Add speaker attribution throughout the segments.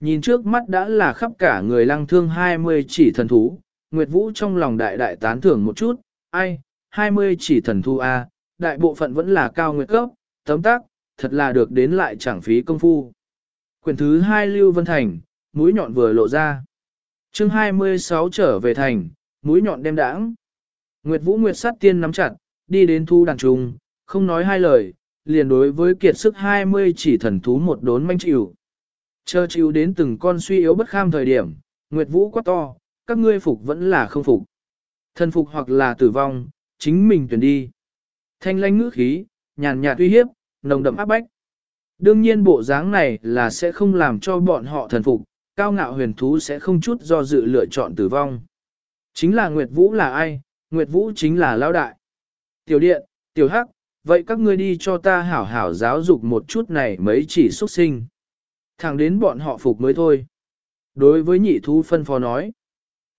Speaker 1: Nhìn trước mắt đã là khắp cả người lăng thương 20 chỉ thần thú, Nguyệt Vũ trong lòng đại đại tán thưởng một chút, ai, 20 chỉ thần thú A, đại bộ phận vẫn là cao nguyệt cấp, tấm tác, thật là được đến lại chẳng phí công phu. Quyển thứ 2 Lưu Vân Thành, mũi nhọn vừa lộ ra. chương 26 trở về thành, mũi nhọn đem đãng. Nguyệt Vũ Nguyệt sát tiên nắm chặt, đi đến thu đàn trùng, không nói hai lời, liền đối với kiệt sức 20 chỉ thần thú một đốn manh chịu. Chờ chịu đến từng con suy yếu bất kham thời điểm, Nguyệt Vũ quá to, các ngươi phục vẫn là không phục. Thần phục hoặc là tử vong, chính mình tuyển đi. Thanh lanh ngữ khí, nhàn nhạt uy hiếp, nồng đậm áp bách. Đương nhiên bộ dáng này là sẽ không làm cho bọn họ thần phục, cao ngạo huyền thú sẽ không chút do dự lựa chọn tử vong. Chính là Nguyệt Vũ là ai? Nguyệt Vũ chính là lão đại. Tiểu điện, tiểu hắc, vậy các ngươi đi cho ta hảo hảo giáo dục một chút này mấy chỉ xuất sinh. Thẳng đến bọn họ phục mới thôi. Đối với nhị thú phân phó nói.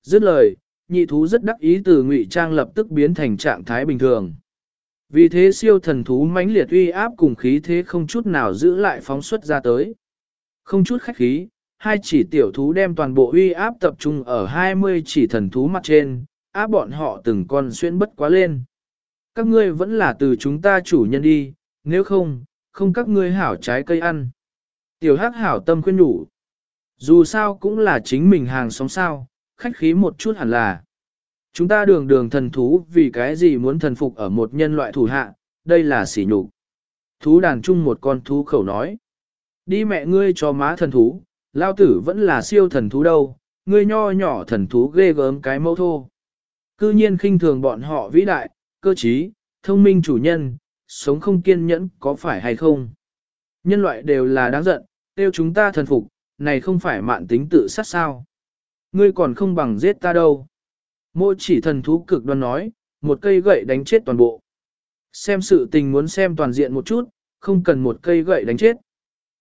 Speaker 1: Dứt lời, nhị thú rất đắc ý từ ngụy trang lập tức biến thành trạng thái bình thường. Vì thế siêu thần thú mãnh liệt uy áp cùng khí thế không chút nào giữ lại phóng xuất ra tới. Không chút khách khí, hai chỉ tiểu thú đem toàn bộ uy áp tập trung ở 20 chỉ thần thú mặt trên, áp bọn họ từng con xuyên bất quá lên. Các ngươi vẫn là từ chúng ta chủ nhân đi, nếu không, không các ngươi hảo trái cây ăn. Tiểu hắc hảo tâm khuyên nhủ. Dù sao cũng là chính mình hàng sống sao, khách khí một chút hẳn là. Chúng ta đường đường thần thú vì cái gì muốn thần phục ở một nhân loại thủ hạ, đây là sỉ nhục. Thú đàn chung một con thú khẩu nói. Đi mẹ ngươi cho má thần thú, lao tử vẫn là siêu thần thú đâu, ngươi nho nhỏ thần thú ghê gớm cái mẫu thô. Cư nhiên khinh thường bọn họ vĩ đại, cơ trí, thông minh chủ nhân, sống không kiên nhẫn có phải hay không. Nhân loại đều là đáng giận, tiêu chúng ta thần phục, này không phải mạn tính tự sát sao. Ngươi còn không bằng giết ta đâu. Mô chỉ thần thú cực đoan nói, một cây gậy đánh chết toàn bộ. Xem sự tình muốn xem toàn diện một chút, không cần một cây gậy đánh chết.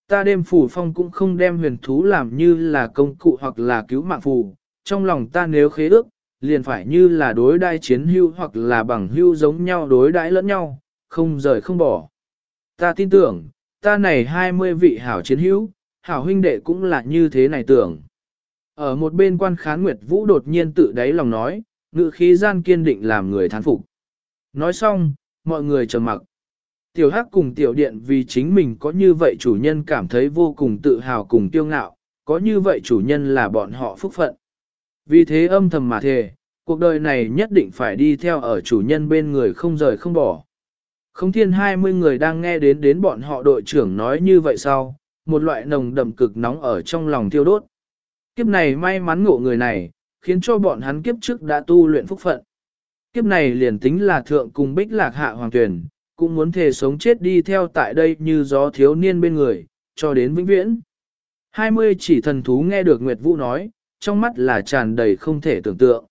Speaker 1: Ta đêm phủ phong cũng không đem huyền thú làm như là công cụ hoặc là cứu mạng phù. Trong lòng ta nếu khế ước, liền phải như là đối đai chiến hưu hoặc là bằng hưu giống nhau đối đãi lẫn nhau, không rời không bỏ. Ta tin tưởng, ta này 20 vị hảo chiến hữu, hảo huynh đệ cũng là như thế này tưởng. Ở một bên quan khán Nguyệt Vũ đột nhiên tự đáy lòng nói, ngự khí gian kiên định làm người thán phục. Nói xong, mọi người trầm mặc. Tiểu Hắc cùng Tiểu Điện vì chính mình có như vậy chủ nhân cảm thấy vô cùng tự hào cùng tiêu ngạo, có như vậy chủ nhân là bọn họ phúc phận. Vì thế âm thầm mà thề, cuộc đời này nhất định phải đi theo ở chủ nhân bên người không rời không bỏ. Không thiên 20 người đang nghe đến đến bọn họ đội trưởng nói như vậy sau, một loại nồng đậm cực nóng ở trong lòng thiêu đốt. Kiếp này may mắn ngộ người này, khiến cho bọn hắn kiếp trước đã tu luyện phúc phận. Kiếp này liền tính là thượng cùng bích lạc hạ hoàng tuyển, cũng muốn thề sống chết đi theo tại đây như gió thiếu niên bên người, cho đến vĩnh viễn. 20 chỉ thần thú nghe được Nguyệt Vũ nói, trong mắt là tràn đầy không thể tưởng tượng.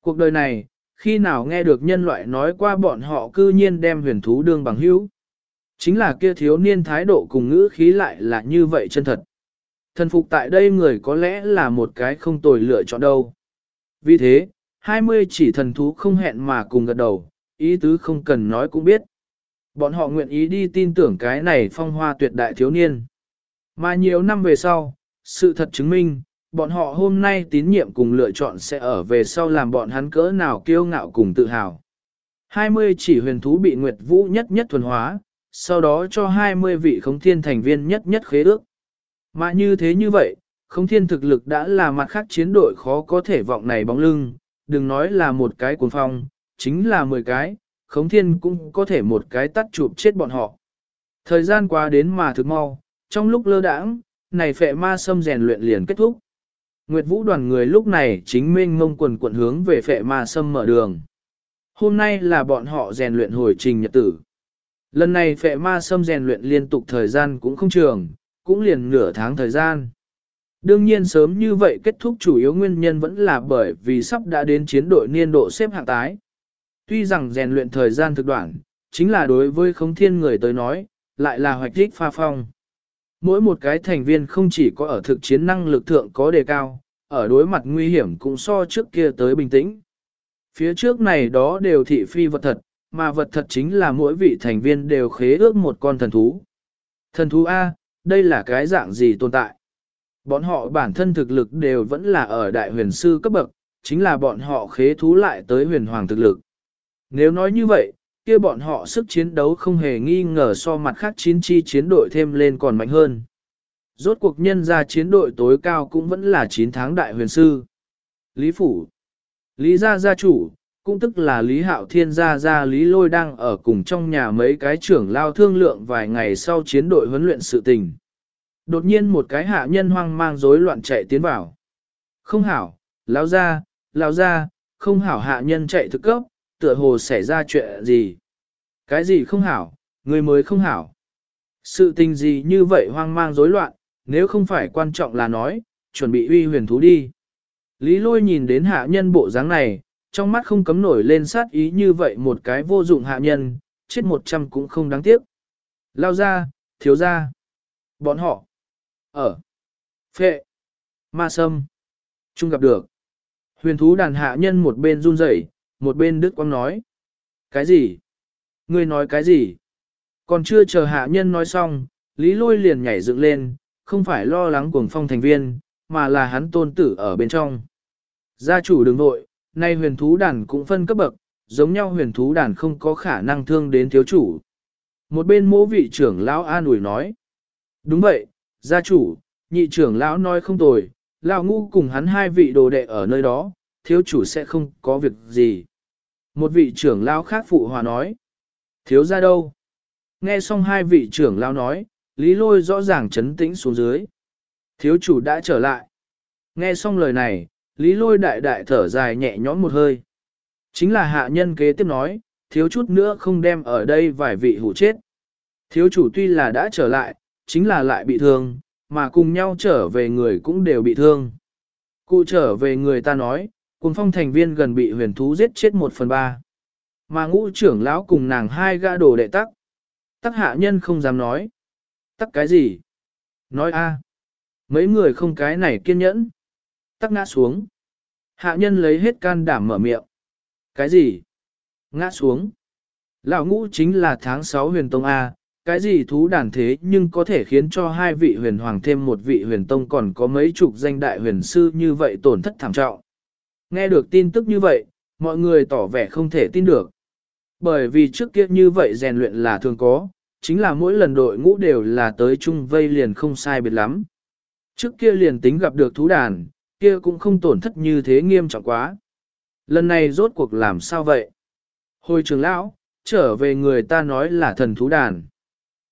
Speaker 1: Cuộc đời này, khi nào nghe được nhân loại nói qua bọn họ cư nhiên đem huyền thú đương bằng hữu. Chính là kia thiếu niên thái độ cùng ngữ khí lại là như vậy chân thật. Thần phục tại đây người có lẽ là một cái không tồi lựa chọn đâu. Vì thế, 20 chỉ thần thú không hẹn mà cùng gật đầu, ý tứ không cần nói cũng biết. Bọn họ nguyện ý đi tin tưởng cái này phong hoa tuyệt đại thiếu niên. Mà nhiều năm về sau, sự thật chứng minh, bọn họ hôm nay tín nhiệm cùng lựa chọn sẽ ở về sau làm bọn hắn cỡ nào kiêu ngạo cùng tự hào. 20 chỉ huyền thú bị Nguyệt Vũ nhất nhất thuần hóa, sau đó cho 20 vị khống thiên thành viên nhất nhất khế ước. Mà như thế như vậy, khống thiên thực lực đã là mặt khác chiến đội khó có thể vọng này bóng lưng, đừng nói là một cái cuồng phong, chính là 10 cái, khống thiên cũng có thể một cái tắt chụp chết bọn họ. Thời gian qua đến mà thực mau, trong lúc lơ đãng, này phệ ma xâm rèn luyện liền kết thúc. Nguyệt Vũ đoàn người lúc này chính minh ngông quần quận hướng về phệ ma sâm mở đường. Hôm nay là bọn họ rèn luyện hồi trình nhật tử. Lần này phệ ma sâm rèn luyện liên tục thời gian cũng không trường, cũng liền nửa tháng thời gian. Đương nhiên sớm như vậy kết thúc chủ yếu nguyên nhân vẫn là bởi vì sắp đã đến chiến đội niên độ xếp hạng tái. Tuy rằng rèn luyện thời gian thực đoạn, chính là đối với khống thiên người tới nói, lại là hoạch thích pha phong. Mỗi một cái thành viên không chỉ có ở thực chiến năng lực thượng có đề cao, ở đối mặt nguy hiểm cũng so trước kia tới bình tĩnh. Phía trước này đó đều thị phi vật thật, mà vật thật chính là mỗi vị thành viên đều khế ước một con thần thú. Thần thú A, đây là cái dạng gì tồn tại? Bọn họ bản thân thực lực đều vẫn là ở đại huyền sư cấp bậc, chính là bọn họ khế thú lại tới huyền hoàng thực lực. Nếu nói như vậy, kia bọn họ sức chiến đấu không hề nghi ngờ so mặt khác chiến chi chiến đội thêm lên còn mạnh hơn. Rốt cuộc nhân ra chiến đội tối cao cũng vẫn là 9 tháng đại huyền sư. Lý Phủ Lý gia gia chủ, cũng tức là Lý Hạo Thiên gia gia Lý Lôi đang ở cùng trong nhà mấy cái trưởng lao thương lượng vài ngày sau chiến đội huấn luyện sự tình. Đột nhiên một cái hạ nhân hoang mang rối loạn chạy tiến vào. Không hảo, lao ra, lao ra, không hảo hạ nhân chạy thực cấp, tựa hồ xảy ra chuyện gì. Cái gì không hảo, người mới không hảo. Sự tình gì như vậy hoang mang rối loạn, nếu không phải quan trọng là nói, chuẩn bị uy huyền thú đi. Lý lôi nhìn đến hạ nhân bộ dáng này, trong mắt không cấm nổi lên sát ý như vậy một cái vô dụng hạ nhân, chết một trăm cũng không đáng tiếc. Lao ra, thiếu ra. Bọn họ. Ở. Phệ. Ma sâm. Chung gặp được. Huyền thú đàn hạ nhân một bên run rẩy, một bên đức quang nói. Cái gì? Ngươi nói cái gì? Còn chưa chờ hạ nhân nói xong, Lý lôi liền nhảy dựng lên, không phải lo lắng cuồng phong thành viên, mà là hắn tôn tử ở bên trong. Gia chủ đừng vội, nay huyền thú đàn cũng phân cấp bậc, giống nhau huyền thú đàn không có khả năng thương đến thiếu chủ. Một bên mỗ vị trưởng lão an ủi nói. Đúng vậy, gia chủ, nhị trưởng lão nói không tồi, lão ngu cùng hắn hai vị đồ đệ ở nơi đó, thiếu chủ sẽ không có việc gì. Một vị trưởng lao khác phụ hòa nói. Thiếu ra đâu? Nghe xong hai vị trưởng lao nói, Lý Lôi rõ ràng chấn tĩnh xuống dưới. Thiếu chủ đã trở lại. Nghe xong lời này, Lý Lôi đại đại thở dài nhẹ nhõm một hơi. Chính là hạ nhân kế tiếp nói, thiếu chút nữa không đem ở đây vài vị hủ chết. Thiếu chủ tuy là đã trở lại, chính là lại bị thương, mà cùng nhau trở về người cũng đều bị thương. Cụ trở về người ta nói, cùng phong thành viên gần bị huyền thú giết chết một phần ba. Mà ngũ trưởng lão cùng nàng hai gã đồ đệ tắc. Tắc hạ nhân không dám nói. Tắc cái gì? Nói a Mấy người không cái này kiên nhẫn. Tắc ngã xuống. Hạ nhân lấy hết can đảm mở miệng. Cái gì? Ngã xuống. Lão ngũ chính là tháng 6 huyền tông A, cái gì thú đàn thế nhưng có thể khiến cho hai vị huyền hoàng thêm một vị huyền tông còn có mấy chục danh đại huyền sư như vậy tổn thất thảm trọng. Nghe được tin tức như vậy, mọi người tỏ vẻ không thể tin được. Bởi vì trước kia như vậy rèn luyện là thường có, chính là mỗi lần đội ngũ đều là tới chung vây liền không sai biệt lắm. Trước kia liền tính gặp được thú đàn, kia cũng không tổn thất như thế nghiêm trọng quá. Lần này rốt cuộc làm sao vậy? Hồi trưởng lão, trở về người ta nói là thần thú đàn.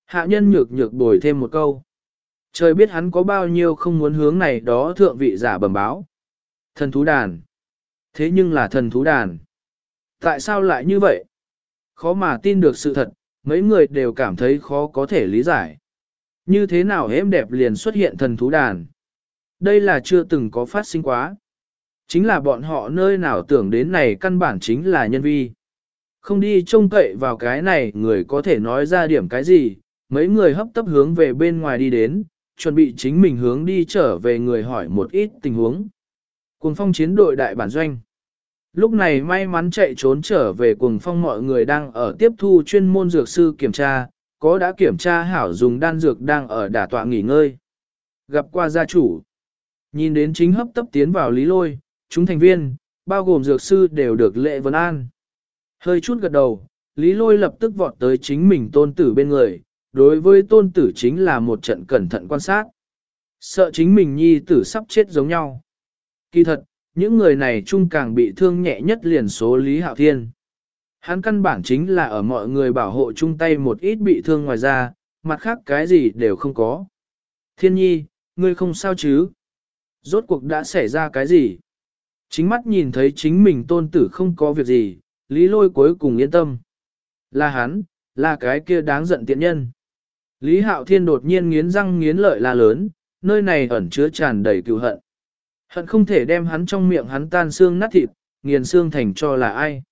Speaker 1: Hạ nhân nhược nhược bồi thêm một câu. Trời biết hắn có bao nhiêu không muốn hướng này đó thượng vị giả bẩm báo. Thần thú đàn. Thế nhưng là thần thú đàn. Tại sao lại như vậy? Khó mà tin được sự thật, mấy người đều cảm thấy khó có thể lý giải. Như thế nào êm đẹp liền xuất hiện thần thú đàn? Đây là chưa từng có phát sinh quá. Chính là bọn họ nơi nào tưởng đến này căn bản chính là nhân vi. Không đi trông cậy vào cái này người có thể nói ra điểm cái gì, mấy người hấp tấp hướng về bên ngoài đi đến, chuẩn bị chính mình hướng đi trở về người hỏi một ít tình huống. Cuồng phong chiến đội đại bản doanh. Lúc này may mắn chạy trốn trở về cuồng phong mọi người đang ở tiếp thu chuyên môn dược sư kiểm tra, có đã kiểm tra hảo dùng đan dược đang ở đả tọa nghỉ ngơi. Gặp qua gia chủ. Nhìn đến chính hấp tấp tiến vào lý lôi, chúng thành viên, bao gồm dược sư đều được lệ vấn an. Hơi chút gật đầu, lý lôi lập tức vọt tới chính mình tôn tử bên người, đối với tôn tử chính là một trận cẩn thận quan sát. Sợ chính mình nhi tử sắp chết giống nhau. Kỳ thật, những người này chung càng bị thương nhẹ nhất liền số Lý Hạo Thiên. Hắn căn bản chính là ở mọi người bảo hộ chung tay một ít bị thương ngoài ra, mặt khác cái gì đều không có. Thiên nhi, ngươi không sao chứ? Rốt cuộc đã xảy ra cái gì? Chính mắt nhìn thấy chính mình tôn tử không có việc gì, Lý lôi cuối cùng yên tâm. Là hắn, là cái kia đáng giận tiện nhân. Lý Hạo Thiên đột nhiên nghiến răng nghiến lợi la lớn, nơi này ẩn chứa tràn đầy cựu hận. Hận không thể đem hắn trong miệng hắn tan xương nát thịt, nghiền xương thành cho là ai.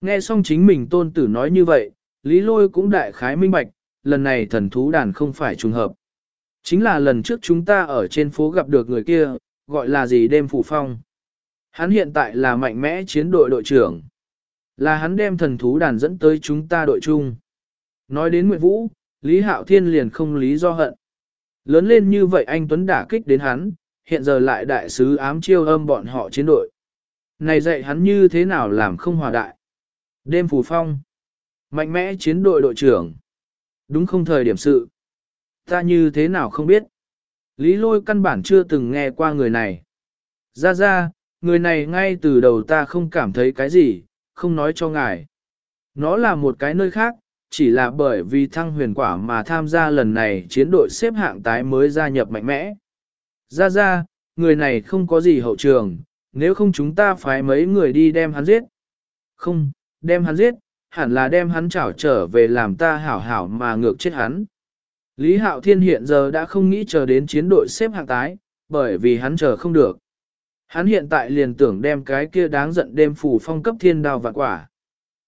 Speaker 1: Nghe xong chính mình tôn tử nói như vậy, Lý Lôi cũng đại khái minh bạch, lần này thần thú đàn không phải trùng hợp. Chính là lần trước chúng ta ở trên phố gặp được người kia, gọi là gì đêm phủ phong. Hắn hiện tại là mạnh mẽ chiến đội đội trưởng. Là hắn đem thần thú đàn dẫn tới chúng ta đội chung. Nói đến Nguyệt Vũ, Lý Hạo Thiên liền không lý do hận. Lớn lên như vậy anh Tuấn đả kích đến hắn, hiện giờ lại đại sứ ám chiêu âm bọn họ chiến đội. Này dạy hắn như thế nào làm không hòa đại. Đêm phù phong. Mạnh mẽ chiến đội đội trưởng. Đúng không thời điểm sự. Ta như thế nào không biết. Lý lôi căn bản chưa từng nghe qua người này. Ra ra, người này ngay từ đầu ta không cảm thấy cái gì, không nói cho ngài. Nó là một cái nơi khác, chỉ là bởi vì thăng huyền quả mà tham gia lần này chiến đội xếp hạng tái mới gia nhập mạnh mẽ. Ra ra, người này không có gì hậu trường, nếu không chúng ta phải mấy người đi đem hắn giết. Không, đem hắn giết, hẳn là đem hắn trảo trở về làm ta hảo hảo mà ngược chết hắn. Lý Hạo Thiên hiện giờ đã không nghĩ chờ đến chiến đội xếp hạng tái, bởi vì hắn chờ không được. Hắn hiện tại liền tưởng đem cái kia đáng giận đêm phủ phong cấp thiên đào vạn quả.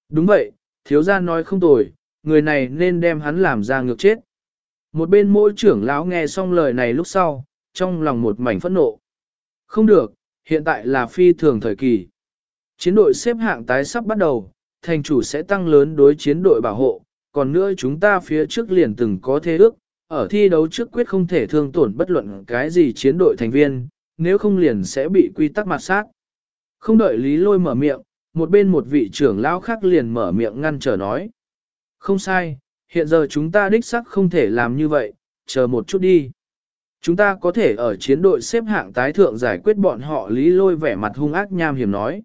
Speaker 1: Đúng vậy, thiếu gia nói không tồi, người này nên đem hắn làm ra ngược chết. Một bên mỗi trưởng lão nghe xong lời này lúc sau, trong lòng một mảnh phẫn nộ. Không được, hiện tại là phi thường thời kỳ. Chiến đội xếp hạng tái sắp bắt đầu, thành chủ sẽ tăng lớn đối chiến đội bảo hộ, còn nữa chúng ta phía trước liền từng có thế ước, ở thi đấu trước quyết không thể thương tổn bất luận cái gì chiến đội thành viên, nếu không liền sẽ bị quy tắc mặt sát. Không đợi Lý Lôi mở miệng, một bên một vị trưởng lão khác liền mở miệng ngăn trở nói. Không sai, hiện giờ chúng ta đích sắc không thể làm như vậy, chờ một chút đi. Chúng ta có thể ở chiến đội xếp hạng tái thượng giải quyết bọn họ Lý Lôi vẻ mặt hung ác nham hiểm nói.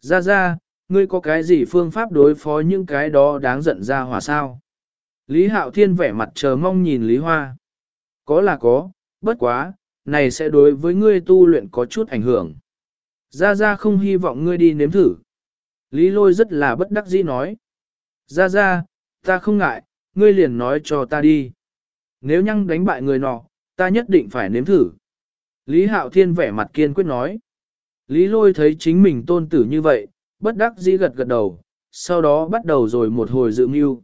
Speaker 1: Ra ra, ngươi có cái gì phương pháp đối phó những cái đó đáng giận ra hòa sao? Lý Hạo Thiên vẻ mặt chờ mong nhìn Lý Hoa. Có là có, bất quá, này sẽ đối với ngươi tu luyện có chút ảnh hưởng. Gia Gia không hy vọng ngươi đi nếm thử. Lý Lôi rất là bất đắc dĩ nói. Gia Gia, ta không ngại, ngươi liền nói cho ta đi. Nếu nhăng đánh bại người nọ, ta nhất định phải nếm thử. Lý Hạo Thiên vẻ mặt kiên quyết nói. Lý Lôi thấy chính mình tôn tử như vậy, bất đắc dĩ gật gật đầu, sau đó bắt đầu rồi một hồi dự mưu.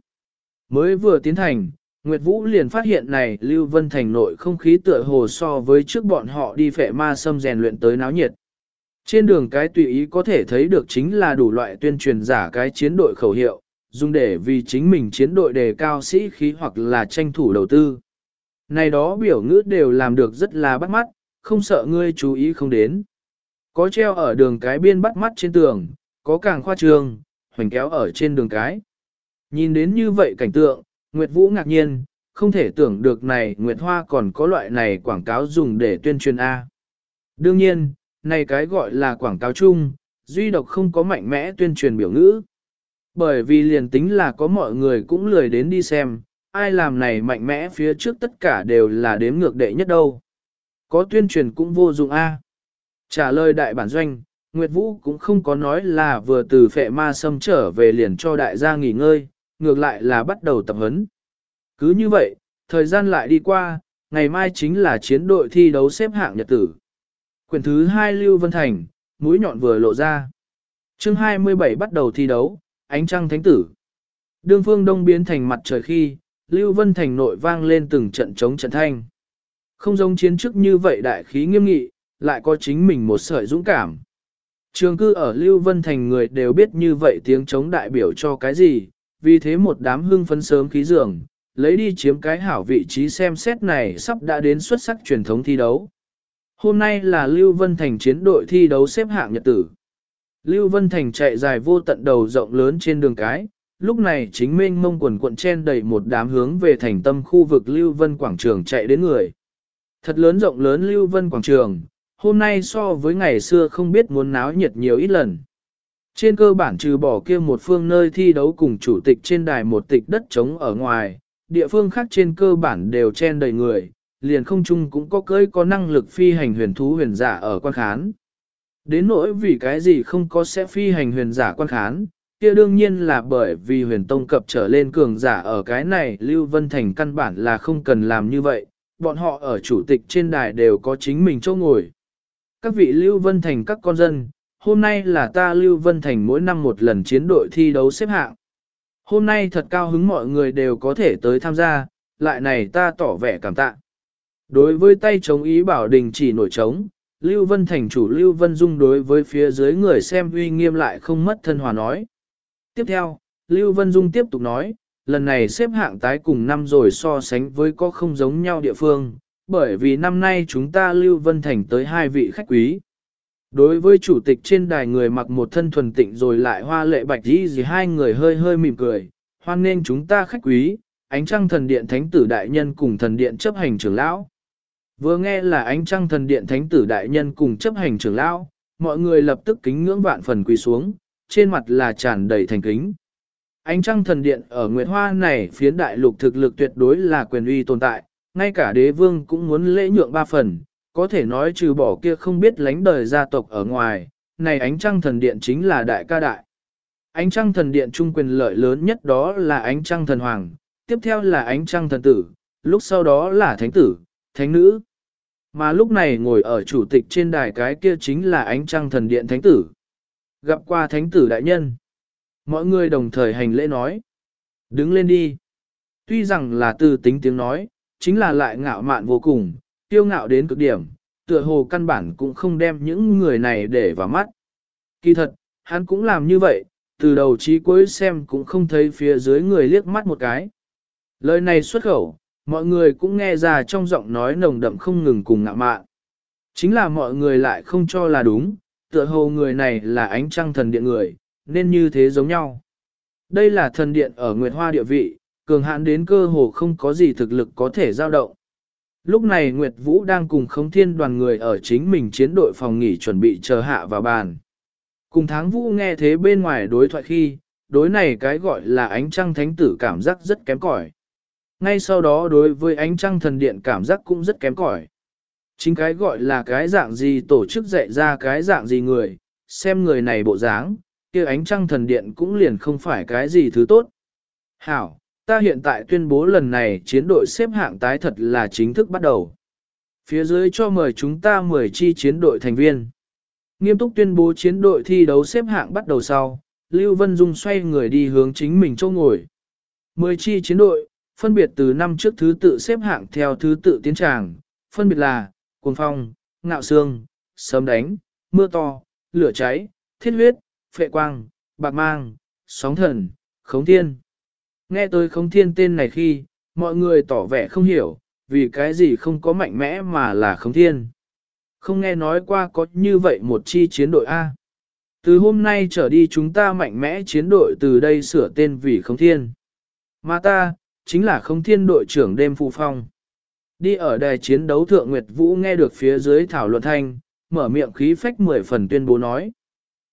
Speaker 1: Mới vừa tiến thành, Nguyệt Vũ liền phát hiện này Lưu Vân Thành nội không khí tựa hồ so với trước bọn họ đi phệ ma xâm rèn luyện tới náo nhiệt. Trên đường cái tùy ý có thể thấy được chính là đủ loại tuyên truyền giả cái chiến đội khẩu hiệu, dùng để vì chính mình chiến đội đề cao sĩ khí hoặc là tranh thủ đầu tư. Này đó biểu ngữ đều làm được rất là bắt mắt, không sợ ngươi chú ý không đến. Có treo ở đường cái biên bắt mắt trên tường, có càng khoa trương, hoành kéo ở trên đường cái. Nhìn đến như vậy cảnh tượng, Nguyệt Vũ ngạc nhiên, không thể tưởng được này Nguyệt Hoa còn có loại này quảng cáo dùng để tuyên truyền A. Đương nhiên, này cái gọi là quảng cáo chung, duy độc không có mạnh mẽ tuyên truyền biểu ngữ. Bởi vì liền tính là có mọi người cũng lười đến đi xem, ai làm này mạnh mẽ phía trước tất cả đều là đếm ngược đệ nhất đâu. Có tuyên truyền cũng vô dụng A. Trả lời đại bản doanh, Nguyệt Vũ cũng không có nói là vừa từ phệ ma xâm trở về liền cho đại gia nghỉ ngơi, ngược lại là bắt đầu tập huấn. Cứ như vậy, thời gian lại đi qua, ngày mai chính là chiến đội thi đấu xếp hạng nhật tử. Quyền thứ 2 Lưu Vân Thành, mũi nhọn vừa lộ ra. chương 27 bắt đầu thi đấu, ánh trăng thánh tử. Đương phương đông biến thành mặt trời khi, Lưu Vân Thành nội vang lên từng trận chống trận thanh. Không giống chiến trước như vậy đại khí nghiêm nghị, lại có chính mình một sợi dũng cảm. Trường cư ở Lưu Vân Thành người đều biết như vậy tiếng chống đại biểu cho cái gì, vì thế một đám hưng phấn sớm khí dường, lấy đi chiếm cái hảo vị trí xem xét này sắp đã đến xuất sắc truyền thống thi đấu. Hôm nay là Lưu Vân Thành chiến đội thi đấu xếp hạng nhật tử. Lưu Vân Thành chạy dài vô tận đầu rộng lớn trên đường cái, lúc này chính minh mông quần cuộn chen đầy một đám hướng về thành tâm khu vực Lưu Vân Quảng Trường chạy đến người. Thật lớn rộng lớn Lưu Vân Quảng Trường, hôm nay so với ngày xưa không biết muốn náo nhiệt nhiều ít lần. Trên cơ bản trừ bỏ kia một phương nơi thi đấu cùng chủ tịch trên đài một tịch đất trống ở ngoài, địa phương khác trên cơ bản đều chen đầy người, liền không chung cũng có cưỡi có năng lực phi hành huyền thú huyền giả ở quan khán. Đến nỗi vì cái gì không có sẽ phi hành huyền giả quan khán, kia đương nhiên là bởi vì huyền tông cập trở lên cường giả ở cái này Lưu Vân Thành căn bản là không cần làm như vậy, bọn họ ở chủ tịch trên đài đều có chính mình chỗ ngồi. Các vị Lưu Vân Thành các con dân, hôm nay là ta Lưu Vân Thành mỗi năm một lần chiến đội thi đấu xếp hạng. Hôm nay thật cao hứng mọi người đều có thể tới tham gia, lại này ta tỏ vẻ cảm tạ. Đối với tay chống ý bảo đình chỉ nổi trống, Lưu Vân Thành chủ Lưu Vân Dung đối với phía dưới người xem uy nghiêm lại không mất thân hòa nói. Tiếp theo, Lưu Vân Dung tiếp tục nói, lần này xếp hạng tái cùng năm rồi so sánh với có không giống nhau địa phương, bởi vì năm nay chúng ta Lưu Vân Thành tới hai vị khách quý. Đối với chủ tịch trên đài người mặc một thân thuần tịnh rồi lại hoa lệ bạch đi gì hai người hơi hơi mỉm cười, hoan nên chúng ta khách quý, ánh trăng thần điện thánh tử đại nhân cùng thần điện chấp hành trưởng lão. Vừa nghe là ánh trăng thần điện thánh tử đại nhân cùng chấp hành trưởng lão, mọi người lập tức kính ngưỡng vạn phần quỳ xuống, trên mặt là tràn đầy thành kính. Ánh trăng thần điện ở Nguyệt Hoa này phiến đại lục thực lực tuyệt đối là quyền uy tồn tại, ngay cả đế vương cũng muốn lễ nhượng ba phần, có thể nói trừ bỏ kia không biết lánh đời gia tộc ở ngoài, này ánh trăng thần điện chính là đại ca đại. Ánh trăng thần điện trung quyền lợi lớn nhất đó là ánh trăng thần hoàng, tiếp theo là ánh trăng thần tử, lúc sau đó là thánh tử, thánh nữ. Mà lúc này ngồi ở chủ tịch trên đài cái kia chính là ánh trăng thần điện thánh tử. Gặp qua thánh tử đại nhân. Mọi người đồng thời hành lễ nói. Đứng lên đi. Tuy rằng là từ tính tiếng nói, chính là lại ngạo mạn vô cùng, tiêu ngạo đến cực điểm, tựa hồ căn bản cũng không đem những người này để vào mắt. Kỳ thật, hắn cũng làm như vậy, từ đầu chí cuối xem cũng không thấy phía dưới người liếc mắt một cái. Lời này xuất khẩu, mọi người cũng nghe ra trong giọng nói nồng đậm không ngừng cùng ngạo mạn. Chính là mọi người lại không cho là đúng, tựa hồ người này là ánh trăng thần điện người, nên như thế giống nhau. Đây là thần điện ở Nguyệt Hoa địa vị, cường hãn đến cơ hồ không có gì thực lực có thể giao động. Lúc này Nguyệt Vũ đang cùng khống thiên đoàn người ở chính mình chiến đội phòng nghỉ chuẩn bị chờ hạ vào bàn. Cùng tháng Vũ nghe thế bên ngoài đối thoại khi, đối này cái gọi là ánh trăng thánh tử cảm giác rất kém cỏi. Ngay sau đó đối với ánh trăng thần điện cảm giác cũng rất kém cỏi. Chính cái gọi là cái dạng gì tổ chức dạy ra cái dạng gì người, xem người này bộ dáng, kia ánh trăng thần điện cũng liền không phải cái gì thứ tốt. Hảo, ta hiện tại tuyên bố lần này chiến đội xếp hạng tái thật là chính thức bắt đầu. Phía dưới cho mời chúng ta 10 chi chiến đội thành viên. Nghiêm túc tuyên bố chiến đội thi đấu xếp hạng bắt đầu sau, Lưu Vân Dung xoay người đi hướng chính mình châu ngồi. 10 chi chiến đội, phân biệt từ năm trước thứ tự xếp hạng theo thứ tự tiến tràng, phân biệt là cuồng phong, ngạo xương, sớm đánh, mưa to, lửa cháy, thiết huyết, phệ quang, bạc mang, sóng thần, khống thiên. Nghe tôi khống thiên tên này khi, mọi người tỏ vẻ không hiểu, vì cái gì không có mạnh mẽ mà là khống thiên. Không nghe nói qua có như vậy một chi chiến đội A. Từ hôm nay trở đi chúng ta mạnh mẽ chiến đội từ đây sửa tên vì khống thiên. Mà ta, chính là khống thiên đội trưởng đêm phù phong. Đi ở đài chiến đấu thượng Nguyệt Vũ nghe được phía dưới thảo luận thanh, mở miệng khí phách mười phần tuyên bố nói.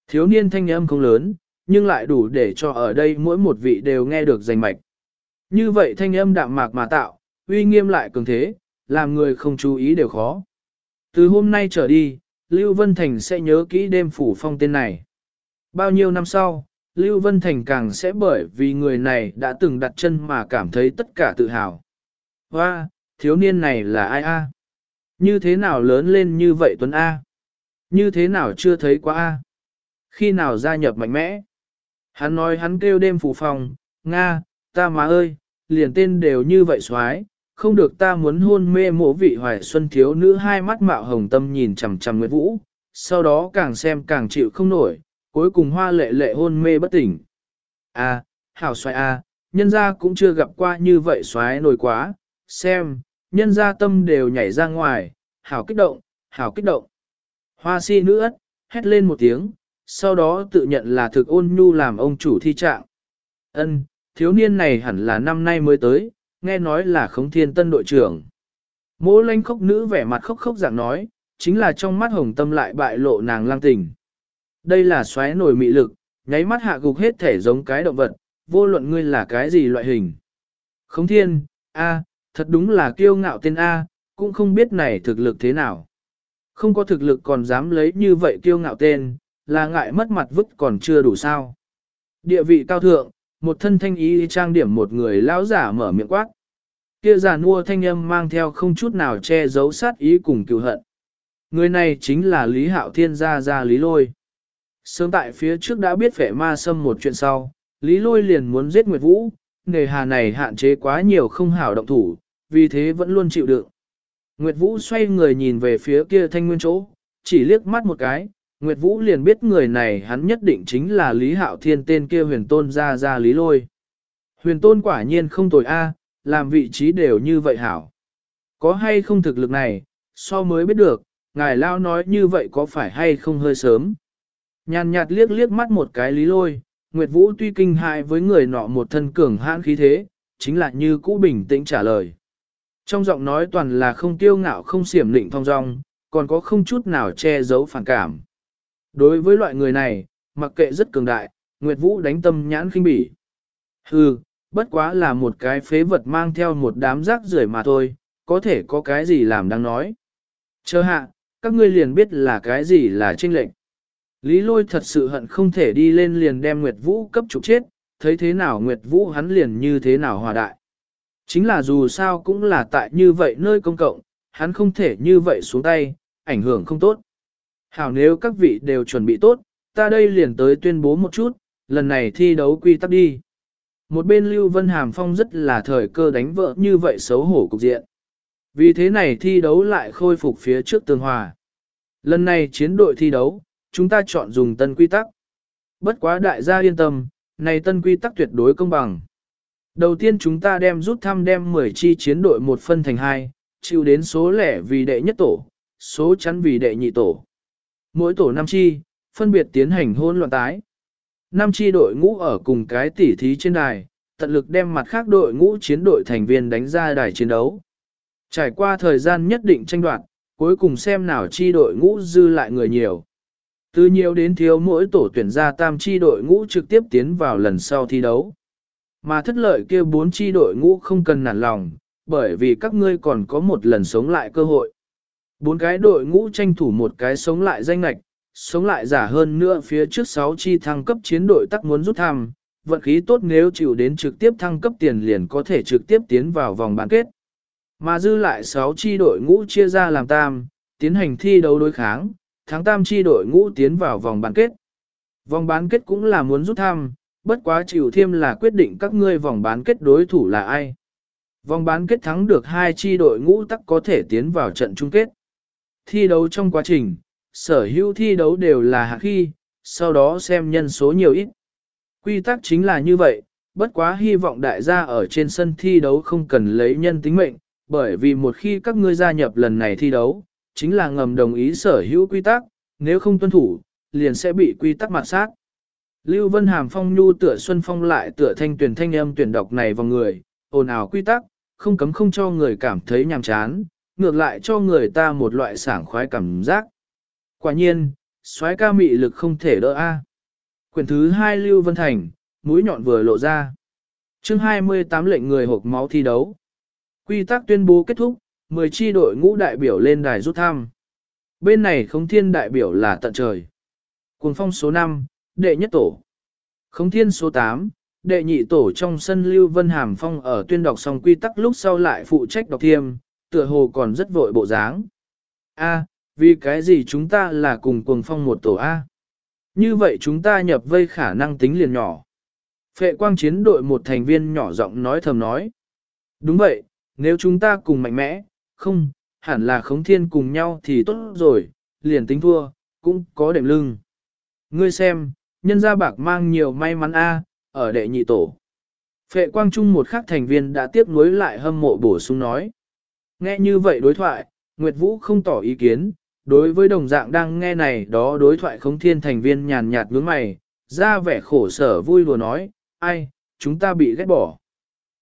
Speaker 1: Thiếu niên thanh âm không lớn, nhưng lại đủ để cho ở đây mỗi một vị đều nghe được rành mạch. Như vậy thanh âm đạm mạc mà tạo, uy nghiêm lại cường thế, làm người không chú ý đều khó. Từ hôm nay trở đi, Lưu Vân Thành sẽ nhớ kỹ đêm phủ phong tên này. Bao nhiêu năm sau, Lưu Vân Thành càng sẽ bởi vì người này đã từng đặt chân mà cảm thấy tất cả tự hào. Hoa, thiếu niên này là ai a? Như thế nào lớn lên như vậy Tuấn A? Như thế nào chưa thấy quá A? Khi nào gia nhập mạnh mẽ? Hắn nói hắn kêu đêm phủ phòng, Nga, ta má ơi, liền tên đều như vậy xoái, không được ta muốn hôn mê mộ vị hoài xuân thiếu nữ hai mắt mạo hồng tâm nhìn chằm chằm Nguyễn Vũ, sau đó càng xem càng chịu không nổi, cuối cùng hoa lệ lệ hôn mê bất tỉnh. À, hảo xoái à, nhân gia cũng chưa gặp qua như vậy xoái nổi quá, xem, nhân gia tâm đều nhảy ra ngoài, hảo kích động, hảo kích động. Hoa si nữ ất, hét lên một tiếng, sau đó tự nhận là thực ôn nhu làm ông chủ thi trạng. Ân, thiếu niên này hẳn là năm nay mới tới, nghe nói là khống thiên tân đội trưởng. Mỗ lanh khóc nữ vẻ mặt khóc khóc dạng nói, chính là trong mắt hồng tâm lại bại lộ nàng lang tình. Đây là xoáy nổi mị lực, nháy mắt hạ gục hết thể giống cái động vật, vô luận ngươi là cái gì loại hình. Khống thiên, a, thật đúng là kiêu ngạo tên A, cũng không biết này thực lực thế nào. Không có thực lực còn dám lấy như vậy kiêu ngạo tên, là ngại mất mặt vứt còn chưa đủ sao. Địa vị cao thượng, một thân thanh ý trang điểm một người lão giả mở miệng quát. Kia giả nua thanh âm mang theo không chút nào che giấu sát ý cùng cựu hận. Người này chính là Lý Hạo Thiên gia gia Lý Lôi. Sớm tại phía trước đã biết phệ ma xâm một chuyện sau, Lý Lôi liền muốn giết Nguyệt Vũ, nghề hà này hạn chế quá nhiều không hảo động thủ, vì thế vẫn luôn chịu đựng. Nguyệt Vũ xoay người nhìn về phía kia thanh nguyên chỗ, chỉ liếc mắt một cái, Nguyệt Vũ liền biết người này hắn nhất định chính là Lý Hạo Thiên tên kia huyền tôn ra ra Lý Lôi. Huyền tôn quả nhiên không tồi a, làm vị trí đều như vậy hảo. Có hay không thực lực này, so mới biết được, ngài lao nói như vậy có phải hay không hơi sớm. Nhàn nhạt liếc liếc mắt một cái lý lôi, Nguyệt Vũ tuy kinh hại với người nọ một thân cường hãn khí thế, chính là như cũ bình tĩnh trả lời. Trong giọng nói toàn là không tiêu ngạo không xiểm lịnh thong dong, còn có không chút nào che giấu phản cảm. Đối với loại người này, mặc kệ rất cường đại, Nguyệt Vũ đánh tâm nhãn khinh bỉ. Hừ, bất quá là một cái phế vật mang theo một đám rác rưởi mà thôi, có thể có cái gì làm đang nói. Chờ hạ, các ngươi liền biết là cái gì là trinh lệnh. Lý lôi thật sự hận không thể đi lên liền đem Nguyệt Vũ cấp trục chết, thấy thế nào Nguyệt Vũ hắn liền như thế nào hòa đại. Chính là dù sao cũng là tại như vậy nơi công cộng, hắn không thể như vậy xuống tay, ảnh hưởng không tốt. Hảo nếu các vị đều chuẩn bị tốt, ta đây liền tới tuyên bố một chút, lần này thi đấu quy tắc đi. Một bên Lưu Vân Hàm Phong rất là thời cơ đánh vợ như vậy xấu hổ cục diện. Vì thế này thi đấu lại khôi phục phía trước tương hòa. Lần này chiến đội thi đấu, chúng ta chọn dùng tân quy tắc. Bất quá đại gia yên tâm, này tân quy tắc tuyệt đối công bằng. Đầu tiên chúng ta đem rút thăm đem 10 chi chiến đội một phân thành hai, chịu đến số lẻ vì đệ nhất tổ, số chắn vì đệ nhị tổ. Mỗi tổ 5 chi, phân biệt tiến hành hôn loạn tái. 5 chi đội ngũ ở cùng cái tỉ thí trên đài, tận lực đem mặt khác đội ngũ chiến đội thành viên đánh ra đài chiến đấu. Trải qua thời gian nhất định tranh đoạt, cuối cùng xem nào chi đội ngũ dư lại người nhiều. Từ nhiều đến thiếu mỗi tổ tuyển ra tam chi đội ngũ trực tiếp tiến vào lần sau thi đấu. Mà thất lợi kia bốn chi đội ngũ không cần nản lòng, bởi vì các ngươi còn có một lần sống lại cơ hội. Bốn cái đội ngũ tranh thủ một cái sống lại danh lạch, sống lại giả hơn nữa phía trước sáu chi thăng cấp chiến đội tắc muốn rút thăm, vận khí tốt nếu chịu đến trực tiếp thăng cấp tiền liền có thể trực tiếp tiến vào vòng bán kết. Mà dư lại 6 chi đội ngũ chia ra làm tam, tiến hành thi đấu đối kháng, tháng tam chi đội ngũ tiến vào vòng bán kết. Vòng bán kết cũng là muốn rút thăm, bất quá chịu thêm là quyết định các ngươi vòng bán kết đối thủ là ai. Vòng bán kết thắng được hai chi đội ngũ tắc có thể tiến vào trận chung kết. Thi đấu trong quá trình, sở hữu thi đấu đều là hạ khi, sau đó xem nhân số nhiều ít. Quy tắc chính là như vậy, bất quá hy vọng đại gia ở trên sân thi đấu không cần lấy nhân tính mệnh, bởi vì một khi các ngươi gia nhập lần này thi đấu, chính là ngầm đồng ý sở hữu quy tắc, nếu không tuân thủ, liền sẽ bị quy tắc mặt sát. Lưu Vân Hàm phong nhu tựa xuân phong lại tựa thanh tuyển thanh âm tuyển đọc này vào người, ồn ào quy tắc, không cấm không cho người cảm thấy nhàm chán, ngược lại cho người ta một loại sảng khoái cảm giác. Quả nhiên, xoái ca mị lực không thể đỡ a. Quyển thứ hai Lưu Vân Thành, mũi nhọn vừa lộ ra. chương 28 lệnh người hộp máu thi đấu. Quy tắc tuyên bố kết thúc, 10 chi đội ngũ đại biểu lên đài rút thăm. Bên này không thiên đại biểu là tận trời. Cuồng phong số 5, đệ nhất tổ. khống thiên số 8, đệ nhị tổ trong sân Lưu Vân Hàm Phong ở tuyên đọc xong quy tắc lúc sau lại phụ trách đọc thiêm, tựa hồ còn rất vội bộ dáng. A, vì cái gì chúng ta là cùng cuồng phong một tổ A? Như vậy chúng ta nhập vây khả năng tính liền nhỏ. Phệ quang chiến đội một thành viên nhỏ giọng nói thầm nói. Đúng vậy, nếu chúng ta cùng mạnh mẽ, không, hẳn là khống thiên cùng nhau thì tốt rồi, liền tính thua, cũng có đệm lưng. Ngươi xem, nhân gia bạc mang nhiều may mắn a, ở đệ nhị tổ. Phệ quang trung một khắc thành viên đã tiếp nối lại hâm mộ bổ sung nói. Nghe như vậy đối thoại, Nguyệt Vũ không tỏ ý kiến, đối với đồng dạng đang nghe này đó đối thoại khống thiên thành viên nhàn nhạt nhướng mày, ra vẻ khổ sở vui lùa nói, ai, chúng ta bị ghét bỏ.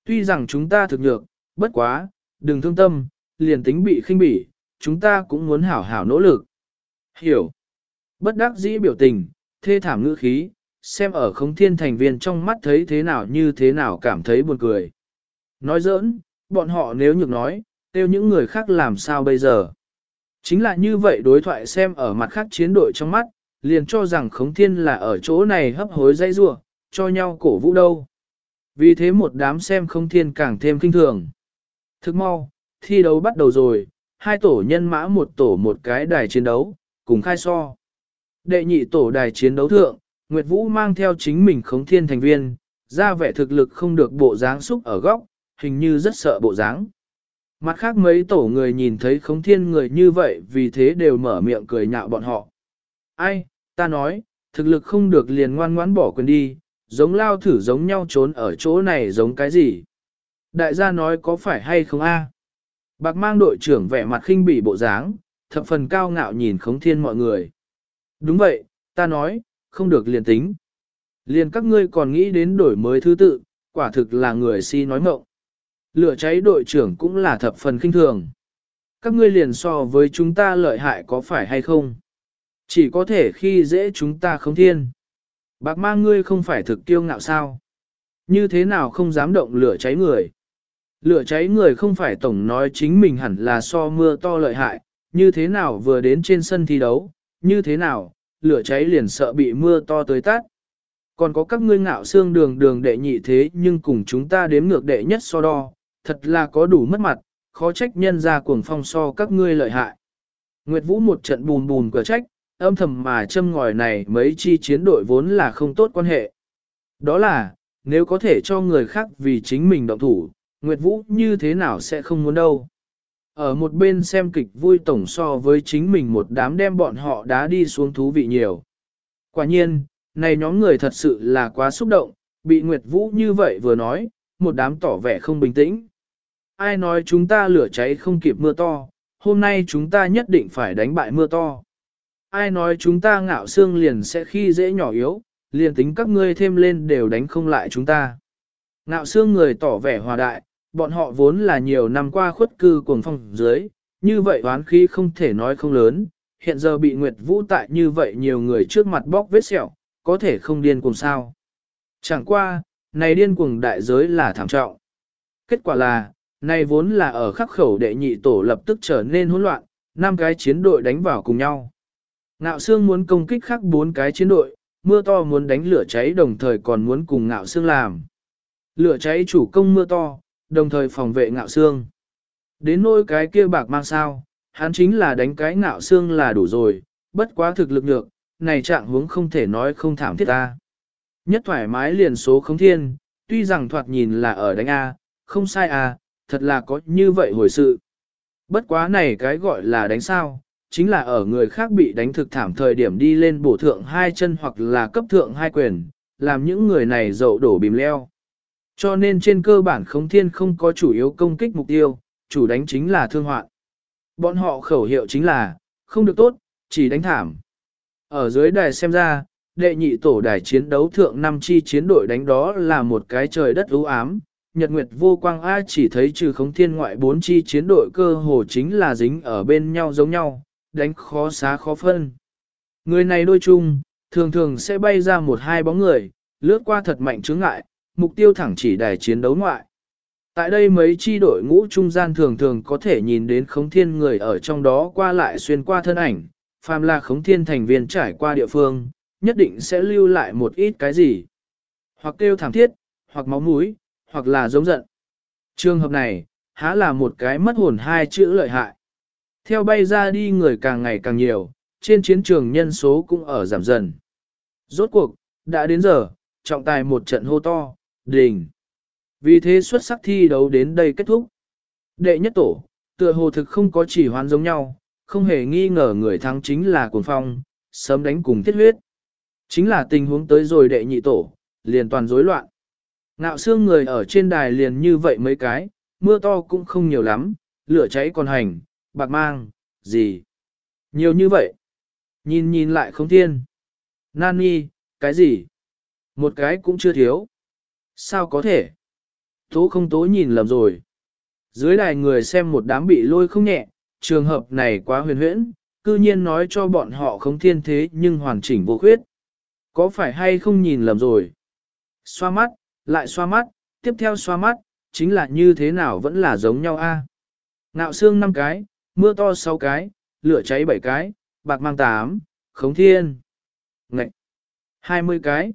Speaker 1: Tuy rằng chúng ta thực nhược, bất quá, đừng thương tâm, liền tính bị khinh bỉ, chúng ta cũng muốn hảo hảo nỗ lực. Hiểu. Bất đắc dĩ biểu tình, thê thảm ngữ khí, xem ở không thiên thành viên trong mắt thấy thế nào như thế nào cảm thấy buồn cười. Nói giỡn, bọn họ nếu nhược nói, tiêu những người khác làm sao bây giờ. Chính là như vậy đối thoại xem ở mặt khác chiến đội trong mắt, liền cho rằng khống thiên là ở chỗ này hấp hối dây rua, cho nhau cổ vũ đâu. Vì thế một đám xem không thiên càng thêm kinh thường. Thức mau, thi đấu bắt đầu rồi, hai tổ nhân mã một tổ một cái đài chiến đấu, cùng khai so. Đệ nhị tổ đài chiến đấu thượng, Nguyệt Vũ mang theo chính mình khống thiên thành viên, ra vẻ thực lực không được bộ dáng xúc ở góc, hình như rất sợ bộ dáng. Mặt khác mấy tổ người nhìn thấy khống thiên người như vậy vì thế đều mở miệng cười nhạo bọn họ. Ai, ta nói, thực lực không được liền ngoan ngoãn bỏ quyền đi, giống lao thử giống nhau trốn ở chỗ này giống cái gì. Đại gia nói có phải hay không a? Bạc mang đội trưởng vẻ mặt khinh bỉ bộ dáng, thập phần cao ngạo nhìn khống thiên mọi người. Đúng vậy, ta nói, không được liền tính. Liền các ngươi còn nghĩ đến đổi mới thứ tự, quả thực là người si nói mộng. Lửa cháy đội trưởng cũng là thập phần kinh thường. Các ngươi liền so với chúng ta lợi hại có phải hay không? Chỉ có thể khi dễ chúng ta không thiên. Bạc ma ngươi không phải thực kiêu ngạo sao? Như thế nào không dám động lửa cháy người? Lửa cháy người không phải tổng nói chính mình hẳn là so mưa to lợi hại, như thế nào vừa đến trên sân thi đấu, như thế nào, lửa cháy liền sợ bị mưa to tới tát. Còn có các ngươi ngạo xương đường đường đệ nhị thế nhưng cùng chúng ta đếm ngược đệ nhất so đo, thật là có đủ mất mặt, khó trách nhân ra cuồng phong so các ngươi lợi hại. Nguyệt Vũ một trận bùn bùn cửa trách, âm thầm mà châm ngòi này mấy chi chiến đội vốn là không tốt quan hệ. Đó là, nếu có thể cho người khác vì chính mình động thủ, Nguyệt Vũ như thế nào sẽ không muốn đâu. Ở một bên xem kịch vui tổng so với chính mình một đám đem bọn họ đá đi xuống thú vị nhiều. Quả nhiên, này nhóm người thật sự là quá xúc động, bị Nguyệt Vũ như vậy vừa nói, một đám tỏ vẻ không bình tĩnh. Ai nói chúng ta lửa cháy không kịp mưa to, hôm nay chúng ta nhất định phải đánh bại mưa to. Ai nói chúng ta ngạo xương liền sẽ khi dễ nhỏ yếu, liền tính các ngươi thêm lên đều đánh không lại chúng ta. Ngạo xương người tỏ vẻ hòa đại, bọn họ vốn là nhiều năm qua khuất cư cuồng phong dưới, như vậy oán khí không thể nói không lớn, hiện giờ bị Nguyệt Vũ tại như vậy nhiều người trước mặt bóc vết sẹo, có thể không điên cuồng sao. Chẳng qua, này điên cuồng đại giới là thảm trọng. Kết quả là, này vốn là ở khắc khẩu đệ nhị tổ lập tức trở nên hỗn loạn, năm cái chiến đội đánh vào cùng nhau. Ngạo Sương muốn công kích khắc bốn cái chiến đội, mưa to muốn đánh lửa cháy đồng thời còn muốn cùng Ngạo Sương làm. Lửa cháy chủ công mưa to, đồng thời phòng vệ Ngạo xương Đến nỗi cái kia bạc mang sao, hắn chính là đánh cái Ngạo xương là đủ rồi, bất quá thực lực nhược, này trạng huống không thể nói không thảm thiết ta. Nhất thoải mái liền số không thiên, tuy rằng thoạt nhìn là ở đánh A, không sai A, thật là có như vậy hồi sự. Bất quá này cái gọi là đánh sao, chính là ở người khác bị đánh thực thảm thời điểm đi lên bổ thượng hai chân hoặc là cấp thượng hai quyền, làm những người này dậu đổ bìm leo. Cho nên trên cơ bản khống thiên không có chủ yếu công kích mục tiêu, chủ đánh chính là thương hoạn. Bọn họ khẩu hiệu chính là, không được tốt, chỉ đánh thảm. Ở dưới đài xem ra, đệ nhị tổ đài chiến đấu thượng năm chi chiến đội đánh đó là một cái trời đất ưu ám. Nhật Nguyệt vô quang A chỉ thấy trừ khống thiên ngoại bốn chi chiến đội cơ hồ chính là dính ở bên nhau giống nhau, đánh khó xá khó phân. Người này đôi chung, thường thường sẽ bay ra một hai bóng người, lướt qua thật mạnh chướng ngại, mục tiêu thẳng chỉ đài chiến đấu ngoại. Tại đây mấy chi đội ngũ trung gian thường thường có thể nhìn đến khống thiên người ở trong đó qua lại xuyên qua thân ảnh, phàm là khống thiên thành viên trải qua địa phương, nhất định sẽ lưu lại một ít cái gì. Hoặc kêu thảm thiết, hoặc máu mũi, hoặc là giống giận. Trường hợp này, há là một cái mất hồn hai chữ lợi hại. Theo bay ra đi người càng ngày càng nhiều, trên chiến trường nhân số cũng ở giảm dần. Rốt cuộc, đã đến giờ, trọng tài một trận hô to, đình. Vì thế xuất sắc thi đấu đến đây kết thúc. Đệ nhất tổ, tựa hồ thực không có chỉ hoán giống nhau, không hề nghi ngờ người thắng chính là cuồng phong, sớm đánh cùng tiết huyết. Chính là tình huống tới rồi đệ nhị tổ, liền toàn rối loạn. Ngạo xương người ở trên đài liền như vậy mấy cái, mưa to cũng không nhiều lắm, lửa cháy còn hành, bạc mang, gì. Nhiều như vậy. Nhìn nhìn lại không thiên. Nani, cái gì? Một cái cũng chưa thiếu. Sao có thể? Tố không tố nhìn lầm rồi. Dưới đài người xem một đám bị lôi không nhẹ, trường hợp này quá huyền huyễn, cư nhiên nói cho bọn họ không thiên thế nhưng hoàn chỉnh vô khuyết. Có phải hay không nhìn lầm rồi? Xoa mắt, lại xoa mắt, tiếp theo xoa mắt, chính là như thế nào vẫn là giống nhau a. Nạo xương 5 cái, mưa to 6 cái, lửa cháy 7 cái, bạc mang 8, khống thiên. Ngậy! 20 cái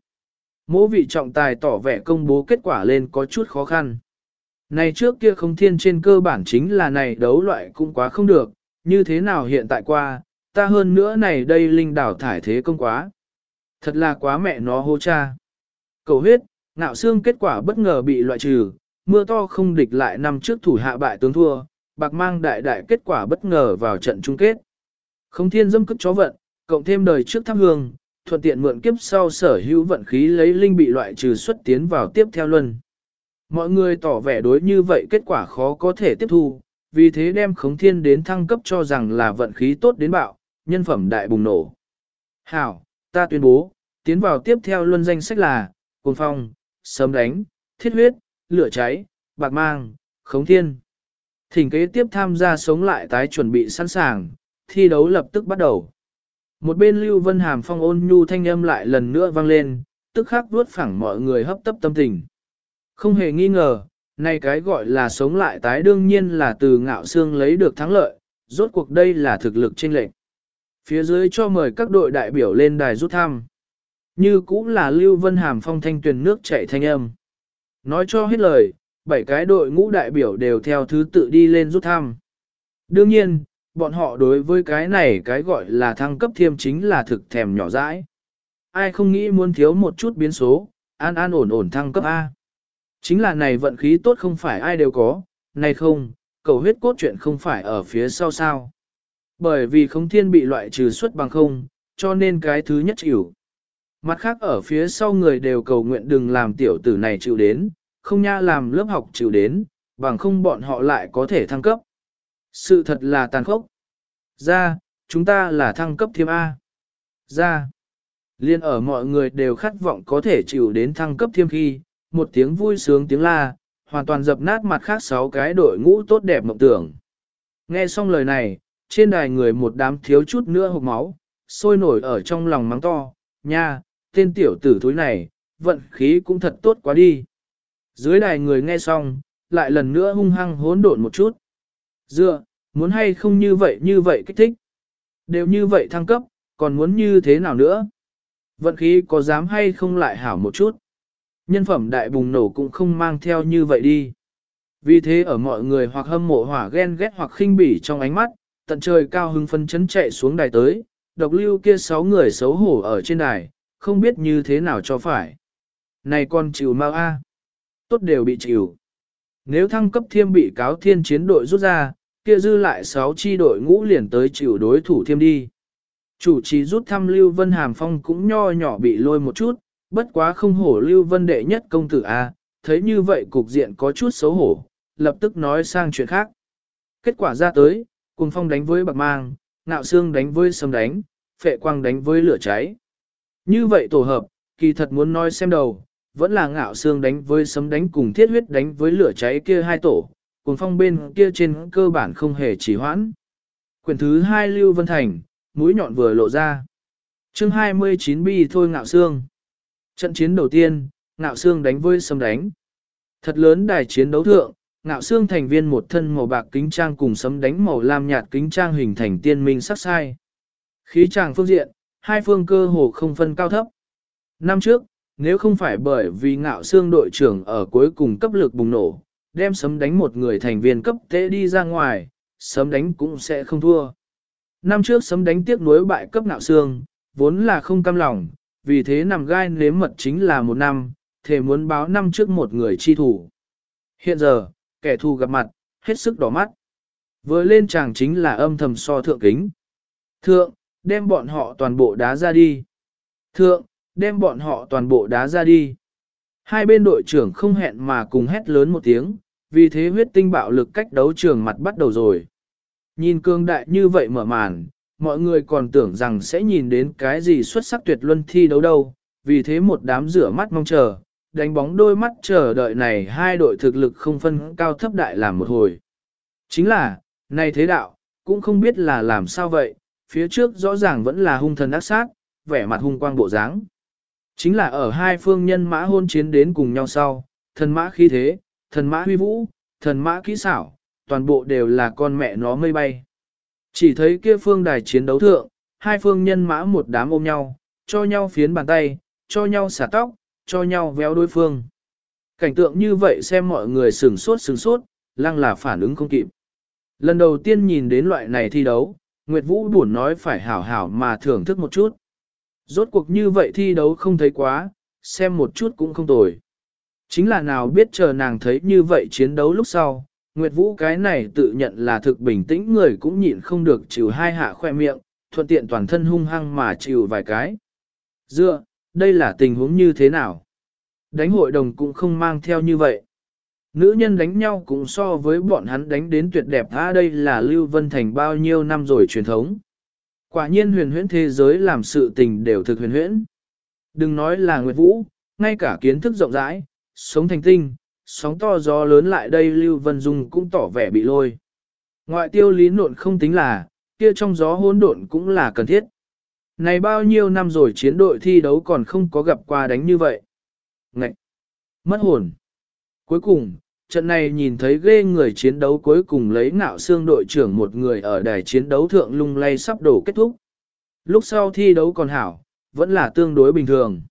Speaker 1: mỗi vị trọng tài tỏ vẻ công bố kết quả lên có chút khó khăn. Này trước kia không thiên trên cơ bản chính là này đấu loại cũng quá không được, như thế nào hiện tại qua, ta hơn nữa này đây linh đảo thải thế công quá. Thật là quá mẹ nó hô cha. Cầu huyết, ngạo xương kết quả bất ngờ bị loại trừ, mưa to không địch lại năm trước thủ hạ bại tướng thua, bạc mang đại đại kết quả bất ngờ vào trận chung kết. Không thiên dâm cất chó vận, cộng thêm đời trước thắp hương, thuận tiện mượn kiếp sau sở hữu vận khí lấy linh bị loại trừ xuất tiến vào tiếp theo luân. Mọi người tỏ vẻ đối như vậy kết quả khó có thể tiếp thu, vì thế đem khống thiên đến thăng cấp cho rằng là vận khí tốt đến bạo, nhân phẩm đại bùng nổ. Hảo, ta tuyên bố, tiến vào tiếp theo luân danh sách là, cuồng phong, sớm đánh, thiết huyết, lửa cháy, bạc mang, khống thiên. Thỉnh kế tiếp tham gia sống lại tái chuẩn bị sẵn sàng, thi đấu lập tức bắt đầu. Một bên Lưu Vân Hàm phong ôn nhu thanh âm lại lần nữa vang lên, tức khắc vuốt phẳng mọi người hấp tấp tâm tình. Không hề nghi ngờ, nay cái gọi là sống lại tái đương nhiên là từ ngạo xương lấy được thắng lợi, rốt cuộc đây là thực lực chênh lệnh. Phía dưới cho mời các đội đại biểu lên đài rút thăm. Như cũng là Lưu Vân Hàm phong thanh tuyển nước chạy thanh âm. Nói cho hết lời, bảy cái đội ngũ đại biểu đều theo thứ tự đi lên rút thăm. Đương nhiên, bọn họ đối với cái này cái gọi là thăng cấp thiêm chính là thực thèm nhỏ dãi. Ai không nghĩ muốn thiếu một chút biến số, an an ổn ổn thăng cấp A. Chính là này vận khí tốt không phải ai đều có, này không, cầu huyết cốt chuyện không phải ở phía sau sao. Bởi vì không thiên bị loại trừ xuất bằng không, cho nên cái thứ nhất chịu. Mặt khác ở phía sau người đều cầu nguyện đừng làm tiểu tử này chịu đến, không nha làm lớp học chịu đến, bằng không bọn họ lại có thể thăng cấp. Sự thật là tàn khốc. Ra, chúng ta là thăng cấp thiêm A. Ra, liên ở mọi người đều khát vọng có thể chịu đến thăng cấp thiêm khi, một tiếng vui sướng tiếng la, hoàn toàn dập nát mặt khác sáu cái đội ngũ tốt đẹp mộng tưởng. Nghe xong lời này, trên đài người một đám thiếu chút nữa hộp máu, sôi nổi ở trong lòng mắng to, nha, tên tiểu tử thối này, vận khí cũng thật tốt quá đi. Dưới đài người nghe xong, lại lần nữa hung hăng hỗn độn một chút. Dựa, muốn hay không như vậy như vậy kích thích. Đều như vậy thăng cấp, còn muốn như thế nào nữa? Vận khí có dám hay không lại hảo một chút? Nhân phẩm đại bùng nổ cũng không mang theo như vậy đi. Vì thế ở mọi người hoặc hâm mộ hỏa ghen ghét hoặc khinh bỉ trong ánh mắt, tận trời cao hưng phân chấn chạy xuống đài tới, độc lưu kia sáu người xấu hổ ở trên đài, không biết như thế nào cho phải. Này con chịu mau a, tốt đều bị chịu. Nếu thăng cấp thiêm bị cáo thiên chiến đội rút ra, kia dư lại 6 chi đội ngũ liền tới chịu đối thủ thiêm đi. Chủ trì rút thăm Lưu Vân Hàm Phong cũng nho nhỏ bị lôi một chút, bất quá không hổ Lưu Vân đệ nhất công tử A, thấy như vậy cục diện có chút xấu hổ, lập tức nói sang chuyện khác. Kết quả ra tới, cùng phong đánh với bạc mang, ngạo xương đánh với sấm đánh, phệ quang đánh với lửa cháy. Như vậy tổ hợp, kỳ thật muốn nói xem đầu, vẫn là ngạo xương đánh với sấm đánh cùng thiết huyết đánh với lửa cháy kia hai tổ, cuồng phong bên kia trên cơ bản không hề chỉ hoãn. Quyển thứ hai Lưu Vân Thành, mũi nhọn vừa lộ ra. chương 29 bi thôi ngạo xương. Trận chiến đầu tiên, ngạo xương đánh với sấm đánh. Thật lớn đài chiến đấu thượng, ngạo xương thành viên một thân màu bạc kính trang cùng sấm đánh màu lam nhạt kính trang hình thành tiên minh sắc sai. Khí tràng phương diện, hai phương cơ hồ không phân cao thấp. Năm trước, nếu không phải bởi vì ngạo xương đội trưởng ở cuối cùng cấp lực bùng nổ, đem sấm đánh một người thành viên cấp tế đi ra ngoài, sấm đánh cũng sẽ không thua. Năm trước sấm đánh tiếc nuối bại cấp ngạo xương, vốn là không cam lòng, vì thế nằm gai nếm mật chính là một năm, thể muốn báo năm trước một người chi thủ. Hiện giờ, kẻ thù gặp mặt, hết sức đỏ mắt. Vừa lên chàng chính là âm thầm so thượng kính. Thượng, đem bọn họ toàn bộ đá ra đi. Thượng, đem bọn họ toàn bộ đá ra đi. Hai bên đội trưởng không hẹn mà cùng hét lớn một tiếng, vì thế huyết tinh bạo lực cách đấu trường mặt bắt đầu rồi. Nhìn cương đại như vậy mở màn, mọi người còn tưởng rằng sẽ nhìn đến cái gì xuất sắc tuyệt luân thi đấu đâu, vì thế một đám rửa mắt mong chờ, đánh bóng đôi mắt chờ đợi này hai đội thực lực không phân cao thấp đại làm một hồi. Chính là, này thế đạo, cũng không biết là làm sao vậy, phía trước rõ ràng vẫn là hung thần ác sát, vẻ mặt hung quang bộ dáng. Chính là ở hai phương nhân mã hôn chiến đến cùng nhau sau, thần mã khí thế, thần mã huy vũ, thần mã kỹ xảo, toàn bộ đều là con mẹ nó mây bay. Chỉ thấy kia phương đài chiến đấu thượng, hai phương nhân mã một đám ôm nhau, cho nhau phiến bàn tay, cho nhau xả tóc, cho nhau véo đối phương. Cảnh tượng như vậy xem mọi người sửng sốt sửng sốt, lăng là phản ứng không kịp. Lần đầu tiên nhìn đến loại này thi đấu, Nguyệt Vũ buồn nói phải hảo hảo mà thưởng thức một chút. Rốt cuộc như vậy thi đấu không thấy quá, xem một chút cũng không tồi. Chính là nào biết chờ nàng thấy như vậy chiến đấu lúc sau, Nguyệt Vũ cái này tự nhận là thực bình tĩnh người cũng nhịn không được chịu hai hạ khoe miệng, thuận tiện toàn thân hung hăng mà chịu vài cái. Dựa, đây là tình huống như thế nào? Đánh hội đồng cũng không mang theo như vậy. Nữ nhân đánh nhau cũng so với bọn hắn đánh đến tuyệt đẹp a đây là Lưu Vân Thành bao nhiêu năm rồi truyền thống. Quả nhiên huyền huyễn thế giới làm sự tình đều thực huyền huyễn. Đừng nói là Nguyệt Vũ, ngay cả kiến thức rộng rãi, sống thành tinh, sóng to gió lớn lại đây Lưu Vân Dung cũng tỏ vẻ bị lôi. Ngoại tiêu lý nộn không tính là, kia trong gió hỗn độn cũng là cần thiết. Này bao nhiêu năm rồi chiến đội thi đấu còn không có gặp qua đánh như vậy. Ngậy! Mất hồn! Cuối cùng, trận này nhìn thấy ghê người chiến đấu cuối cùng lấy ngạo xương đội trưởng một người ở đài chiến đấu thượng lung lay sắp đổ kết thúc. Lúc sau thi đấu còn hảo, vẫn là tương đối bình thường.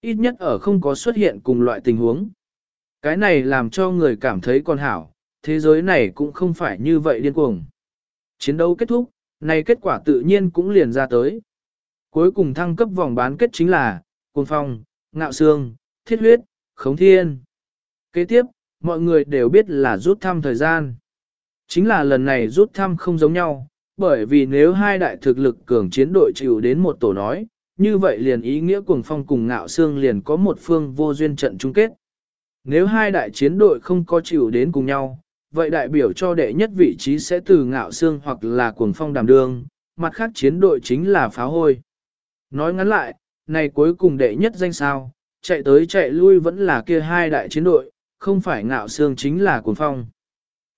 Speaker 1: Ít nhất ở không có xuất hiện cùng loại tình huống. Cái này làm cho người cảm thấy còn hảo, thế giới này cũng không phải như vậy điên cuồng. Chiến đấu kết thúc, này kết quả tự nhiên cũng liền ra tới. Cuối cùng thăng cấp vòng bán kết chính là, cuồng phong, ngạo xương, thiết huyết, khống thiên. Kế tiếp, mọi người đều biết là rút thăm thời gian. Chính là lần này rút thăm không giống nhau, bởi vì nếu hai đại thực lực cường chiến đội chịu đến một tổ nói, như vậy liền ý nghĩa cuồng phong cùng ngạo xương liền có một phương vô duyên trận chung kết. Nếu hai đại chiến đội không có chịu đến cùng nhau, vậy đại biểu cho đệ nhất vị trí sẽ từ ngạo xương hoặc là cuồng phong đàm đương, mặt khác chiến đội chính là phá hôi. Nói ngắn lại, này cuối cùng đệ nhất danh sao, chạy tới chạy lui vẫn là kia hai đại chiến đội, không phải ngạo xương chính là cuồng phong.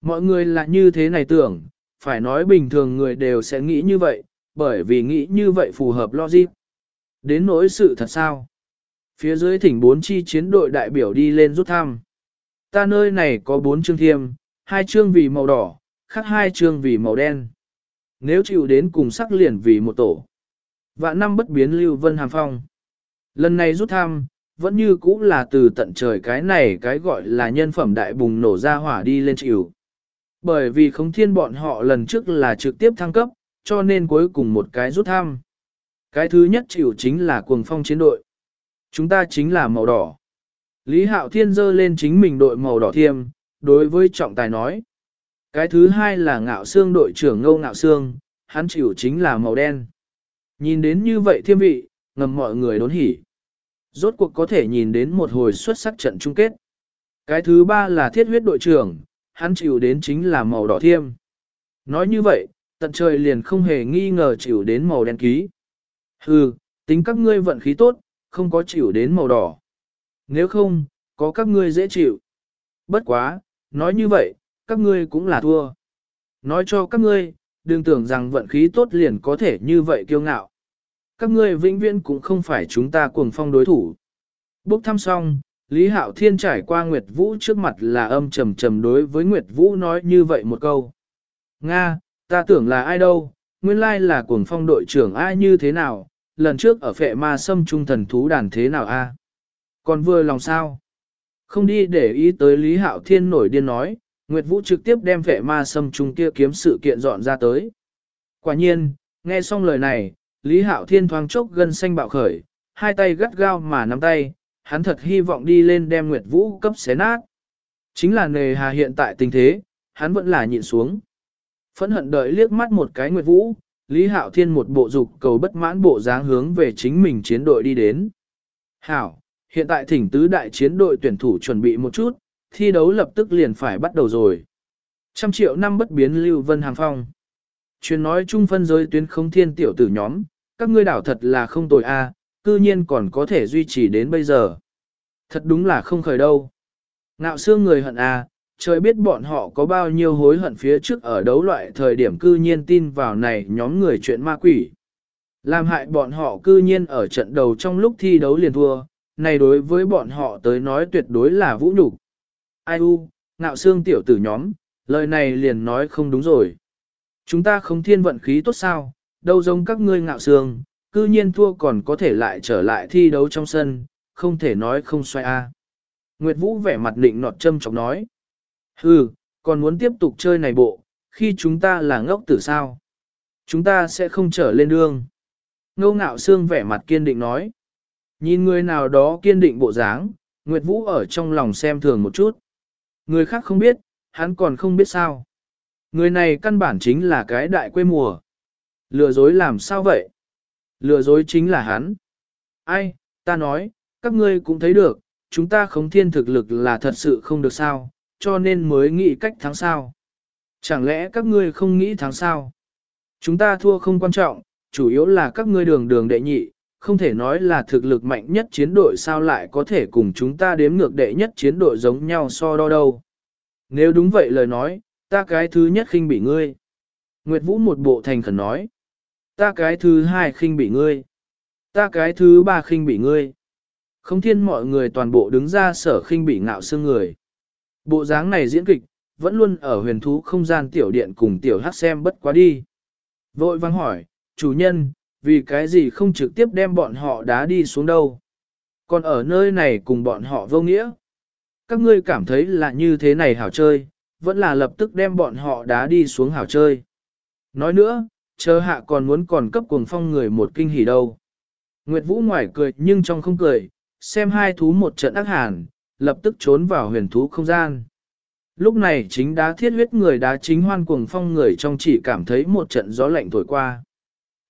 Speaker 1: Mọi người là như thế này tưởng, phải nói bình thường người đều sẽ nghĩ như vậy, bởi vì nghĩ như vậy phù hợp logic. Đến nỗi sự thật sao? Phía dưới thỉnh bốn chi chiến đội đại biểu đi lên rút thăm. Ta nơi này có bốn chương thiêm, hai chương vì màu đỏ, khác hai chương vì màu đen. Nếu chịu đến cùng sắc liền vì một tổ. Vạn năm bất biến lưu vân hàm phong. Lần này rút thăm, vẫn như cũ là từ tận trời cái này cái gọi là nhân phẩm đại bùng nổ ra hỏa đi lên chịu. Bởi vì không thiên bọn họ lần trước là trực tiếp thăng cấp, cho nên cuối cùng một cái rút thăm. Cái thứ nhất chịu chính là cuồng phong chiến đội. Chúng ta chính là màu đỏ. Lý Hạo Thiên dơ lên chính mình đội màu đỏ thiêm, đối với trọng tài nói. Cái thứ hai là ngạo xương đội trưởng ngâu ngạo xương, hắn chịu chính là màu đen. Nhìn đến như vậy thiêm vị, ngầm mọi người đốn hỉ. Rốt cuộc có thể nhìn đến một hồi xuất sắc trận chung kết. Cái thứ ba là thiết huyết đội trưởng, hắn chịu đến chính là màu đỏ thiêm. Nói như vậy, tận trời liền không hề nghi ngờ chịu đến màu đen ký. Hừ, tính các ngươi vận khí tốt, không có chịu đến màu đỏ. Nếu không, có các ngươi dễ chịu. Bất quá, nói như vậy, các ngươi cũng là thua. Nói cho các ngươi, đừng tưởng rằng vận khí tốt liền có thể như vậy kiêu ngạo. Các ngươi vĩnh viễn cũng không phải chúng ta cuồng phong đối thủ. Bốc thăm xong, Lý Hạo Thiên trải qua Nguyệt Vũ trước mặt là âm trầm trầm đối với Nguyệt Vũ nói như vậy một câu. Nga, ta tưởng là ai đâu, nguyên lai là cuồng phong đội trưởng ai như thế nào, lần trước ở phệ ma sâm trung thần thú đàn thế nào a? Còn vừa lòng sao? Không đi để ý tới Lý Hạo Thiên nổi điên nói, Nguyệt Vũ trực tiếp đem phệ ma sâm trung kia kiếm sự kiện dọn ra tới. Quả nhiên, nghe xong lời này, Lý Hạo Thiên thoáng chốc gân xanh bạo khởi, hai tay gắt gao mà nắm tay, hắn thật hy vọng đi lên đem Nguyệt Vũ cấp xé nát. Chính là nề hà hiện tại tình thế, hắn vẫn là nhịn xuống. Phẫn hận đợi liếc mắt một cái Nguyệt Vũ, Lý Hạo Thiên một bộ dục cầu bất mãn bộ dáng hướng về chính mình chiến đội đi đến. Hảo, hiện tại thỉnh tứ đại chiến đội tuyển thủ chuẩn bị một chút, thi đấu lập tức liền phải bắt đầu rồi. Trăm triệu năm bất biến Lưu Vân Hàng Phong. Chuyên nói chung phân giới tuyến không thiên tiểu tử nhóm, các ngươi đảo thật là không tồi a, cư nhiên còn có thể duy trì đến bây giờ. Thật đúng là không khởi đâu. Ngạo xương người hận a, trời biết bọn họ có bao nhiêu hối hận phía trước ở đấu loại thời điểm cư nhiên tin vào này nhóm người chuyện ma quỷ. Làm hại bọn họ cư nhiên ở trận đầu trong lúc thi đấu liền thua, này đối với bọn họ tới nói tuyệt đối là vũ nhục. Ai u, ngạo xương tiểu tử nhóm, lời này liền nói không đúng rồi. Chúng ta không thiên vận khí tốt sao, đâu giống các ngươi ngạo xương, cư nhiên thua còn có thể lại trở lại thi đấu trong sân, không thể nói không xoay a. Nguyệt Vũ vẻ mặt định nọt châm chọc nói. Hừ, còn muốn tiếp tục chơi này bộ, khi chúng ta là ngốc tử sao? Chúng ta sẽ không trở lên đường. Ngô ngạo xương vẻ mặt kiên định nói. Nhìn người nào đó kiên định bộ dáng, Nguyệt Vũ ở trong lòng xem thường một chút. Người khác không biết, hắn còn không biết sao. Người này căn bản chính là cái đại quê mùa. Lừa dối làm sao vậy? Lừa dối chính là hắn. Ai, ta nói, các ngươi cũng thấy được, chúng ta khống thiên thực lực là thật sự không được sao, cho nên mới nghĩ cách thắng sao. Chẳng lẽ các ngươi không nghĩ thắng sao? Chúng ta thua không quan trọng, chủ yếu là các ngươi đường đường đệ nhị, không thể nói là thực lực mạnh nhất chiến đội sao lại có thể cùng chúng ta đếm ngược đệ nhất chiến đội giống nhau so đo đâu. Nếu đúng vậy lời nói, ta cái thứ nhất khinh bị ngươi. Nguyệt Vũ một bộ thành khẩn nói. Ta cái thứ hai khinh bị ngươi. Ta cái thứ ba khinh bị ngươi. Không thiên mọi người toàn bộ đứng ra sở khinh bị ngạo xương người. Bộ dáng này diễn kịch, vẫn luôn ở huyền thú không gian tiểu điện cùng tiểu hát xem bất quá đi. Vội vang hỏi, chủ nhân, vì cái gì không trực tiếp đem bọn họ đá đi xuống đâu. Còn ở nơi này cùng bọn họ vô nghĩa. Các ngươi cảm thấy là như thế này hảo chơi, vẫn là lập tức đem bọn họ đá đi xuống hảo chơi. Nói nữa, chờ hạ còn muốn còn cấp cuồng phong người một kinh hỉ đâu. Nguyệt Vũ ngoài cười nhưng trong không cười, xem hai thú một trận ác hàn, lập tức trốn vào huyền thú không gian. Lúc này chính đá thiết huyết người đá chính hoan cuồng phong người trong chỉ cảm thấy một trận gió lạnh thổi qua.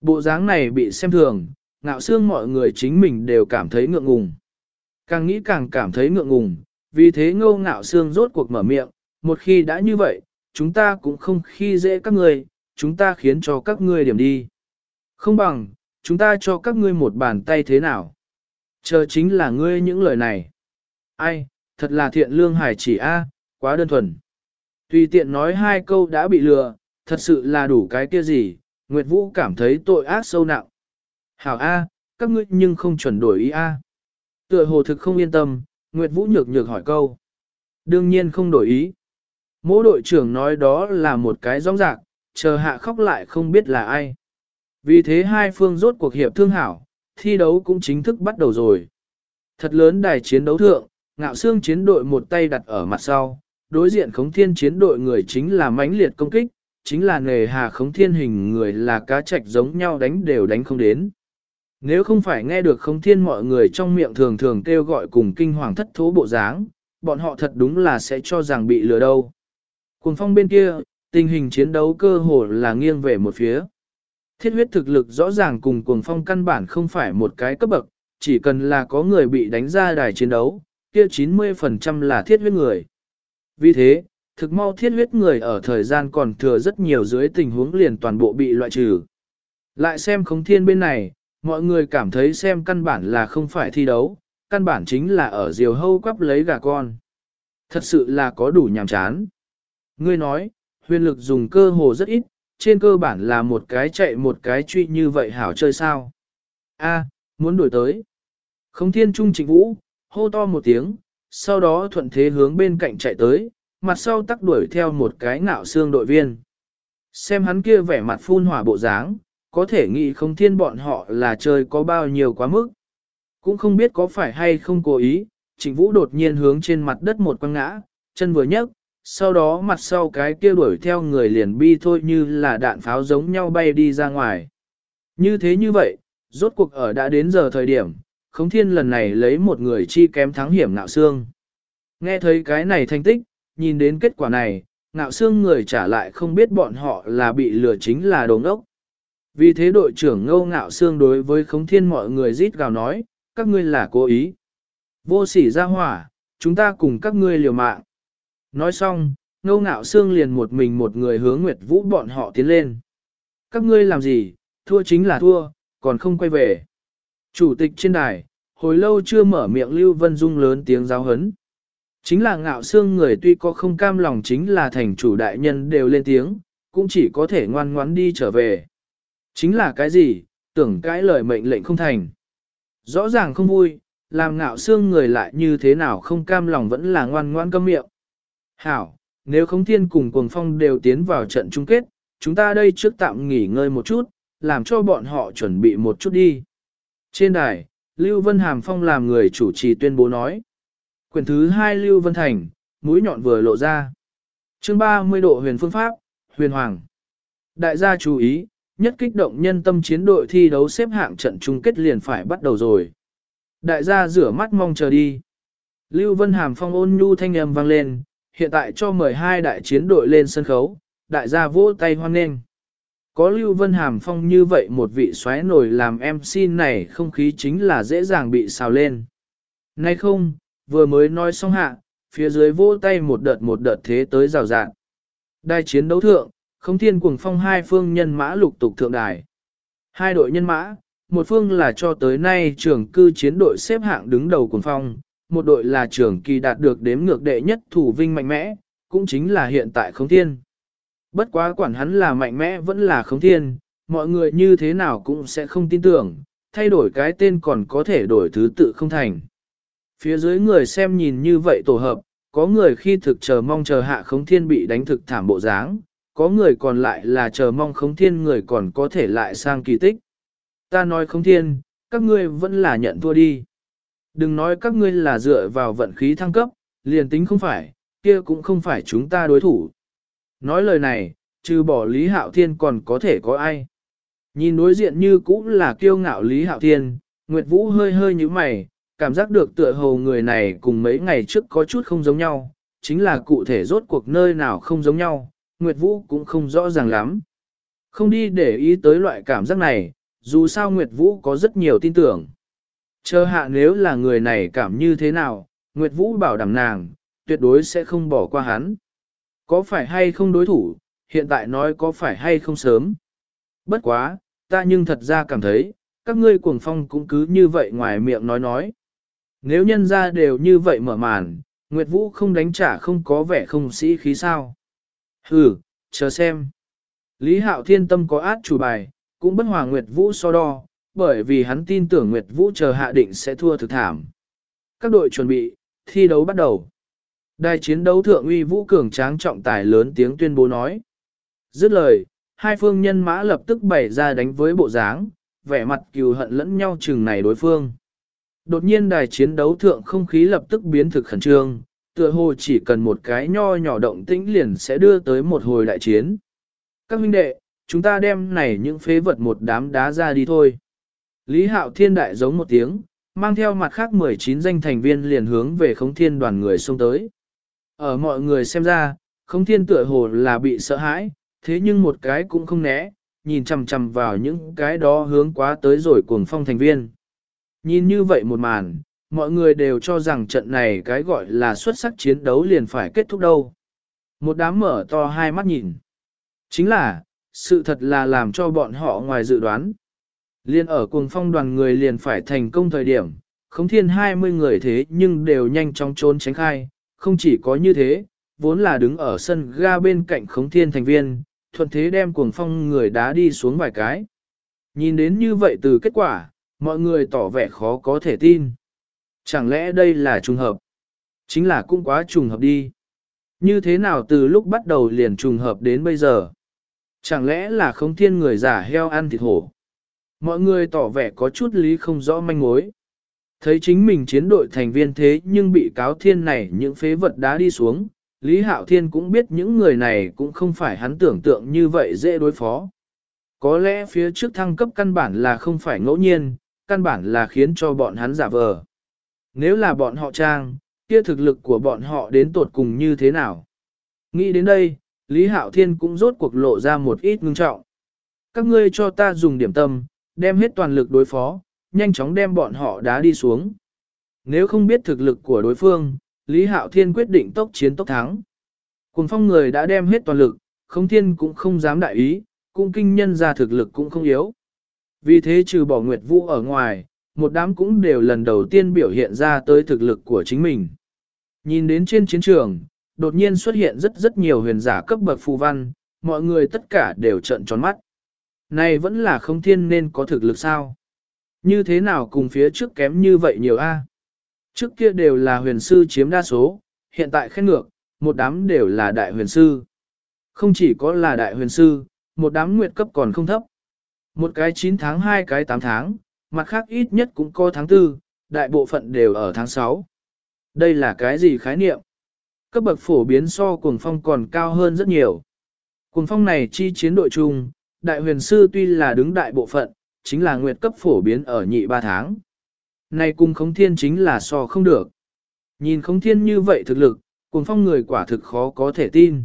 Speaker 1: Bộ dáng này bị xem thường, ngạo xương mọi người chính mình đều cảm thấy ngượng ngùng. Càng nghĩ càng cảm thấy ngượng ngùng, vì thế ngô ngạo xương rốt cuộc mở miệng, một khi đã như vậy, chúng ta cũng không khi dễ các người, chúng ta khiến cho các ngươi điểm đi. Không bằng, chúng ta cho các ngươi một bàn tay thế nào. Chờ chính là ngươi những lời này. Ai, thật là thiện lương hải chỉ a, quá đơn thuần. Tùy tiện nói hai câu đã bị lừa, thật sự là đủ cái kia gì, Nguyệt Vũ cảm thấy tội ác sâu nặng. Hảo A, các ngươi nhưng không chuẩn đổi ý A. Tựa hồ thực không yên tâm, Nguyệt Vũ nhược nhược hỏi câu. Đương nhiên không đổi ý. Mỗ đội trưởng nói đó là một cái rong rạc, chờ hạ khóc lại không biết là ai. Vì thế hai phương rốt cuộc hiệp thương hảo, thi đấu cũng chính thức bắt đầu rồi. Thật lớn đài chiến đấu thượng, ngạo xương chiến đội một tay đặt ở mặt sau, đối diện khống thiên chiến đội người chính là mãnh liệt công kích, chính là nghề hà khống thiên hình người là cá trạch giống nhau đánh đều đánh không đến. Nếu không phải nghe được khống thiên mọi người trong miệng thường thường kêu gọi cùng kinh hoàng thất thố bộ dáng, bọn họ thật đúng là sẽ cho rằng bị lừa đâu. Cùng phong bên kia, tình hình chiến đấu cơ hồ là nghiêng về một phía. Thiết huyết thực lực rõ ràng cùng cuồng phong căn bản không phải một cái cấp bậc, chỉ cần là có người bị đánh ra đài chiến đấu, kia 90% là thiết huyết người. Vì thế, thực mau thiết huyết người ở thời gian còn thừa rất nhiều dưới tình huống liền toàn bộ bị loại trừ. Lại xem khống thiên bên này, mọi người cảm thấy xem căn bản là không phải thi đấu, căn bản chính là ở diều hâu quắp lấy gà con. Thật sự là có đủ nhàm chán. Ngươi nói, huyền lực dùng cơ hồ rất ít, trên cơ bản là một cái chạy một cái truy như vậy hảo chơi sao. A, muốn đuổi tới. Không thiên trung trịnh vũ, hô to một tiếng, sau đó thuận thế hướng bên cạnh chạy tới, mặt sau tắc đuổi theo một cái ngạo xương đội viên. Xem hắn kia vẻ mặt phun hỏa bộ dáng, có thể nghĩ không thiên bọn họ là chơi có bao nhiêu quá mức. Cũng không biết có phải hay không cố ý, trịnh vũ đột nhiên hướng trên mặt đất một quăng ngã, chân vừa nhấc, sau đó mặt sau cái kia đuổi theo người liền bi thôi như là đạn pháo giống nhau bay đi ra ngoài. Như thế như vậy, rốt cuộc ở đã đến giờ thời điểm, khống thiên lần này lấy một người chi kém thắng hiểm nạo xương. Nghe thấy cái này thành tích, nhìn đến kết quả này, ngạo xương người trả lại không biết bọn họ là bị lừa chính là đồ ngốc. Vì thế đội trưởng ngâu ngạo xương đối với khống thiên mọi người rít gào nói, các ngươi là cố ý. Vô sỉ ra hỏa, chúng ta cùng các ngươi liều mạng. Nói xong, ngô ngạo xương liền một mình một người hướng Nguyệt Vũ bọn họ tiến lên. Các ngươi làm gì, thua chính là thua, còn không quay về. Chủ tịch trên đài, hồi lâu chưa mở miệng Lưu Vân Dung lớn tiếng giáo hấn. Chính là ngạo xương người tuy có không cam lòng chính là thành chủ đại nhân đều lên tiếng, cũng chỉ có thể ngoan ngoãn đi trở về. Chính là cái gì, tưởng cái lời mệnh lệnh không thành. Rõ ràng không vui, làm ngạo xương người lại như thế nào không cam lòng vẫn là ngoan ngoan câm miệng. Hảo, nếu không thiên cùng cuồng phong đều tiến vào trận chung kết, chúng ta đây trước tạm nghỉ ngơi một chút, làm cho bọn họ chuẩn bị một chút đi. Trên đài, Lưu Vân Hàm Phong làm người chủ trì tuyên bố nói. Quyển thứ hai Lưu Vân Thành, mũi nhọn vừa lộ ra. chương 30 độ huyền phương pháp, huyền hoàng. Đại gia chú ý, nhất kích động nhân tâm chiến đội thi đấu xếp hạng trận chung kết liền phải bắt đầu rồi. Đại gia rửa mắt mong chờ đi. Lưu Vân Hàm Phong ôn nhu thanh âm vang lên, hiện tại cho mời hai đại chiến đội lên sân khấu, đại gia vỗ tay hoan nghênh. Có Lưu Vân Hàm Phong như vậy một vị xoáy nổi làm MC này không khí chính là dễ dàng bị xào lên. Nay không, vừa mới nói xong hạ, phía dưới vỗ tay một đợt một đợt thế tới rào rạng. đại chiến đấu thượng, không thiên cuồng phong hai phương nhân mã lục tục thượng đài. Hai đội nhân mã, một phương là cho tới nay trưởng cư chiến đội xếp hạng đứng đầu cuồng phong, một đội là trưởng kỳ đạt được đếm ngược đệ nhất thủ vinh mạnh mẽ, cũng chính là hiện tại không thiên. Bất quá quản hắn là mạnh mẽ vẫn là không thiên, mọi người như thế nào cũng sẽ không tin tưởng, thay đổi cái tên còn có thể đổi thứ tự không thành. Phía dưới người xem nhìn như vậy tổ hợp, có người khi thực chờ mong chờ hạ khống thiên bị đánh thực thảm bộ dáng, có người còn lại là chờ mong khống thiên người còn có thể lại sang kỳ tích. Ta nói khống thiên, các ngươi vẫn là nhận thua đi. Đừng nói các ngươi là dựa vào vận khí thăng cấp, liền tính không phải, kia cũng không phải chúng ta đối thủ. Nói lời này, trừ bỏ Lý Hạo Thiên còn có thể có ai. Nhìn đối diện như cũng là kiêu ngạo Lý Hạo Thiên, Nguyệt Vũ hơi hơi như mày, cảm giác được tựa hồ người này cùng mấy ngày trước có chút không giống nhau, chính là cụ thể rốt cuộc nơi nào không giống nhau, Nguyệt Vũ cũng không rõ ràng lắm. Không đi để ý tới loại cảm giác này, dù sao Nguyệt Vũ có rất nhiều tin tưởng. Chờ hạ nếu là người này cảm như thế nào, Nguyệt Vũ bảo đảm nàng, tuyệt đối sẽ không bỏ qua hắn. Có phải hay không đối thủ, hiện tại nói có phải hay không sớm. Bất quá, ta nhưng thật ra cảm thấy, các ngươi cuồng phong cũng cứ như vậy ngoài miệng nói nói. Nếu nhân ra đều như vậy mở màn, Nguyệt Vũ không đánh trả không có vẻ không sĩ khí sao. Hừ, chờ xem. Lý Hạo Thiên tâm có át chủ bài, cũng bất hòa Nguyệt Vũ so đo, bởi vì hắn tin tưởng Nguyệt Vũ chờ hạ định sẽ thua thực thảm. Các đội chuẩn bị, thi đấu bắt đầu. Đài chiến đấu thượng uy Vũ cường tráng trọng tài lớn tiếng tuyên bố nói. Dứt lời, hai phương nhân mã lập tức bày ra đánh với bộ dáng, vẻ mặt cừu hận lẫn nhau chừng này đối phương. Đột nhiên đài chiến đấu thượng không khí lập tức biến thực khẩn trương, tựa hồ chỉ cần một cái nho nhỏ động tĩnh liền sẽ đưa tới một hồi đại chiến. Các huynh đệ, chúng ta đem này những phế vật một đám đá ra đi thôi. Lý Hạo Thiên đại giống một tiếng, mang theo mặt khác 19 danh thành viên liền hướng về khống thiên đoàn người xông tới. Ở mọi người xem ra, khống thiên tựa hồ là bị sợ hãi, thế nhưng một cái cũng không né, nhìn chằm chằm vào những cái đó hướng quá tới rồi cuồng phong thành viên. Nhìn như vậy một màn, mọi người đều cho rằng trận này cái gọi là xuất sắc chiến đấu liền phải kết thúc đâu. Một đám mở to hai mắt nhìn. Chính là, sự thật là làm cho bọn họ ngoài dự đoán. Liên ở cuồng phong đoàn người liền phải thành công thời điểm, khống thiên 20 người thế nhưng đều nhanh chóng trốn tránh khai, không chỉ có như thế, vốn là đứng ở sân ga bên cạnh khống thiên thành viên, thuận thế đem cuồng phong người đá đi xuống vài cái. Nhìn đến như vậy từ kết quả, mọi người tỏ vẻ khó có thể tin. Chẳng lẽ đây là trùng hợp? Chính là cũng quá trùng hợp đi. Như thế nào từ lúc bắt đầu liền trùng hợp đến bây giờ? Chẳng lẽ là không thiên người giả heo ăn thịt hổ? Mọi người tỏ vẻ có chút lý không rõ manh mối. Thấy chính mình chiến đội thành viên thế nhưng bị cáo thiên này những phế vật đá đi xuống, Lý Hạo Thiên cũng biết những người này cũng không phải hắn tưởng tượng như vậy dễ đối phó. Có lẽ phía trước thăng cấp căn bản là không phải ngẫu nhiên, căn bản là khiến cho bọn hắn giả vờ. Nếu là bọn họ trang, kia thực lực của bọn họ đến tột cùng như thế nào? Nghĩ đến đây, Lý Hạo Thiên cũng rốt cuộc lộ ra một ít ngưng trọng. Các ngươi cho ta dùng điểm tâm, đem hết toàn lực đối phó, nhanh chóng đem bọn họ đá đi xuống. Nếu không biết thực lực của đối phương, Lý Hạo Thiên quyết định tốc chiến tốc thắng. Cùng phong người đã đem hết toàn lực, không thiên cũng không dám đại ý, cũng kinh nhân ra thực lực cũng không yếu. Vì thế trừ bỏ Nguyệt Vũ ở ngoài, một đám cũng đều lần đầu tiên biểu hiện ra tới thực lực của chính mình. Nhìn đến trên chiến trường, đột nhiên xuất hiện rất rất nhiều huyền giả cấp bậc phù văn, mọi người tất cả đều trợn tròn mắt. Này vẫn là không thiên nên có thực lực sao? Như thế nào cùng phía trước kém như vậy nhiều a? Trước kia đều là huyền sư chiếm đa số, hiện tại khen ngược, một đám đều là đại huyền sư. Không chỉ có là đại huyền sư, một đám nguyệt cấp còn không thấp. Một cái 9 tháng hai cái 8 tháng, mặt khác ít nhất cũng có tháng 4, đại bộ phận đều ở tháng 6. Đây là cái gì khái niệm? Cấp bậc phổ biến so cuồng phong còn cao hơn rất nhiều. Cuồng phong này chi chiến đội chung, đại huyền sư tuy là đứng đại bộ phận, chính là nguyệt cấp phổ biến ở nhị ba tháng. Này cùng khống thiên chính là so không được. Nhìn khống thiên như vậy thực lực, cùng phong người quả thực khó có thể tin.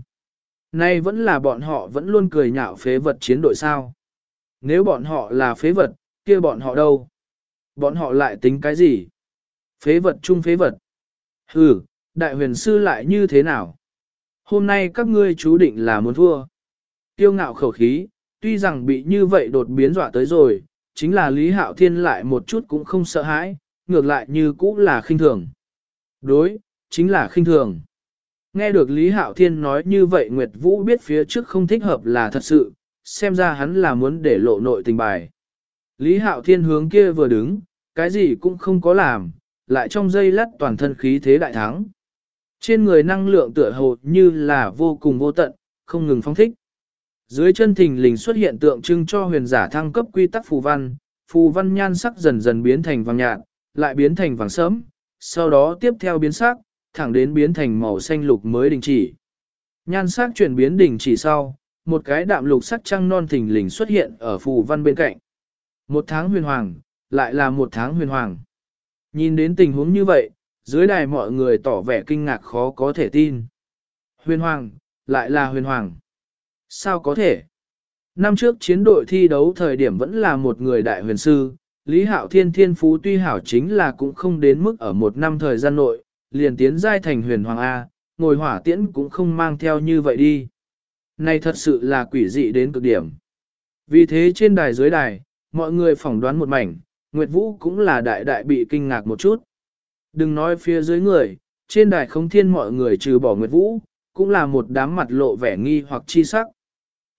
Speaker 1: Này vẫn là bọn họ vẫn luôn cười nhạo phế vật chiến đội sao. Nếu bọn họ là phế vật, kia bọn họ đâu? Bọn họ lại tính cái gì? Phế vật chung phế vật. Hừ, đại huyền sư lại như thế nào? Hôm nay các ngươi chú định là muốn thua. Tiêu ngạo khẩu khí, tuy rằng bị như vậy đột biến dọa tới rồi, chính là Lý Hạo Thiên lại một chút cũng không sợ hãi, ngược lại như cũ là khinh thường. Đối, chính là khinh thường. Nghe được Lý Hạo Thiên nói như vậy Nguyệt Vũ biết phía trước không thích hợp là thật sự, xem ra hắn là muốn để lộ nội tình bài. Lý Hạo Thiên hướng kia vừa đứng, cái gì cũng không có làm, lại trong dây lắt toàn thân khí thế đại thắng. Trên người năng lượng tựa hồ như là vô cùng vô tận, không ngừng phong thích. Dưới chân thình lình xuất hiện tượng trưng cho huyền giả thăng cấp quy tắc phù văn, phù văn nhan sắc dần dần biến thành vàng nhạt, lại biến thành vàng sớm, sau đó tiếp theo biến sắc, thẳng đến biến thành màu xanh lục mới đình chỉ. Nhan sắc chuyển biến đình chỉ sau, một cái đạm lục sắc trăng non thình lình xuất hiện ở phù văn bên cạnh. Một tháng huyền hoàng, lại là một tháng huyền hoàng. Nhìn đến tình huống như vậy, dưới đài mọi người tỏ vẻ kinh ngạc khó có thể tin. Huyền hoàng, lại là huyền hoàng. Sao có thể? Năm trước chiến đội thi đấu thời điểm vẫn là một người đại huyền sư, Lý Hạo Thiên thiên phú tuy hảo chính là cũng không đến mức ở một năm thời gian nội, liền tiến giai thành huyền hoàng A, ngồi hỏa tiễn cũng không mang theo như vậy đi. Này thật sự là quỷ dị đến cực điểm. Vì thế trên đài dưới đài, mọi người phỏng đoán một mảnh, Nguyệt Vũ cũng là đại đại bị kinh ngạc một chút. Đừng nói phía dưới người, trên đài không thiên mọi người trừ bỏ Nguyệt Vũ, cũng là một đám mặt lộ vẻ nghi hoặc chi sắc.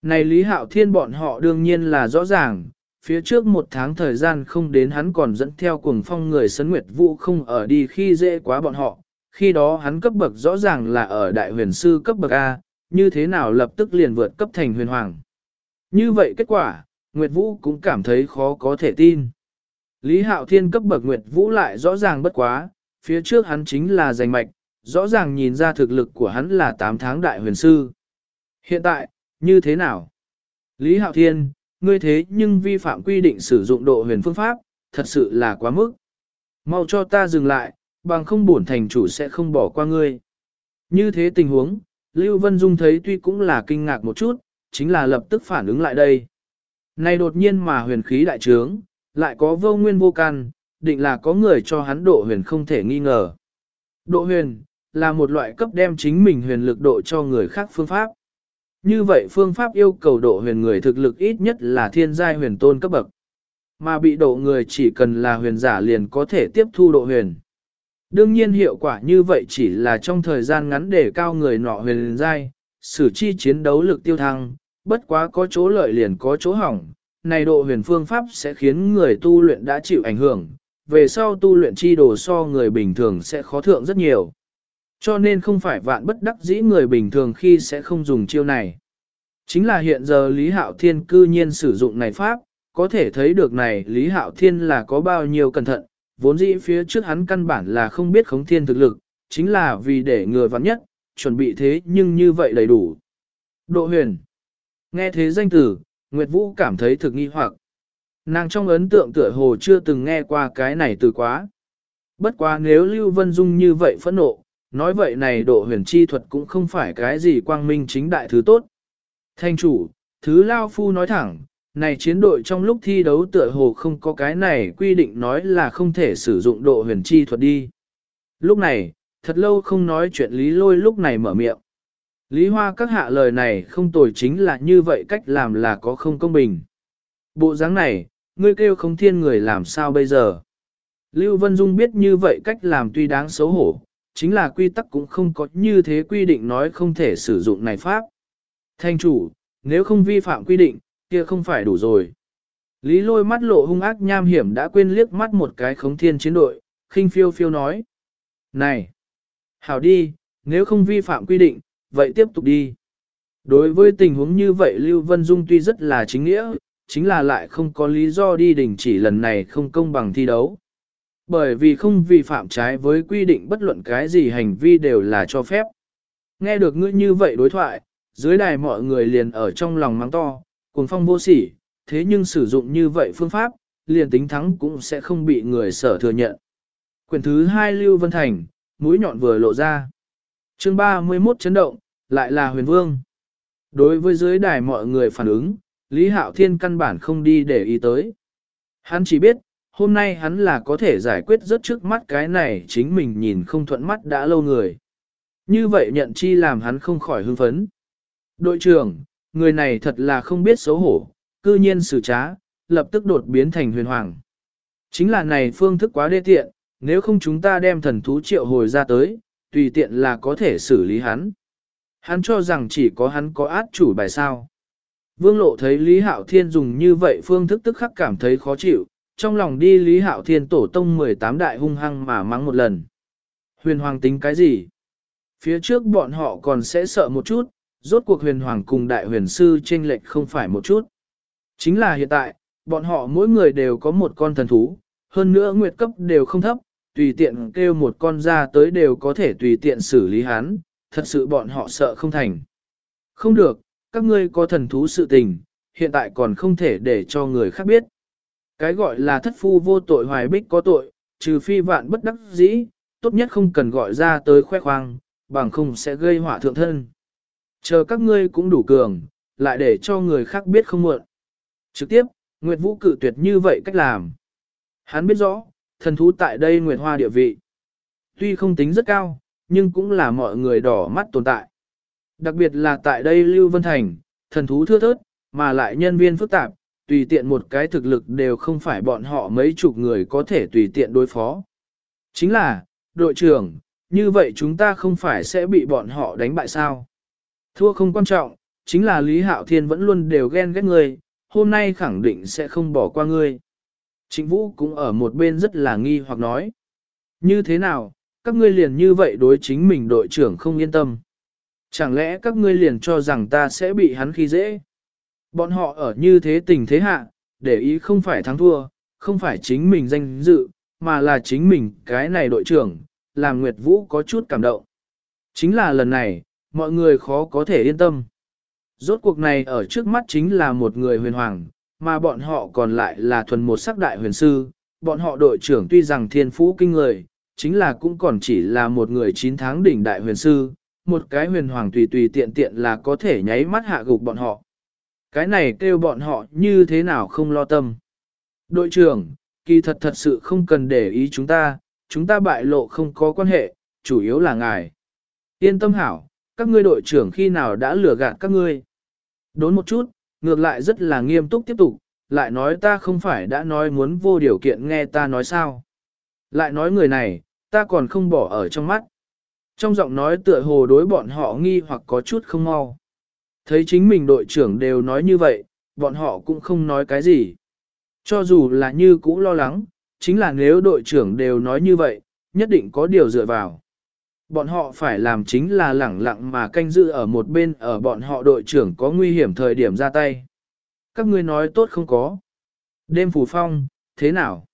Speaker 1: Này Lý Hạo Thiên bọn họ đương nhiên là rõ ràng, phía trước một tháng thời gian không đến hắn còn dẫn theo cuồng phong người sấn Nguyệt Vũ không ở đi khi dễ quá bọn họ, khi đó hắn cấp bậc rõ ràng là ở đại huyền sư cấp bậc A, như thế nào lập tức liền vượt cấp thành huyền hoàng. Như vậy kết quả, Nguyệt Vũ cũng cảm thấy khó có thể tin. Lý Hạo Thiên cấp bậc Nguyệt Vũ lại rõ ràng bất quá, phía trước hắn chính là giành mạch, rõ ràng nhìn ra thực lực của hắn là 8 tháng đại huyền sư. Hiện tại, như thế nào? Lý Hạo Thiên, ngươi thế nhưng vi phạm quy định sử dụng độ huyền phương pháp, thật sự là quá mức. Mau cho ta dừng lại, bằng không bổn thành chủ sẽ không bỏ qua ngươi. Như thế tình huống, Lưu Vân Dung thấy tuy cũng là kinh ngạc một chút, chính là lập tức phản ứng lại đây. Này đột nhiên mà huyền khí đại trướng, lại có vô nguyên vô can, định là có người cho hắn độ huyền không thể nghi ngờ. Độ huyền, là một loại cấp đem chính mình huyền lực độ cho người khác phương pháp. Như vậy phương pháp yêu cầu độ huyền người thực lực ít nhất là thiên giai huyền tôn cấp bậc. Mà bị độ người chỉ cần là huyền giả liền có thể tiếp thu độ huyền. Đương nhiên hiệu quả như vậy chỉ là trong thời gian ngắn để cao người nọ huyền giai, sử chi chiến đấu lực tiêu thăng, bất quá có chỗ lợi liền có chỗ hỏng. Này độ huyền phương pháp sẽ khiến người tu luyện đã chịu ảnh hưởng, về sau tu luyện chi đồ so người bình thường sẽ khó thượng rất nhiều. Cho nên không phải vạn bất đắc dĩ người bình thường khi sẽ không dùng chiêu này. Chính là hiện giờ Lý Hạo Thiên cư nhiên sử dụng này pháp, có thể thấy được này Lý Hạo Thiên là có bao nhiêu cẩn thận, vốn dĩ phía trước hắn căn bản là không biết khống thiên thực lực, chính là vì để người vắn nhất, chuẩn bị thế nhưng như vậy đầy đủ. Độ huyền. Nghe thế danh từ, Nguyệt Vũ cảm thấy thực nghi hoặc. Nàng trong ấn tượng tựa hồ chưa từng nghe qua cái này từ quá. Bất quá nếu Lưu Vân Dung như vậy phẫn nộ, nói vậy này độ huyền chi thuật cũng không phải cái gì quang minh chính đại thứ tốt. Thanh chủ, thứ Lao Phu nói thẳng, này chiến đội trong lúc thi đấu tựa hồ không có cái này quy định nói là không thể sử dụng độ huyền chi thuật đi. Lúc này, thật lâu không nói chuyện Lý Lôi lúc này mở miệng. Lý Hoa các hạ lời này không tồi chính là như vậy cách làm là có không công bình. Bộ dáng này, ngươi kêu không thiên người làm sao bây giờ? Lưu Vân Dung biết như vậy cách làm tuy đáng xấu hổ, chính là quy tắc cũng không có như thế quy định nói không thể sử dụng này pháp. Thanh chủ, nếu không vi phạm quy định, kia không phải đủ rồi. Lý lôi mắt lộ hung ác nham hiểm đã quên liếc mắt một cái khống thiên chiến đội, khinh phiêu phiêu nói. Này! Hảo đi, nếu không vi phạm quy định, vậy tiếp tục đi. Đối với tình huống như vậy Lưu Vân Dung tuy rất là chính nghĩa, chính là lại không có lý do đi đình chỉ lần này không công bằng thi đấu. Bởi vì không vi phạm trái với quy định bất luận cái gì hành vi đều là cho phép. Nghe được ngươi như vậy đối thoại, dưới đài mọi người liền ở trong lòng mắng to, cuồng phong vô sỉ, thế nhưng sử dụng như vậy phương pháp, liền tính thắng cũng sẽ không bị người sở thừa nhận. quyền thứ hai Lưu Vân Thành, mũi nhọn vừa lộ ra. chương 31 chấn động, lại là huyền vương. Đối với dưới đài mọi người phản ứng, Lý Hạo Thiên căn bản không đi để ý tới. Hắn chỉ biết, hôm nay hắn là có thể giải quyết rất trước mắt cái này chính mình nhìn không thuận mắt đã lâu người. Như vậy nhận chi làm hắn không khỏi hưng phấn. Đội trưởng, người này thật là không biết xấu hổ, cư nhiên xử trá, lập tức đột biến thành huyền hoàng. Chính là này phương thức quá đê tiện, nếu không chúng ta đem thần thú triệu hồi ra tới, tùy tiện là có thể xử lý hắn. Hắn cho rằng chỉ có hắn có át chủ bài sao. Vương lộ thấy Lý Hạo Thiên dùng như vậy phương thức tức khắc cảm thấy khó chịu, trong lòng đi Lý Hạo Thiên tổ tông 18 đại hung hăng mà mắng một lần. Huyền hoàng tính cái gì? Phía trước bọn họ còn sẽ sợ một chút, rốt cuộc huyền hoàng cùng đại huyền sư chênh lệch không phải một chút. Chính là hiện tại, bọn họ mỗi người đều có một con thần thú, hơn nữa nguyệt cấp đều không thấp, tùy tiện kêu một con ra tới đều có thể tùy tiện xử lý hắn, thật sự bọn họ sợ không thành. Không được, các ngươi có thần thú sự tình, hiện tại còn không thể để cho người khác biết. Cái gọi là thất phu vô tội hoài bích có tội, trừ phi vạn bất đắc dĩ, tốt nhất không cần gọi ra tới khoe khoang, bằng không sẽ gây họa thượng thân. Chờ các ngươi cũng đủ cường, lại để cho người khác biết không muộn. Trực tiếp, Nguyệt Vũ cự tuyệt như vậy cách làm. Hắn biết rõ, thần thú tại đây Nguyệt Hoa địa vị. Tuy không tính rất cao, nhưng cũng là mọi người đỏ mắt tồn tại. Đặc biệt là tại đây Lưu Vân Thành, thần thú thưa thớt, mà lại nhân viên phức tạp, tùy tiện một cái thực lực đều không phải bọn họ mấy chục người có thể tùy tiện đối phó. Chính là, đội trưởng, như vậy chúng ta không phải sẽ bị bọn họ đánh bại sao? Thua không quan trọng, chính là Lý Hạo Thiên vẫn luôn đều ghen ghét người, hôm nay khẳng định sẽ không bỏ qua ngươi. Trịnh Vũ cũng ở một bên rất là nghi hoặc nói. Như thế nào, các ngươi liền như vậy đối chính mình đội trưởng không yên tâm. Chẳng lẽ các ngươi liền cho rằng ta sẽ bị hắn khi dễ? Bọn họ ở như thế tình thế hạ, để ý không phải thắng thua, không phải chính mình danh dự, mà là chính mình cái này đội trưởng, làm Nguyệt Vũ có chút cảm động. Chính là lần này, mọi người khó có thể yên tâm. Rốt cuộc này ở trước mắt chính là một người huyền hoàng, mà bọn họ còn lại là thuần một sắc đại huyền sư. Bọn họ đội trưởng tuy rằng thiên phú kinh người, chính là cũng còn chỉ là một người 9 tháng đỉnh đại huyền sư, một cái huyền hoàng tùy tùy tiện tiện là có thể nháy mắt hạ gục bọn họ. Cái này kêu bọn họ như thế nào không lo tâm. Đội trưởng, kỳ thật thật sự không cần để ý chúng ta, chúng ta bại lộ không có quan hệ, chủ yếu là ngài. Yên tâm hảo, các ngươi đội trưởng khi nào đã lừa gạt các ngươi. Đốn một chút, ngược lại rất là nghiêm túc tiếp tục, lại nói ta không phải đã nói muốn vô điều kiện nghe ta nói sao. Lại nói người này, ta còn không bỏ ở trong mắt. Trong giọng nói tựa hồ đối bọn họ nghi hoặc có chút không mau. Thấy chính mình đội trưởng đều nói như vậy, bọn họ cũng không nói cái gì. Cho dù là như cũ lo lắng, chính là nếu đội trưởng đều nói như vậy, nhất định có điều dựa vào. Bọn họ phải làm chính là lẳng lặng mà canh giữ ở một bên ở bọn họ đội trưởng có nguy hiểm thời điểm ra tay. Các ngươi nói tốt không có. Đêm phù phong, thế nào?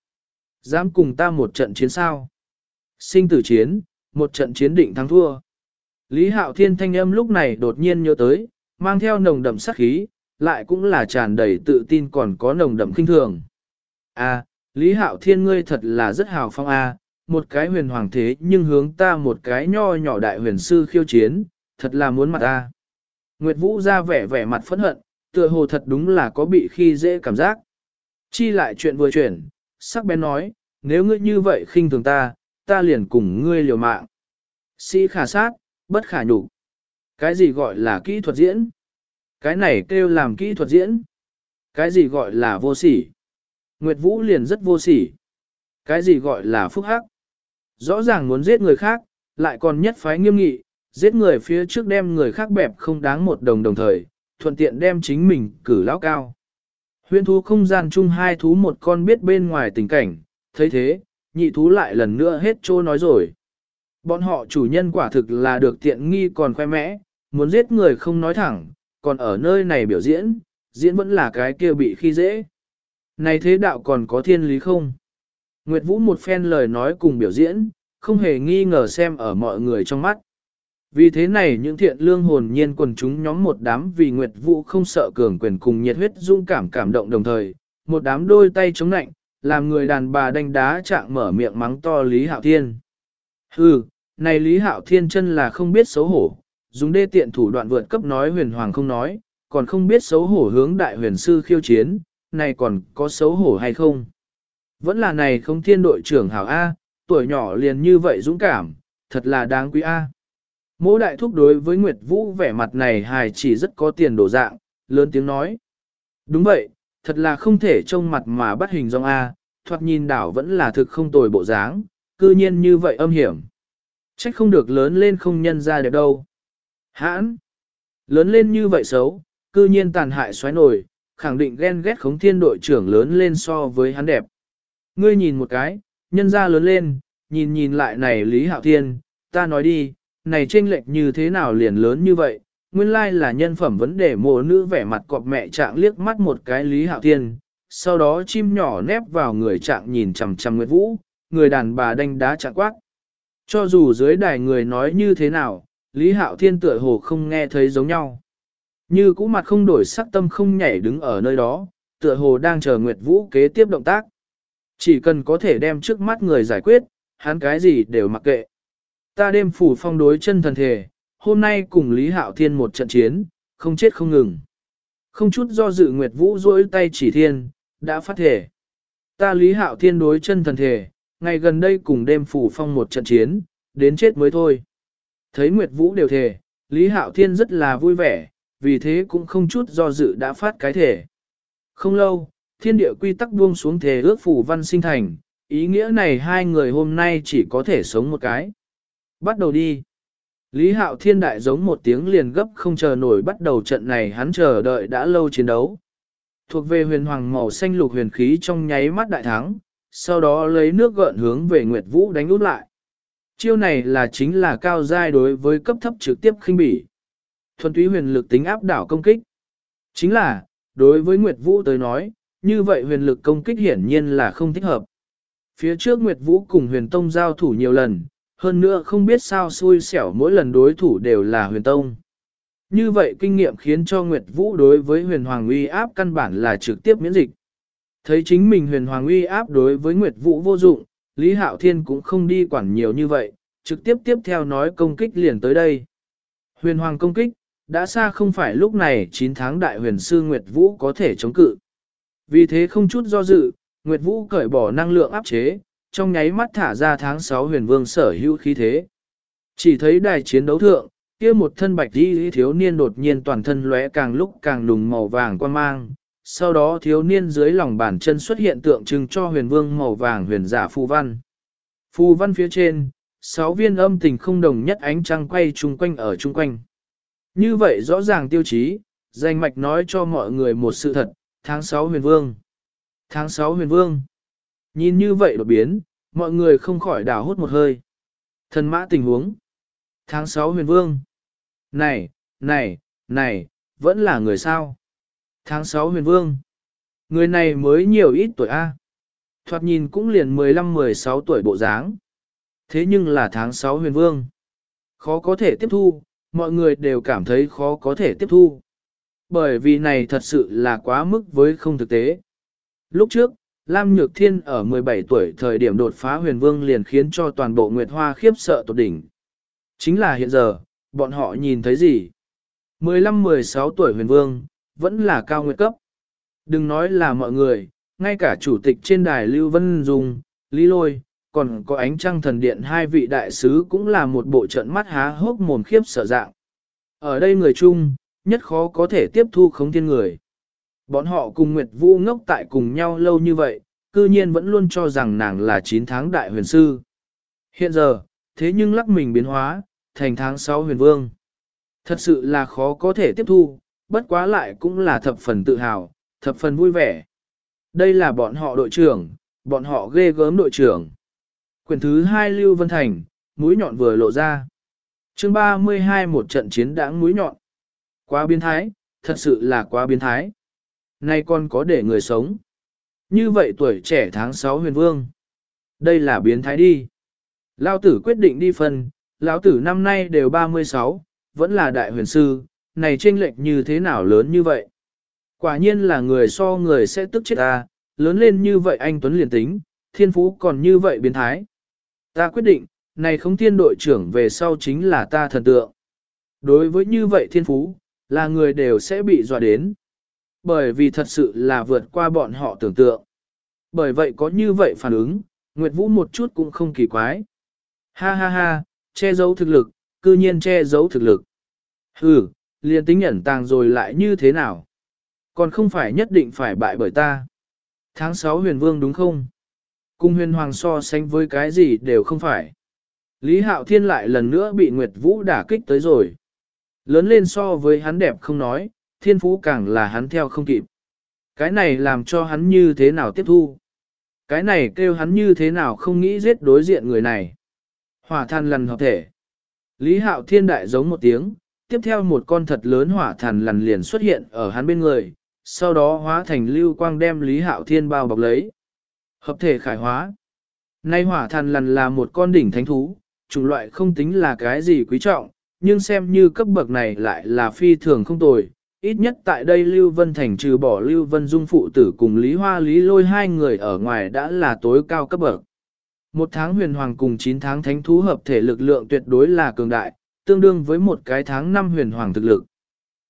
Speaker 1: Dám cùng ta một trận chiến sao? Sinh tử chiến, một trận chiến định thắng thua. Lý Hạo Thiên thanh âm lúc này đột nhiên nhớ tới, mang theo nồng đậm sát khí, lại cũng là tràn đầy tự tin còn có nồng đậm kinh thường. A, Lý Hạo Thiên ngươi thật là rất hào phong a, một cái huyền hoàng thế nhưng hướng ta một cái nho nhỏ đại huyền sư khiêu chiến, thật là muốn mặt a. Nguyệt Vũ ra vẻ vẻ mặt phẫn hận, tựa hồ thật đúng là có bị khi dễ cảm giác. Chi lại chuyện vừa chuyển, sắc bén nói, nếu ngươi như vậy khinh thường ta, ta liền cùng ngươi liều mạng. Sĩ khả sát, bất khả nhục. Cái gì gọi là kỹ thuật diễn? Cái này kêu làm kỹ thuật diễn. Cái gì gọi là vô sỉ? Nguyệt Vũ liền rất vô sỉ. Cái gì gọi là phúc hắc? Rõ ràng muốn giết người khác, lại còn nhất phái nghiêm nghị, giết người phía trước đem người khác bẹp không đáng một đồng đồng thời, thuận tiện đem chính mình cử lão cao. Huyên thú không gian chung hai thú một con biết bên ngoài tình cảnh, thấy thế, nhị thú lại lần nữa hết trô nói rồi. Bọn họ chủ nhân quả thực là được tiện nghi còn khoe mẽ, muốn giết người không nói thẳng, còn ở nơi này biểu diễn, diễn vẫn là cái kia bị khi dễ. Này thế đạo còn có thiên lý không? Nguyệt Vũ một phen lời nói cùng biểu diễn, không hề nghi ngờ xem ở mọi người trong mắt. Vì thế này những thiện lương hồn nhiên quần chúng nhóm một đám vì Nguyệt Vũ không sợ cường quyền cùng nhiệt huyết dung cảm cảm động đồng thời, một đám đôi tay chống nạnh, làm người đàn bà đánh đá trạng mở miệng mắng to Lý Hạo Thiên. Hừ, này Lý Hạo Thiên chân là không biết xấu hổ, dùng đê tiện thủ đoạn vượt cấp nói huyền hoàng không nói, còn không biết xấu hổ hướng đại huyền sư khiêu chiến, này còn có xấu hổ hay không? Vẫn là này không thiên đội trưởng hảo A, tuổi nhỏ liền như vậy dũng cảm, thật là đáng quý A. Mỗ đại thúc đối với Nguyệt Vũ vẻ mặt này hài chỉ rất có tiền đổ dạng, lớn tiếng nói. Đúng vậy, thật là không thể trông mặt mà bắt hình dong A, thoạt nhìn đảo vẫn là thực không tồi bộ dáng, cư nhiên như vậy âm hiểm. Trách không được lớn lên không nhân ra được đâu. Hãn! Lớn lên như vậy xấu, cư nhiên tàn hại xoáy nổi, khẳng định ghen ghét khống thiên đội trưởng lớn lên so với hắn đẹp. Ngươi nhìn một cái, nhân ra lớn lên, nhìn nhìn lại này Lý Hạo Thiên, ta nói đi, này chênh lệch như thế nào liền lớn như vậy, nguyên lai là nhân phẩm vấn đề mộ nữ vẻ mặt cọp mẹ trạng liếc mắt một cái Lý Hạo Thiên, sau đó chim nhỏ nép vào người trạng nhìn chằm chằm Nguyệt Vũ, người đàn bà đanh đá trạng quát. Cho dù dưới đài người nói như thế nào, Lý Hạo Thiên tựa hồ không nghe thấy giống nhau. Như cũ mặt không đổi sắc tâm không nhảy đứng ở nơi đó, tựa hồ đang chờ Nguyệt Vũ kế tiếp động tác. Chỉ cần có thể đem trước mắt người giải quyết, hắn cái gì đều mặc kệ. Ta đêm phủ phong đối chân thần thể, hôm nay cùng Lý Hạo Thiên một trận chiến, không chết không ngừng. Không chút do dự Nguyệt Vũ duỗi tay chỉ thiên, đã phát thể. Ta Lý Hạo Thiên đối chân thần thể, ngày gần đây cùng đêm phủ phong một trận chiến, đến chết mới thôi. Thấy Nguyệt Vũ đều thể, Lý Hạo Thiên rất là vui vẻ, vì thế cũng không chút do dự đã phát cái thể. Không lâu, thiên địa quy tắc buông xuống thể ước phủ văn sinh thành, ý nghĩa này hai người hôm nay chỉ có thể sống một cái. Bắt đầu đi. Lý Hạo Thiên đại giống một tiếng liền gấp không chờ nổi bắt đầu trận này hắn chờ đợi đã lâu chiến đấu. Thuộc về huyền hoàng màu xanh lục huyền khí trong nháy mắt đại thắng, sau đó lấy nước gợn hướng về Nguyệt Vũ đánh út lại. Chiêu này là chính là cao giai đối với cấp thấp trực tiếp khinh bỉ. Thuần túy huyền lực tính áp đảo công kích. Chính là, đối với Nguyệt Vũ tới nói, như vậy huyền lực công kích hiển nhiên là không thích hợp. Phía trước Nguyệt Vũ cùng huyền tông giao thủ nhiều lần, hơn nữa không biết sao xui xẻo mỗi lần đối thủ đều là huyền tông. Như vậy kinh nghiệm khiến cho Nguyệt Vũ đối với huyền hoàng uy áp căn bản là trực tiếp miễn dịch. Thấy chính mình huyền hoàng uy áp đối với Nguyệt Vũ vô dụng, Lý Hạo Thiên cũng không đi quản nhiều như vậy, trực tiếp tiếp theo nói công kích liền tới đây. Huyền hoàng công kích, đã xa không phải lúc này 9 tháng đại huyền sư Nguyệt Vũ có thể chống cự. Vì thế không chút do dự, Nguyệt Vũ cởi bỏ năng lượng áp chế, trong nháy mắt thả ra tháng 6 huyền vương sở hữu khí thế. Chỉ thấy đài chiến đấu thượng, kia một thân bạch đi thiếu niên đột nhiên toàn thân lóe càng lúc càng đùng màu vàng quan mang. Sau đó thiếu niên dưới lòng bàn chân xuất hiện tượng trưng cho huyền vương màu vàng huyền giả phù văn. Phù văn phía trên, sáu viên âm tình không đồng nhất ánh trăng quay chung quanh ở chung quanh. Như vậy rõ ràng tiêu chí, danh mạch nói cho mọi người một sự thật, tháng 6 huyền vương. Tháng 6 huyền vương. Nhìn như vậy đột biến, mọi người không khỏi đảo hút một hơi. Thần mã tình huống. Tháng 6 huyền vương. Này, này, này, vẫn là người sao. Tháng 6 huyền vương. Người này mới nhiều ít tuổi A. Thoạt nhìn cũng liền 15-16 tuổi bộ dáng. Thế nhưng là tháng 6 huyền vương. Khó có thể tiếp thu, mọi người đều cảm thấy khó có thể tiếp thu. Bởi vì này thật sự là quá mức với không thực tế. Lúc trước, Lam Nhược Thiên ở 17 tuổi thời điểm đột phá huyền vương liền khiến cho toàn bộ Nguyệt Hoa khiếp sợ tột đỉnh. Chính là hiện giờ, bọn họ nhìn thấy gì? 15-16 tuổi huyền vương, vẫn là cao nguyệt cấp. Đừng nói là mọi người, ngay cả chủ tịch trên đài Lưu Vân Dung, Lý Lôi, còn có ánh trăng thần điện hai vị đại sứ cũng là một bộ trận mắt há hốc mồm khiếp sợ dạng. Ở đây người chung, nhất khó có thể tiếp thu khống thiên người. Bọn họ cùng Nguyệt Vũ ngốc tại cùng nhau lâu như vậy, cư nhiên vẫn luôn cho rằng nàng là 9 tháng đại huyền sư. Hiện giờ, thế nhưng lắc mình biến hóa, thành tháng 6 huyền vương. Thật sự là khó có thể tiếp thu, bất quá lại cũng là thập phần tự hào, thập phần vui vẻ. Đây là bọn họ đội trưởng, bọn họ ghê gớm đội trưởng. Quyền thứ 2 Lưu Vân Thành, mũi nhọn vừa lộ ra. chương 32 một trận chiến đáng mũi nhọn. Quá biến thái, thật sự là quá biến thái. Nay còn có để người sống. Như vậy tuổi trẻ tháng 6 huyền vương. Đây là biến thái đi. Lao tử quyết định đi phân, lão tử năm nay đều 36, vẫn là đại huyền sư, này chênh lệch như thế nào lớn như vậy. Quả nhiên là người so người sẽ tức chết ta, lớn lên như vậy anh Tuấn liền tính, thiên phú còn như vậy biến thái. Ta quyết định, này không thiên đội trưởng về sau chính là ta thần tượng. Đối với như vậy thiên phú, là người đều sẽ bị dọa đến. Bởi vì thật sự là vượt qua bọn họ tưởng tượng. Bởi vậy có như vậy phản ứng, Nguyệt Vũ một chút cũng không kỳ quái. Ha ha ha, che giấu thực lực, cư nhiên che giấu thực lực. Hừ, liền tính ẩn tàng rồi lại như thế nào? Còn không phải nhất định phải bại bởi ta. Tháng 6 huyền vương đúng không? Cung huyền hoàng so sánh với cái gì đều không phải. Lý Hạo Thiên lại lần nữa bị Nguyệt Vũ đả kích tới rồi. Lớn lên so với hắn đẹp không nói, thiên phú càng là hắn theo không kịp. Cái này làm cho hắn như thế nào tiếp thu. Cái này kêu hắn như thế nào không nghĩ giết đối diện người này. Hỏa than lần hợp thể. Lý Hạo Thiên đại giống một tiếng, tiếp theo một con thật lớn hỏa thần lằn liền xuất hiện ở hắn bên người, sau đó hóa thành lưu quang đem Lý Hạo Thiên bao bọc lấy. Hợp thể khải hóa. Nay hỏa thần lằn là một con đỉnh thánh thú, chủng loại không tính là cái gì quý trọng, nhưng xem như cấp bậc này lại là phi thường không tồi. Ít nhất tại đây Lưu Vân Thành trừ bỏ Lưu Vân Dung phụ tử cùng Lý Hoa Lý lôi hai người ở ngoài đã là tối cao cấp bậc. Một tháng huyền hoàng cùng 9 tháng thánh thú hợp thể lực lượng tuyệt đối là cường đại, tương đương với một cái tháng năm huyền hoàng thực lực.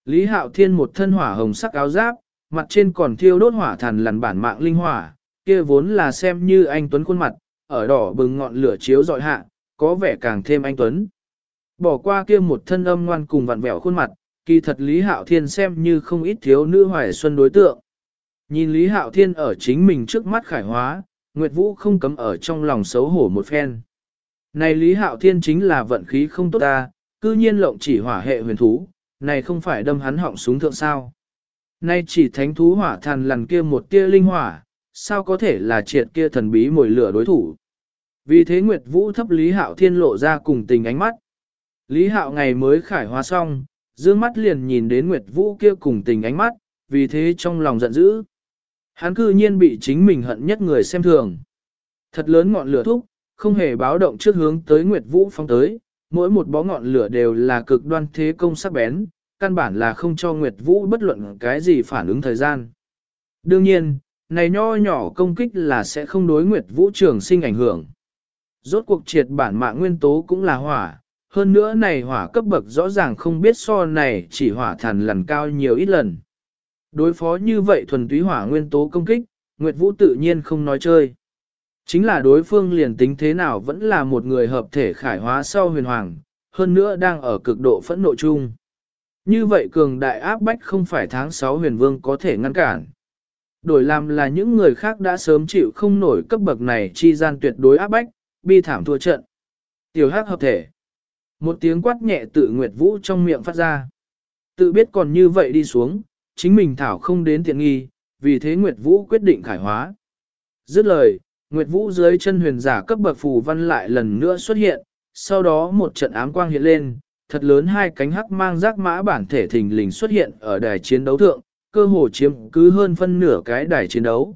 Speaker 1: Lý Hạo Thiên một thân hỏa hồng sắc áo giáp, mặt trên còn thiêu đốt hỏa thần lằn bản mạng linh hỏa, kia vốn là xem như anh Tuấn khuôn mặt, ở đỏ bừng ngọn lửa chiếu dọi hạ, có vẻ càng thêm anh Tuấn. Bỏ qua kia một thân âm ngoan cùng vặn vẹo khuôn mặt, kỳ thật Lý Hạo Thiên xem như không ít thiếu nữ hoài xuân đối tượng. Nhìn Lý Hạo Thiên ở chính mình trước mắt khải hóa, Nguyệt Vũ không cấm ở trong lòng xấu hổ một phen. Này Lý Hạo Thiên chính là vận khí không tốt ta, cư nhiên lộng chỉ hỏa hệ huyền thú, này không phải đâm hắn họng súng thượng sao. Nay chỉ thánh thú hỏa thần lần kia một tia linh hỏa, sao có thể là triệt kia thần bí mồi lửa đối thủ. Vì thế Nguyệt Vũ thấp Lý Hạo Thiên lộ ra cùng tình ánh mắt. Lý Hạo ngày mới khải hóa xong, dương mắt liền nhìn đến Nguyệt Vũ kia cùng tình ánh mắt, vì thế trong lòng giận dữ. Hắn cư nhiên bị chính mình hận nhất người xem thường. Thật lớn ngọn lửa thúc, không hề báo động trước hướng tới Nguyệt Vũ phong tới, mỗi một bó ngọn lửa đều là cực đoan thế công sắc bén, căn bản là không cho Nguyệt Vũ bất luận cái gì phản ứng thời gian. Đương nhiên, này nho nhỏ công kích là sẽ không đối Nguyệt Vũ trường sinh ảnh hưởng. Rốt cuộc triệt bản mạng nguyên tố cũng là hỏa, hơn nữa này hỏa cấp bậc rõ ràng không biết so này chỉ hỏa thần lần cao nhiều ít lần. Đối phó như vậy thuần túy hỏa nguyên tố công kích, Nguyệt Vũ tự nhiên không nói chơi. Chính là đối phương liền tính thế nào vẫn là một người hợp thể khải hóa sau huyền hoàng, hơn nữa đang ở cực độ phẫn nộ chung. Như vậy cường đại áp bách không phải tháng 6 huyền vương có thể ngăn cản. Đổi làm là những người khác đã sớm chịu không nổi cấp bậc này chi gian tuyệt đối áp bách, bi thảm thua trận. Tiểu hắc hợp thể. Một tiếng quát nhẹ tự Nguyệt Vũ trong miệng phát ra. Tự biết còn như vậy đi xuống, chính mình thảo không đến tiện nghi, vì thế Nguyệt Vũ quyết định khải hóa. Dứt lời, Nguyệt Vũ dưới chân huyền giả cấp bậc phù văn lại lần nữa xuất hiện, sau đó một trận ám quang hiện lên, thật lớn hai cánh hắc mang giác mã bản thể thình lình xuất hiện ở đài chiến đấu thượng, cơ hồ chiếm cứ hơn phân nửa cái đài chiến đấu.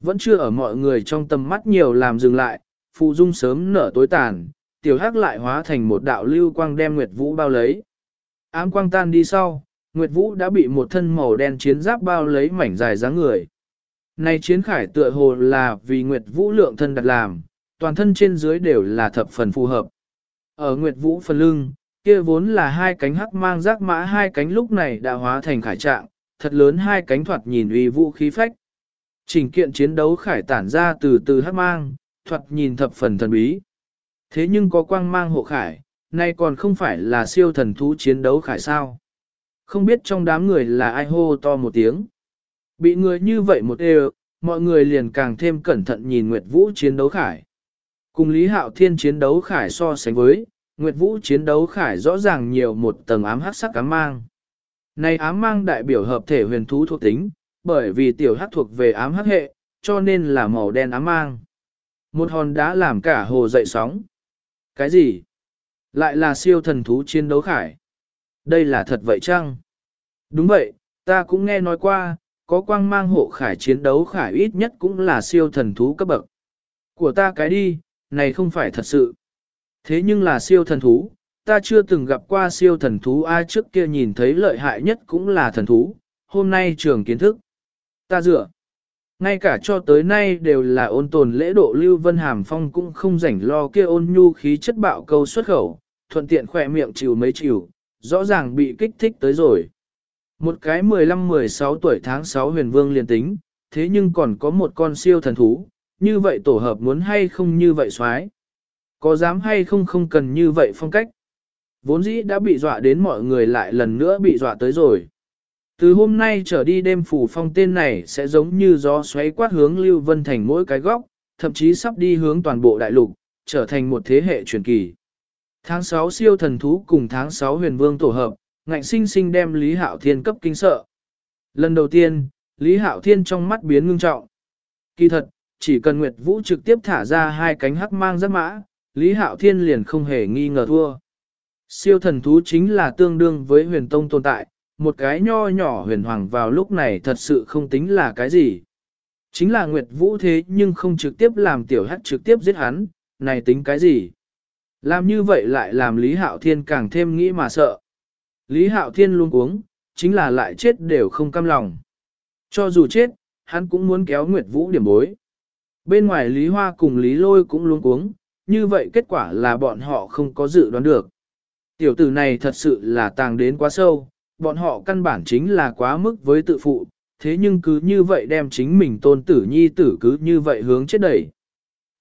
Speaker 1: Vẫn chưa ở mọi người trong tầm mắt nhiều làm dừng lại, phù dung sớm nở tối tàn, tiểu hắc lại hóa thành một đạo lưu quang đem Nguyệt Vũ bao lấy. Ám quang tan đi sau, Nguyệt Vũ đã bị một thân màu đen chiến giáp bao lấy mảnh dài dáng người. Này chiến khải tựa hồ là vì Nguyệt Vũ lượng thân đặt làm, toàn thân trên dưới đều là thập phần phù hợp. Ở Nguyệt Vũ phần lưng, kia vốn là hai cánh hắc mang giác mã hai cánh lúc này đã hóa thành khải trạng, thật lớn hai cánh thoạt nhìn uy vũ khí phách. Trình kiện chiến đấu khải tản ra từ từ hắc mang, thoạt nhìn thập phần thần bí. Thế nhưng có quang mang hộ khải, nay còn không phải là siêu thần thú chiến đấu khải sao. Không biết trong đám người là ai hô to một tiếng. Bị người như vậy một đều, mọi người liền càng thêm cẩn thận nhìn Nguyệt Vũ chiến đấu khải. Cùng Lý Hạo Thiên chiến đấu khải so sánh với, Nguyệt Vũ chiến đấu khải rõ ràng nhiều một tầng ám hắc sắc ám mang. Này ám mang đại biểu hợp thể huyền thú thuộc tính, bởi vì tiểu hắc thuộc về ám hắc hệ, cho nên là màu đen ám mang. Một hòn đá làm cả hồ dậy sóng. Cái gì? Lại là siêu thần thú chiến đấu khải. Đây là thật vậy chăng? Đúng vậy, ta cũng nghe nói qua, có quang mang hộ khải chiến đấu khải ít nhất cũng là siêu thần thú cấp bậc. Của ta cái đi, này không phải thật sự. Thế nhưng là siêu thần thú, ta chưa từng gặp qua siêu thần thú ai trước kia nhìn thấy lợi hại nhất cũng là thần thú, hôm nay trường kiến thức. Ta dựa. Ngay cả cho tới nay đều là ôn tồn lễ độ Lưu Vân Hàm Phong cũng không rảnh lo kia ôn nhu khí chất bạo câu xuất khẩu, thuận tiện khỏe miệng chịu mấy chịu, rõ ràng bị kích thích tới rồi. Một cái 15-16 tuổi tháng 6 huyền vương liền tính, thế nhưng còn có một con siêu thần thú, như vậy tổ hợp muốn hay không như vậy xoái. Có dám hay không không cần như vậy phong cách. Vốn dĩ đã bị dọa đến mọi người lại lần nữa bị dọa tới rồi. Từ hôm nay trở đi đêm phủ phong tên này sẽ giống như gió xoáy quát hướng Lưu Vân Thành mỗi cái góc, thậm chí sắp đi hướng toàn bộ đại lục, trở thành một thế hệ truyền kỳ. Tháng 6 siêu thần thú cùng tháng 6 huyền vương tổ hợp, ngạnh sinh sinh đem Lý Hạo Thiên cấp kinh sợ. Lần đầu tiên, Lý Hạo Thiên trong mắt biến ngưng trọng. Kỳ thật, chỉ cần Nguyệt Vũ trực tiếp thả ra hai cánh hắc mang rất mã, Lý Hạo Thiên liền không hề nghi ngờ thua. Siêu thần thú chính là tương đương với huyền tông tồn tại, một cái nho nhỏ huyền hoàng vào lúc này thật sự không tính là cái gì. Chính là Nguyệt Vũ thế nhưng không trực tiếp làm tiểu hắc trực tiếp giết hắn, này tính cái gì? Làm như vậy lại làm Lý Hạo Thiên càng thêm nghĩ mà sợ. Lý Hạo Thiên luôn uống, chính là lại chết đều không cam lòng. Cho dù chết, hắn cũng muốn kéo Nguyệt Vũ điểm bối. Bên ngoài Lý Hoa cùng Lý Lôi cũng luôn uống, như vậy kết quả là bọn họ không có dự đoán được. Tiểu tử này thật sự là tàng đến quá sâu, bọn họ căn bản chính là quá mức với tự phụ, thế nhưng cứ như vậy đem chính mình tôn tử nhi tử cứ như vậy hướng chết đẩy.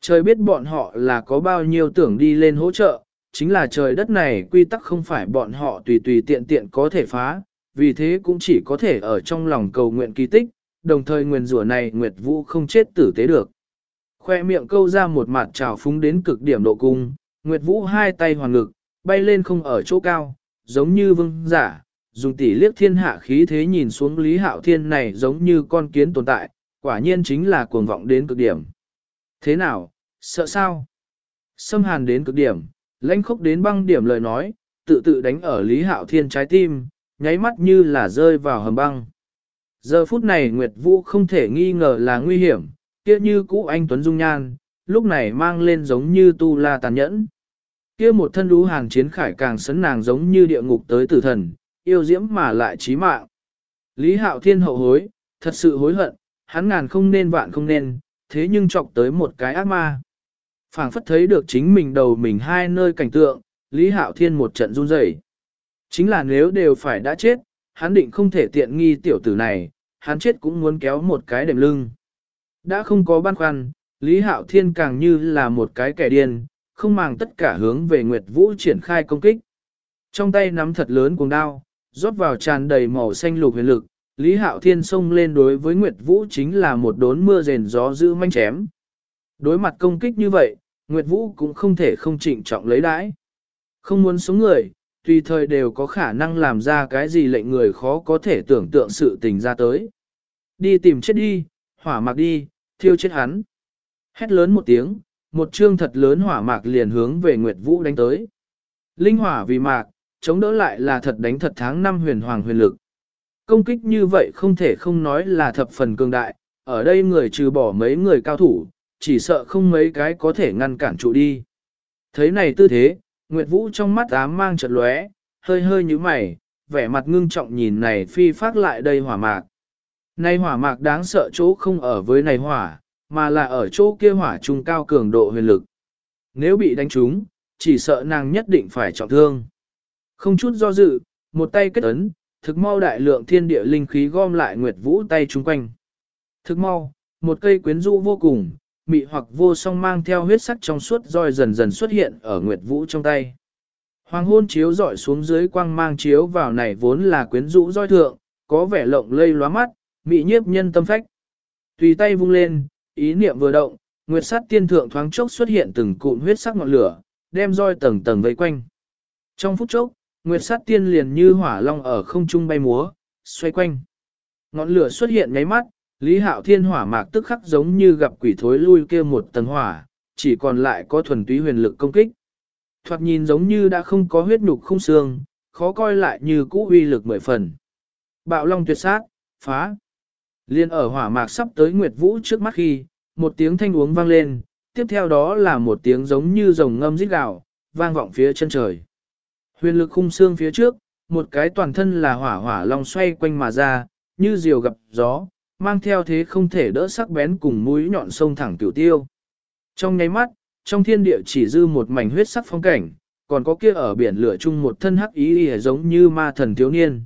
Speaker 1: Trời biết bọn họ là có bao nhiêu tưởng đi lên hỗ trợ, chính là trời đất này quy tắc không phải bọn họ tùy tùy tiện tiện có thể phá, vì thế cũng chỉ có thể ở trong lòng cầu nguyện kỳ tích, đồng thời nguyền rủa này Nguyệt Vũ không chết tử tế được. Khoe miệng câu ra một mặt trào phúng đến cực điểm độ cung, Nguyệt Vũ hai tay hoàn ngực, bay lên không ở chỗ cao, giống như vương giả, dùng tỷ liếc thiên hạ khí thế nhìn xuống Lý Hạo Thiên này giống như con kiến tồn tại, quả nhiên chính là cuồng vọng đến cực điểm. Thế nào, sợ sao? Xâm hàn đến cực điểm, lãnh khốc đến băng điểm lời nói, tự tự đánh ở Lý Hạo Thiên trái tim, nháy mắt như là rơi vào hầm băng. Giờ phút này Nguyệt Vũ không thể nghi ngờ là nguy hiểm, kia như cũ anh Tuấn Dung Nhan, lúc này mang lên giống như tu la tàn nhẫn. Kia một thân đú hàng chiến khải càng sấn nàng giống như địa ngục tới tử thần, yêu diễm mà lại trí mạng. Lý Hạo Thiên hậu hối, thật sự hối hận, hắn ngàn không nên vạn không nên, thế nhưng chọc tới một cái ác ma phảng phất thấy được chính mình đầu mình hai nơi cảnh tượng, Lý Hạo Thiên một trận run rẩy. Chính là nếu đều phải đã chết, hắn định không thể tiện nghi tiểu tử này, hắn chết cũng muốn kéo một cái đệm lưng. Đã không có băn khoăn, Lý Hạo Thiên càng như là một cái kẻ điên, không màng tất cả hướng về Nguyệt Vũ triển khai công kích. Trong tay nắm thật lớn cuồng đao, rót vào tràn đầy màu xanh lục huyền lực, Lý Hạo Thiên xông lên đối với Nguyệt Vũ chính là một đốn mưa rền gió giữ manh chém. Đối mặt công kích như vậy, Nguyệt Vũ cũng không thể không trịnh trọng lấy đãi. Không muốn sống người, tùy thời đều có khả năng làm ra cái gì lệnh người khó có thể tưởng tượng sự tình ra tới. Đi tìm chết đi, hỏa mạc đi, thiêu chết hắn. Hét lớn một tiếng, một chương thật lớn hỏa mạc liền hướng về Nguyệt Vũ đánh tới. Linh hỏa vì mạc, chống đỡ lại là thật đánh thật tháng năm huyền hoàng huyền lực. Công kích như vậy không thể không nói là thập phần cường đại, ở đây người trừ bỏ mấy người cao thủ, chỉ sợ không mấy cái có thể ngăn cản trụ đi. Thấy này tư thế, Nguyệt Vũ trong mắt ám mang chợt lóe, hơi hơi như mày, vẻ mặt ngưng trọng nhìn này phi phát lại đây hỏa mạc. Này hỏa mạc đáng sợ chỗ không ở với này hỏa, mà là ở chỗ kia hỏa trung cao cường độ huyền lực. Nếu bị đánh trúng, chỉ sợ nàng nhất định phải trọng thương. Không chút do dự, một tay kết ấn, thực mau đại lượng thiên địa linh khí gom lại Nguyệt Vũ tay chung quanh. Thực mau, một cây quyến rũ vô cùng, mị hoặc vô song mang theo huyết sắc trong suốt roi dần dần xuất hiện ở Nguyệt Vũ trong tay. Hoàng hôn chiếu dọi xuống dưới quang mang chiếu vào này vốn là quyến rũ roi thượng, có vẻ lộng lây lóa mắt, mị nhiếp nhân tâm phách. Tùy tay vung lên, ý niệm vừa động, Nguyệt sát tiên thượng thoáng chốc xuất hiện từng cụm huyết sắc ngọn lửa, đem roi tầng tầng vây quanh. Trong phút chốc, Nguyệt sát tiên liền như hỏa long ở không trung bay múa, xoay quanh. Ngọn lửa xuất hiện nháy mắt, Lý Hạo Thiên hỏa mạc tức khắc giống như gặp quỷ thối lui kia một tầng hỏa, chỉ còn lại có thuần túy huyền lực công kích. Thoạt nhìn giống như đã không có huyết nhục không xương, khó coi lại như cũ uy lực mười phần. Bạo long tuyệt sát, phá. Liên ở hỏa mạc sắp tới Nguyệt Vũ trước mắt khi, một tiếng thanh uống vang lên, tiếp theo đó là một tiếng giống như rồng ngâm rít gào, vang vọng phía chân trời. Huyền lực khung xương phía trước, một cái toàn thân là hỏa hỏa long xoay quanh mà ra, như diều gặp gió, mang theo thế không thể đỡ sắc bén cùng mũi nhọn sông thẳng tiểu tiêu. Trong nháy mắt, trong thiên địa chỉ dư một mảnh huyết sắc phong cảnh, còn có kia ở biển lửa chung một thân hắc ý giống như ma thần thiếu niên.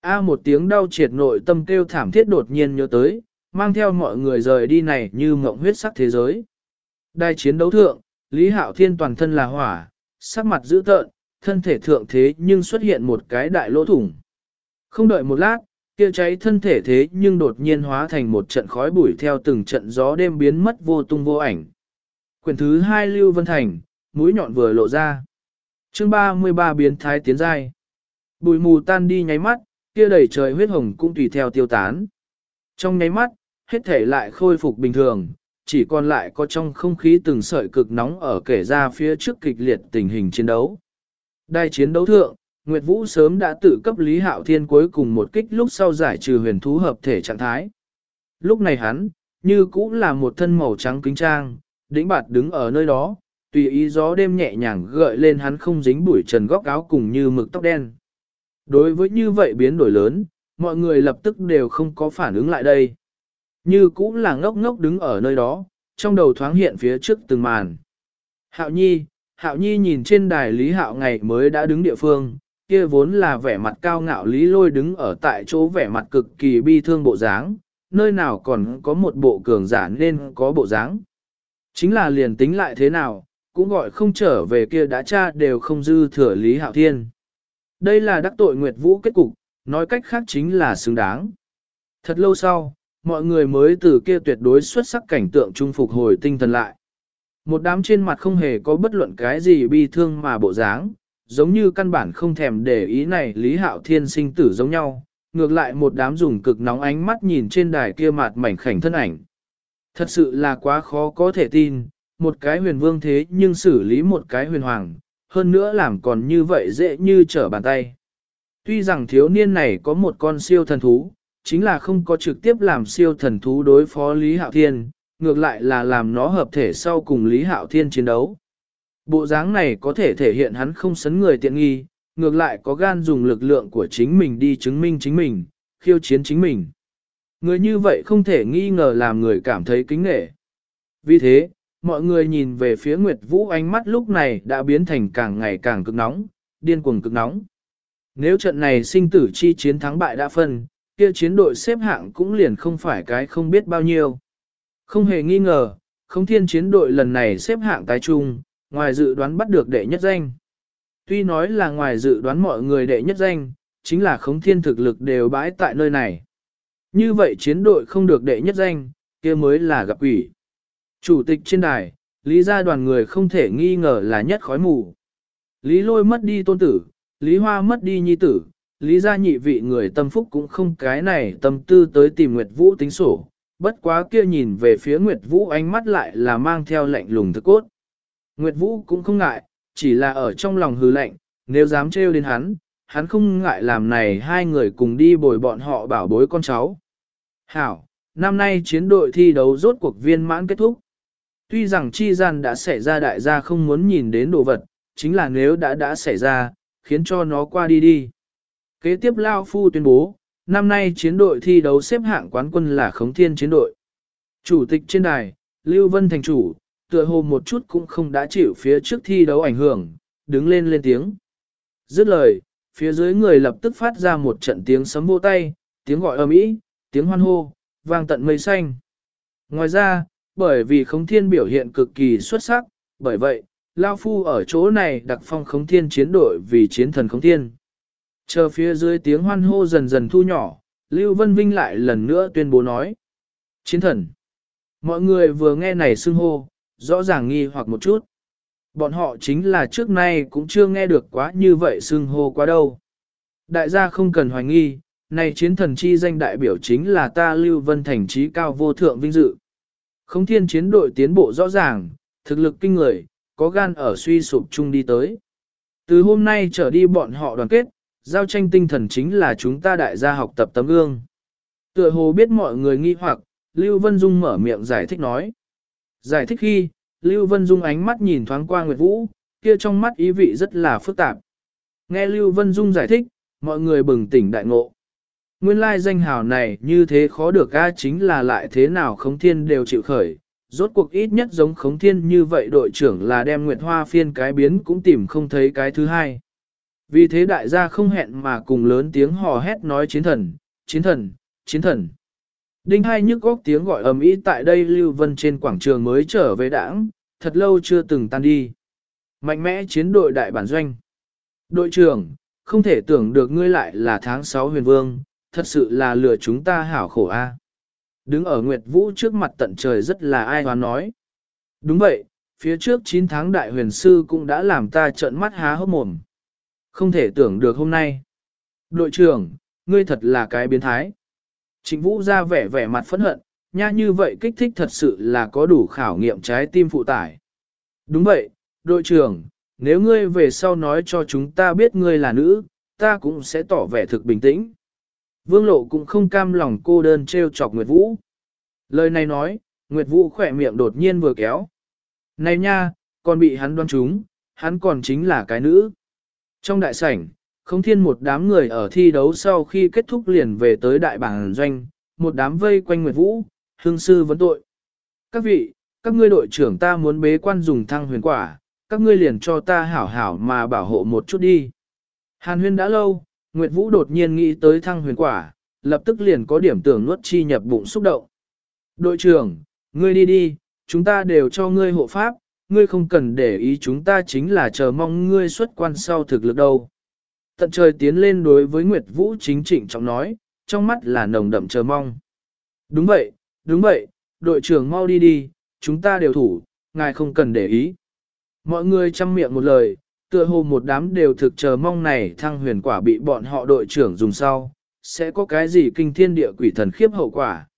Speaker 1: A một tiếng đau triệt nội tâm kêu thảm thiết đột nhiên nhớ tới, mang theo mọi người rời đi này như mộng huyết sắc thế giới. Đài chiến đấu thượng, Lý Hạo Thiên toàn thân là hỏa, sắc mặt dữ tợn, thân thể thượng thế nhưng xuất hiện một cái đại lỗ thủng. Không đợi một lát, kia cháy thân thể thế nhưng đột nhiên hóa thành một trận khói bụi theo từng trận gió đêm biến mất vô tung vô ảnh. Quyển thứ hai Lưu Vân Thành, mũi nhọn vừa lộ ra. chương 33 biến thái tiến giai. Bụi mù tan đi nháy mắt, kia đầy trời huyết hồng cũng tùy theo tiêu tán. Trong nháy mắt, hết thể lại khôi phục bình thường, chỉ còn lại có trong không khí từng sợi cực nóng ở kể ra phía trước kịch liệt tình hình chiến đấu. Đài chiến đấu thượng, Nguyệt Vũ sớm đã tự cấp Lý Hạo Thiên cuối cùng một kích lúc sau giải trừ huyền thú hợp thể trạng thái. Lúc này hắn, như cũng là một thân màu trắng kính trang, đĩnh bạt đứng ở nơi đó, tùy ý gió đêm nhẹ nhàng gợi lên hắn không dính bụi trần góc áo cùng như mực tóc đen. Đối với như vậy biến đổi lớn, mọi người lập tức đều không có phản ứng lại đây. Như cũng là ngốc ngốc đứng ở nơi đó, trong đầu thoáng hiện phía trước từng màn. Hạo Nhi, Hạo Nhi nhìn trên đài Lý Hạo ngày mới đã đứng địa phương, kia vốn là vẻ mặt cao ngạo Lý Lôi đứng ở tại chỗ vẻ mặt cực kỳ bi thương bộ dáng, nơi nào còn có một bộ cường giả nên có bộ dáng. Chính là liền tính lại thế nào, cũng gọi không trở về kia đã cha đều không dư thừa Lý Hạo Thiên. Đây là đắc tội Nguyệt Vũ kết cục, nói cách khác chính là xứng đáng. Thật lâu sau, mọi người mới từ kia tuyệt đối xuất sắc cảnh tượng trung phục hồi tinh thần lại. Một đám trên mặt không hề có bất luận cái gì bi thương mà bộ dáng, giống như căn bản không thèm để ý này Lý Hạo Thiên sinh tử giống nhau, ngược lại một đám dùng cực nóng ánh mắt nhìn trên đài kia mặt mảnh khảnh thân ảnh. Thật sự là quá khó có thể tin, một cái huyền vương thế nhưng xử lý một cái huyền hoàng, hơn nữa làm còn như vậy dễ như trở bàn tay. Tuy rằng thiếu niên này có một con siêu thần thú, chính là không có trực tiếp làm siêu thần thú đối phó Lý Hạo Thiên, ngược lại là làm nó hợp thể sau cùng Lý Hạo Thiên chiến đấu. Bộ dáng này có thể thể hiện hắn không sấn người tiện nghi, ngược lại có gan dùng lực lượng của chính mình đi chứng minh chính mình, khiêu chiến chính mình. Người như vậy không thể nghi ngờ làm người cảm thấy kính nghệ. Vì thế, mọi người nhìn về phía Nguyệt Vũ ánh mắt lúc này đã biến thành càng ngày càng cực nóng, điên cuồng cực nóng. Nếu trận này sinh tử chi chiến thắng bại đã phân, kia chiến đội xếp hạng cũng liền không phải cái không biết bao nhiêu. Không hề nghi ngờ, không thiên chiến đội lần này xếp hạng tái trung, ngoài dự đoán bắt được đệ nhất danh. Tuy nói là ngoài dự đoán mọi người đệ nhất danh, chính là khống thiên thực lực đều bãi tại nơi này. Như vậy chiến đội không được đệ nhất danh, kia mới là gặp quỷ. Chủ tịch trên đài, lý gia đoàn người không thể nghi ngờ là nhất khói mù. Lý lôi mất đi tôn tử, lý hoa mất đi nhi tử, lý gia nhị vị người tâm phúc cũng không cái này tâm tư tới tìm Nguyệt Vũ tính sổ. Bất quá kia nhìn về phía Nguyệt Vũ ánh mắt lại là mang theo lạnh lùng thức cốt. Nguyệt Vũ cũng không ngại, chỉ là ở trong lòng hư lạnh, nếu dám trêu đến hắn, hắn không ngại làm này hai người cùng đi bồi bọn họ bảo bối con cháu. Hảo, năm nay chiến đội thi đấu rốt cuộc viên mãn kết thúc. Tuy rằng chi gian đã xảy ra đại gia không muốn nhìn đến đồ vật, chính là nếu đã đã xảy ra, khiến cho nó qua đi đi. Kế tiếp Lao Phu tuyên bố, năm nay chiến đội thi đấu xếp hạng quán quân là Khống Thiên chiến đội. Chủ tịch trên đài, Lưu Vân thành chủ, tựa hồ một chút cũng không đã chịu phía trước thi đấu ảnh hưởng, đứng lên lên tiếng. Dứt lời, phía dưới người lập tức phát ra một trận tiếng sấm vô tay, tiếng gọi ầm ĩ, tiếng hoan hô, vang tận mây xanh. Ngoài ra, bởi vì khống thiên biểu hiện cực kỳ xuất sắc, bởi vậy, Lao Phu ở chỗ này đặc phong khống thiên chiến đội vì chiến thần khống thiên. Chờ phía dưới tiếng hoan hô dần dần thu nhỏ, Lưu Vân Vinh lại lần nữa tuyên bố nói. Chiến thần. Mọi người vừa nghe này xưng hô, rõ ràng nghi hoặc một chút. Bọn họ chính là trước nay cũng chưa nghe được quá như vậy xưng hô quá đâu. Đại gia không cần hoài nghi, này chiến thần chi danh đại biểu chính là ta Lưu Vân Thành trí cao vô thượng vinh dự. Không thiên chiến đội tiến bộ rõ ràng, thực lực kinh người, có gan ở suy sụp chung đi tới. Từ hôm nay trở đi bọn họ đoàn kết, giao tranh tinh thần chính là chúng ta đại gia học tập tấm gương. Tựa hồ biết mọi người nghi hoặc, Lưu Vân Dung mở miệng giải thích nói. Giải thích khi, Lưu Vân Dung ánh mắt nhìn thoáng qua Nguyệt Vũ, kia trong mắt ý vị rất là phức tạp. Nghe Lưu Vân Dung giải thích, mọi người bừng tỉnh đại ngộ. Nguyên lai danh hào này như thế khó được a chính là lại thế nào khống thiên đều chịu khởi. Rốt cuộc ít nhất giống khống thiên như vậy đội trưởng là đem Nguyệt Hoa phiên cái biến cũng tìm không thấy cái thứ hai. Vì thế đại gia không hẹn mà cùng lớn tiếng hò hét nói chiến thần, chiến thần, chiến thần. Đinh hai nhức góc tiếng gọi ầm ĩ tại đây Lưu Vân trên quảng trường mới trở về đảng, thật lâu chưa từng tan đi. Mạnh mẽ chiến đội đại bản doanh. Đội trưởng, không thể tưởng được ngươi lại là tháng 6 huyền vương, thật sự là lừa chúng ta hảo khổ a. Đứng ở Nguyệt Vũ trước mặt tận trời rất là ai hoán nói. Đúng vậy, phía trước 9 tháng đại huyền sư cũng đã làm ta trợn mắt há hốc mồm. Không thể tưởng được hôm nay. Đội trưởng, ngươi thật là cái biến thái. Trịnh Vũ ra vẻ vẻ mặt phẫn hận, nha như vậy kích thích thật sự là có đủ khảo nghiệm trái tim phụ tải. Đúng vậy, đội trưởng, nếu ngươi về sau nói cho chúng ta biết ngươi là nữ, ta cũng sẽ tỏ vẻ thực bình tĩnh. Vương lộ cũng không cam lòng cô đơn treo chọc Nguyệt Vũ. Lời này nói, Nguyệt Vũ khỏe miệng đột nhiên vừa kéo. Này nha, còn bị hắn đoan trúng, hắn còn chính là cái nữ. Trong đại sảnh, không thiên một đám người ở thi đấu sau khi kết thúc liền về tới đại bảng doanh, một đám vây quanh Nguyệt Vũ, hương sư vấn tội. Các vị, các ngươi đội trưởng ta muốn bế quan dùng thăng huyền quả, các ngươi liền cho ta hảo hảo mà bảo hộ một chút đi. Hàn huyên đã lâu, Nguyệt Vũ đột nhiên nghĩ tới thăng huyền quả, lập tức liền có điểm tưởng nuốt chi nhập bụng xúc động. Đội trưởng, ngươi đi đi, chúng ta đều cho ngươi hộ pháp, ngươi không cần để ý chúng ta chính là chờ mong ngươi xuất quan sau thực lực đâu. Tận trời tiến lên đối với Nguyệt Vũ chính trịnh trọng nói, trong mắt là nồng đậm chờ mong. Đúng vậy, đúng vậy, đội trưởng mau đi đi, chúng ta đều thủ, ngài không cần để ý. Mọi người chăm miệng một lời, tựa hồ một đám đều thực chờ mong này thăng huyền quả bị bọn họ đội trưởng dùng sau, sẽ có cái gì kinh thiên địa quỷ thần khiếp hậu quả.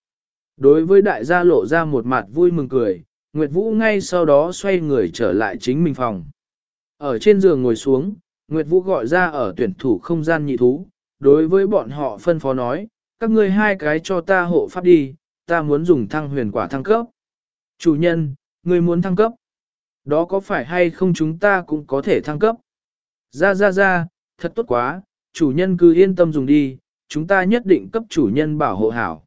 Speaker 1: Đối với đại gia lộ ra một mặt vui mừng cười, Nguyệt Vũ ngay sau đó xoay người trở lại chính mình phòng. Ở trên giường ngồi xuống, Nguyệt Vũ gọi ra ở tuyển thủ không gian nhị thú, đối với bọn họ phân phó nói, các ngươi hai cái cho ta hộ pháp đi, ta muốn dùng thăng huyền quả thăng cấp. Chủ nhân, ngươi muốn thăng cấp. Đó có phải hay không chúng ta cũng có thể thăng cấp? Ra ra ra, thật tốt quá, chủ nhân cứ yên tâm dùng đi, chúng ta nhất định cấp chủ nhân bảo hộ hảo.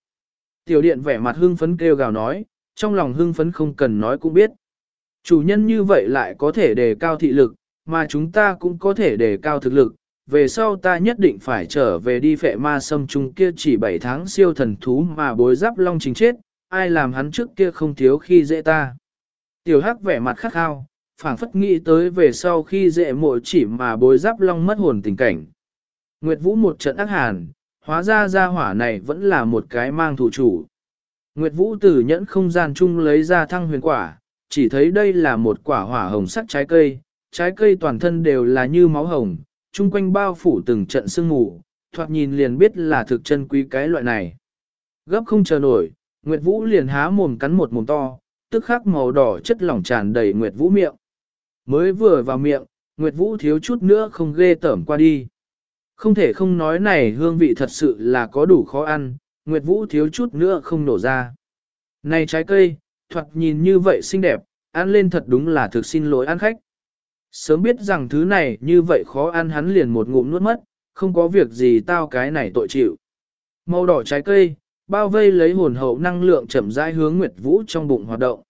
Speaker 1: Tiểu điện vẻ mặt hưng phấn kêu gào nói, trong lòng hưng phấn không cần nói cũng biết. Chủ nhân như vậy lại có thể đề cao thị lực, mà chúng ta cũng có thể đề cao thực lực. Về sau ta nhất định phải trở về đi phệ ma sâm trung kia chỉ 7 tháng siêu thần thú mà bối giáp long chính chết, ai làm hắn trước kia không thiếu khi dễ ta. Tiểu hắc vẻ mặt khắc khao, phảng phất nghĩ tới về sau khi dễ mội chỉ mà bối giáp long mất hồn tình cảnh. Nguyệt Vũ một trận ác hàn, hóa ra ra hỏa này vẫn là một cái mang thủ chủ. Nguyệt Vũ từ nhẫn không gian chung lấy ra thăng huyền quả, chỉ thấy đây là một quả hỏa hồng sắc trái cây, trái cây toàn thân đều là như máu hồng, chung quanh bao phủ từng trận sương mù, thoạt nhìn liền biết là thực chân quý cái loại này. Gấp không chờ nổi, Nguyệt Vũ liền há mồm cắn một mồm to, tức khắc màu đỏ chất lỏng tràn đầy Nguyệt Vũ miệng. Mới vừa vào miệng, Nguyệt Vũ thiếu chút nữa không ghê tởm qua đi. Không thể không nói này hương vị thật sự là có đủ khó ăn, Nguyệt Vũ thiếu chút nữa không nổ ra. Này trái cây, thoạt nhìn như vậy xinh đẹp, ăn lên thật đúng là thực xin lỗi ăn khách. Sớm biết rằng thứ này như vậy khó ăn hắn liền một ngụm nuốt mất, không có việc gì tao cái này tội chịu. Màu đỏ trái cây, bao vây lấy hồn hậu năng lượng chậm rãi hướng Nguyệt Vũ trong bụng hoạt động.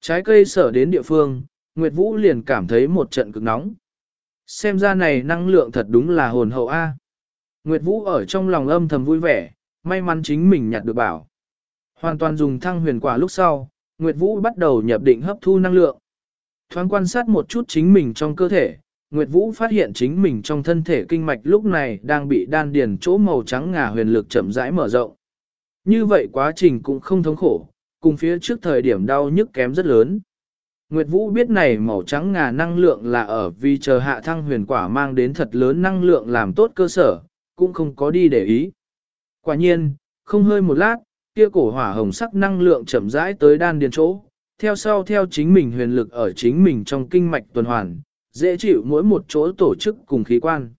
Speaker 1: Trái cây sở đến địa phương, Nguyệt Vũ liền cảm thấy một trận cực nóng. Xem ra này năng lượng thật đúng là hồn hậu A. Nguyệt Vũ ở trong lòng âm thầm vui vẻ, may mắn chính mình nhặt được bảo. Hoàn toàn dùng thăng huyền quả lúc sau, Nguyệt Vũ bắt đầu nhập định hấp thu năng lượng. Thoáng quan sát một chút chính mình trong cơ thể, Nguyệt Vũ phát hiện chính mình trong thân thể kinh mạch lúc này đang bị đan điền chỗ màu trắng ngà huyền lực chậm rãi mở rộng. Như vậy quá trình cũng không thống khổ, cùng phía trước thời điểm đau nhức kém rất lớn. Nguyệt Vũ biết này màu trắng ngà năng lượng là ở vì chờ hạ thăng huyền quả mang đến thật lớn năng lượng làm tốt cơ sở, cũng không có đi để ý. Quả nhiên, không hơi một lát, kia cổ hỏa hồng sắc năng lượng chậm rãi tới đan điền chỗ, theo sau theo chính mình huyền lực ở chính mình trong kinh mạch tuần hoàn, dễ chịu mỗi một chỗ tổ chức cùng khí quan.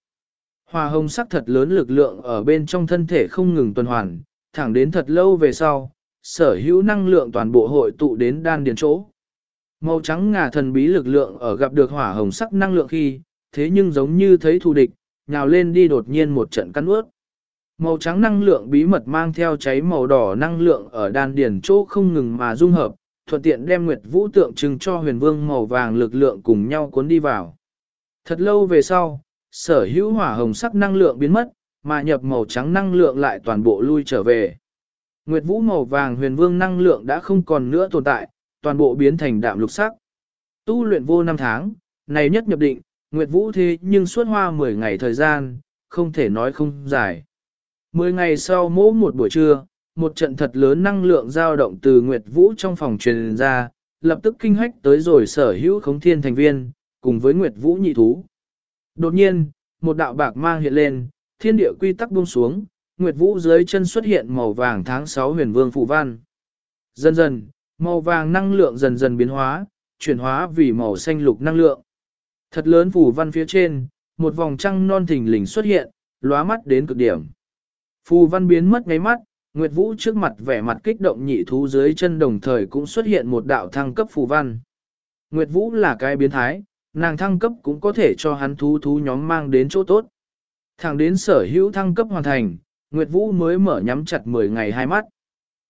Speaker 1: Hỏa hồng sắc thật lớn lực lượng ở bên trong thân thể không ngừng tuần hoàn, thẳng đến thật lâu về sau, sở hữu năng lượng toàn bộ hội tụ đến đan điền chỗ. Màu trắng ngà thần bí lực lượng ở gặp được hỏa hồng sắc năng lượng khi, thế nhưng giống như thấy thù địch, nhào lên đi đột nhiên một trận cắn ướt. Màu trắng năng lượng bí mật mang theo cháy màu đỏ năng lượng ở đan điền chỗ không ngừng mà dung hợp, thuận tiện đem Nguyệt Vũ tượng trưng cho huyền vương màu vàng lực lượng cùng nhau cuốn đi vào. Thật lâu về sau, sở hữu hỏa hồng sắc năng lượng biến mất, mà nhập màu trắng năng lượng lại toàn bộ lui trở về. Nguyệt Vũ màu vàng huyền vương năng lượng đã không còn nữa tồn tại, toàn bộ biến thành đạm lục sắc. Tu luyện vô năm tháng, này nhất nhập định, Nguyệt Vũ thế nhưng suốt hoa 10 ngày thời gian, không thể nói không dài. 10 ngày sau mỗi một buổi trưa, một trận thật lớn năng lượng dao động từ Nguyệt Vũ trong phòng truyền ra, lập tức kinh hách tới rồi sở hữu khống thiên thành viên, cùng với Nguyệt Vũ nhị thú. Đột nhiên, một đạo bạc mang hiện lên, thiên địa quy tắc buông xuống, Nguyệt Vũ dưới chân xuất hiện màu vàng tháng 6 huyền vương phụ văn. Dần dần, màu vàng năng lượng dần dần biến hóa, chuyển hóa vì màu xanh lục năng lượng. Thật lớn phủ văn phía trên, một vòng trăng non thình lình xuất hiện, lóa mắt đến cực điểm. Phù văn biến mất ngay mắt, Nguyệt Vũ trước mặt vẻ mặt kích động nhị thú dưới chân đồng thời cũng xuất hiện một đạo thăng cấp phù văn. Nguyệt Vũ là cái biến thái, nàng thăng cấp cũng có thể cho hắn thú thú nhóm mang đến chỗ tốt. Thẳng đến sở hữu thăng cấp hoàn thành, Nguyệt Vũ mới mở nhắm chặt 10 ngày hai mắt.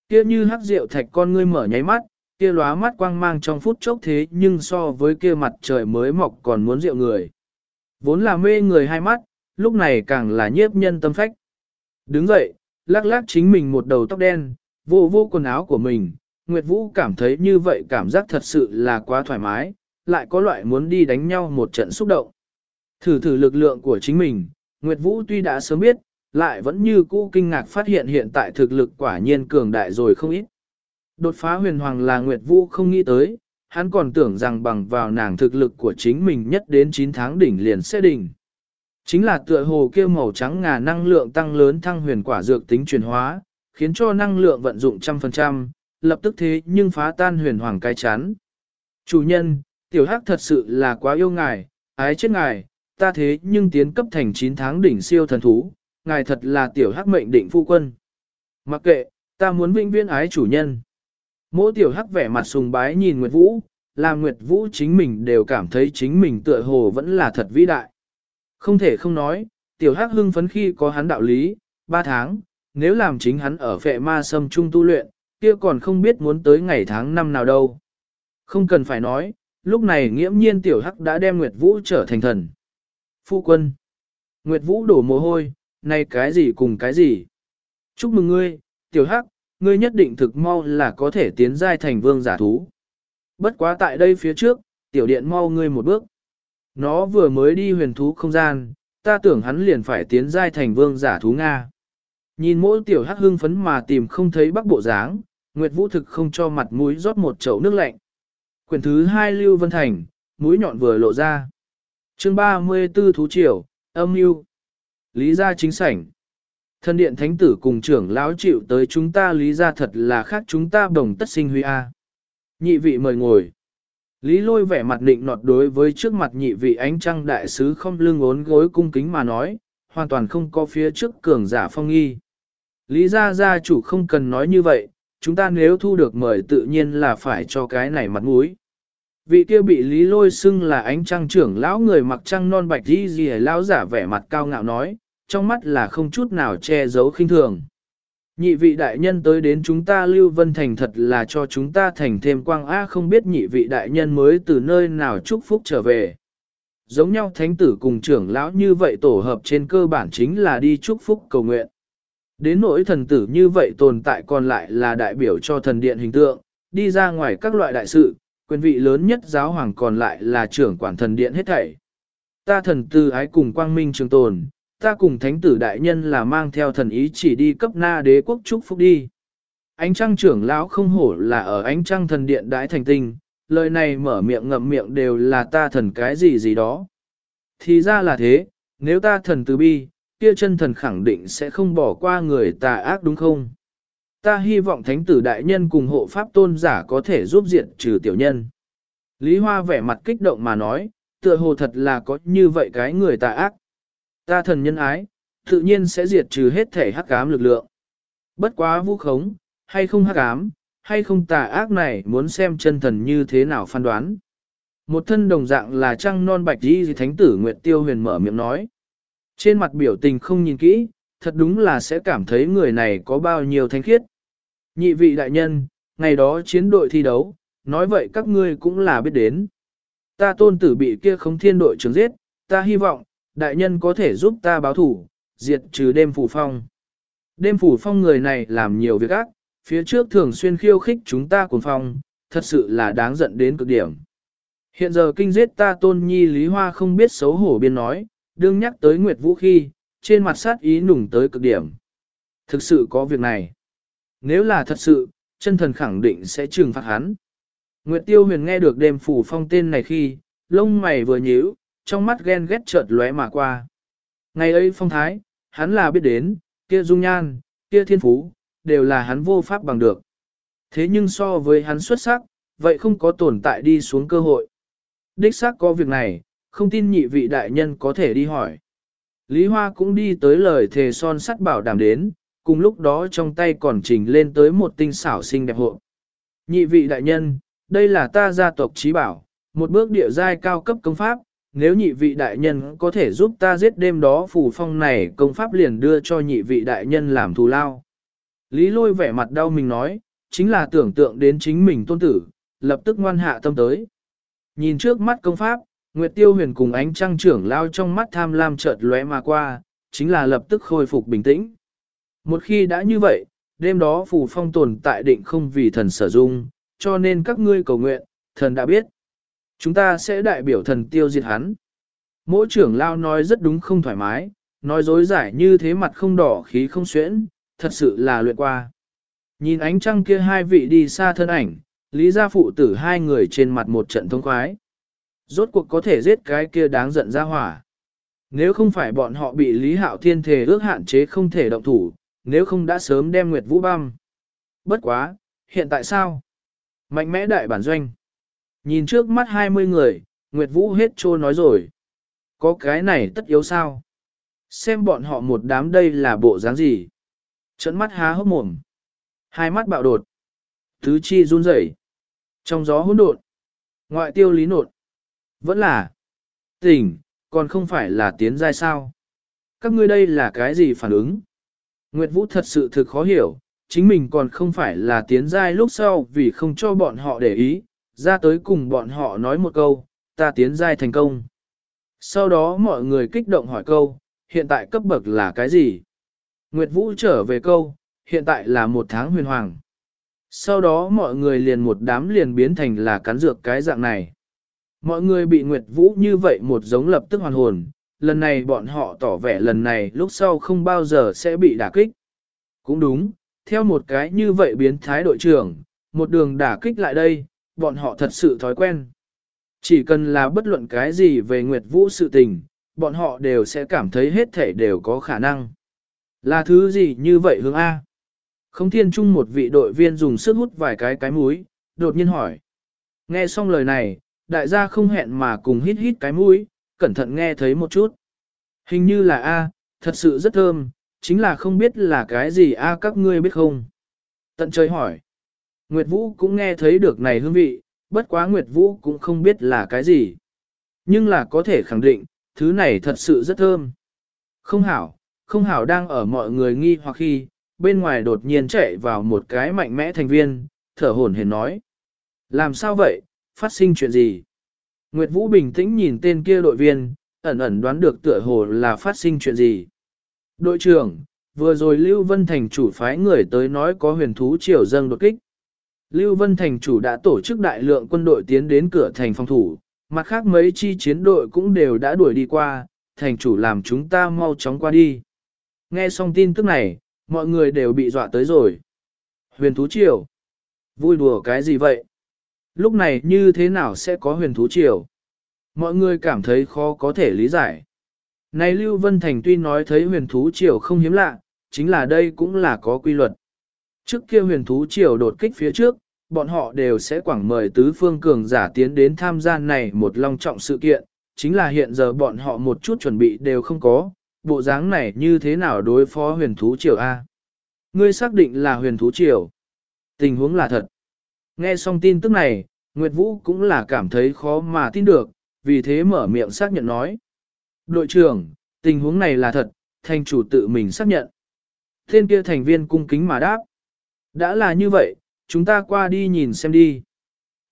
Speaker 1: Kia như hắc rượu thạch con ngươi mở nháy mắt, kia lóa mắt quang mang trong phút chốc thế nhưng so với kia mặt trời mới mọc còn muốn rượu người. Vốn là mê người hai mắt, lúc này càng là nhiếp nhân tâm phách. Đứng dậy, lắc lắc chính mình một đầu tóc đen, vô vô quần áo của mình, Nguyệt Vũ cảm thấy như vậy cảm giác thật sự là quá thoải mái, lại có loại muốn đi đánh nhau một trận xúc động. Thử thử lực lượng của chính mình, Nguyệt Vũ tuy đã sớm biết, lại vẫn như cũ kinh ngạc phát hiện hiện tại thực lực quả nhiên cường đại rồi không ít. Đột phá huyền hoàng là Nguyệt Vũ không nghĩ tới, hắn còn tưởng rằng bằng vào nàng thực lực của chính mình nhất đến 9 tháng đỉnh liền sẽ đỉnh. Chính là tựa hồ kia màu trắng ngà năng lượng tăng lớn thăng huyền quả dược tính chuyển hóa, khiến cho năng lượng vận dụng trăm phần trăm, lập tức thế nhưng phá tan huyền hoàng cái chán. Chủ nhân, tiểu hắc thật sự là quá yêu ngài, ái chết ngài, ta thế nhưng tiến cấp thành 9 tháng đỉnh siêu thần thú, ngài thật là tiểu hắc mệnh định phu quân. Mặc kệ, ta muốn vĩnh viễn ái chủ nhân. Mỗi tiểu hắc vẻ mặt sùng bái nhìn Nguyệt Vũ, làm Nguyệt Vũ chính mình đều cảm thấy chính mình tựa hồ vẫn là thật vĩ đại. Không thể không nói, tiểu hắc hưng phấn khi có hắn đạo lý, ba tháng, nếu làm chính hắn ở phệ ma sâm trung tu luyện, kia còn không biết muốn tới ngày tháng năm nào đâu. Không cần phải nói, lúc này nghiễm nhiên tiểu hắc đã đem Nguyệt Vũ trở thành thần. Phu quân. Nguyệt Vũ đổ mồ hôi, này cái gì cùng cái gì. Chúc mừng ngươi, tiểu hắc, ngươi nhất định thực mau là có thể tiến giai thành vương giả thú. Bất quá tại đây phía trước, tiểu điện mau ngươi một bước. Nó vừa mới đi huyền thú không gian, ta tưởng hắn liền phải tiến giai thành vương giả thú Nga. Nhìn mỗi tiểu hắc hưng phấn mà tìm không thấy bắc bộ dáng, Nguyệt Vũ thực không cho mặt mũi rót một chậu nước lạnh. Quyển thứ hai Lưu Vân Thành, mũi nhọn vừa lộ ra. chương 34 Thú Triều, âm mưu Lý gia chính sảnh. Thân điện thánh tử cùng trưởng lão chịu tới chúng ta lý gia thật là khác chúng ta đồng tất sinh huy a. Nhị vị mời ngồi. Lý lôi vẻ mặt định nọt đối với trước mặt nhị vị ánh trăng đại sứ không lưng ốn gối cung kính mà nói, hoàn toàn không có phía trước cường giả phong nghi. Lý gia gia chủ không cần nói như vậy, chúng ta nếu thu được mời tự nhiên là phải cho cái này mặt mũi. Vị kia bị lý lôi xưng là ánh trăng trưởng lão người mặc trăng non bạch đi gì lão giả vẻ mặt cao ngạo nói, trong mắt là không chút nào che giấu khinh thường. Nhị vị đại nhân tới đến chúng ta Lưu Vân Thành thật là cho chúng ta thành thêm quang á không biết nhị vị đại nhân mới từ nơi nào chúc phúc trở về. Giống nhau thánh tử cùng trưởng lão như vậy tổ hợp trên cơ bản chính là đi chúc phúc cầu nguyện. Đến nỗi thần tử như vậy tồn tại còn lại là đại biểu cho thần điện hình tượng, đi ra ngoài các loại đại sự, quyền vị lớn nhất giáo hoàng còn lại là trưởng quản thần điện hết thảy. Ta thần tư ái cùng quang minh trường tồn, ta cùng thánh tử đại nhân là mang theo thần ý chỉ đi cấp na đế quốc chúc phúc đi. Ánh trăng trưởng lão không hổ là ở ánh trăng thần điện đãi thành tinh, lời này mở miệng ngậm miệng đều là ta thần cái gì gì đó. Thì ra là thế, nếu ta thần từ bi, kia chân thần khẳng định sẽ không bỏ qua người tà ác đúng không? Ta hy vọng thánh tử đại nhân cùng hộ pháp tôn giả có thể giúp diện trừ tiểu nhân. Lý Hoa vẻ mặt kích động mà nói, tựa hồ thật là có như vậy cái người tà ác. Ta thần nhân ái, tự nhiên sẽ diệt trừ hết thể hắc ám lực lượng. Bất quá vũ khống, hay không hắc ám, hay không tà ác này muốn xem chân thần như thế nào phán đoán. Một thân đồng dạng là trăng non bạch đi thánh tử Nguyệt Tiêu huyền mở miệng nói. Trên mặt biểu tình không nhìn kỹ, thật đúng là sẽ cảm thấy người này có bao nhiêu thanh khiết. Nhị vị đại nhân, ngày đó chiến đội thi đấu, nói vậy các ngươi cũng là biết đến. Ta tôn tử bị kia không thiên đội trưởng giết, ta hy vọng, đại nhân có thể giúp ta báo thủ, diệt trừ đêm phủ phong. Đêm phủ phong người này làm nhiều việc ác, phía trước thường xuyên khiêu khích chúng ta cùng phong, thật sự là đáng giận đến cực điểm. Hiện giờ kinh giết ta tôn nhi Lý Hoa không biết xấu hổ biên nói, đương nhắc tới Nguyệt Vũ khi, trên mặt sát ý nùng tới cực điểm. Thực sự có việc này. Nếu là thật sự, chân thần khẳng định sẽ trừng phạt hắn. Nguyệt Tiêu Huyền nghe được đêm phủ phong tên này khi, lông mày vừa nhíu, trong mắt ghen ghét chợt lóe mà qua. Ngày ấy phong thái, hắn là biết đến, kia dung nhan, kia thiên phú, đều là hắn vô pháp bằng được. Thế nhưng so với hắn xuất sắc, vậy không có tồn tại đi xuống cơ hội. Đích xác có việc này, không tin nhị vị đại nhân có thể đi hỏi. Lý Hoa cũng đi tới lời thề son sắt bảo đảm đến, cùng lúc đó trong tay còn trình lên tới một tinh xảo xinh đẹp hộ. Nhị vị đại nhân, đây là ta gia tộc trí bảo, một bước địa giai cao cấp công pháp, nếu nhị vị đại nhân có thể giúp ta giết đêm đó phù phong này công pháp liền đưa cho nhị vị đại nhân làm thù lao. Lý lôi vẻ mặt đau mình nói, chính là tưởng tượng đến chính mình tôn tử, lập tức ngoan hạ tâm tới. Nhìn trước mắt công pháp, Nguyệt Tiêu Huyền cùng ánh trăng trưởng lao trong mắt tham lam chợt lóe mà qua, chính là lập tức khôi phục bình tĩnh. Một khi đã như vậy, đêm đó phù phong tồn tại định không vì thần sở dung, cho nên các ngươi cầu nguyện, thần đã biết. Chúng ta sẽ đại biểu thần tiêu diệt hắn. Mỗi trưởng lao nói rất đúng không thoải mái, nói dối giải như thế mặt không đỏ khí không xuyễn, thật sự là luyện qua. Nhìn ánh trăng kia hai vị đi xa thân ảnh, lý gia phụ tử hai người trên mặt một trận thông khoái. Rốt cuộc có thể giết cái kia đáng giận ra hỏa. Nếu không phải bọn họ bị Lý Hạo Thiên thể ước hạn chế không thể động thủ, nếu không đã sớm đem Nguyệt Vũ băm. Bất quá, hiện tại sao? Mạnh mẽ đại bản doanh. Nhìn trước mắt 20 người, Nguyệt Vũ hết trô nói rồi. Có cái này tất yếu sao? Xem bọn họ một đám đây là bộ dáng gì? Trận mắt há hốc mồm. Hai mắt bạo đột. Thứ chi run rẩy. Trong gió hỗn độn. Ngoại tiêu lý nột. Vẫn là. Tỉnh, còn không phải là tiến giai sao? Các ngươi đây là cái gì phản ứng? Nguyệt Vũ thật sự thực khó hiểu, chính mình còn không phải là tiến giai lúc sau vì không cho bọn họ để ý, ra tới cùng bọn họ nói một câu, ta tiến giai thành công. Sau đó mọi người kích động hỏi câu, hiện tại cấp bậc là cái gì? Nguyệt Vũ trở về câu, hiện tại là một tháng huyền hoàng. Sau đó mọi người liền một đám liền biến thành là cắn dược cái dạng này. Mọi người bị Nguyệt Vũ như vậy một giống lập tức hoàn hồn, lần này bọn họ tỏ vẻ lần này lúc sau không bao giờ sẽ bị đả kích. Cũng đúng, theo một cái như vậy biến thái đội trưởng, một đường đả kích lại đây, bọn họ thật sự thói quen. Chỉ cần là bất luận cái gì về Nguyệt Vũ sự tình, bọn họ đều sẽ cảm thấy hết thể đều có khả năng. Là thứ gì như vậy hướng A? Không thiên trung một vị đội viên dùng sức hút vài cái cái mũi, đột nhiên hỏi. Nghe xong lời này, đại gia không hẹn mà cùng hít hít cái mũi, cẩn thận nghe thấy một chút. Hình như là A, thật sự rất thơm, chính là không biết là cái gì A các ngươi biết không? Tận trời hỏi. Nguyệt Vũ cũng nghe thấy được này hương vị, bất quá Nguyệt Vũ cũng không biết là cái gì. Nhưng là có thể khẳng định, thứ này thật sự rất thơm. Không hảo, không hảo đang ở mọi người nghi hoặc khi, bên ngoài đột nhiên chạy vào một cái mạnh mẽ thành viên, thở hổn hển nói. Làm sao vậy, phát sinh chuyện gì? Nguyệt Vũ bình tĩnh nhìn tên kia đội viên, ẩn ẩn đoán được tựa hồ là phát sinh chuyện gì. Đội trưởng, vừa rồi Lưu Vân Thành chủ phái người tới nói có huyền thú triều dâng đột kích. Lưu Vân Thành chủ đã tổ chức đại lượng quân đội tiến đến cửa thành phòng thủ, mặt khác mấy chi chiến đội cũng đều đã đuổi đi qua, thành chủ làm chúng ta mau chóng qua đi. Nghe xong tin tức này, mọi người đều bị dọa tới rồi. Huyền thú triều? Vui đùa cái gì vậy? Lúc này như thế nào sẽ có huyền thú triều? Mọi người cảm thấy khó có thể lý giải. Này Lưu Vân Thành tuy nói thấy huyền thú triều không hiếm lạ, chính là đây cũng là có quy luật. Trước kia huyền thú triều đột kích phía trước, bọn họ đều sẽ quảng mời tứ phương cường giả tiến đến tham gia này một long trọng sự kiện, chính là hiện giờ bọn họ một chút chuẩn bị đều không có, bộ dáng này như thế nào đối phó huyền thú triều A. Ngươi xác định là huyền thú triều. Tình huống là thật. Nghe xong tin tức này, Nguyệt Vũ cũng là cảm thấy khó mà tin được, vì thế mở miệng xác nhận nói. Đội trưởng, tình huống này là thật, thành chủ tự mình xác nhận. Thiên kia thành viên cung kính mà đáp. Đã là như vậy, chúng ta qua đi nhìn xem đi.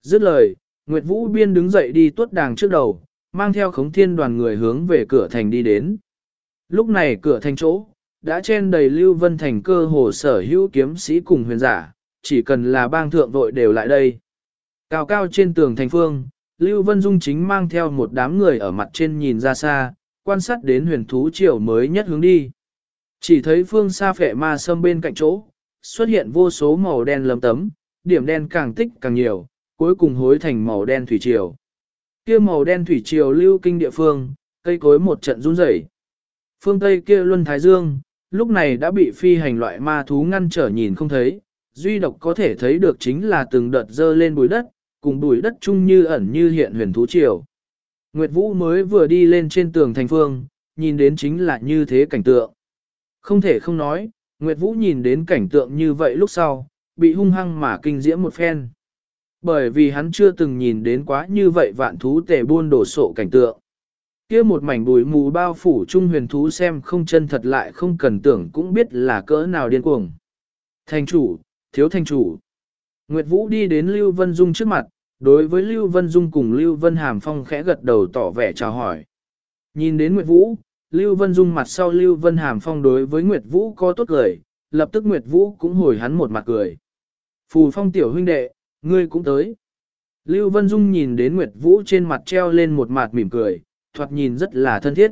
Speaker 1: Dứt lời, Nguyệt Vũ Biên đứng dậy đi tuốt đàng trước đầu, mang theo khống thiên đoàn người hướng về cửa thành đi đến. Lúc này cửa thành chỗ, đã chen đầy Lưu Vân Thành cơ hồ sở hữu kiếm sĩ cùng huyền giả, chỉ cần là bang thượng vội đều lại đây. Cao cao trên tường thành phương, Lưu Vân Dung chính mang theo một đám người ở mặt trên nhìn ra xa, quan sát đến huyền thú triều mới nhất hướng đi. Chỉ thấy phương xa phệ ma sâm bên cạnh chỗ, xuất hiện vô số màu đen lấm tấm, điểm đen càng tích càng nhiều, cuối cùng hối thành màu đen thủy triều. Kia màu đen thủy triều lưu kinh địa phương, cây cối một trận run rẩy. Phương Tây kia Luân Thái Dương, lúc này đã bị phi hành loại ma thú ngăn trở nhìn không thấy, duy độc có thể thấy được chính là từng đợt dơ lên bụi đất, cùng bụi đất chung như ẩn như hiện huyền thú triều. Nguyệt Vũ mới vừa đi lên trên tường thành phương, nhìn đến chính là như thế cảnh tượng. Không thể không nói, Nguyệt Vũ nhìn đến cảnh tượng như vậy lúc sau, bị hung hăng mà kinh diễm một phen. Bởi vì hắn chưa từng nhìn đến quá như vậy vạn thú tề buôn đổ sộ cảnh tượng. kia một mảnh bùi mù bao phủ trung huyền thú xem không chân thật lại không cần tưởng cũng biết là cỡ nào điên cuồng. Thành chủ, thiếu thành chủ. Nguyệt Vũ đi đến Lưu Vân Dung trước mặt, đối với Lưu Vân Dung cùng Lưu Vân Hàm Phong khẽ gật đầu tỏ vẻ chào hỏi. Nhìn đến Nguyệt Vũ, Lưu Vân Dung mặt sau Lưu Vân Hàm Phong đối với Nguyệt Vũ có tốt cười, lập tức Nguyệt Vũ cũng hồi hắn một mặt cười. Phù Phong tiểu huynh đệ, ngươi cũng tới. Lưu Vân Dung nhìn đến Nguyệt Vũ trên mặt treo lên một mặt mỉm cười, thoạt nhìn rất là thân thiết.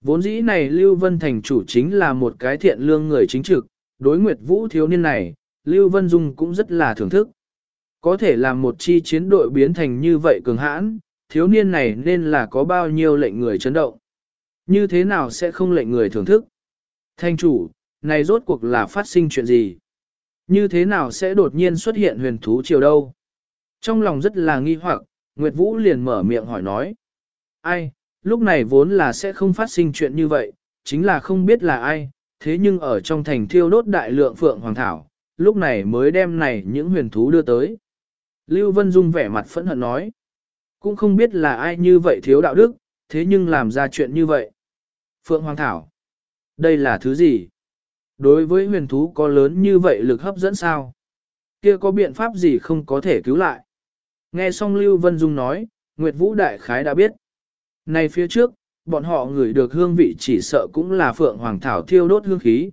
Speaker 1: Vốn dĩ này Lưu Vân Thành chủ chính là một cái thiện lương người chính trực, đối Nguyệt Vũ thiếu niên này, Lưu Vân Dung cũng rất là thưởng thức. Có thể làm một chi chiến đội biến thành như vậy cường hãn, thiếu niên này nên là có bao nhiêu lệnh người chấn động. Như thế nào sẽ không lệnh người thưởng thức? Thanh chủ, này rốt cuộc là phát sinh chuyện gì? Như thế nào sẽ đột nhiên xuất hiện huyền thú chiều đâu? Trong lòng rất là nghi hoặc, Nguyệt Vũ liền mở miệng hỏi nói. Ai, lúc này vốn là sẽ không phát sinh chuyện như vậy, chính là không biết là ai, thế nhưng ở trong thành thiêu đốt đại lượng phượng hoàng thảo, lúc này mới đem này những huyền thú đưa tới. Lưu Vân Dung vẻ mặt phẫn hận nói. Cũng không biết là ai như vậy thiếu đạo đức, thế nhưng làm ra chuyện như vậy. Phượng Hoàng Thảo. Đây là thứ gì? Đối với huyền thú có lớn như vậy lực hấp dẫn sao? Kia có biện pháp gì không có thể cứu lại? Nghe xong Lưu Vân Dung nói, Nguyệt Vũ Đại Khái đã biết. Này phía trước, bọn họ ngửi được hương vị chỉ sợ cũng là Phượng Hoàng Thảo thiêu đốt hương khí.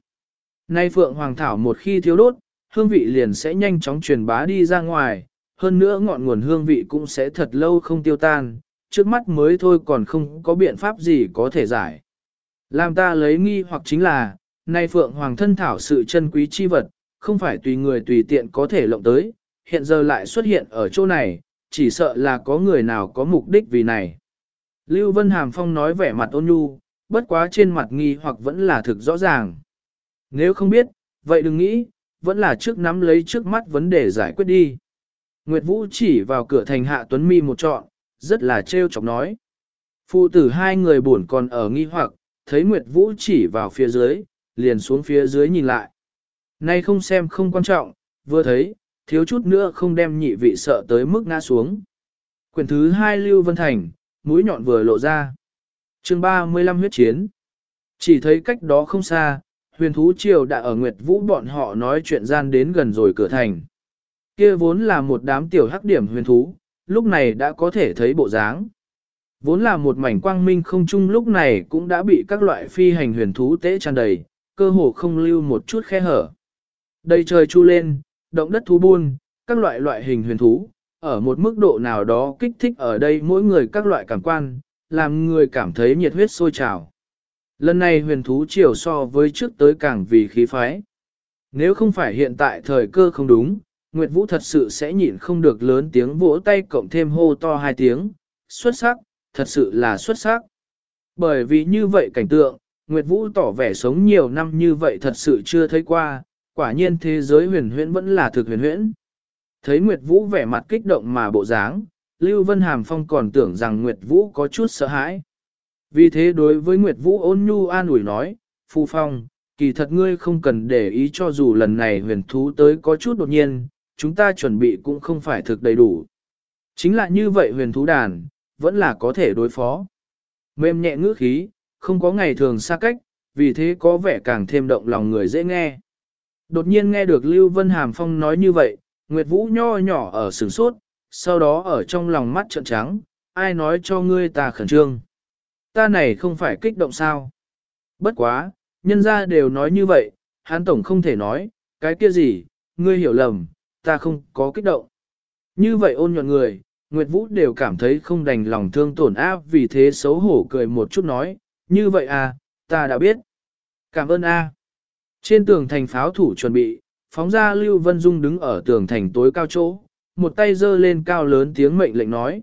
Speaker 1: Nay Phượng Hoàng Thảo một khi thiêu đốt, hương vị liền sẽ nhanh chóng truyền bá đi ra ngoài, hơn nữa ngọn nguồn hương vị cũng sẽ thật lâu không tiêu tan, trước mắt mới thôi còn không có biện pháp gì có thể giải. Làm ta lấy nghi hoặc chính là, nay Phượng Hoàng thân thảo sự chân quý chi vật, không phải tùy người tùy tiện có thể lộng tới, hiện giờ lại xuất hiện ở chỗ này, chỉ sợ là có người nào có mục đích vì này. Lưu Vân Hàm Phong nói vẻ mặt ôn nhu, bất quá trên mặt nghi hoặc vẫn là thực rõ ràng. Nếu không biết, vậy đừng nghĩ, vẫn là trước nắm lấy trước mắt vấn đề giải quyết đi. Nguyệt Vũ chỉ vào cửa thành hạ Tuấn Mi một trọn, rất là trêu chọc nói. Phụ tử hai người buồn còn ở nghi hoặc, thấy Nguyệt Vũ chỉ vào phía dưới, liền xuống phía dưới nhìn lại. Nay không xem không quan trọng, vừa thấy, thiếu chút nữa không đem nhị vị sợ tới mức ngã xuống. Quyển thứ hai Lưu Vân Thành, mũi nhọn vừa lộ ra. chương 35 huyết chiến. Chỉ thấy cách đó không xa, huyền thú triều đã ở Nguyệt Vũ bọn họ nói chuyện gian đến gần rồi cửa thành. Kia vốn là một đám tiểu hắc điểm huyền thú, lúc này đã có thể thấy bộ dáng. Vốn là một mảnh quang minh không chung lúc này cũng đã bị các loại phi hành huyền thú tế tràn đầy, cơ hồ không lưu một chút khe hở. Đầy trời chu lên, động đất thú buôn, các loại loại hình huyền thú, ở một mức độ nào đó kích thích ở đây mỗi người các loại cảm quan, làm người cảm thấy nhiệt huyết sôi trào. Lần này huyền thú chiều so với trước tới càng vì khí phái. Nếu không phải hiện tại thời cơ không đúng, Nguyệt Vũ thật sự sẽ nhịn không được lớn tiếng vỗ tay cộng thêm hô to hai tiếng, xuất sắc, thật sự là xuất sắc. Bởi vì như vậy cảnh tượng, Nguyệt Vũ tỏ vẻ sống nhiều năm như vậy thật sự chưa thấy qua, quả nhiên thế giới huyền huyễn vẫn là thực huyền huyễn. Thấy Nguyệt Vũ vẻ mặt kích động mà bộ dáng, Lưu Vân Hàm Phong còn tưởng rằng Nguyệt Vũ có chút sợ hãi. Vì thế đối với Nguyệt Vũ ôn nhu an ủi nói, Phu Phong, kỳ thật ngươi không cần để ý cho dù lần này huyền thú tới có chút đột nhiên, chúng ta chuẩn bị cũng không phải thực đầy đủ. Chính là như vậy huyền thú đàn, vẫn là có thể đối phó. Mềm nhẹ ngữ khí, không có ngày thường xa cách, vì thế có vẻ càng thêm động lòng người dễ nghe. Đột nhiên nghe được Lưu Vân Hàm Phong nói như vậy, Nguyệt Vũ nho nhỏ ở sừng sốt, sau đó ở trong lòng mắt trợn trắng, ai nói cho ngươi ta khẩn trương. Ta này không phải kích động sao. Bất quá, nhân ra đều nói như vậy, hán tổng không thể nói, cái kia gì, ngươi hiểu lầm, ta không có kích động. Như vậy ôn nhuận người, Nguyệt Vũ đều cảm thấy không đành lòng thương tổn áp vì thế xấu hổ cười một chút nói, như vậy à, ta đã biết. Cảm ơn a. Trên tường thành pháo thủ chuẩn bị, phóng ra Lưu Vân Dung đứng ở tường thành tối cao chỗ, một tay giơ lên cao lớn tiếng mệnh lệnh nói.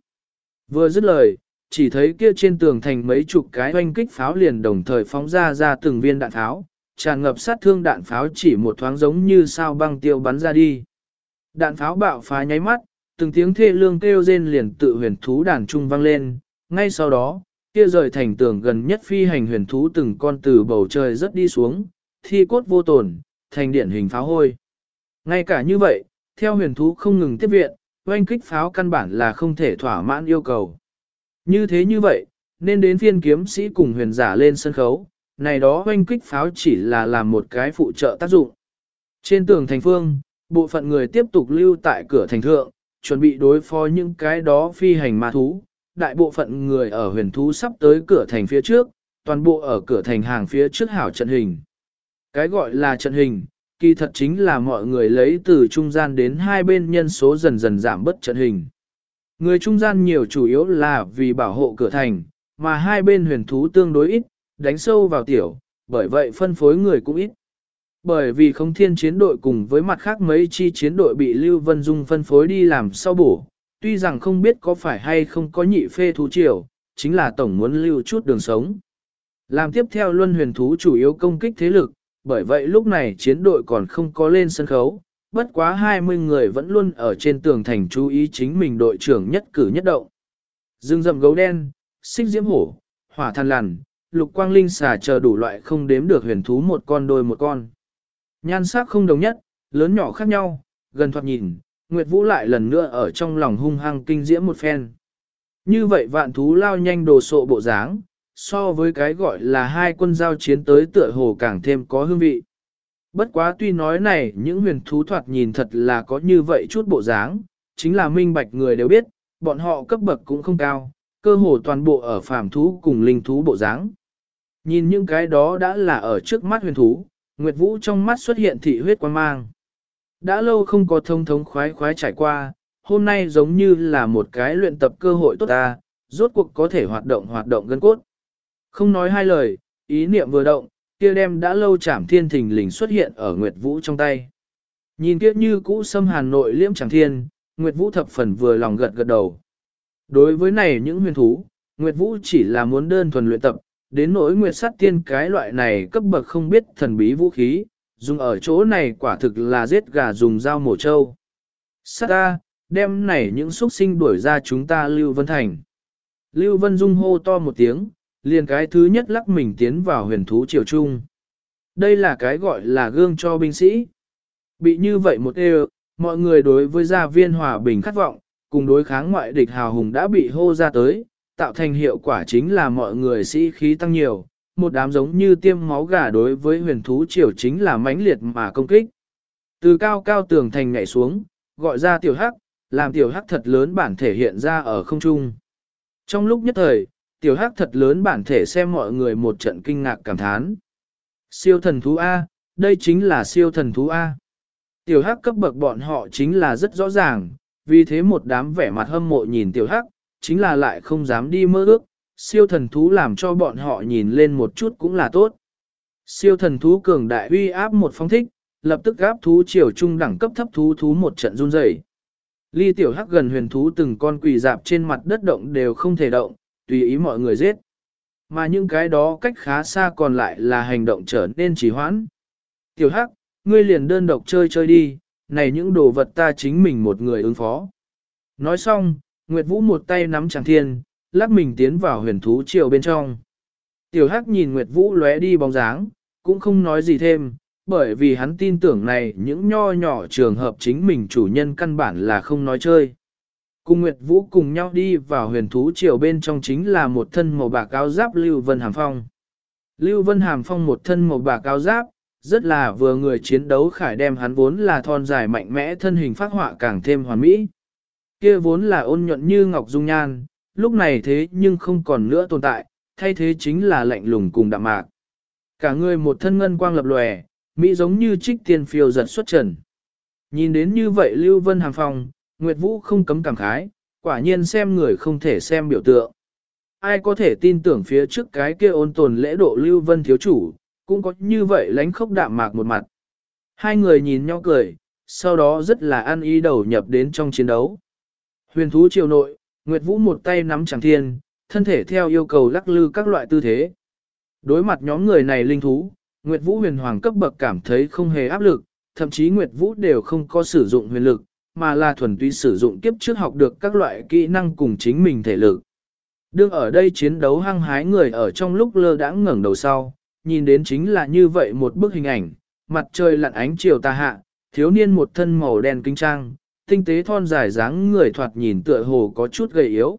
Speaker 1: Vừa dứt lời, chỉ thấy kia trên tường thành mấy chục cái oanh kích pháo liền đồng thời phóng ra ra từng viên đạn pháo, tràn ngập sát thương đạn pháo chỉ một thoáng giống như sao băng tiêu bắn ra đi. Đạn pháo bạo phá nháy mắt, từng tiếng thê lương kêu rên liền tự huyền thú đàn trung vang lên, ngay sau đó, kia rời thành tường gần nhất phi hành huyền thú từng con từ bầu trời rất đi xuống, thi cốt vô tổn, thành điển hình pháo hôi. Ngay cả như vậy, theo huyền thú không ngừng tiếp viện, oanh kích pháo căn bản là không thể thỏa mãn yêu cầu. Như thế như vậy, nên đến phiên kiếm sĩ cùng huyền giả lên sân khấu, này đó oanh kích pháo chỉ là làm một cái phụ trợ tác dụng. Trên tường thành phương, bộ phận người tiếp tục lưu tại cửa thành thượng, chuẩn bị đối phó những cái đó phi hành ma thú. Đại bộ phận người ở huyền thú sắp tới cửa thành phía trước, toàn bộ ở cửa thành hàng phía trước hảo trận hình. Cái gọi là trận hình, kỳ thật chính là mọi người lấy từ trung gian đến hai bên nhân số dần dần giảm bất trận hình. Người trung gian nhiều chủ yếu là vì bảo hộ cửa thành, mà hai bên huyền thú tương đối ít, đánh sâu vào tiểu, bởi vậy phân phối người cũng ít. Bởi vì không thiên chiến đội cùng với mặt khác mấy chi chiến đội bị Lưu Vân Dung phân phối đi làm sau bổ, tuy rằng không biết có phải hay không có nhị phê thú triều, chính là tổng muốn lưu chút đường sống. Làm tiếp theo luân huyền thú chủ yếu công kích thế lực, bởi vậy lúc này chiến đội còn không có lên sân khấu, bất quá 20 người vẫn luôn ở trên tường thành chú ý chính mình đội trưởng nhất cử nhất động. Dương rậm gấu đen, xích diễm hổ, hỏa than lằn, lục quang linh xà chờ đủ loại không đếm được huyền thú một con đôi một con. Nhan sắc không đồng nhất, lớn nhỏ khác nhau, gần thoạt nhìn, Nguyệt Vũ lại lần nữa ở trong lòng hung hăng kinh diễm một phen. Như vậy vạn thú lao nhanh đồ sộ bộ dáng, so với cái gọi là hai quân giao chiến tới tựa hồ càng thêm có hương vị. Bất quá tuy nói này những huyền thú thoạt nhìn thật là có như vậy chút bộ dáng, chính là minh bạch người đều biết, bọn họ cấp bậc cũng không cao, cơ hồ toàn bộ ở phàm thú cùng linh thú bộ dáng. Nhìn những cái đó đã là ở trước mắt huyền thú, Nguyệt Vũ trong mắt xuất hiện thị huyết quan mang. Đã lâu không có thông thống khoái khoái trải qua, hôm nay giống như là một cái luyện tập cơ hội tốt ta, rốt cuộc có thể hoạt động hoạt động gân cốt. Không nói hai lời, ý niệm vừa động, kia đem đã lâu chảm thiên thình lình xuất hiện ở Nguyệt Vũ trong tay. Nhìn kia như cũ xâm hàn nội liễm chảm thiên, Nguyệt Vũ thập phần vừa lòng gật gật đầu. Đối với này những huyền thú, Nguyệt Vũ chỉ là muốn đơn thuần luyện tập, đến nỗi Nguyệt sát tiên cái loại này cấp bậc không biết thần bí vũ khí, dùng ở chỗ này quả thực là giết gà dùng dao mổ trâu. Sát ta, đem này những xuất sinh đuổi ra chúng ta Lưu Vân Thành. Lưu Vân Dung hô to một tiếng, liền cái thứ nhất lắc mình tiến vào huyền thú triều trung. Đây là cái gọi là gương cho binh sĩ. Bị như vậy một đều, mọi người đối với gia viên hòa bình khát vọng, cùng đối kháng ngoại địch hào hùng đã bị hô ra tới, tạo thành hiệu quả chính là mọi người sĩ khí tăng nhiều, một đám giống như tiêm máu gà đối với huyền thú triều chính là mãnh liệt mà công kích. Từ cao cao tường thành nhảy xuống, gọi ra tiểu hắc, làm tiểu hắc thật lớn bản thể hiện ra ở không trung. Trong lúc nhất thời, tiểu hắc thật lớn bản thể xem mọi người một trận kinh ngạc cảm thán. Siêu thần thú A, đây chính là siêu thần thú A. Tiểu hắc cấp bậc bọn họ chính là rất rõ ràng, vì thế một đám vẻ mặt hâm mộ nhìn tiểu hắc, chính là lại không dám đi mơ ước, siêu thần thú làm cho bọn họ nhìn lên một chút cũng là tốt. Siêu thần thú cường đại uy áp một phong thích, lập tức áp thú chiều trung đẳng cấp thấp thú thú một trận run rẩy. Ly tiểu hắc gần huyền thú từng con quỳ dạp trên mặt đất động đều không thể động, tùy ý mọi người giết. Mà những cái đó cách khá xa còn lại là hành động trở nên trì hoãn. Tiểu hắc, ngươi liền đơn độc chơi chơi đi, này những đồ vật ta chính mình một người ứng phó. Nói xong, Nguyệt Vũ một tay nắm chàng thiên, lắc mình tiến vào huyền thú triều bên trong. Tiểu Hắc nhìn Nguyệt Vũ lóe đi bóng dáng, cũng không nói gì thêm, bởi vì hắn tin tưởng này những nho nhỏ trường hợp chính mình chủ nhân căn bản là không nói chơi. Cùng Nguyệt Vũ cùng nhau đi vào huyền thú triều bên trong chính là một thân màu bạc áo giáp Lưu Vân Hàm Phong. Lưu Vân Hàm Phong một thân màu bạc áo giáp, rất là vừa người chiến đấu khải đem hắn vốn là thon dài mạnh mẽ thân hình phát họa càng thêm hoàn mỹ. Kia vốn là ôn nhuận như ngọc dung nhan, lúc này thế nhưng không còn nữa tồn tại, thay thế chính là lạnh lùng cùng đạm mạc. Cả người một thân ngân quang lập lòe, mỹ giống như trích tiên phiêu giật xuất trần. Nhìn đến như vậy Lưu Vân hàng phòng, Nguyệt Vũ không cấm cảm khái, quả nhiên xem người không thể xem biểu tượng. Ai có thể tin tưởng phía trước cái kia ôn tồn lễ độ lưu vân thiếu chủ, cũng có như vậy lánh khốc đạm mạc một mặt. Hai người nhìn nhau cười, sau đó rất là ăn ý đầu nhập đến trong chiến đấu. Huyền thú triều nội, Nguyệt Vũ một tay nắm chẳng thiên, thân thể theo yêu cầu lắc lư các loại tư thế. Đối mặt nhóm người này linh thú, Nguyệt Vũ huyền hoàng cấp bậc cảm thấy không hề áp lực, thậm chí Nguyệt Vũ đều không có sử dụng huyền lực, mà là thuần túy sử dụng kiếp trước học được các loại kỹ năng cùng chính mình thể lực. Đương ở đây chiến đấu hăng hái người ở trong lúc lơ đãng ngẩng đầu sau, nhìn đến chính là như vậy một bức hình ảnh, mặt trời lặn ánh chiều tà hạ, thiếu niên một thân màu đen kinh trang, tinh tế thon dài dáng người thoạt nhìn tựa hồ có chút gầy yếu.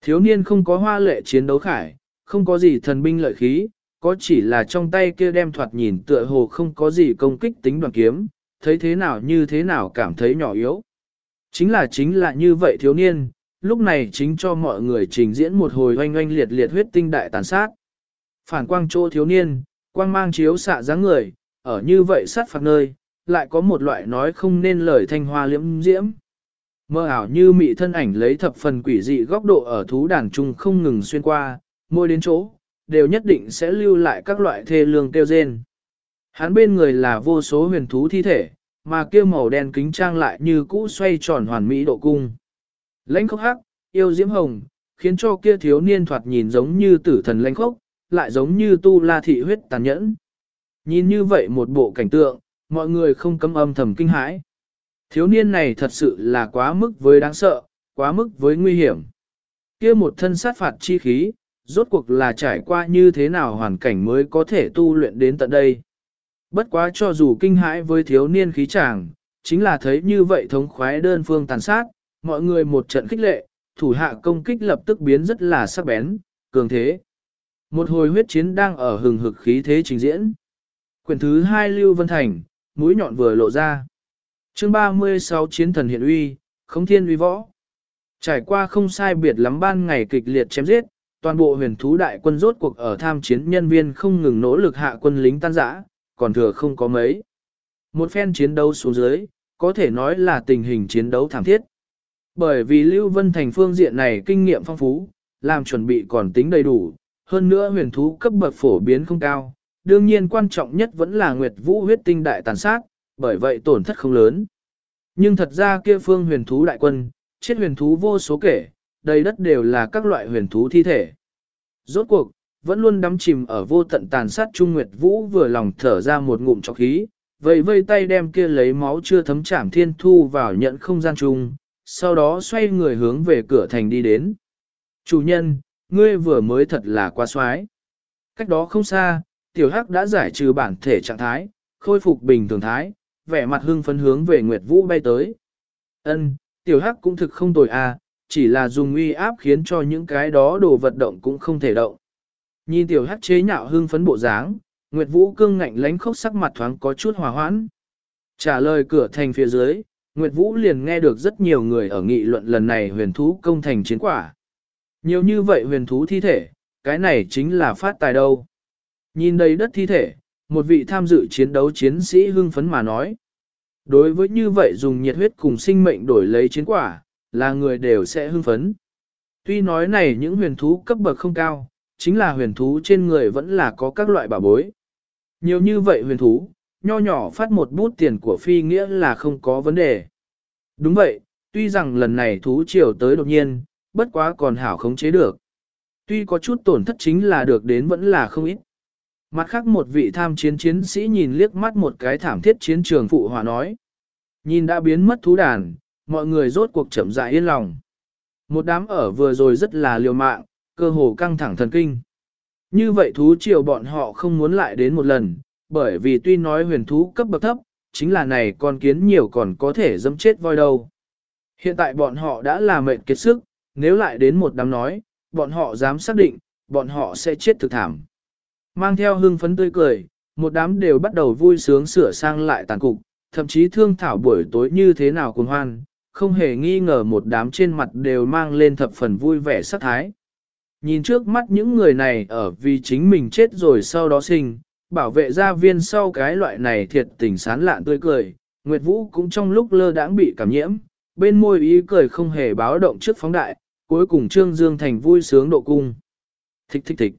Speaker 1: Thiếu niên không có hoa lệ chiến đấu khải, không có gì thần binh lợi khí, có chỉ là trong tay kia đem thoạt nhìn tựa hồ không có gì công kích tính đoàn kiếm, thấy thế nào như thế nào cảm thấy nhỏ yếu. Chính là chính là như vậy thiếu niên, lúc này chính cho mọi người trình diễn một hồi oanh oanh liệt liệt huyết tinh đại tàn sát. Phản quang chỗ thiếu niên, quang mang chiếu xạ dáng người, ở như vậy sát phạt nơi, lại có một loại nói không nên lời thanh hoa liễm diễm. Mơ ảo như mị thân ảnh lấy thập phần quỷ dị góc độ ở thú đàn trung không ngừng xuyên qua, môi đến chỗ, đều nhất định sẽ lưu lại các loại thê lương tiêu rên. Hắn bên người là vô số huyền thú thi thể, mà kia màu đen kính trang lại như cũ xoay tròn hoàn mỹ độ cung. Lãnh khốc hắc, yêu diễm hồng, khiến cho kia thiếu niên thoạt nhìn giống như tử thần lãnh khốc, lại giống như tu la thị huyết tàn nhẫn. Nhìn như vậy một bộ cảnh tượng, mọi người không cấm âm thầm kinh hãi. Thiếu niên này thật sự là quá mức với đáng sợ, quá mức với nguy hiểm. kia một thân sát phạt chi khí, rốt cuộc là trải qua như thế nào hoàn cảnh mới có thể tu luyện đến tận đây. Bất quá cho dù kinh hãi với thiếu niên khí chàng, chính là thấy như vậy thống khoái đơn phương tàn sát, mọi người một trận khích lệ, thủ hạ công kích lập tức biến rất là sắc bén, cường thế. Một hồi huyết chiến đang ở hừng hực khí thế trình diễn. Quyển thứ hai Lưu Vân Thành, mũi nhọn vừa lộ ra. chương 36 Chiến thần hiện uy, không thiên uy võ. Trải qua không sai biệt lắm ban ngày kịch liệt chém giết, toàn bộ huyền thú đại quân rốt cuộc ở tham chiến nhân viên không ngừng nỗ lực hạ quân lính tan rã, còn thừa không có mấy. Một phen chiến đấu xuống dưới, có thể nói là tình hình chiến đấu thảm thiết. Bởi vì Lưu Vân Thành phương diện này kinh nghiệm phong phú, làm chuẩn bị còn tính đầy đủ, hơn nữa huyền thú cấp bậc phổ biến không cao, đương nhiên quan trọng nhất vẫn là Nguyệt Vũ huyết tinh đại tàn sát, bởi vậy tổn thất không lớn. Nhưng thật ra kia phương huyền thú đại quân, chết huyền thú vô số kể, đầy đất đều là các loại huyền thú thi thể. Rốt cuộc, vẫn luôn đắm chìm ở vô tận tàn sát Trung Nguyệt Vũ vừa lòng thở ra một ngụm trọc khí, vậy vây tay đem kia lấy máu chưa thấm chảm thiên thu vào nhận không gian chung, sau đó xoay người hướng về cửa thành đi đến. Chủ nhân, ngươi vừa mới thật là quá xoái. Cách đó không xa, tiểu hắc đã giải trừ bản thể trạng thái, khôi phục bình thường thái, vẻ mặt hưng phấn hướng về Nguyệt Vũ bay tới. Ân, tiểu hắc cũng thực không tồi à, chỉ là dùng uy áp khiến cho những cái đó đồ vật động cũng không thể động. Nhìn tiểu hắc chế nhạo hưng phấn bộ dáng, Nguyệt Vũ cương ngạnh lánh khốc sắc mặt thoáng có chút hòa hoãn. Trả lời cửa thành phía dưới, Nguyệt Vũ liền nghe được rất nhiều người ở nghị luận lần này huyền thú công thành chiến quả. Nhiều như vậy huyền thú thi thể, cái này chính là phát tài đâu. Nhìn đầy đất thi thể, một vị tham dự chiến đấu chiến sĩ hưng phấn mà nói. Đối với như vậy dùng nhiệt huyết cùng sinh mệnh đổi lấy chiến quả, là người đều sẽ hưng phấn. Tuy nói này những huyền thú cấp bậc không cao, chính là huyền thú trên người vẫn là có các loại bảo bối. Nhiều như vậy huyền thú, nho nhỏ phát một bút tiền của phi nghĩa là không có vấn đề. Đúng vậy, tuy rằng lần này thú triều tới đột nhiên, bất quá còn hảo khống chế được. Tuy có chút tổn thất chính là được đến vẫn là không ít. Mặt khác một vị tham chiến chiến sĩ nhìn liếc mắt một cái thảm thiết chiến trường phụ hòa nói. Nhìn đã biến mất thú đàn, mọi người rốt cuộc chậm rãi yên lòng. Một đám ở vừa rồi rất là liều mạng, cơ hồ căng thẳng thần kinh. Như vậy thú triều bọn họ không muốn lại đến một lần, bởi vì tuy nói huyền thú cấp bậc thấp, chính là này con kiến nhiều còn có thể dâm chết voi đâu. Hiện tại bọn họ đã là mệnh kiệt sức, nếu lại đến một đám nói, bọn họ dám xác định, bọn họ sẽ chết thực thảm. Mang theo hương phấn tươi cười, một đám đều bắt đầu vui sướng sửa sang lại tàn cục, thậm chí thương thảo buổi tối như thế nào cùng hoan, không hề nghi ngờ một đám trên mặt đều mang lên thập phần vui vẻ sắc thái. Nhìn trước mắt những người này ở vì chính mình chết rồi sau đó sinh, bảo vệ gia viên sau cái loại này thiệt tình sán lạn tươi cười, Nguyệt Vũ cũng trong lúc lơ đãng bị cảm nhiễm, bên môi ý cười không hề báo động trước phóng đại, cuối cùng Trương Dương Thành vui sướng độ cung. Thích thích thích.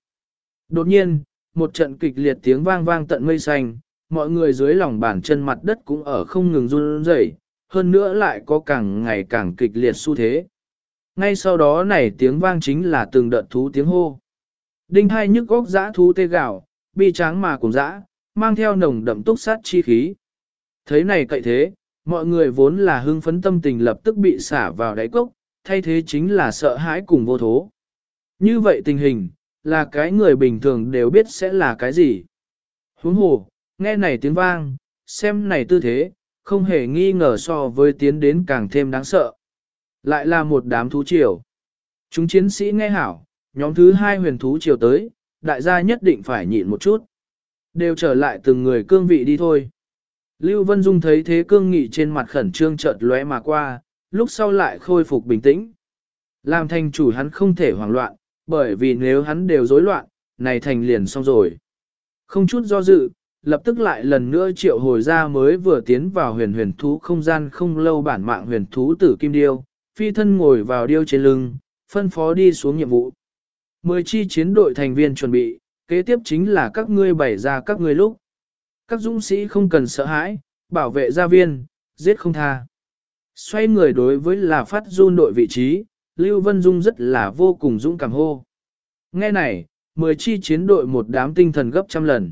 Speaker 1: Đột nhiên, một trận kịch liệt tiếng vang vang tận mây xanh, mọi người dưới lòng bàn chân mặt đất cũng ở không ngừng run rẩy, hơn nữa lại có càng ngày càng kịch liệt xu thế. Ngay sau đó này tiếng vang chính là từng đợt thú tiếng hô. Đinh hai nhức góc dã thú tê gạo, bi tráng mà cùng dã, mang theo nồng đậm túc sát chi khí. Thấy này cậy thế, mọi người vốn là hưng phấn tâm tình lập tức bị xả vào đáy cốc, thay thế chính là sợ hãi cùng vô thố. Như vậy tình hình, là cái người bình thường đều biết sẽ là cái gì. Huống hồ, nghe này tiếng vang, xem này tư thế, không hề nghi ngờ so với tiến đến càng thêm đáng sợ. Lại là một đám thú triều. Chúng chiến sĩ nghe hảo, nhóm thứ hai huyền thú triều tới, đại gia nhất định phải nhịn một chút. Đều trở lại từng người cương vị đi thôi. Lưu Vân Dung thấy thế cương nghị trên mặt khẩn trương chợt lóe mà qua, lúc sau lại khôi phục bình tĩnh. Làm thành chủ hắn không thể hoảng loạn, bởi vì nếu hắn đều rối loạn, này thành liền xong rồi. Không chút do dự, lập tức lại lần nữa triệu hồi ra mới vừa tiến vào huyền huyền thú không gian không lâu bản mạng huyền thú tử kim điêu, phi thân ngồi vào điêu trên lưng, phân phó đi xuống nhiệm vụ. Mười chi chiến đội thành viên chuẩn bị, kế tiếp chính là các ngươi bày ra các ngươi lúc. Các dũng sĩ không cần sợ hãi, bảo vệ gia viên, giết không tha. Xoay người đối với là phát run đội vị trí, Lưu Vân Dung rất là vô cùng dũng cảm hô. Nghe này, mười chi chiến đội một đám tinh thần gấp trăm lần.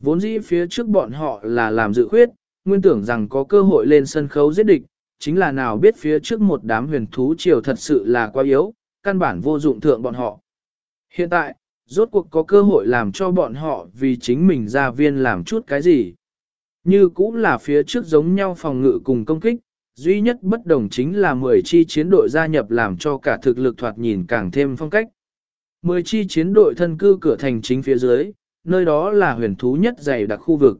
Speaker 1: Vốn dĩ phía trước bọn họ là làm dự khuyết, nguyên tưởng rằng có cơ hội lên sân khấu giết địch, chính là nào biết phía trước một đám huyền thú triều thật sự là quá yếu, căn bản vô dụng thượng bọn họ. Hiện tại, rốt cuộc có cơ hội làm cho bọn họ vì chính mình ra viên làm chút cái gì. Như cũng là phía trước giống nhau phòng ngự cùng công kích, duy nhất bất đồng chính là 10 chi chiến đội gia nhập làm cho cả thực lực thoạt nhìn càng thêm phong cách. 10 chi chiến đội thân cư cửa thành chính phía dưới, nơi đó là huyền thú nhất dày đặc khu vực.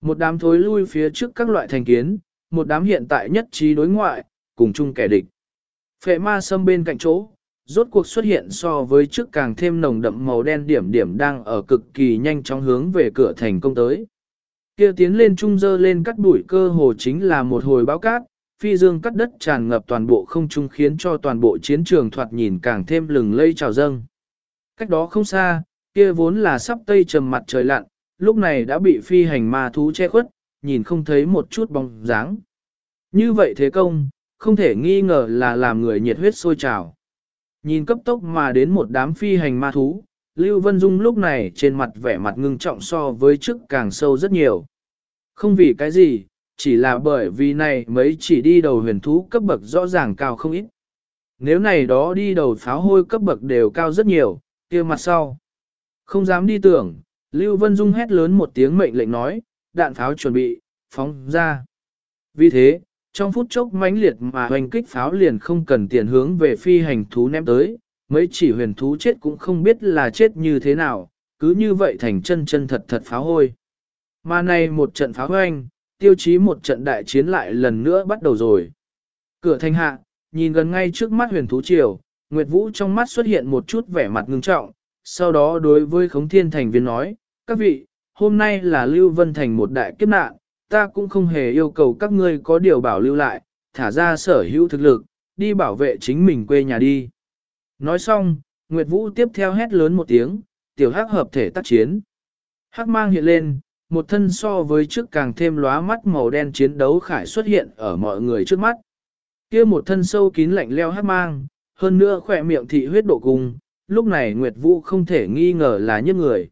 Speaker 1: Một đám thối lui phía trước các loại thành kiến, một đám hiện tại nhất trí đối ngoại, cùng chung kẻ địch. Phệ ma sâm bên cạnh chỗ, rốt cuộc xuất hiện so với trước càng thêm nồng đậm màu đen điểm điểm đang ở cực kỳ nhanh chóng hướng về cửa thành công tới. Kia tiến lên trung dơ lên cắt đuổi cơ hồ chính là một hồi báo cát, phi dương cắt đất tràn ngập toàn bộ không trung khiến cho toàn bộ chiến trường thoạt nhìn càng thêm lừng lây trào dâng. Cách đó không xa, kia vốn là sắp tây trầm mặt trời lặn, lúc này đã bị phi hành ma thú che khuất, nhìn không thấy một chút bóng dáng. Như vậy thế công, không thể nghi ngờ là làm người nhiệt huyết sôi trào. Nhìn cấp tốc mà đến một đám phi hành ma thú, Lưu Vân Dung lúc này trên mặt vẻ mặt ngưng trọng so với trước càng sâu rất nhiều. Không vì cái gì, chỉ là bởi vì này mấy chỉ đi đầu huyền thú cấp bậc rõ ràng cao không ít. Nếu này đó đi đầu pháo hôi cấp bậc đều cao rất nhiều, kia mặt sau. Không dám đi tưởng, Lưu Vân Dung hét lớn một tiếng mệnh lệnh nói, đạn pháo chuẩn bị, phóng ra. Vì thế, trong phút chốc mãnh liệt mà hoành kích pháo liền không cần tiền hướng về phi hành thú ném tới, mấy chỉ huyền thú chết cũng không biết là chết như thế nào, cứ như vậy thành chân chân thật thật pháo hôi. Mà này một trận pháo hoành, tiêu chí một trận đại chiến lại lần nữa bắt đầu rồi. Cửa thanh hạ, nhìn gần ngay trước mắt huyền thú triều, Nguyệt Vũ trong mắt xuất hiện một chút vẻ mặt ngưng trọng, sau đó đối với khống thiên thành viên nói, các vị, hôm nay là Lưu Vân Thành một đại kiếp nạn, ta cũng không hề yêu cầu các ngươi có điều bảo lưu lại, thả ra sở hữu thực lực, đi bảo vệ chính mình quê nhà đi. Nói xong, Nguyệt Vũ tiếp theo hét lớn một tiếng, tiểu hắc hợp thể tác chiến. Hắc mang hiện lên, một thân so với trước càng thêm lóa mắt màu đen chiến đấu khải xuất hiện ở mọi người trước mắt. kia một thân sâu kín lạnh leo hát mang, hơn nữa khỏe miệng thị huyết độ cùng, lúc này Nguyệt Vũ không thể nghi ngờ là nhất người.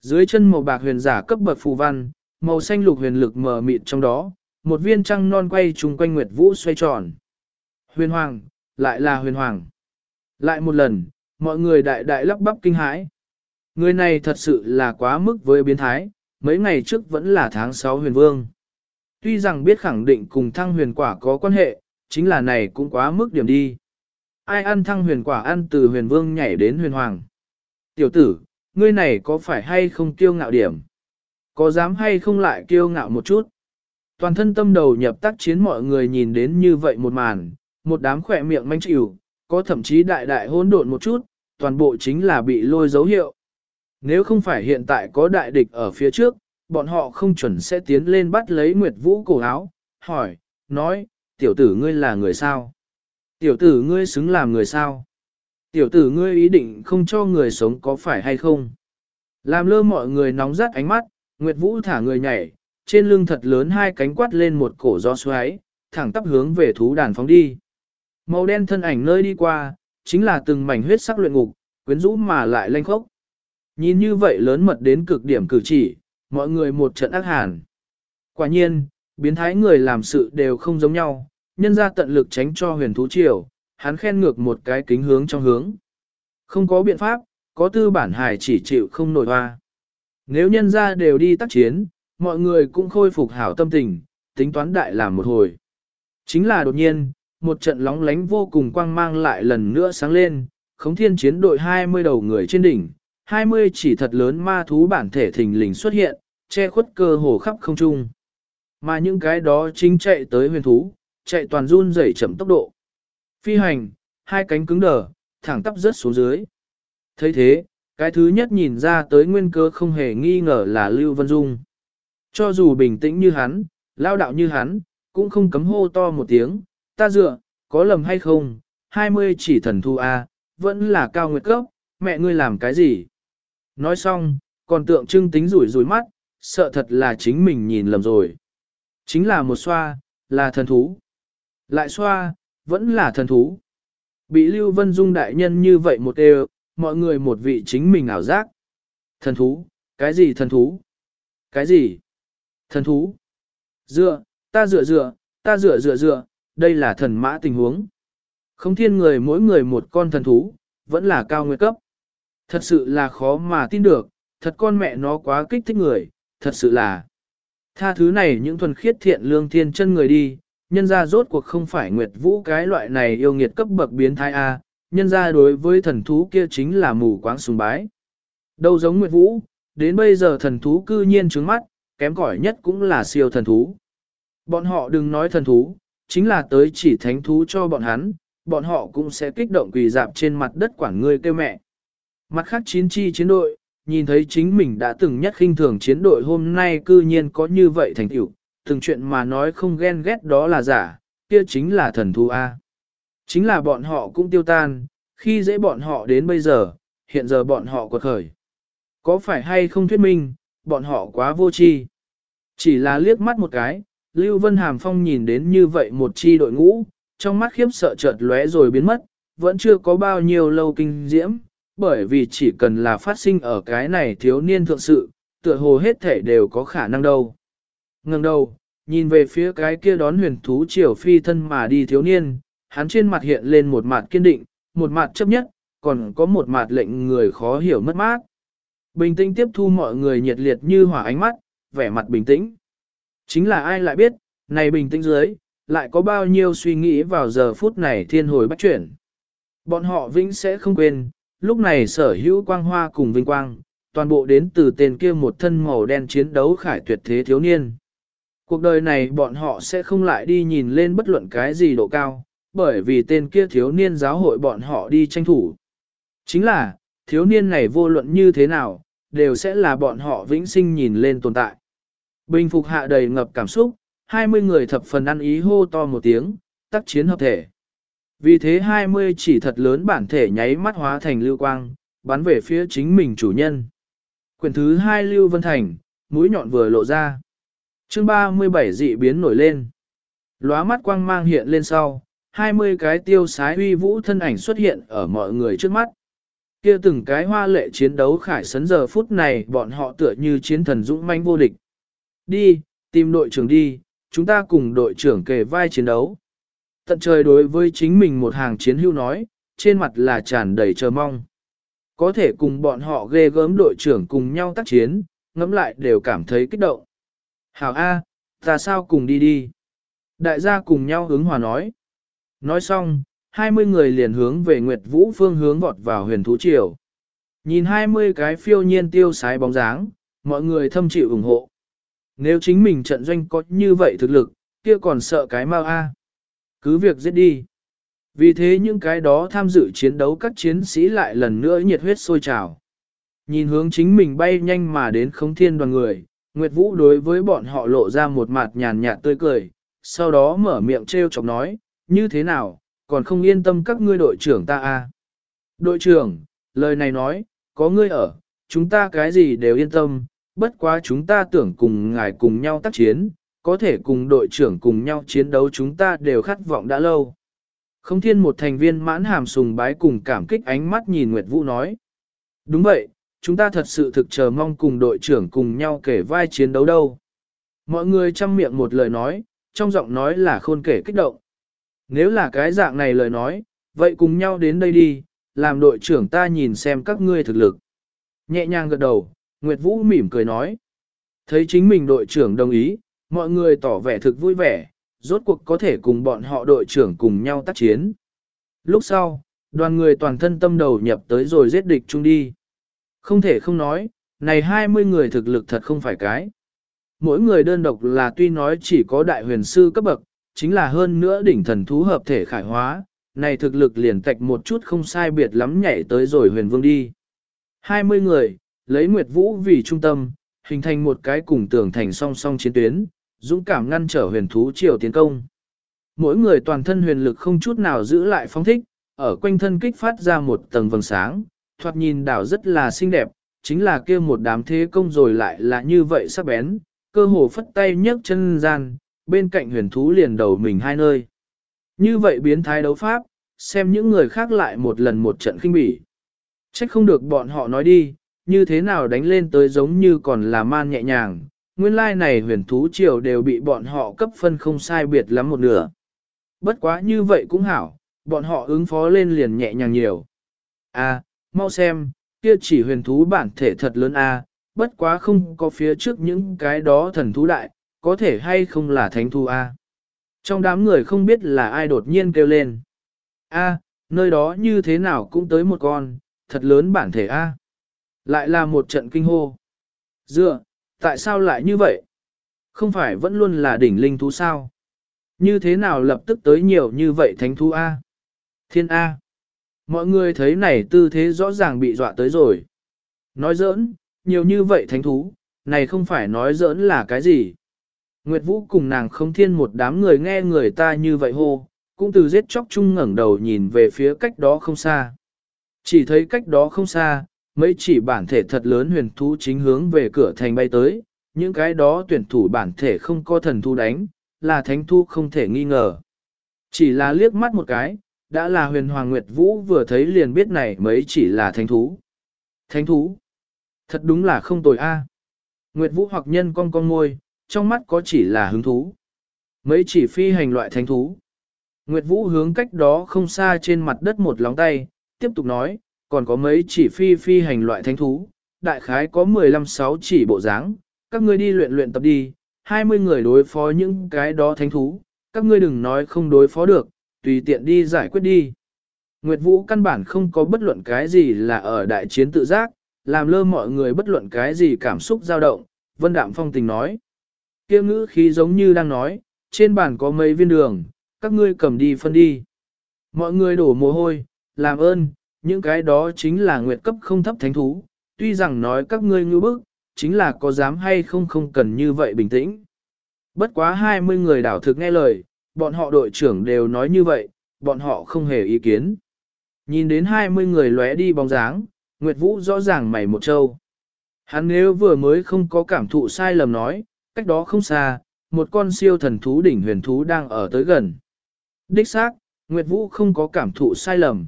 Speaker 1: Dưới chân màu bạc huyền giả cấp bậc phù văn, màu xanh lục huyền lực mờ mịt trong đó, một viên trăng non quay chung quanh Nguyệt Vũ xoay tròn. Huyền hoàng, lại là huyền hoàng. Lại một lần, mọi người đại đại lắp bắp kinh hãi. Người này thật sự là quá mức với biến thái, mấy ngày trước vẫn là tháng 6 huyền vương. Tuy rằng biết khẳng định cùng thăng huyền quả có quan hệ, chính là này cũng quá mức điểm đi. Ai ăn thăng huyền quả ăn từ huyền vương nhảy đến huyền hoàng. Tiểu tử, ngươi này có phải hay không kiêu ngạo điểm? Có dám hay không lại kiêu ngạo một chút? Toàn thân tâm đầu nhập tác chiến mọi người nhìn đến như vậy một màn, một đám khỏe miệng manh chịu, có thậm chí đại đại hỗn độn một chút, toàn bộ chính là bị lôi dấu hiệu. Nếu không phải hiện tại có đại địch ở phía trước, bọn họ không chuẩn sẽ tiến lên bắt lấy Nguyệt Vũ cổ áo, hỏi, nói, tiểu tử ngươi là người sao? Tiểu tử ngươi xứng làm người sao? Tiểu tử ngươi ý định không cho người sống có phải hay không? Làm lơ mọi người nóng rát ánh mắt, Nguyệt Vũ thả người nhảy, trên lưng thật lớn hai cánh quát lên một cổ gió xoáy, thẳng tắp hướng về thú đàn phóng đi. Màu đen thân ảnh nơi đi qua, chính là từng mảnh huyết sắc luyện ngục, quyến rũ mà lại lanh khốc. Nhìn như vậy lớn mật đến cực điểm cử chỉ, mọi người một trận ác hàn. Quả nhiên, biến thái người làm sự đều không giống nhau, nhân ra tận lực tránh cho huyền thú triều, hắn khen ngược một cái kính hướng trong hướng. Không có biện pháp, có tư bản hài chỉ chịu không nổi hoa. Nếu nhân ra đều đi tác chiến, mọi người cũng khôi phục hảo tâm tình, tính toán đại làm một hồi. Chính là đột nhiên, một trận lóng lánh vô cùng quang mang lại lần nữa sáng lên, khống thiên chiến đội 20 đầu người trên đỉnh, 20 chỉ thật lớn ma thú bản thể thình lình xuất hiện, che khuất cơ hồ khắp không trung. Mà những cái đó chính chạy tới huyền thú, chạy toàn run rẩy chậm tốc độ. Phi hành, hai cánh cứng đờ, thẳng tắp rớt xuống dưới. thấy thế, cái thứ nhất nhìn ra tới nguyên cơ không hề nghi ngờ là Lưu Vân Dung. Cho dù bình tĩnh như hắn, lao đạo như hắn, cũng không cấm hô to một tiếng, ta dựa, có lầm hay không, 20 chỉ thần thu A, vẫn là cao nguyệt cấp, mẹ ngươi làm cái gì? Nói xong, còn tượng trưng tính rủi rủi mắt, sợ thật là chính mình nhìn lầm rồi. Chính là một xoa, là thần thú. Lại xoa, vẫn là thần thú. Bị Lưu Vân Dung đại nhân như vậy một đều, mọi người một vị chính mình ảo giác. Thần thú, cái gì thần thú? Cái gì? Thần thú. Dựa, ta dựa dựa, ta dựa dựa dựa, đây là thần mã tình huống. Không thiên người mỗi người một con thần thú, vẫn là cao nguyệt cấp. Thật sự là khó mà tin được, thật con mẹ nó quá kích thích người, thật sự là. Tha thứ này những thuần khiết thiện lương thiên chân người đi, nhân ra rốt cuộc không phải nguyệt vũ cái loại này yêu nghiệt cấp bậc biến thái A, nhân ra đối với thần thú kia chính là mù quáng sùng bái. Đâu giống nguyệt vũ, đến bây giờ thần thú cư nhiên trứng mắt, kém cỏi nhất cũng là siêu thần thú. Bọn họ đừng nói thần thú, chính là tới chỉ thánh thú cho bọn hắn, bọn họ cũng sẽ kích động quỳ dạp trên mặt đất quản người kêu mẹ. Mặt khác chiến chi chiến đội, nhìn thấy chính mình đã từng nhất khinh thường chiến đội hôm nay cư nhiên có như vậy thành tựu, từng chuyện mà nói không ghen ghét đó là giả, kia chính là thần thú A. Chính là bọn họ cũng tiêu tan, khi dễ bọn họ đến bây giờ, hiện giờ bọn họ quật khởi. Có phải hay không thuyết minh, bọn họ quá vô tri. Chỉ là liếc mắt một cái, Lưu Vân Hàm Phong nhìn đến như vậy một chi đội ngũ, trong mắt khiếp sợ chợt lóe rồi biến mất, vẫn chưa có bao nhiêu lâu kinh diễm, bởi vì chỉ cần là phát sinh ở cái này thiếu niên thượng sự, tựa hồ hết thể đều có khả năng đâu. Ngừng đầu, nhìn về phía cái kia đón huyền thú triều phi thân mà đi thiếu niên, hắn trên mặt hiện lên một mặt kiên định, một mặt chấp nhất, còn có một mặt lệnh người khó hiểu mất mát. Bình tĩnh tiếp thu mọi người nhiệt liệt như hỏa ánh mắt, vẻ mặt bình tĩnh. Chính là ai lại biết, này bình tĩnh dưới, lại có bao nhiêu suy nghĩ vào giờ phút này thiên hồi bắt chuyển. Bọn họ vĩnh sẽ không quên, lúc này sở hữu quang hoa cùng vinh quang, toàn bộ đến từ tên kia một thân màu đen chiến đấu khải tuyệt thế thiếu niên. Cuộc đời này bọn họ sẽ không lại đi nhìn lên bất luận cái gì độ cao, bởi vì tên kia thiếu niên giáo hội bọn họ đi tranh thủ. Chính là, thiếu niên này vô luận như thế nào, đều sẽ là bọn họ vĩnh sinh nhìn lên tồn tại. Bình phục hạ đầy ngập cảm xúc, 20 người thập phần ăn ý hô to một tiếng, tác chiến hợp thể. Vì thế 20 chỉ thật lớn bản thể nháy mắt hóa thành lưu quang, bắn về phía chính mình chủ nhân. Quyển thứ 2 Lưu Vân Thành, mũi nhọn vừa lộ ra. chương 37 dị biến nổi lên. Lóa mắt quang mang hiện lên sau, 20 cái tiêu sái uy vũ thân ảnh xuất hiện ở mọi người trước mắt. Kia từng cái hoa lệ chiến đấu khải sấn giờ phút này bọn họ tựa như chiến thần dũng manh vô địch. Đi, tìm đội trưởng đi, chúng ta cùng đội trưởng kề vai chiến đấu. Tận trời đối với chính mình một hàng chiến hưu nói, trên mặt là tràn đầy chờ mong. Có thể cùng bọn họ ghê gớm đội trưởng cùng nhau tác chiến, ngẫm lại đều cảm thấy kích động. Hảo A, ta sao cùng đi đi. Đại gia cùng nhau hướng hòa nói. Nói xong, 20 người liền hướng về Nguyệt Vũ phương hướng vọt vào huyền thú triều. Nhìn 20 cái phiêu nhiên tiêu sái bóng dáng, mọi người thâm chịu ủng hộ. Nếu chính mình trận doanh có như vậy thực lực, kia còn sợ cái mau A. Cứ việc giết đi. Vì thế những cái đó tham dự chiến đấu các chiến sĩ lại lần nữa nhiệt huyết sôi trào. Nhìn hướng chính mình bay nhanh mà đến không thiên đoàn người, Nguyệt Vũ đối với bọn họ lộ ra một mặt nhàn nhạt tươi cười, sau đó mở miệng trêu chọc nói, như thế nào, còn không yên tâm các ngươi đội trưởng ta à. Đội trưởng, lời này nói, có ngươi ở, chúng ta cái gì đều yên tâm, bất quá chúng ta tưởng cùng ngài cùng nhau tác chiến, có thể cùng đội trưởng cùng nhau chiến đấu chúng ta đều khát vọng đã lâu. Không thiên một thành viên mãn hàm sùng bái cùng cảm kích ánh mắt nhìn Nguyệt Vũ nói. Đúng vậy, chúng ta thật sự thực chờ mong cùng đội trưởng cùng nhau kể vai chiến đấu đâu. Mọi người chăm miệng một lời nói, trong giọng nói là khôn kể kích động. Nếu là cái dạng này lời nói, vậy cùng nhau đến đây đi, làm đội trưởng ta nhìn xem các ngươi thực lực. Nhẹ nhàng gật đầu, Nguyệt Vũ mỉm cười nói. Thấy chính mình đội trưởng đồng ý, mọi người tỏ vẻ thực vui vẻ, rốt cuộc có thể cùng bọn họ đội trưởng cùng nhau tác chiến. Lúc sau, đoàn người toàn thân tâm đầu nhập tới rồi giết địch chung đi. Không thể không nói, này 20 người thực lực thật không phải cái. Mỗi người đơn độc là tuy nói chỉ có đại huyền sư cấp bậc, chính là hơn nữa đỉnh thần thú hợp thể khải hóa, này thực lực liền tạch một chút không sai biệt lắm nhảy tới rồi huyền vương đi. 20 người, lấy Nguyệt Vũ vì trung tâm, hình thành một cái cùng tưởng thành song song chiến tuyến, dũng cảm ngăn trở huyền thú triều tiến công. Mỗi người toàn thân huyền lực không chút nào giữ lại phóng thích, ở quanh thân kích phát ra một tầng vầng sáng, thoạt nhìn đảo rất là xinh đẹp, chính là kia một đám thế công rồi lại là như vậy sắc bén, cơ hồ phất tay nhấc chân gian, bên cạnh huyền thú liền đầu mình hai nơi. Như vậy biến thái đấu pháp, xem những người khác lại một lần một trận khinh bỉ. Trách không được bọn họ nói đi, như thế nào đánh lên tới giống như còn là man nhẹ nhàng, nguyên lai này huyền thú triều đều bị bọn họ cấp phân không sai biệt lắm một nửa. Bất quá như vậy cũng hảo, bọn họ ứng phó lên liền nhẹ nhàng nhiều. À, mau xem, kia chỉ huyền thú bản thể thật lớn a, à, bất quá không có phía trước những cái đó thần thú đại, có thể hay không là thánh thú a. À. Trong đám người không biết là ai đột nhiên kêu lên. A, à, nơi đó như thế nào cũng tới một con, thật lớn bản thể a. Lại là một trận kinh hô. Dựa, tại sao lại như vậy? Không phải vẫn luôn là đỉnh linh thú sao? Như thế nào lập tức tới nhiều như vậy thánh thú A? Thiên A. Mọi người thấy này tư thế rõ ràng bị dọa tới rồi. Nói giỡn, nhiều như vậy thánh thú, này không phải nói giỡn là cái gì. Nguyệt Vũ cùng nàng không thiên một đám người nghe người ta như vậy hô, cũng từ giết chóc chung ngẩng đầu nhìn về phía cách đó không xa. Chỉ thấy cách đó không xa, mấy chỉ bản thể thật lớn huyền thú chính hướng về cửa thành bay tới, những cái đó tuyển thủ bản thể không có thần thú đánh, là thánh thu không thể nghi ngờ. Chỉ là liếc mắt một cái, đã là huyền hoàng nguyệt vũ vừa thấy liền biết này mấy chỉ là thánh thú. Thánh thú? Thật đúng là không tồi a. Nguyệt vũ hoặc nhân con con ngôi, trong mắt có chỉ là hứng thú. Mấy chỉ phi hành loại thánh thú. Nguyệt vũ hướng cách đó không xa trên mặt đất một lóng tay, tiếp tục nói, còn có mấy chỉ phi phi hành loại thánh thú, đại khái có 15-6 chỉ bộ dáng, các ngươi đi luyện luyện tập đi, 20 người đối phó những cái đó thánh thú, các ngươi đừng nói không đối phó được, tùy tiện đi giải quyết đi. Nguyệt Vũ căn bản không có bất luận cái gì là ở đại chiến tự giác, làm lơ mọi người bất luận cái gì cảm xúc dao động, Vân Đạm Phong tình nói. Kia ngữ khí giống như đang nói, trên bàn có mấy viên đường, các ngươi cầm đi phân đi. Mọi người đổ mồ hôi, làm ơn, những cái đó chính là nguyệt cấp không thấp thánh thú, tuy rằng nói các ngươi ngư bức, chính là có dám hay không không cần như vậy bình tĩnh. Bất quá 20 người đảo thực nghe lời, bọn họ đội trưởng đều nói như vậy, bọn họ không hề ý kiến. Nhìn đến 20 người lóe đi bóng dáng, Nguyệt Vũ rõ ràng mày một trâu. Hắn nếu vừa mới không có cảm thụ sai lầm nói, cách đó không xa, một con siêu thần thú đỉnh huyền thú đang ở tới gần. Đích xác, Nguyệt Vũ không có cảm thụ sai lầm.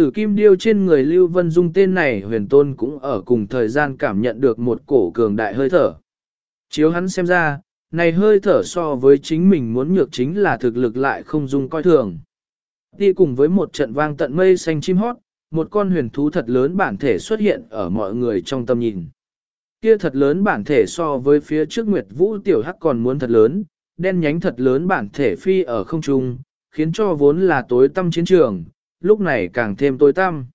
Speaker 1: Tử kim điêu trên người Lưu Vân Dung tên này huyền tôn cũng ở cùng thời gian cảm nhận được một cổ cường đại hơi thở. Chiếu hắn xem ra, này hơi thở so với chính mình muốn nhược chính là thực lực lại không dung coi thường. Đi cùng với một trận vang tận mây xanh chim hót, một con huyền thú thật lớn bản thể xuất hiện ở mọi người trong tâm nhìn. Kia thật lớn bản thể so với phía trước Nguyệt Vũ tiểu hắc còn muốn thật lớn, đen nhánh thật lớn bản thể phi ở không trung, khiến cho vốn là tối tâm chiến trường, lúc này càng thêm tối tăm.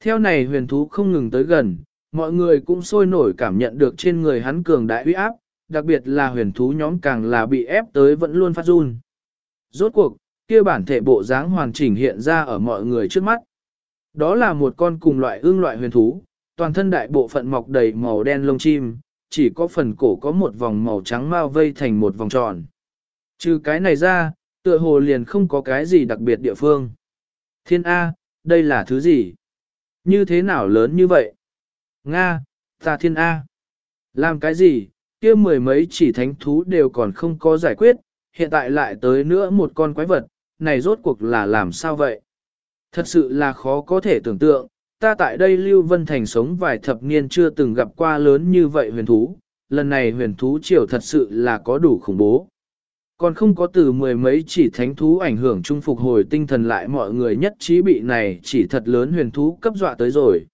Speaker 1: Theo này huyền thú không ngừng tới gần, mọi người cũng sôi nổi cảm nhận được trên người hắn cường đại uy áp, đặc biệt là huyền thú nhóm càng là bị ép tới vẫn luôn phát run. Rốt cuộc, kia bản thể bộ dáng hoàn chỉnh hiện ra ở mọi người trước mắt. Đó là một con cùng loại ương loại huyền thú, toàn thân đại bộ phận mọc đầy màu đen lông chim, chỉ có phần cổ có một vòng màu trắng mau vây thành một vòng tròn. Trừ cái này ra, tựa hồ liền không có cái gì đặc biệt địa phương. Thiên A, đây là thứ gì? Như thế nào lớn như vậy? Nga, ta thiên A. Làm cái gì? kia mười mấy chỉ thánh thú đều còn không có giải quyết, hiện tại lại tới nữa một con quái vật, này rốt cuộc là làm sao vậy? Thật sự là khó có thể tưởng tượng, ta tại đây Lưu Vân Thành sống vài thập niên chưa từng gặp qua lớn như vậy huyền thú, lần này huyền thú triều thật sự là có đủ khủng bố. Còn không có từ mười mấy chỉ thánh thú ảnh hưởng chung phục hồi tinh thần lại mọi người nhất trí bị này chỉ thật lớn huyền thú cấp dọa tới rồi.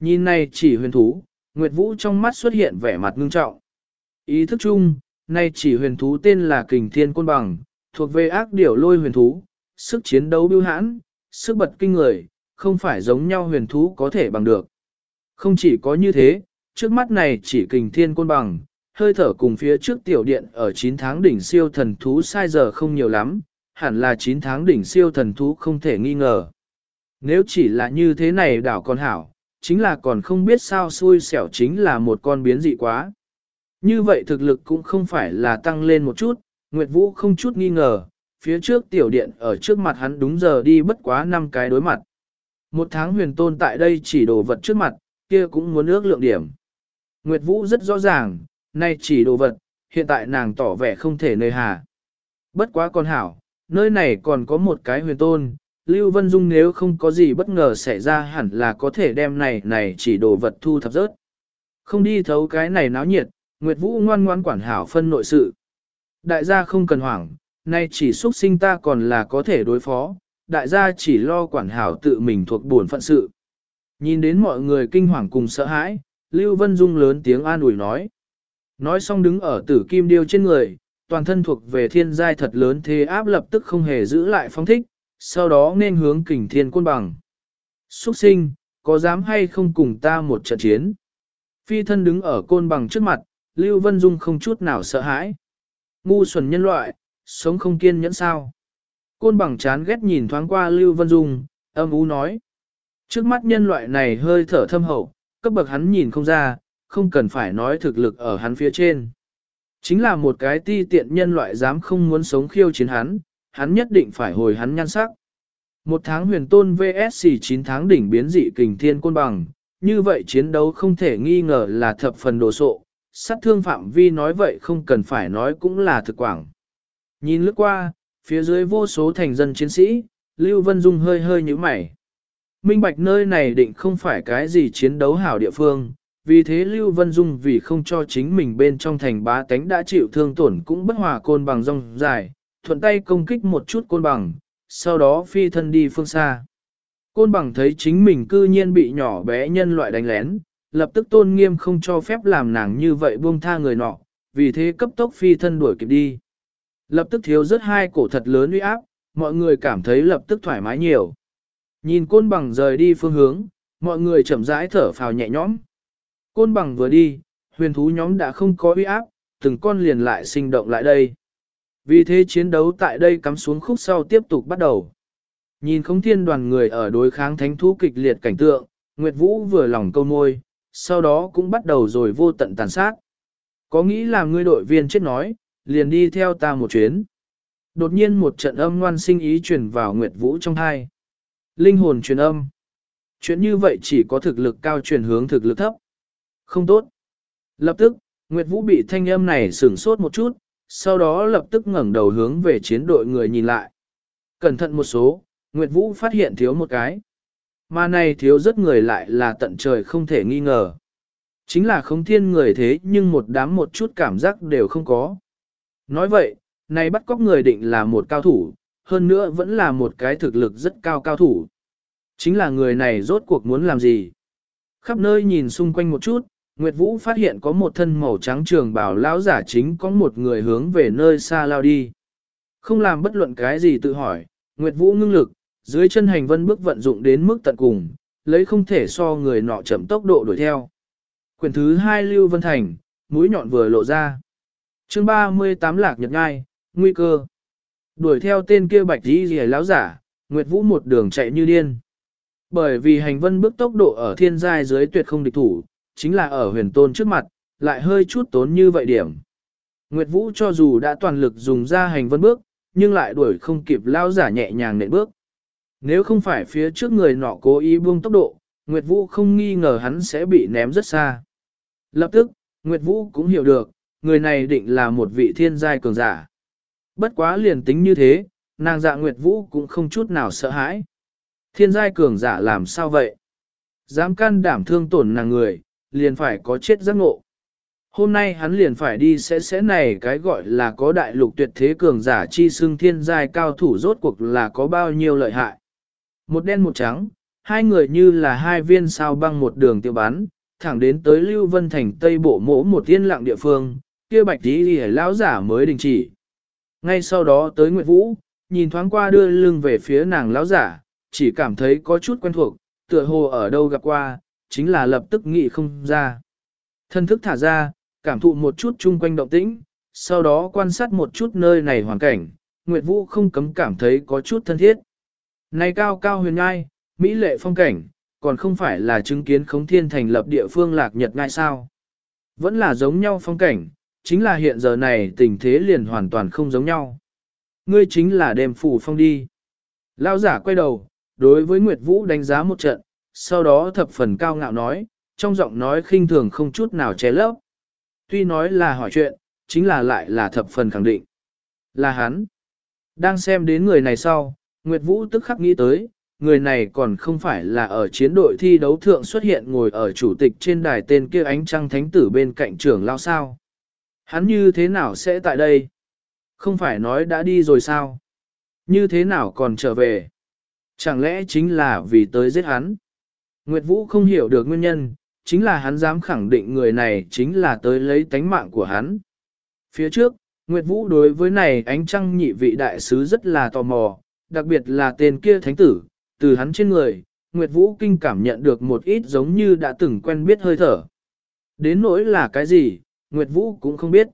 Speaker 1: Nhìn này chỉ huyền thú, Nguyệt Vũ trong mắt xuất hiện vẻ mặt ngưng trọng. Ý thức chung, nay chỉ huyền thú tên là kình thiên côn bằng, thuộc về ác điểu lôi huyền thú, sức chiến đấu biêu hãn, sức bật kinh người, không phải giống nhau huyền thú có thể bằng được. Không chỉ có như thế, trước mắt này chỉ kình thiên côn bằng, hơi thở cùng phía trước tiểu điện ở 9 tháng đỉnh siêu thần thú sai giờ không nhiều lắm, hẳn là 9 tháng đỉnh siêu thần thú không thể nghi ngờ. Nếu chỉ là như thế này đảo con hảo, chính là còn không biết sao xui xẻo chính là một con biến dị quá. Như vậy thực lực cũng không phải là tăng lên một chút, Nguyệt Vũ không chút nghi ngờ, phía trước tiểu điện ở trước mặt hắn đúng giờ đi bất quá năm cái đối mặt. Một tháng huyền tôn tại đây chỉ đồ vật trước mặt, kia cũng muốn ước lượng điểm. Nguyệt Vũ rất rõ ràng, nay chỉ đồ vật, hiện tại nàng tỏ vẻ không thể nơi hà. Bất quá con hảo, nơi này còn có một cái huyền tôn, Lưu Vân Dung nếu không có gì bất ngờ xảy ra hẳn là có thể đem này này chỉ đồ vật thu thập rớt. Không đi thấu cái này náo nhiệt, Nguyệt Vũ ngoan ngoan quản hảo phân nội sự. Đại gia không cần hoảng, nay chỉ xuất sinh ta còn là có thể đối phó, đại gia chỉ lo quản hảo tự mình thuộc buồn phận sự. Nhìn đến mọi người kinh hoàng cùng sợ hãi, Lưu Vân Dung lớn tiếng an ủi nói. Nói xong đứng ở tử kim điêu trên người, toàn thân thuộc về thiên giai thật lớn thế áp lập tức không hề giữ lại phong thích, sau đó nên hướng kình thiên côn bằng. Xuất sinh, có dám hay không cùng ta một trận chiến? Phi thân đứng ở côn bằng trước mặt, Lưu Vân Dung không chút nào sợ hãi. Ngu xuẩn nhân loại, sống không kiên nhẫn sao? Côn bằng chán ghét nhìn thoáng qua Lưu Vân Dung, âm ú nói. Trước mắt nhân loại này hơi thở thâm hậu, cấp bậc hắn nhìn không ra, không cần phải nói thực lực ở hắn phía trên. Chính là một cái ti tiện nhân loại dám không muốn sống khiêu chiến hắn, hắn nhất định phải hồi hắn nhan sắc. Một tháng huyền tôn VSC 9 tháng đỉnh biến dị kình thiên côn bằng, như vậy chiến đấu không thể nghi ngờ là thập phần đồ sộ, sát thương phạm vi nói vậy không cần phải nói cũng là thực quảng. Nhìn lướt qua, phía dưới vô số thành dân chiến sĩ, Lưu Vân Dung hơi hơi như mày. Minh bạch nơi này định không phải cái gì chiến đấu hảo địa phương, vì thế Lưu Vân Dung vì không cho chính mình bên trong thành bá tánh đã chịu thương tổn cũng bất hòa côn bằng rong dài, thuận tay công kích một chút côn bằng, sau đó phi thân đi phương xa. Côn bằng thấy chính mình cư nhiên bị nhỏ bé nhân loại đánh lén, lập tức tôn nghiêm không cho phép làm nàng như vậy buông tha người nọ, vì thế cấp tốc phi thân đuổi kịp đi. Lập tức thiếu rất hai cổ thật lớn uy áp, mọi người cảm thấy lập tức thoải mái nhiều. Nhìn côn bằng rời đi phương hướng, mọi người chậm rãi thở phào nhẹ nhõm. Côn bằng vừa đi, huyền thú nhóm đã không có uy áp, từng con liền lại sinh động lại đây. Vì thế chiến đấu tại đây cắm xuống khúc sau tiếp tục bắt đầu. Nhìn không thiên đoàn người ở đối kháng thánh thú kịch liệt cảnh tượng, Nguyệt Vũ vừa lòng câu môi, sau đó cũng bắt đầu rồi vô tận tàn sát. Có nghĩ là ngươi đội viên chết nói, liền đi theo ta một chuyến. Đột nhiên một trận âm ngoan sinh ý truyền vào Nguyệt Vũ trong hai. Linh hồn truyền âm. Chuyện như vậy chỉ có thực lực cao truyền hướng thực lực thấp. Không tốt. Lập tức, Nguyệt Vũ bị thanh âm này sửng sốt một chút, sau đó lập tức ngẩng đầu hướng về chiến đội người nhìn lại. Cẩn thận một số, Nguyệt Vũ phát hiện thiếu một cái. Mà này thiếu rất người lại là tận trời không thể nghi ngờ. Chính là không thiên người thế nhưng một đám một chút cảm giác đều không có. Nói vậy, này bắt cóc người định là một cao thủ, hơn nữa vẫn là một cái thực lực rất cao cao thủ. Chính là người này rốt cuộc muốn làm gì? Khắp nơi nhìn xung quanh một chút, Nguyệt Vũ phát hiện có một thân màu trắng trường bảo lão giả chính có một người hướng về nơi xa lao đi. Không làm bất luận cái gì tự hỏi, Nguyệt Vũ ngưng lực, dưới chân hành vân bước vận dụng đến mức tận cùng, lấy không thể so người nọ chậm tốc độ đuổi theo. Quyền thứ hai Lưu Vân Thành, mũi nhọn vừa lộ ra. chương 38 lạc nhật ngai, nguy cơ. Đuổi theo tên kia bạch đi rìa lão giả, Nguyệt Vũ một đường chạy như điên. Bởi vì hành vân bước tốc độ ở thiên giai dưới tuyệt không địch thủ, chính là ở huyền tôn trước mặt, lại hơi chút tốn như vậy điểm. Nguyệt Vũ cho dù đã toàn lực dùng ra hành vân bước, nhưng lại đuổi không kịp lao giả nhẹ nhàng nện bước. Nếu không phải phía trước người nọ cố ý buông tốc độ, Nguyệt Vũ không nghi ngờ hắn sẽ bị ném rất xa. Lập tức, Nguyệt Vũ cũng hiểu được, người này định là một vị thiên giai cường giả. Bất quá liền tính như thế, nàng dạ Nguyệt Vũ cũng không chút nào sợ hãi. Thiên giai cường giả làm sao vậy? Dám can đảm thương tổn nàng người, liền phải có chết giác ngộ. Hôm nay hắn liền phải đi sẽ sẽ này cái gọi là có đại lục tuyệt thế cường giả chi xưng thiên giai cao thủ rốt cuộc là có bao nhiêu lợi hại. Một đen một trắng, hai người như là hai viên sao băng một đường tiêu bán, thẳng đến tới Lưu Vân Thành Tây Bộ mỗ một tiên lặng địa phương, kia bạch tí lì lão giả mới đình chỉ. Ngay sau đó tới Nguyệt Vũ, nhìn thoáng qua đưa lưng về phía nàng lão giả, chỉ cảm thấy có chút quen thuộc, tựa hồ ở đâu gặp qua, chính là lập tức nghị không ra. Thân thức thả ra, cảm thụ một chút chung quanh động tĩnh, sau đó quan sát một chút nơi này hoàn cảnh, Nguyệt Vũ không cấm cảm thấy có chút thân thiết. Này cao cao huyền ngai, mỹ lệ phong cảnh, còn không phải là chứng kiến khống thiên thành lập địa phương lạc nhật ngay sao. Vẫn là giống nhau phong cảnh, chính là hiện giờ này tình thế liền hoàn toàn không giống nhau. Ngươi chính là đêm phủ phong đi. Lao giả quay đầu, đối với Nguyệt Vũ đánh giá một trận, sau đó thập phần cao ngạo nói, trong giọng nói khinh thường không chút nào che lấp. Tuy nói là hỏi chuyện, chính là lại là thập phần khẳng định. Là hắn. Đang xem đến người này sau, Nguyệt Vũ tức khắc nghĩ tới, người này còn không phải là ở chiến đội thi đấu thượng xuất hiện ngồi ở chủ tịch trên đài tên kia ánh trăng thánh tử bên cạnh trưởng lao sao. Hắn như thế nào sẽ tại đây? Không phải nói đã đi rồi sao? Như thế nào còn trở về? Chẳng lẽ chính là vì tới giết hắn? Nguyệt Vũ không hiểu được nguyên nhân, chính là hắn dám khẳng định người này chính là tới lấy tánh mạng của hắn. Phía trước, Nguyệt Vũ đối với này ánh trăng nhị vị đại sứ rất là tò mò, đặc biệt là tên kia thánh tử, từ hắn trên người, Nguyệt Vũ kinh cảm nhận được một ít giống như đã từng quen biết hơi thở. Đến nỗi là cái gì, Nguyệt Vũ cũng không biết.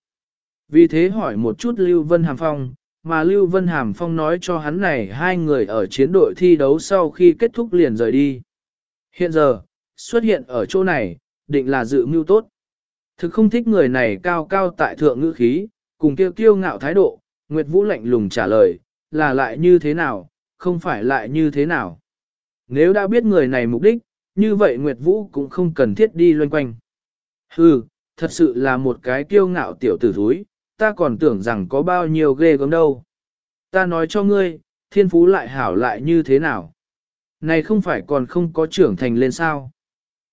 Speaker 1: Vì thế hỏi một chút Lưu Vân Hàm Phong, mà Lưu Vân Hàm Phong nói cho hắn này hai người ở chiến đội thi đấu sau khi kết thúc liền rời đi. Hiện giờ, xuất hiện ở chỗ này, định là dự mưu tốt. Thực không thích người này cao cao tại thượng ngữ khí, cùng kêu kiêu ngạo thái độ, Nguyệt Vũ lạnh lùng trả lời, là lại như thế nào, không phải lại như thế nào. Nếu đã biết người này mục đích, như vậy Nguyệt Vũ cũng không cần thiết đi loanh quanh. Hừ, thật sự là một cái kiêu ngạo tiểu tử thúi, ta còn tưởng rằng có bao nhiêu ghê gớm đâu. Ta nói cho ngươi, thiên phú lại hảo lại như thế nào. Này không phải còn không có trưởng thành lên sao.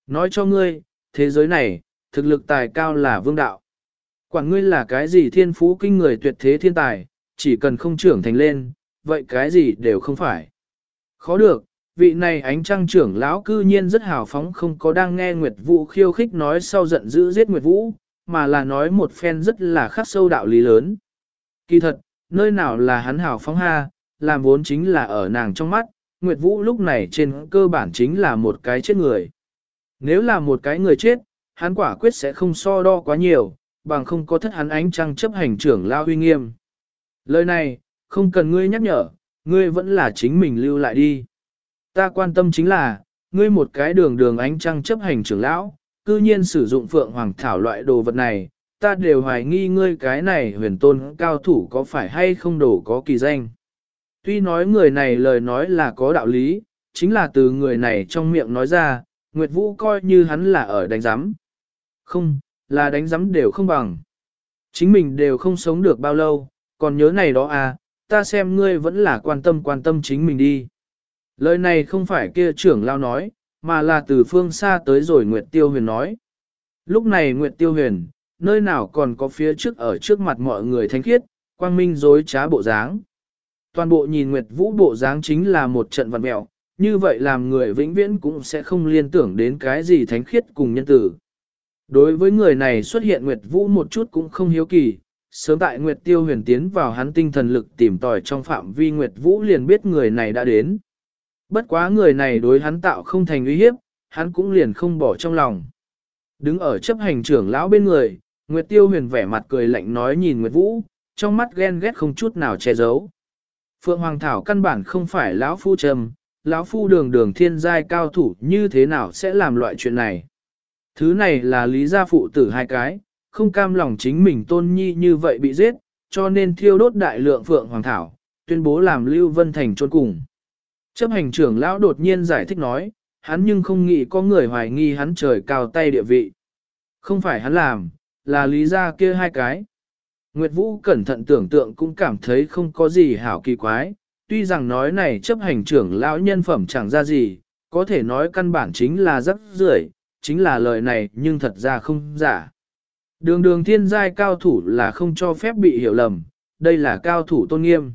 Speaker 1: Nói cho ngươi, thế giới này, thực lực tài cao là vương đạo. Quản ngươi là cái gì thiên phú kinh người tuyệt thế thiên tài, chỉ cần không trưởng thành lên, vậy cái gì đều không phải. Khó được, vị này ánh trăng trưởng lão cư nhiên rất hào phóng không có đang nghe Nguyệt Vũ khiêu khích nói sau giận dữ giết Nguyệt Vũ, mà là nói một phen rất là khắc sâu đạo lý lớn. Kỳ thật, nơi nào là hắn hào phóng ha, làm vốn chính là ở nàng trong mắt, Nguyệt Vũ lúc này trên cơ bản chính là một cái chết người. Nếu là một cái người chết, hắn quả quyết sẽ không so đo quá nhiều, bằng không có thất hắn ánh trăng chấp hành trưởng lao huy nghiêm. Lời này, không cần ngươi nhắc nhở, ngươi vẫn là chính mình lưu lại đi. Ta quan tâm chính là, ngươi một cái đường đường ánh trăng chấp hành trưởng lão, cư nhiên sử dụng phượng hoàng thảo loại đồ vật này, ta đều hoài nghi ngươi cái này huyền tôn cao thủ có phải hay không đổ có kỳ danh. Tuy nói người này lời nói là có đạo lý, chính là từ người này trong miệng nói ra, Nguyệt Vũ coi như hắn là ở đánh giám. Không, là đánh giám đều không bằng. Chính mình đều không sống được bao lâu, còn nhớ này đó à, ta xem ngươi vẫn là quan tâm quan tâm chính mình đi. Lời này không phải kia trưởng lao nói, mà là từ phương xa tới rồi Nguyệt Tiêu Huyền nói. Lúc này Nguyệt Tiêu Huyền, nơi nào còn có phía trước ở trước mặt mọi người thanh khiết, quang minh dối trá bộ dáng. Toàn bộ nhìn Nguyệt Vũ bộ dáng chính là một trận vật mẹo, như vậy làm người vĩnh viễn cũng sẽ không liên tưởng đến cái gì thánh khiết cùng nhân tử. Đối với người này xuất hiện Nguyệt Vũ một chút cũng không hiếu kỳ, sớm tại Nguyệt Tiêu huyền tiến vào hắn tinh thần lực tìm tòi trong phạm vi Nguyệt Vũ liền biết người này đã đến. Bất quá người này đối hắn tạo không thành uy hiếp, hắn cũng liền không bỏ trong lòng. Đứng ở chấp hành trưởng lão bên người, Nguyệt Tiêu huyền vẻ mặt cười lạnh nói nhìn Nguyệt Vũ, trong mắt ghen ghét không chút nào che giấu. Phượng Hoàng Thảo căn bản không phải lão phu trầm, lão phu đường đường thiên giai cao thủ như thế nào sẽ làm loại chuyện này. Thứ này là lý gia phụ tử hai cái, không cam lòng chính mình tôn nhi như vậy bị giết, cho nên thiêu đốt đại lượng phượng hoàng thảo, tuyên bố làm Lưu Vân Thành trôn cùng. Chấp hành trưởng lão đột nhiên giải thích nói, hắn nhưng không nghĩ có người hoài nghi hắn trời cao tay địa vị. Không phải hắn làm, là lý gia kia hai cái. Nguyệt Vũ cẩn thận tưởng tượng cũng cảm thấy không có gì hảo kỳ quái, tuy rằng nói này chấp hành trưởng lão nhân phẩm chẳng ra gì, có thể nói căn bản chính là rất rưởi, chính là lời này nhưng thật ra không giả. Đường đường thiên giai cao thủ là không cho phép bị hiểu lầm, đây là cao thủ tôn nghiêm.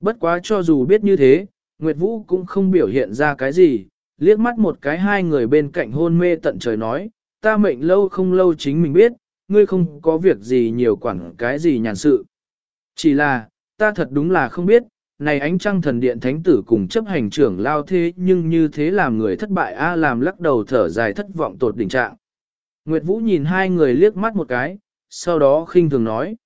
Speaker 1: Bất quá cho dù biết như thế, Nguyệt Vũ cũng không biểu hiện ra cái gì, liếc mắt một cái hai người bên cạnh hôn mê tận trời nói, ta mệnh lâu không lâu chính mình biết, ngươi không có việc gì nhiều quản cái gì nhàn sự. Chỉ là, ta thật đúng là không biết, này ánh trăng thần điện thánh tử cùng chấp hành trưởng lao thế nhưng như thế làm người thất bại a làm lắc đầu thở dài thất vọng tột đỉnh trạng. Nguyệt Vũ nhìn hai người liếc mắt một cái, sau đó khinh thường nói.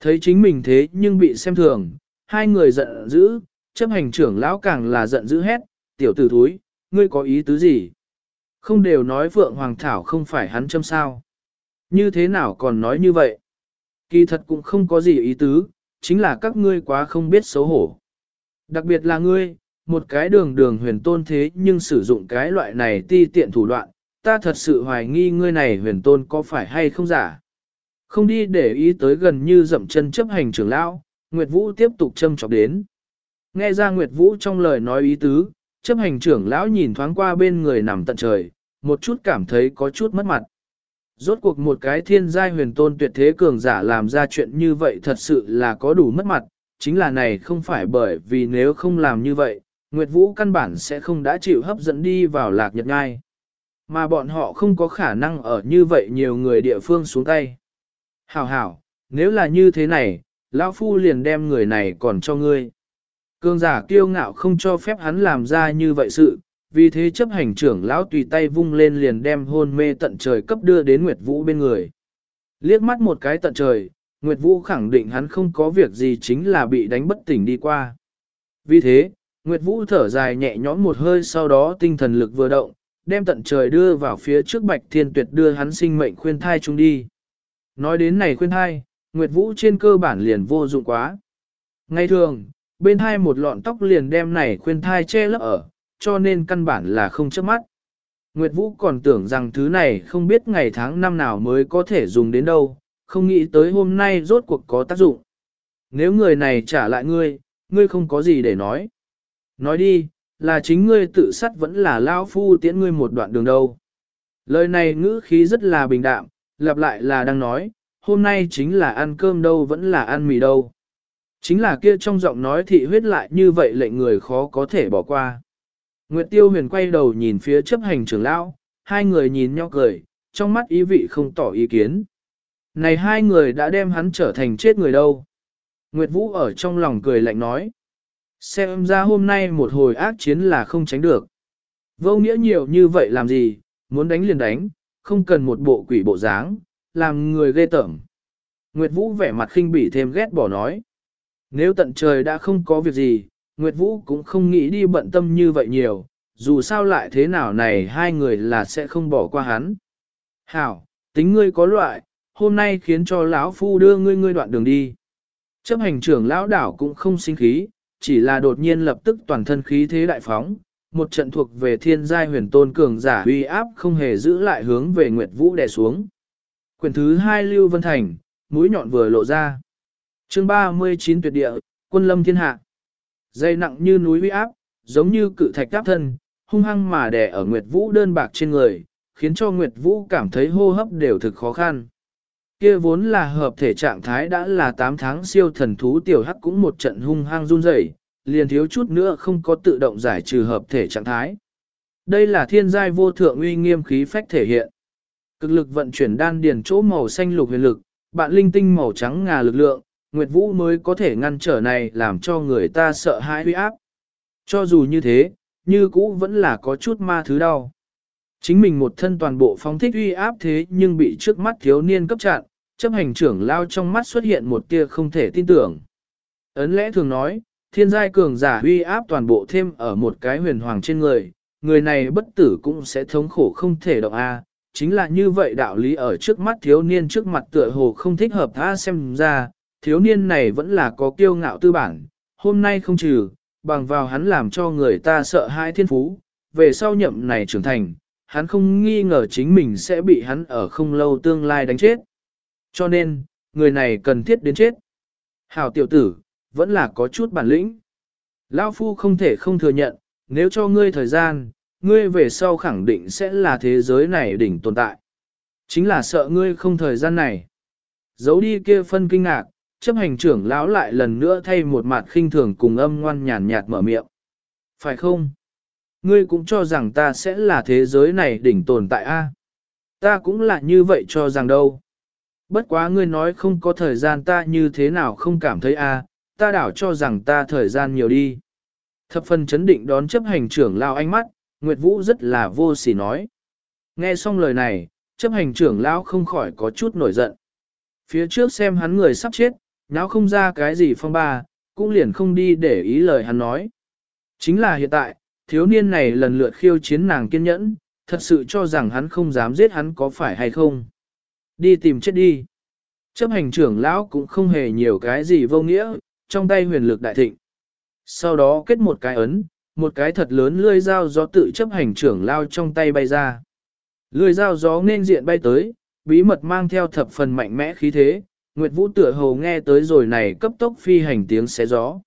Speaker 1: Thấy chính mình thế nhưng bị xem thường, hai người giận dữ, chấp hành trưởng lão càng là giận dữ hét, tiểu tử thúi, ngươi có ý tứ gì? Không đều nói Phượng Hoàng Thảo không phải hắn châm sao. Như thế nào còn nói như vậy? Kỳ thật cũng không có gì ý tứ, chính là các ngươi quá không biết xấu hổ. Đặc biệt là ngươi, một cái đường đường huyền tôn thế nhưng sử dụng cái loại này ti tiện thủ đoạn, ta thật sự hoài nghi ngươi này huyền tôn có phải hay không giả. Không đi để ý tới gần như dậm chân chấp hành trưởng lão, Nguyệt Vũ tiếp tục châm chọc đến. Nghe ra Nguyệt Vũ trong lời nói ý tứ, chấp hành trưởng lão nhìn thoáng qua bên người nằm tận trời, một chút cảm thấy có chút mất mặt. Rốt cuộc một cái thiên giai huyền tôn tuyệt thế cường giả làm ra chuyện như vậy thật sự là có đủ mất mặt, chính là này không phải bởi vì nếu không làm như vậy, Nguyệt Vũ căn bản sẽ không đã chịu hấp dẫn đi vào lạc nhật ngai. Mà bọn họ không có khả năng ở như vậy nhiều người địa phương xuống tay. Hảo hảo, nếu là như thế này, Lão Phu liền đem người này còn cho ngươi. Cương giả kiêu ngạo không cho phép hắn làm ra như vậy sự, vì thế chấp hành trưởng lão tùy tay vung lên liền đem hôn mê tận trời cấp đưa đến Nguyệt Vũ bên người. Liếc mắt một cái tận trời, Nguyệt Vũ khẳng định hắn không có việc gì chính là bị đánh bất tỉnh đi qua. Vì thế, Nguyệt Vũ thở dài nhẹ nhõm một hơi sau đó tinh thần lực vừa động, đem tận trời đưa vào phía trước Bạch Thiên Tuyệt đưa hắn sinh mệnh khuyên thai chung đi. Nói đến này khuyên thai, Nguyệt Vũ trên cơ bản liền vô dụng quá. Ngay thường, bên hai một lọn tóc liền đem này khuyên thai che lấp ở, cho nên căn bản là không chớp mắt. Nguyệt Vũ còn tưởng rằng thứ này không biết ngày tháng năm nào mới có thể dùng đến đâu, không nghĩ tới hôm nay rốt cuộc có tác dụng. Nếu người này trả lại ngươi, ngươi không có gì để nói. Nói đi, là chính ngươi tự sát vẫn là lao phu tiễn ngươi một đoạn đường đâu. Lời này ngữ khí rất là bình đạm, lặp lại là đang nói, hôm nay chính là ăn cơm đâu vẫn là ăn mì đâu. Chính là kia trong giọng nói thị huyết lại như vậy lệnh người khó có thể bỏ qua. Nguyệt Tiêu huyền quay đầu nhìn phía chấp hành trưởng lão, hai người nhìn nhau cười, trong mắt ý vị không tỏ ý kiến. Này hai người đã đem hắn trở thành chết người đâu. Nguyệt Vũ ở trong lòng cười lạnh nói. Xem ra hôm nay một hồi ác chiến là không tránh được. Vô nghĩa nhiều như vậy làm gì, muốn đánh liền đánh, không cần một bộ quỷ bộ dáng, làm người ghê tởm. Nguyệt Vũ vẻ mặt khinh bỉ thêm ghét bỏ nói. Nếu tận trời đã không có việc gì, Nguyệt Vũ cũng không nghĩ đi bận tâm như vậy nhiều, dù sao lại thế nào này hai người là sẽ không bỏ qua hắn. Hảo, tính ngươi có loại, hôm nay khiến cho lão phu đưa ngươi ngươi đoạn đường đi. Chấp hành trưởng lão đảo cũng không sinh khí, chỉ là đột nhiên lập tức toàn thân khí thế đại phóng, một trận thuộc về thiên giai huyền tôn cường giả uy áp không hề giữ lại hướng về Nguyệt Vũ đè xuống. Quyển thứ hai Lưu Vân Thành, mũi nhọn vừa lộ ra. chương 39 tuyệt địa, quân lâm thiên hạ. Dây nặng như núi uy áp, giống như cự thạch áp thân, hung hăng mà đè ở Nguyệt Vũ đơn bạc trên người, khiến cho Nguyệt Vũ cảm thấy hô hấp đều thực khó khăn. Kia vốn là hợp thể trạng thái đã là 8 tháng siêu thần thú tiểu hắc cũng một trận hung hăng run rẩy, liền thiếu chút nữa không có tự động giải trừ hợp thể trạng thái. Đây là thiên giai vô thượng uy nghiêm khí phách thể hiện. Cực lực vận chuyển đan điền chỗ màu xanh lục huyền lực, bạn linh tinh màu trắng ngà lực lượng, Nguyệt Vũ mới có thể ngăn trở này làm cho người ta sợ hãi uy áp. Cho dù như thế, như cũ vẫn là có chút ma thứ đau. Chính mình một thân toàn bộ phong thích uy áp thế nhưng bị trước mắt thiếu niên cấp chặn, chấp hành trưởng lao trong mắt xuất hiện một tia không thể tin tưởng. Ấn lẽ thường nói, thiên giai cường giả uy áp toàn bộ thêm ở một cái huyền hoàng trên người, người này bất tử cũng sẽ thống khổ không thể động A, chính là như vậy đạo lý ở trước mắt thiếu niên trước mặt tựa hồ không thích hợp tha xem ra, thiếu niên này vẫn là có kiêu ngạo tư bản, hôm nay không trừ, bằng vào hắn làm cho người ta sợ hãi thiên phú, về sau nhậm này trưởng thành, hắn không nghi ngờ chính mình sẽ bị hắn ở không lâu tương lai đánh chết. Cho nên, người này cần thiết đến chết. Hảo tiểu tử, vẫn là có chút bản lĩnh. Lão Phu không thể không thừa nhận, nếu cho ngươi thời gian, ngươi về sau khẳng định sẽ là thế giới này đỉnh tồn tại. Chính là sợ ngươi không thời gian này. Giấu đi kia phân kinh ngạc, chấp hành trưởng lão lại lần nữa thay một mặt khinh thường cùng âm ngoan nhàn nhạt mở miệng. Phải không? Ngươi cũng cho rằng ta sẽ là thế giới này đỉnh tồn tại a? Ta cũng là như vậy cho rằng đâu. Bất quá ngươi nói không có thời gian ta như thế nào không cảm thấy a, ta đảo cho rằng ta thời gian nhiều đi. Thập phần chấn định đón chấp hành trưởng lao ánh mắt, Nguyệt Vũ rất là vô sỉ nói. Nghe xong lời này, chấp hành trưởng lão không khỏi có chút nổi giận. Phía trước xem hắn người sắp chết, nháo không ra cái gì phong ba, cũng liền không đi để ý lời hắn nói. Chính là hiện tại, thiếu niên này lần lượt khiêu chiến nàng kiên nhẫn, thật sự cho rằng hắn không dám giết hắn có phải hay không. Đi tìm chết đi. Chấp hành trưởng lão cũng không hề nhiều cái gì vô nghĩa, trong tay huyền lực đại thịnh. Sau đó kết một cái ấn, một cái thật lớn lươi dao gió tự chấp hành trưởng lao trong tay bay ra. Lươi dao gió nên diện bay tới, bí mật mang theo thập phần mạnh mẽ khí thế, Nguyệt Vũ tựa hồ nghe tới rồi này cấp tốc phi hành tiếng xé gió.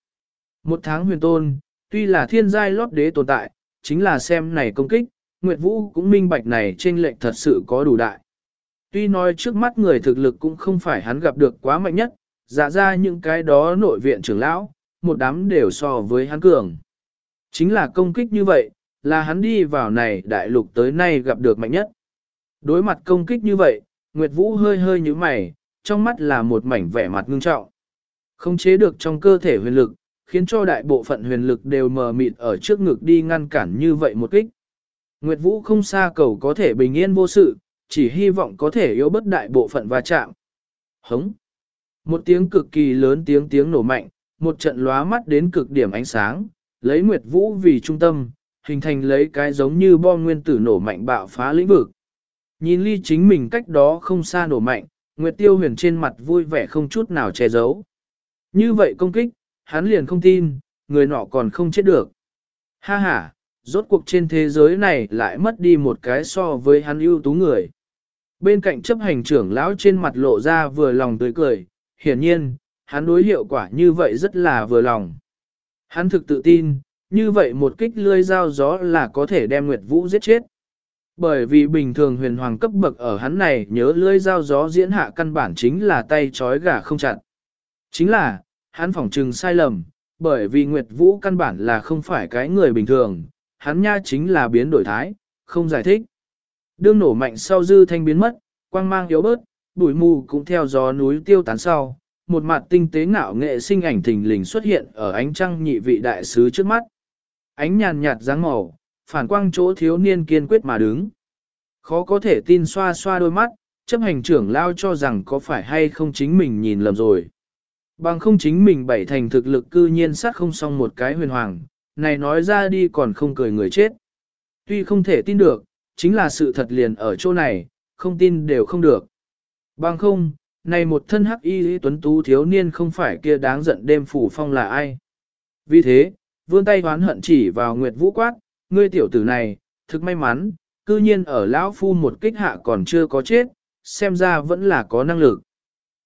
Speaker 1: Một tháng huyền tôn, tuy là thiên giai lót đế tồn tại, chính là xem này công kích, Nguyệt Vũ cũng minh bạch này trên lệnh thật sự có đủ đại. Tuy nói trước mắt người thực lực cũng không phải hắn gặp được quá mạnh nhất, dạ ra những cái đó nội viện trưởng lão, một đám đều so với hắn cường. Chính là công kích như vậy, là hắn đi vào này đại lục tới nay gặp được mạnh nhất. Đối mặt công kích như vậy, Nguyệt Vũ hơi hơi như mày, trong mắt là một mảnh vẻ mặt ngưng trọng. Không chế được trong cơ thể huyền lực, khiến cho đại bộ phận huyền lực đều mờ mịt ở trước ngực đi ngăn cản như vậy một kích. Nguyệt Vũ không xa cầu có thể bình yên vô sự, chỉ hy vọng có thể yếu bất đại bộ phận va chạm. Hống! Một tiếng cực kỳ lớn tiếng tiếng nổ mạnh, một trận lóa mắt đến cực điểm ánh sáng, lấy Nguyệt Vũ vì trung tâm, hình thành lấy cái giống như bom nguyên tử nổ mạnh bạo phá lĩnh vực. Nhìn ly chính mình cách đó không xa nổ mạnh, Nguyệt Tiêu huyền trên mặt vui vẻ không chút nào che giấu. Như vậy công kích, hắn liền không tin, người nọ còn không chết được. Ha ha, rốt cuộc trên thế giới này lại mất đi một cái so với hắn ưu tú người. Bên cạnh chấp hành trưởng lão trên mặt lộ ra vừa lòng tươi cười, hiển nhiên, hắn đối hiệu quả như vậy rất là vừa lòng. Hắn thực tự tin, như vậy một kích lươi dao gió là có thể đem Nguyệt Vũ giết chết. Bởi vì bình thường huyền hoàng cấp bậc ở hắn này nhớ lưỡi dao gió diễn hạ căn bản chính là tay chói gà không chặn. Chính là, hắn phỏng trừng sai lầm, bởi vì Nguyệt Vũ căn bản là không phải cái người bình thường, hắn nha chính là biến đổi thái, không giải thích. Đương nổ mạnh sau dư thanh biến mất, quang mang yếu bớt, bụi mù cũng theo gió núi tiêu tán sau, một mặt tinh tế ngạo nghệ sinh ảnh thình lình xuất hiện ở ánh trăng nhị vị đại sứ trước mắt. Ánh nhàn nhạt dáng màu, phản quang chỗ thiếu niên kiên quyết mà đứng. Khó có thể tin xoa xoa đôi mắt, chấp hành trưởng lao cho rằng có phải hay không chính mình nhìn lầm rồi. Bằng không chính mình bảy thành thực lực cư nhiên sát không xong một cái huyền hoàng, này nói ra đi còn không cười người chết. Tuy không thể tin được, chính là sự thật liền ở chỗ này, không tin đều không được. Bằng không, này một thân hắc y tuấn tú thiếu niên không phải kia đáng giận đêm phủ phong là ai. Vì thế, vươn tay hoán hận chỉ vào Nguyệt Vũ quát, ngươi tiểu tử này, thực may mắn, cư nhiên ở lão phu một kích hạ còn chưa có chết, xem ra vẫn là có năng lực.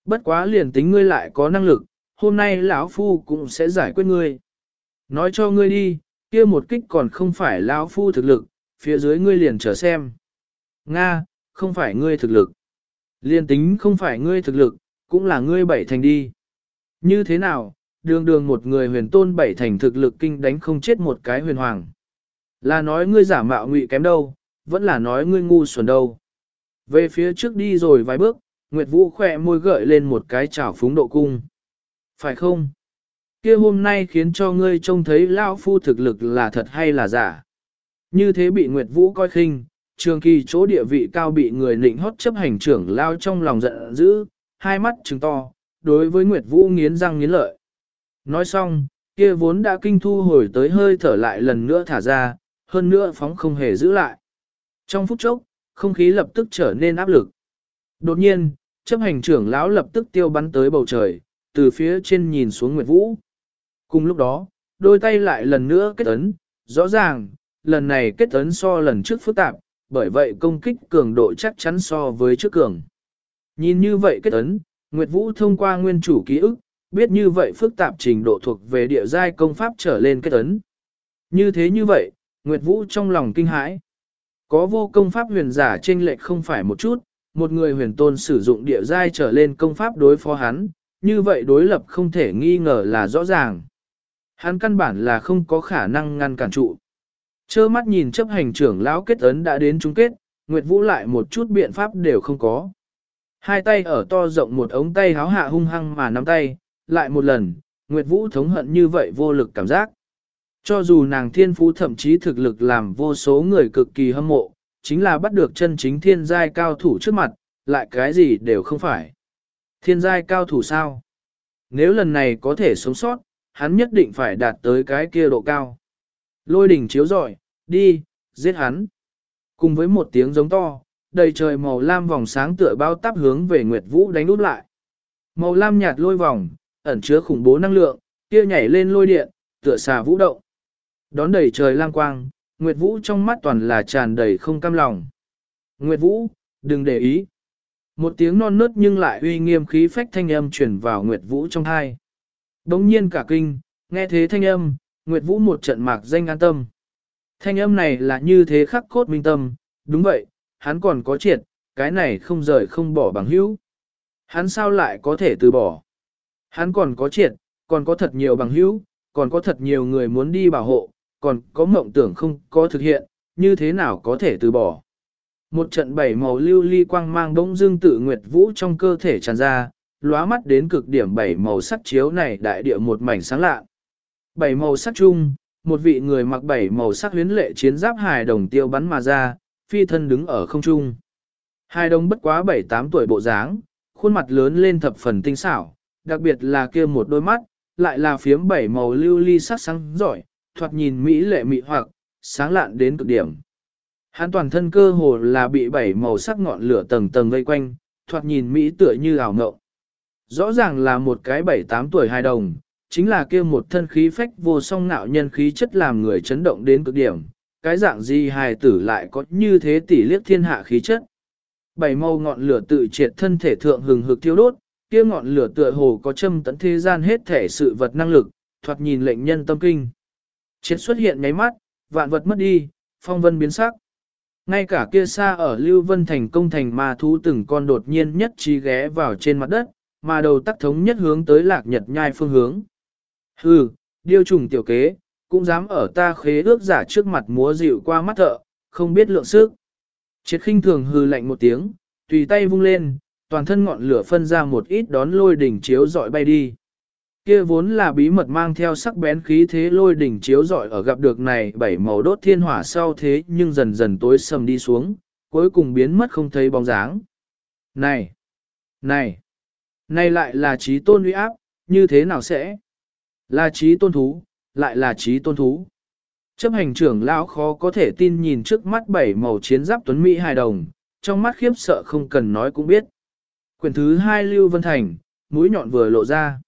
Speaker 1: Bất quá liền tính ngươi lại có năng lực, hôm nay lão phu cũng sẽ giải quyết ngươi. Nói cho ngươi đi, kia một kích còn không phải lão phu thực lực, phía dưới ngươi liền chờ xem. Nga, không phải ngươi thực lực. Liên tính không phải ngươi thực lực, cũng là ngươi bảy thành đi. Như thế nào, đường đường một người huyền tôn bảy thành thực lực kinh đánh không chết một cái huyền hoàng. Là nói ngươi giả mạo ngụy kém đâu, vẫn là nói ngươi ngu xuẩn đâu. Về phía trước đi rồi vài bước, Nguyệt Vũ khỏe môi gợi lên một cái chảo phúng độ cung. Phải không? kia hôm nay khiến cho ngươi trông thấy Lao Phu thực lực là thật hay là giả. Như thế bị Nguyệt Vũ coi khinh, trường kỳ chỗ địa vị cao bị người nịnh hót chấp hành trưởng lao trong lòng giận dữ, hai mắt trừng to, đối với Nguyệt Vũ nghiến răng nghiến lợi. Nói xong, kia vốn đã kinh thu hồi tới hơi thở lại lần nữa thả ra, hơn nữa phóng không hề giữ lại. Trong phút chốc, không khí lập tức trở nên áp lực. Đột nhiên, chấp hành trưởng lão lập tức tiêu bắn tới bầu trời, từ phía trên nhìn xuống Nguyệt Vũ. Cùng lúc đó, đôi tay lại lần nữa kết ấn, rõ ràng, lần này kết ấn so lần trước phức tạp, bởi vậy công kích cường độ chắc chắn so với trước cường. Nhìn như vậy kết ấn, Nguyệt Vũ thông qua nguyên chủ ký ức, biết như vậy phức tạp trình độ thuộc về địa giai công pháp trở lên kết ấn. Như thế như vậy, Nguyệt Vũ trong lòng kinh hãi. Có vô công pháp huyền giả trên lệch không phải một chút, một người huyền tôn sử dụng địa giai trở lên công pháp đối phó hắn, như vậy đối lập không thể nghi ngờ là rõ ràng. Hắn căn bản là không có khả năng ngăn cản trụ. Chơ mắt nhìn chấp hành trưởng lão kết ấn đã đến chung kết, Nguyệt Vũ lại một chút biện pháp đều không có. Hai tay ở to rộng một ống tay háo hạ hung hăng mà nắm tay, lại một lần, Nguyệt Vũ thống hận như vậy vô lực cảm giác. Cho dù nàng thiên phú thậm chí thực lực làm vô số người cực kỳ hâm mộ, chính là bắt được chân chính thiên giai cao thủ trước mặt, lại cái gì đều không phải. Thiên giai cao thủ sao? Nếu lần này có thể sống sót, hắn nhất định phải đạt tới cái kia độ cao. Lôi đỉnh chiếu rọi, đi, giết hắn. Cùng với một tiếng giống to, đầy trời màu lam vòng sáng tựa bao táp hướng về Nguyệt Vũ đánh úp lại. Màu lam nhạt lôi vòng, ẩn chứa khủng bố năng lượng, kia nhảy lên lôi điện, tựa xà vũ động. Đón đầy trời lang quang, Nguyệt Vũ trong mắt toàn là tràn đầy không cam lòng. Nguyệt Vũ, đừng để ý. Một tiếng non nớt nhưng lại uy nghiêm khí phách thanh âm truyền vào Nguyệt Vũ trong hai. Đống nhiên cả kinh, nghe thế thanh âm, Nguyệt Vũ một trận mạc danh an tâm. Thanh âm này là như thế khắc cốt minh tâm, đúng vậy, hắn còn có triệt, cái này không rời không bỏ bằng hữu. Hắn sao lại có thể từ bỏ? Hắn còn có triệt, còn có thật nhiều bằng hữu, còn có thật nhiều người muốn đi bảo hộ, còn có mộng tưởng không có thực hiện, như thế nào có thể từ bỏ. Một trận bảy màu lưu ly quang mang bỗng dương tự nguyệt vũ trong cơ thể tràn ra, lóa mắt đến cực điểm bảy màu sắc chiếu này đại địa một mảnh sáng lạ. Bảy màu sắc chung, một vị người mặc bảy màu sắc huyến lệ chiến giáp hài đồng tiêu bắn mà ra, phi thân đứng ở không trung. Hài đồng bất quá bảy tám tuổi bộ dáng, khuôn mặt lớn lên thập phần tinh xảo, đặc biệt là kia một đôi mắt, lại là phiếm bảy màu lưu ly sắc sáng giỏi, thoạt nhìn mỹ lệ mị hoặc, sáng lạn đến cực điểm. Hắn toàn thân cơ hồ là bị bảy màu sắc ngọn lửa tầng tầng vây quanh, thoạt nhìn mỹ tựa như ảo ngộng. Rõ ràng là một cái bảy tám tuổi hài đồng, chính là kia một thân khí phách vô song nạo nhân khí chất làm người chấn động đến cực điểm, cái dạng gì hài tử lại có như thế tỷ liếc thiên hạ khí chất. Bảy màu ngọn lửa tự triệt thân thể thượng hừng hực thiêu đốt, kia ngọn lửa tựa hồ có châm tận thế gian hết thể sự vật năng lực, thoạt nhìn lệnh nhân tâm kinh. Triệt xuất hiện nháy mắt, vạn vật mất đi, phong vân biến sắc. Ngay cả kia xa ở Lưu Vân Thành công thành ma thú từng con đột nhiên nhất trí ghé vào trên mặt đất, mà đầu tắc thống nhất hướng tới lạc nhật nhai phương hướng. Hừ, điêu trùng tiểu kế, cũng dám ở ta khế ước giả trước mặt múa dịu qua mắt thợ, không biết lượng sức. Triệt khinh thường hừ lạnh một tiếng, tùy tay vung lên, toàn thân ngọn lửa phân ra một ít đón lôi đỉnh chiếu dọi bay đi. Kia vốn là bí mật mang theo sắc bén khí thế lôi đỉnh chiếu dọi ở gặp được này bảy màu đốt thiên hỏa sau thế nhưng dần dần tối sầm đi xuống, cuối cùng biến mất không thấy bóng dáng. Này! Này! Này lại là trí tôn uy áp, như thế nào sẽ? Là trí tôn thú, lại là trí tôn thú. Chấp hành trưởng lão khó có thể tin nhìn trước mắt bảy màu chiến giáp tuấn Mỹ hài đồng, trong mắt khiếp sợ không cần nói cũng biết. Quyển thứ hai Lưu Vân Thành, mũi nhọn vừa lộ ra.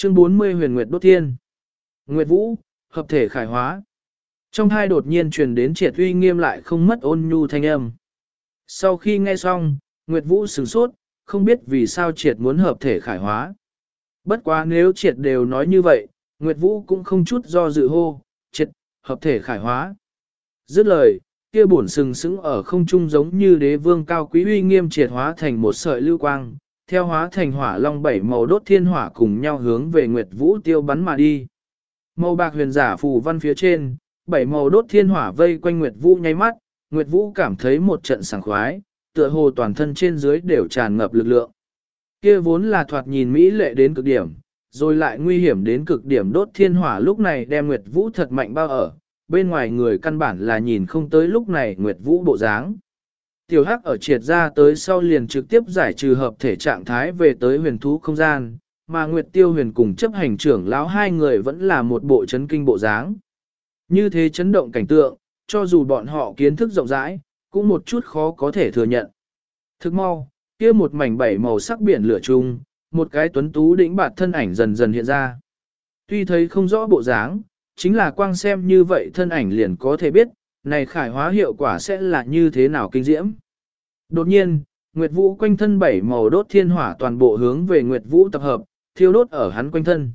Speaker 1: Chương 40 huyền nguyệt đốt thiên. Nguyệt vũ, hợp thể khải hóa. Trong hai đột nhiên truyền đến triệt uy nghiêm lại không mất ôn nhu thanh âm. Sau khi nghe xong, Nguyệt vũ sửng sốt, không biết vì sao triệt muốn hợp thể khải hóa. Bất quá nếu triệt đều nói như vậy, Nguyệt vũ cũng không chút do dự hô, triệt, hợp thể khải hóa. Dứt lời, kia bổn sừng sững ở không trung giống như đế vương cao quý uy nghiêm triệt hóa thành một sợi lưu quang, theo hóa thành hỏa long bảy màu đốt thiên hỏa cùng nhau hướng về Nguyệt Vũ tiêu bắn mà đi. Màu bạc huyền giả phù văn phía trên, bảy màu đốt thiên hỏa vây quanh Nguyệt Vũ nháy mắt, Nguyệt Vũ cảm thấy một trận sảng khoái, tựa hồ toàn thân trên dưới đều tràn ngập lực lượng. Kia vốn là thoạt nhìn mỹ lệ đến cực điểm, rồi lại nguy hiểm đến cực điểm đốt thiên hỏa lúc này đem Nguyệt Vũ thật mạnh bao ở, bên ngoài người căn bản là nhìn không tới lúc này Nguyệt Vũ bộ dáng. Tiểu Hắc ở triệt ra tới sau liền trực tiếp giải trừ hợp thể trạng thái về tới huyền thú không gian, mà Nguyệt Tiêu huyền cùng chấp hành trưởng lão hai người vẫn là một bộ chấn kinh bộ dáng. Như thế chấn động cảnh tượng, cho dù bọn họ kiến thức rộng rãi, cũng một chút khó có thể thừa nhận. Thức mau, kia một mảnh bảy màu sắc biển lửa chung, một cái tuấn tú đỉnh bạt thân ảnh dần dần hiện ra. Tuy thấy không rõ bộ dáng, chính là quang xem như vậy thân ảnh liền có thể biết, này khải hóa hiệu quả sẽ là như thế nào kinh diễm. Đột nhiên, Nguyệt Vũ quanh thân bảy màu đốt thiên hỏa toàn bộ hướng về Nguyệt Vũ tập hợp, thiêu đốt ở hắn quanh thân.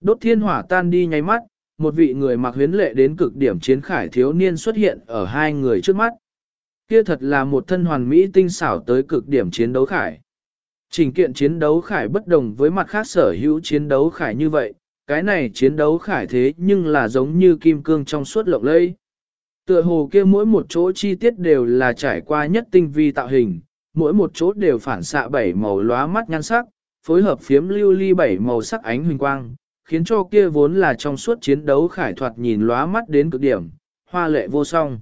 Speaker 1: Đốt thiên hỏa tan đi nháy mắt, một vị người mặc huyến lệ đến cực điểm chiến khải thiếu niên xuất hiện ở hai người trước mắt. Kia thật là một thân hoàn mỹ tinh xảo tới cực điểm chiến đấu khải. Trình kiện chiến đấu khải bất đồng với mặt khác sở hữu chiến đấu khải như vậy, cái này chiến đấu khải thế nhưng là giống như kim cương trong suốt lộng lẫy. Tựa hồ kia mỗi một chỗ chi tiết đều là trải qua nhất tinh vi tạo hình, mỗi một chỗ đều phản xạ bảy màu lóa mắt nhan sắc, phối hợp phiếm lưu ly bảy màu sắc ánh huỳnh quang, khiến cho kia vốn là trong suốt chiến đấu khải thoạt nhìn lóa mắt đến cực điểm, hoa lệ vô song.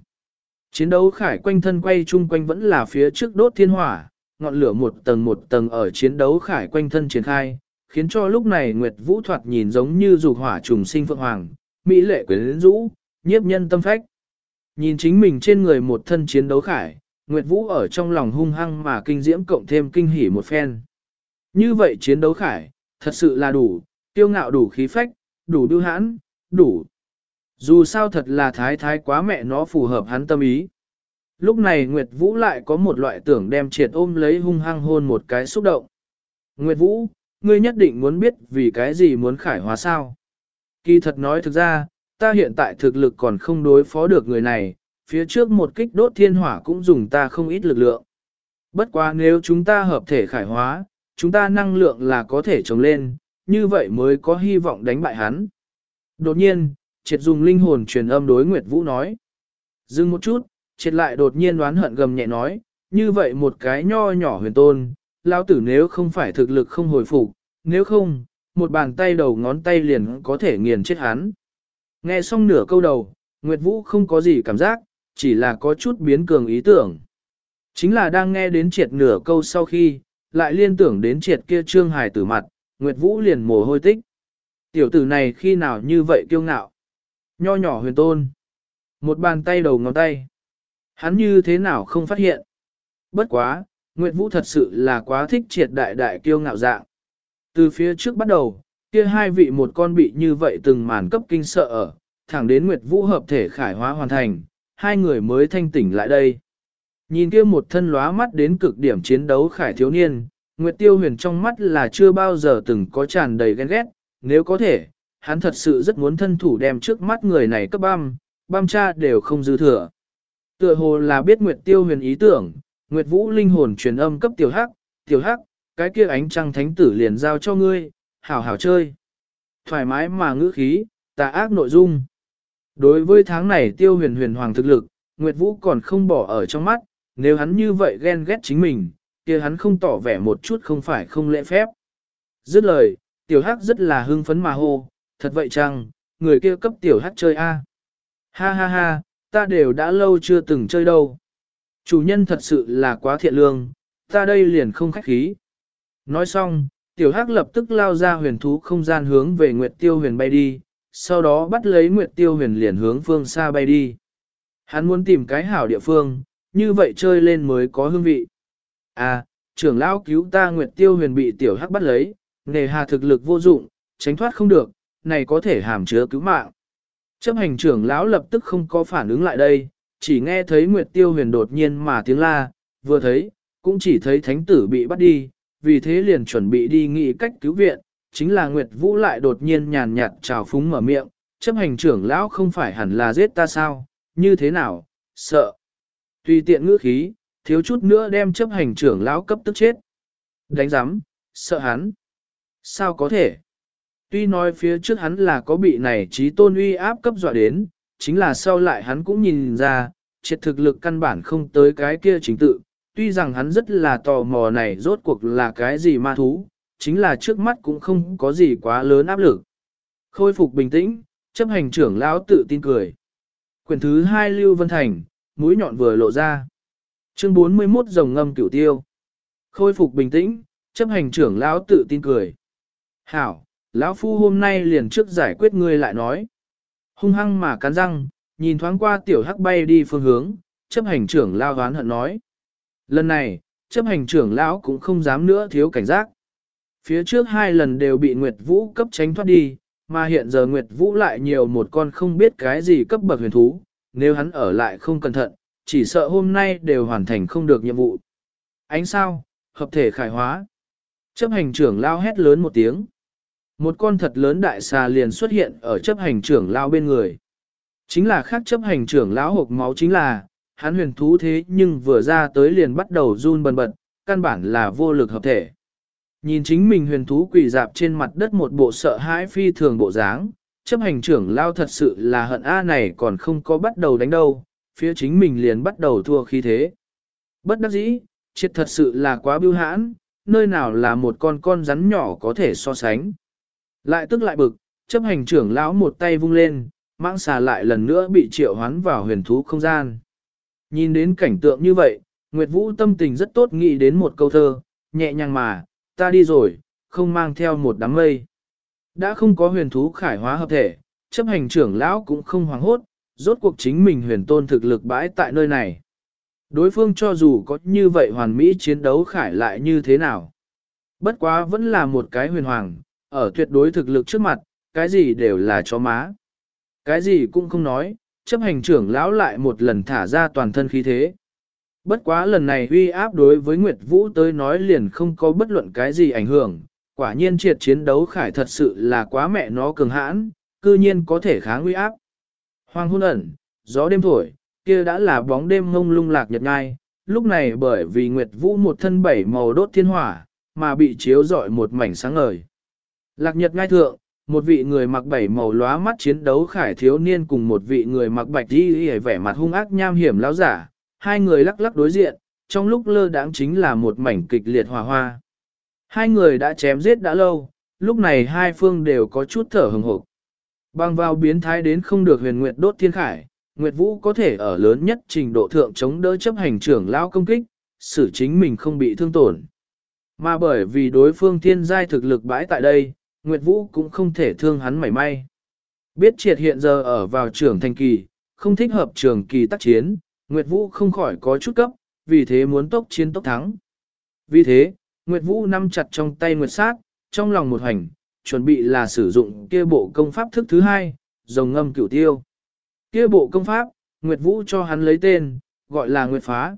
Speaker 1: Chiến đấu khải quanh thân quay chung quanh vẫn là phía trước đốt thiên hỏa, ngọn lửa một tầng một tầng ở chiến đấu khải quanh thân triển khai, khiến cho lúc này Nguyệt Vũ thoạt nhìn giống như dục hỏa trùng sinh phượng hoàng, mỹ lệ quyến rũ, nhiếp nhân tâm phách. Nhìn chính mình trên người một thân chiến đấu khải, Nguyệt Vũ ở trong lòng hung hăng mà kinh diễm cộng thêm kinh hỉ một phen. Như vậy chiến đấu khải, thật sự là đủ, tiêu ngạo đủ khí phách, đủ đưu hãn, đủ. Dù sao thật là thái thái quá mẹ nó phù hợp hắn tâm ý. Lúc này Nguyệt Vũ lại có một loại tưởng đem triệt ôm lấy hung hăng hôn một cái xúc động. Nguyệt Vũ, ngươi nhất định muốn biết vì cái gì muốn khải hóa sao. Kỳ thật nói thực ra, ta hiện tại thực lực còn không đối phó được người này, phía trước một kích đốt thiên hỏa cũng dùng ta không ít lực lượng. Bất quá nếu chúng ta hợp thể khải hóa, chúng ta năng lượng là có thể chống lên, như vậy mới có hy vọng đánh bại hắn. Đột nhiên, triệt dùng linh hồn truyền âm đối Nguyệt Vũ nói. Dừng một chút, triệt lại đột nhiên đoán hận gầm nhẹ nói, như vậy một cái nho nhỏ huyền tôn, lao tử nếu không phải thực lực không hồi phục, nếu không, một bàn tay đầu ngón tay liền có thể nghiền chết hắn. Nghe xong nửa câu đầu, Nguyệt Vũ không có gì cảm giác, chỉ là có chút biến cường ý tưởng. Chính là đang nghe đến triệt nửa câu sau khi, lại liên tưởng đến triệt kia trương hài tử mặt, Nguyệt Vũ liền mồ hôi tích. Tiểu tử này khi nào như vậy kiêu ngạo? Nho nhỏ huyền tôn. Một bàn tay đầu ngón tay. Hắn như thế nào không phát hiện? Bất quá, Nguyệt Vũ thật sự là quá thích triệt đại đại kiêu ngạo dạng. Từ phía trước bắt đầu, kia hai vị một con bị như vậy từng màn cấp kinh sợ ở, thẳng đến Nguyệt Vũ hợp thể khải hóa hoàn thành, hai người mới thanh tỉnh lại đây. Nhìn kia một thân lóa mắt đến cực điểm chiến đấu khải thiếu niên, Nguyệt Tiêu Huyền trong mắt là chưa bao giờ từng có tràn đầy ghen ghét, nếu có thể, hắn thật sự rất muốn thân thủ đem trước mắt người này cấp băm, băm cha đều không dư thừa. Tựa hồ là biết Nguyệt Tiêu Huyền ý tưởng, Nguyệt Vũ linh hồn truyền âm cấp tiểu hắc, tiểu hắc, cái kia ánh trăng thánh tử liền giao cho ngươi, hảo hảo chơi. Thoải mái mà ngữ khí, tà ác nội dung. Đối với tháng này tiêu huyền huyền hoàng thực lực, Nguyệt Vũ còn không bỏ ở trong mắt, nếu hắn như vậy ghen ghét chính mình, kia hắn không tỏ vẻ một chút không phải không lễ phép. Dứt lời, tiểu hắc rất là hưng phấn mà hô, thật vậy chăng, người kia cấp tiểu hắc chơi a Ha ha ha, ta đều đã lâu chưa từng chơi đâu. Chủ nhân thật sự là quá thiện lương, ta đây liền không khách khí. Nói xong, tiểu hắc lập tức lao ra huyền thú không gian hướng về Nguyệt Tiêu huyền bay đi, sau đó bắt lấy Nguyệt Tiêu huyền liền hướng phương xa bay đi. Hắn muốn tìm cái hảo địa phương, như vậy chơi lên mới có hương vị. À, trưởng lão cứu ta Nguyệt Tiêu huyền bị tiểu hắc bắt lấy, nề hà thực lực vô dụng, tránh thoát không được, này có thể hàm chứa cứu mạng. Chấp hành trưởng lão lập tức không có phản ứng lại đây, chỉ nghe thấy Nguyệt Tiêu huyền đột nhiên mà tiếng la, vừa thấy, cũng chỉ thấy thánh tử bị bắt đi, vì thế liền chuẩn bị đi nghĩ cách cứu viện, chính là Nguyệt Vũ lại đột nhiên nhàn nhạt trào phúng mở miệng, chấp hành trưởng lão không phải hẳn là giết ta sao, như thế nào, sợ. Tùy tiện ngữ khí, thiếu chút nữa đem chấp hành trưởng lão cấp tức chết. Đánh giám, sợ hắn. Sao có thể? Tuy nói phía trước hắn là có bị này trí tôn uy áp cấp dọa đến, chính là sau lại hắn cũng nhìn ra, triệt thực lực căn bản không tới cái kia chính tự, tuy rằng hắn rất là tò mò này rốt cuộc là cái gì ma thú, chính là trước mắt cũng không có gì quá lớn áp lực. Khôi phục bình tĩnh, chấp hành trưởng lão tự tin cười. Quyển thứ hai Lưu Vân Thành, mũi nhọn vừa lộ ra. Chương 41 rồng ngâm cửu tiêu. Khôi phục bình tĩnh, chấp hành trưởng lão tự tin cười. Hảo, lão phu hôm nay liền trước giải quyết ngươi lại nói. Hung hăng mà cắn răng, nhìn thoáng qua tiểu hắc bay đi phương hướng, chấp hành trưởng lao hoán hận nói. Lần này, chấp hành trưởng lão cũng không dám nữa thiếu cảnh giác. Phía trước hai lần đều bị Nguyệt Vũ cấp tránh thoát đi, mà hiện giờ Nguyệt Vũ lại nhiều một con không biết cái gì cấp bậc huyền thú, nếu hắn ở lại không cẩn thận, chỉ sợ hôm nay đều hoàn thành không được nhiệm vụ. Ánh sao, hợp thể khải hóa. Chấp hành trưởng lao hét lớn một tiếng. Một con thật lớn đại xà liền xuất hiện ở chấp hành trưởng lao bên người. Chính là khác chấp hành trưởng lão hộp máu chính là, hắn huyền thú thế nhưng vừa ra tới liền bắt đầu run bần bật, căn bản là vô lực hợp thể. Nhìn chính mình huyền thú quỳ dạp trên mặt đất một bộ sợ hãi phi thường bộ dáng, chấp hành trưởng lao thật sự là hận A này còn không có bắt đầu đánh đâu, phía chính mình liền bắt đầu thua khí thế. Bất đắc dĩ, triệt thật sự là quá biêu hãn, nơi nào là một con con rắn nhỏ có thể so sánh. Lại tức lại bực, chấp hành trưởng lão một tay vung lên, mạng xà lại lần nữa bị triệu hoán vào huyền thú không gian. Nhìn đến cảnh tượng như vậy, Nguyệt Vũ tâm tình rất tốt nghĩ đến một câu thơ, nhẹ nhàng mà, ta đi rồi, không mang theo một đám mây. Đã không có huyền thú khải hóa hợp thể, chấp hành trưởng lão cũng không hoảng hốt, rốt cuộc chính mình huyền tôn thực lực bãi tại nơi này. Đối phương cho dù có như vậy hoàn mỹ chiến đấu khải lại như thế nào. Bất quá vẫn là một cái huyền hoàng, ở tuyệt đối thực lực trước mặt, cái gì đều là chó má. Cái gì cũng không nói, chấp hành trưởng lão lại một lần thả ra toàn thân khí thế. Bất quá lần này uy áp đối với Nguyệt Vũ tới nói liền không có bất luận cái gì ảnh hưởng, quả nhiên triệt chiến đấu khải thật sự là quá mẹ nó cường hãn, cư nhiên có thể kháng uy áp. Hoàng hôn ẩn, gió đêm thổi, kia đã là bóng đêm ngông lung lạc nhật ngai, lúc này bởi vì Nguyệt Vũ một thân bảy màu đốt thiên hỏa, mà bị chiếu rọi một mảnh sáng ngời. Lạc nhật ngai thượng, một vị người mặc bảy màu lóa mắt chiến đấu khải thiếu niên cùng một vị người mặc bạch đi hề vẻ mặt hung ác nham hiểm lão giả, hai người lắc lắc đối diện, trong lúc lơ đãng chính là một mảnh kịch liệt hòa hoa. Hai người đã chém giết đã lâu, lúc này hai phương đều có chút thở hừng hộp. Bằng vào biến thái đến không được huyền nguyệt đốt thiên khải, Nguyệt Vũ có thể ở lớn nhất trình độ thượng chống đỡ chấp hành trưởng lao công kích, xử chính mình không bị thương tổn. Mà bởi vì đối phương thiên giai thực lực bãi tại đây, Nguyệt Vũ cũng không thể thương hắn mảy may. Biết triệt hiện giờ ở vào trường thành kỳ, không thích hợp trường kỳ tác chiến, Nguyệt Vũ không khỏi có chút cấp, vì thế muốn tốc chiến tốc thắng. Vì thế, Nguyệt Vũ nắm chặt trong tay Nguyệt sát, trong lòng một hành, chuẩn bị là sử dụng kia bộ công pháp thức thứ hai, rồng ngâm cửu tiêu. Kia bộ công pháp, Nguyệt Vũ cho hắn lấy tên, gọi là Nguyệt Phá.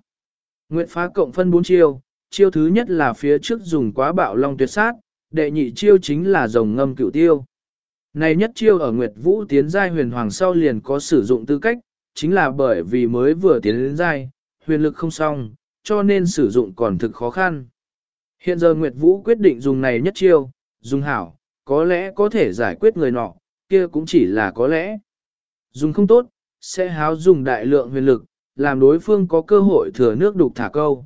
Speaker 1: Nguyệt Phá cộng phân 4 chiêu, chiêu thứ nhất là phía trước dùng quá bạo long tuyệt sát, đệ nhị chiêu chính là rồng ngâm cửu tiêu. Này nhất chiêu ở Nguyệt Vũ tiến giai huyền hoàng sau liền có sử dụng tư cách, chính là bởi vì mới vừa tiến đến giai, huyền lực không xong, cho nên sử dụng còn thực khó khăn. Hiện giờ Nguyệt Vũ quyết định dùng này nhất chiêu, dùng hảo, có lẽ có thể giải quyết người nọ, kia cũng chỉ là có lẽ. Dùng không tốt, sẽ háo dùng đại lượng huyền lực, làm đối phương có cơ hội thừa nước đục thả câu.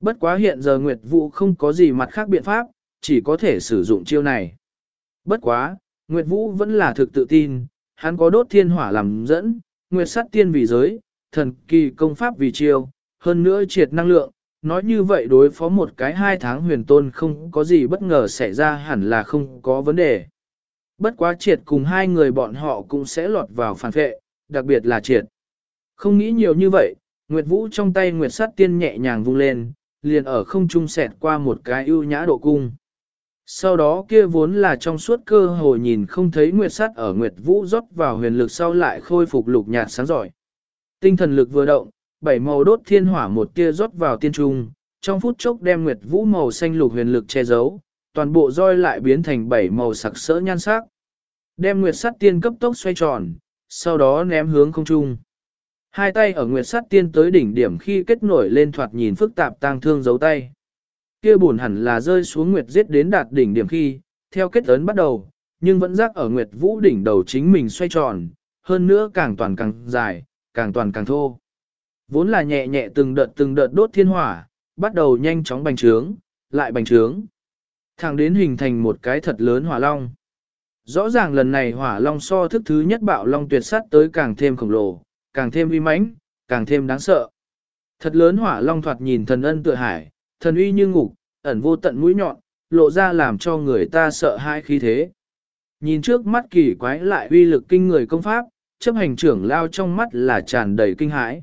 Speaker 1: Bất quá hiện giờ Nguyệt Vũ không có gì mặt khác biện pháp, chỉ có thể sử dụng chiêu này. Bất quá, Nguyệt Vũ vẫn là thực tự tin, hắn có đốt thiên hỏa làm dẫn, Nguyệt sát tiên vì giới, thần kỳ công pháp vì chiêu, hơn nữa triệt năng lượng, nói như vậy đối phó một cái hai tháng huyền tôn không có gì bất ngờ xảy ra hẳn là không có vấn đề. Bất quá triệt cùng hai người bọn họ cũng sẽ lọt vào phản vệ, đặc biệt là triệt. Không nghĩ nhiều như vậy, Nguyệt Vũ trong tay Nguyệt sát tiên nhẹ nhàng vung lên, liền ở không trung xẹt qua một cái ưu nhã độ cung. Sau đó kia vốn là trong suốt cơ hồ nhìn không thấy Nguyệt sát ở Nguyệt Vũ rót vào huyền lực sau lại khôi phục lục nhạt sáng giỏi. Tinh thần lực vừa động, bảy màu đốt thiên hỏa một tia rót vào tiên trung, trong phút chốc đem Nguyệt Vũ màu xanh lục huyền lực che giấu, toàn bộ roi lại biến thành bảy màu sặc sỡ nhan sắc. Đem Nguyệt sát tiên cấp tốc xoay tròn, sau đó ném hướng không trung. Hai tay ở Nguyệt sát tiên tới đỉnh điểm khi kết nổi lên thoạt nhìn phức tạp tang thương giấu tay. Kia buồn hẳn là rơi xuống Nguyệt giết đến đạt đỉnh điểm khi, theo kết ấn bắt đầu, nhưng vẫn rác ở Nguyệt Vũ đỉnh đầu chính mình xoay tròn, hơn nữa càng toàn càng dài, càng toàn càng thô. Vốn là nhẹ nhẹ từng đợt từng đợt đốt thiên hỏa, bắt đầu nhanh chóng bành trướng, lại bành trướng. Thẳng đến hình thành một cái thật lớn hỏa long. Rõ ràng lần này hỏa long so thức thứ nhất bạo long tuyệt sát tới càng thêm khổng lồ, càng thêm uy mãnh, càng thêm đáng sợ. Thật lớn hỏa long thoạt nhìn thần ân tựa hải, thần uy như ngục, ẩn vô tận mũi nhọn, lộ ra làm cho người ta sợ hãi khí thế. Nhìn trước mắt kỳ quái lại uy lực kinh người công pháp, chấp hành trưởng lao trong mắt là tràn đầy kinh hãi.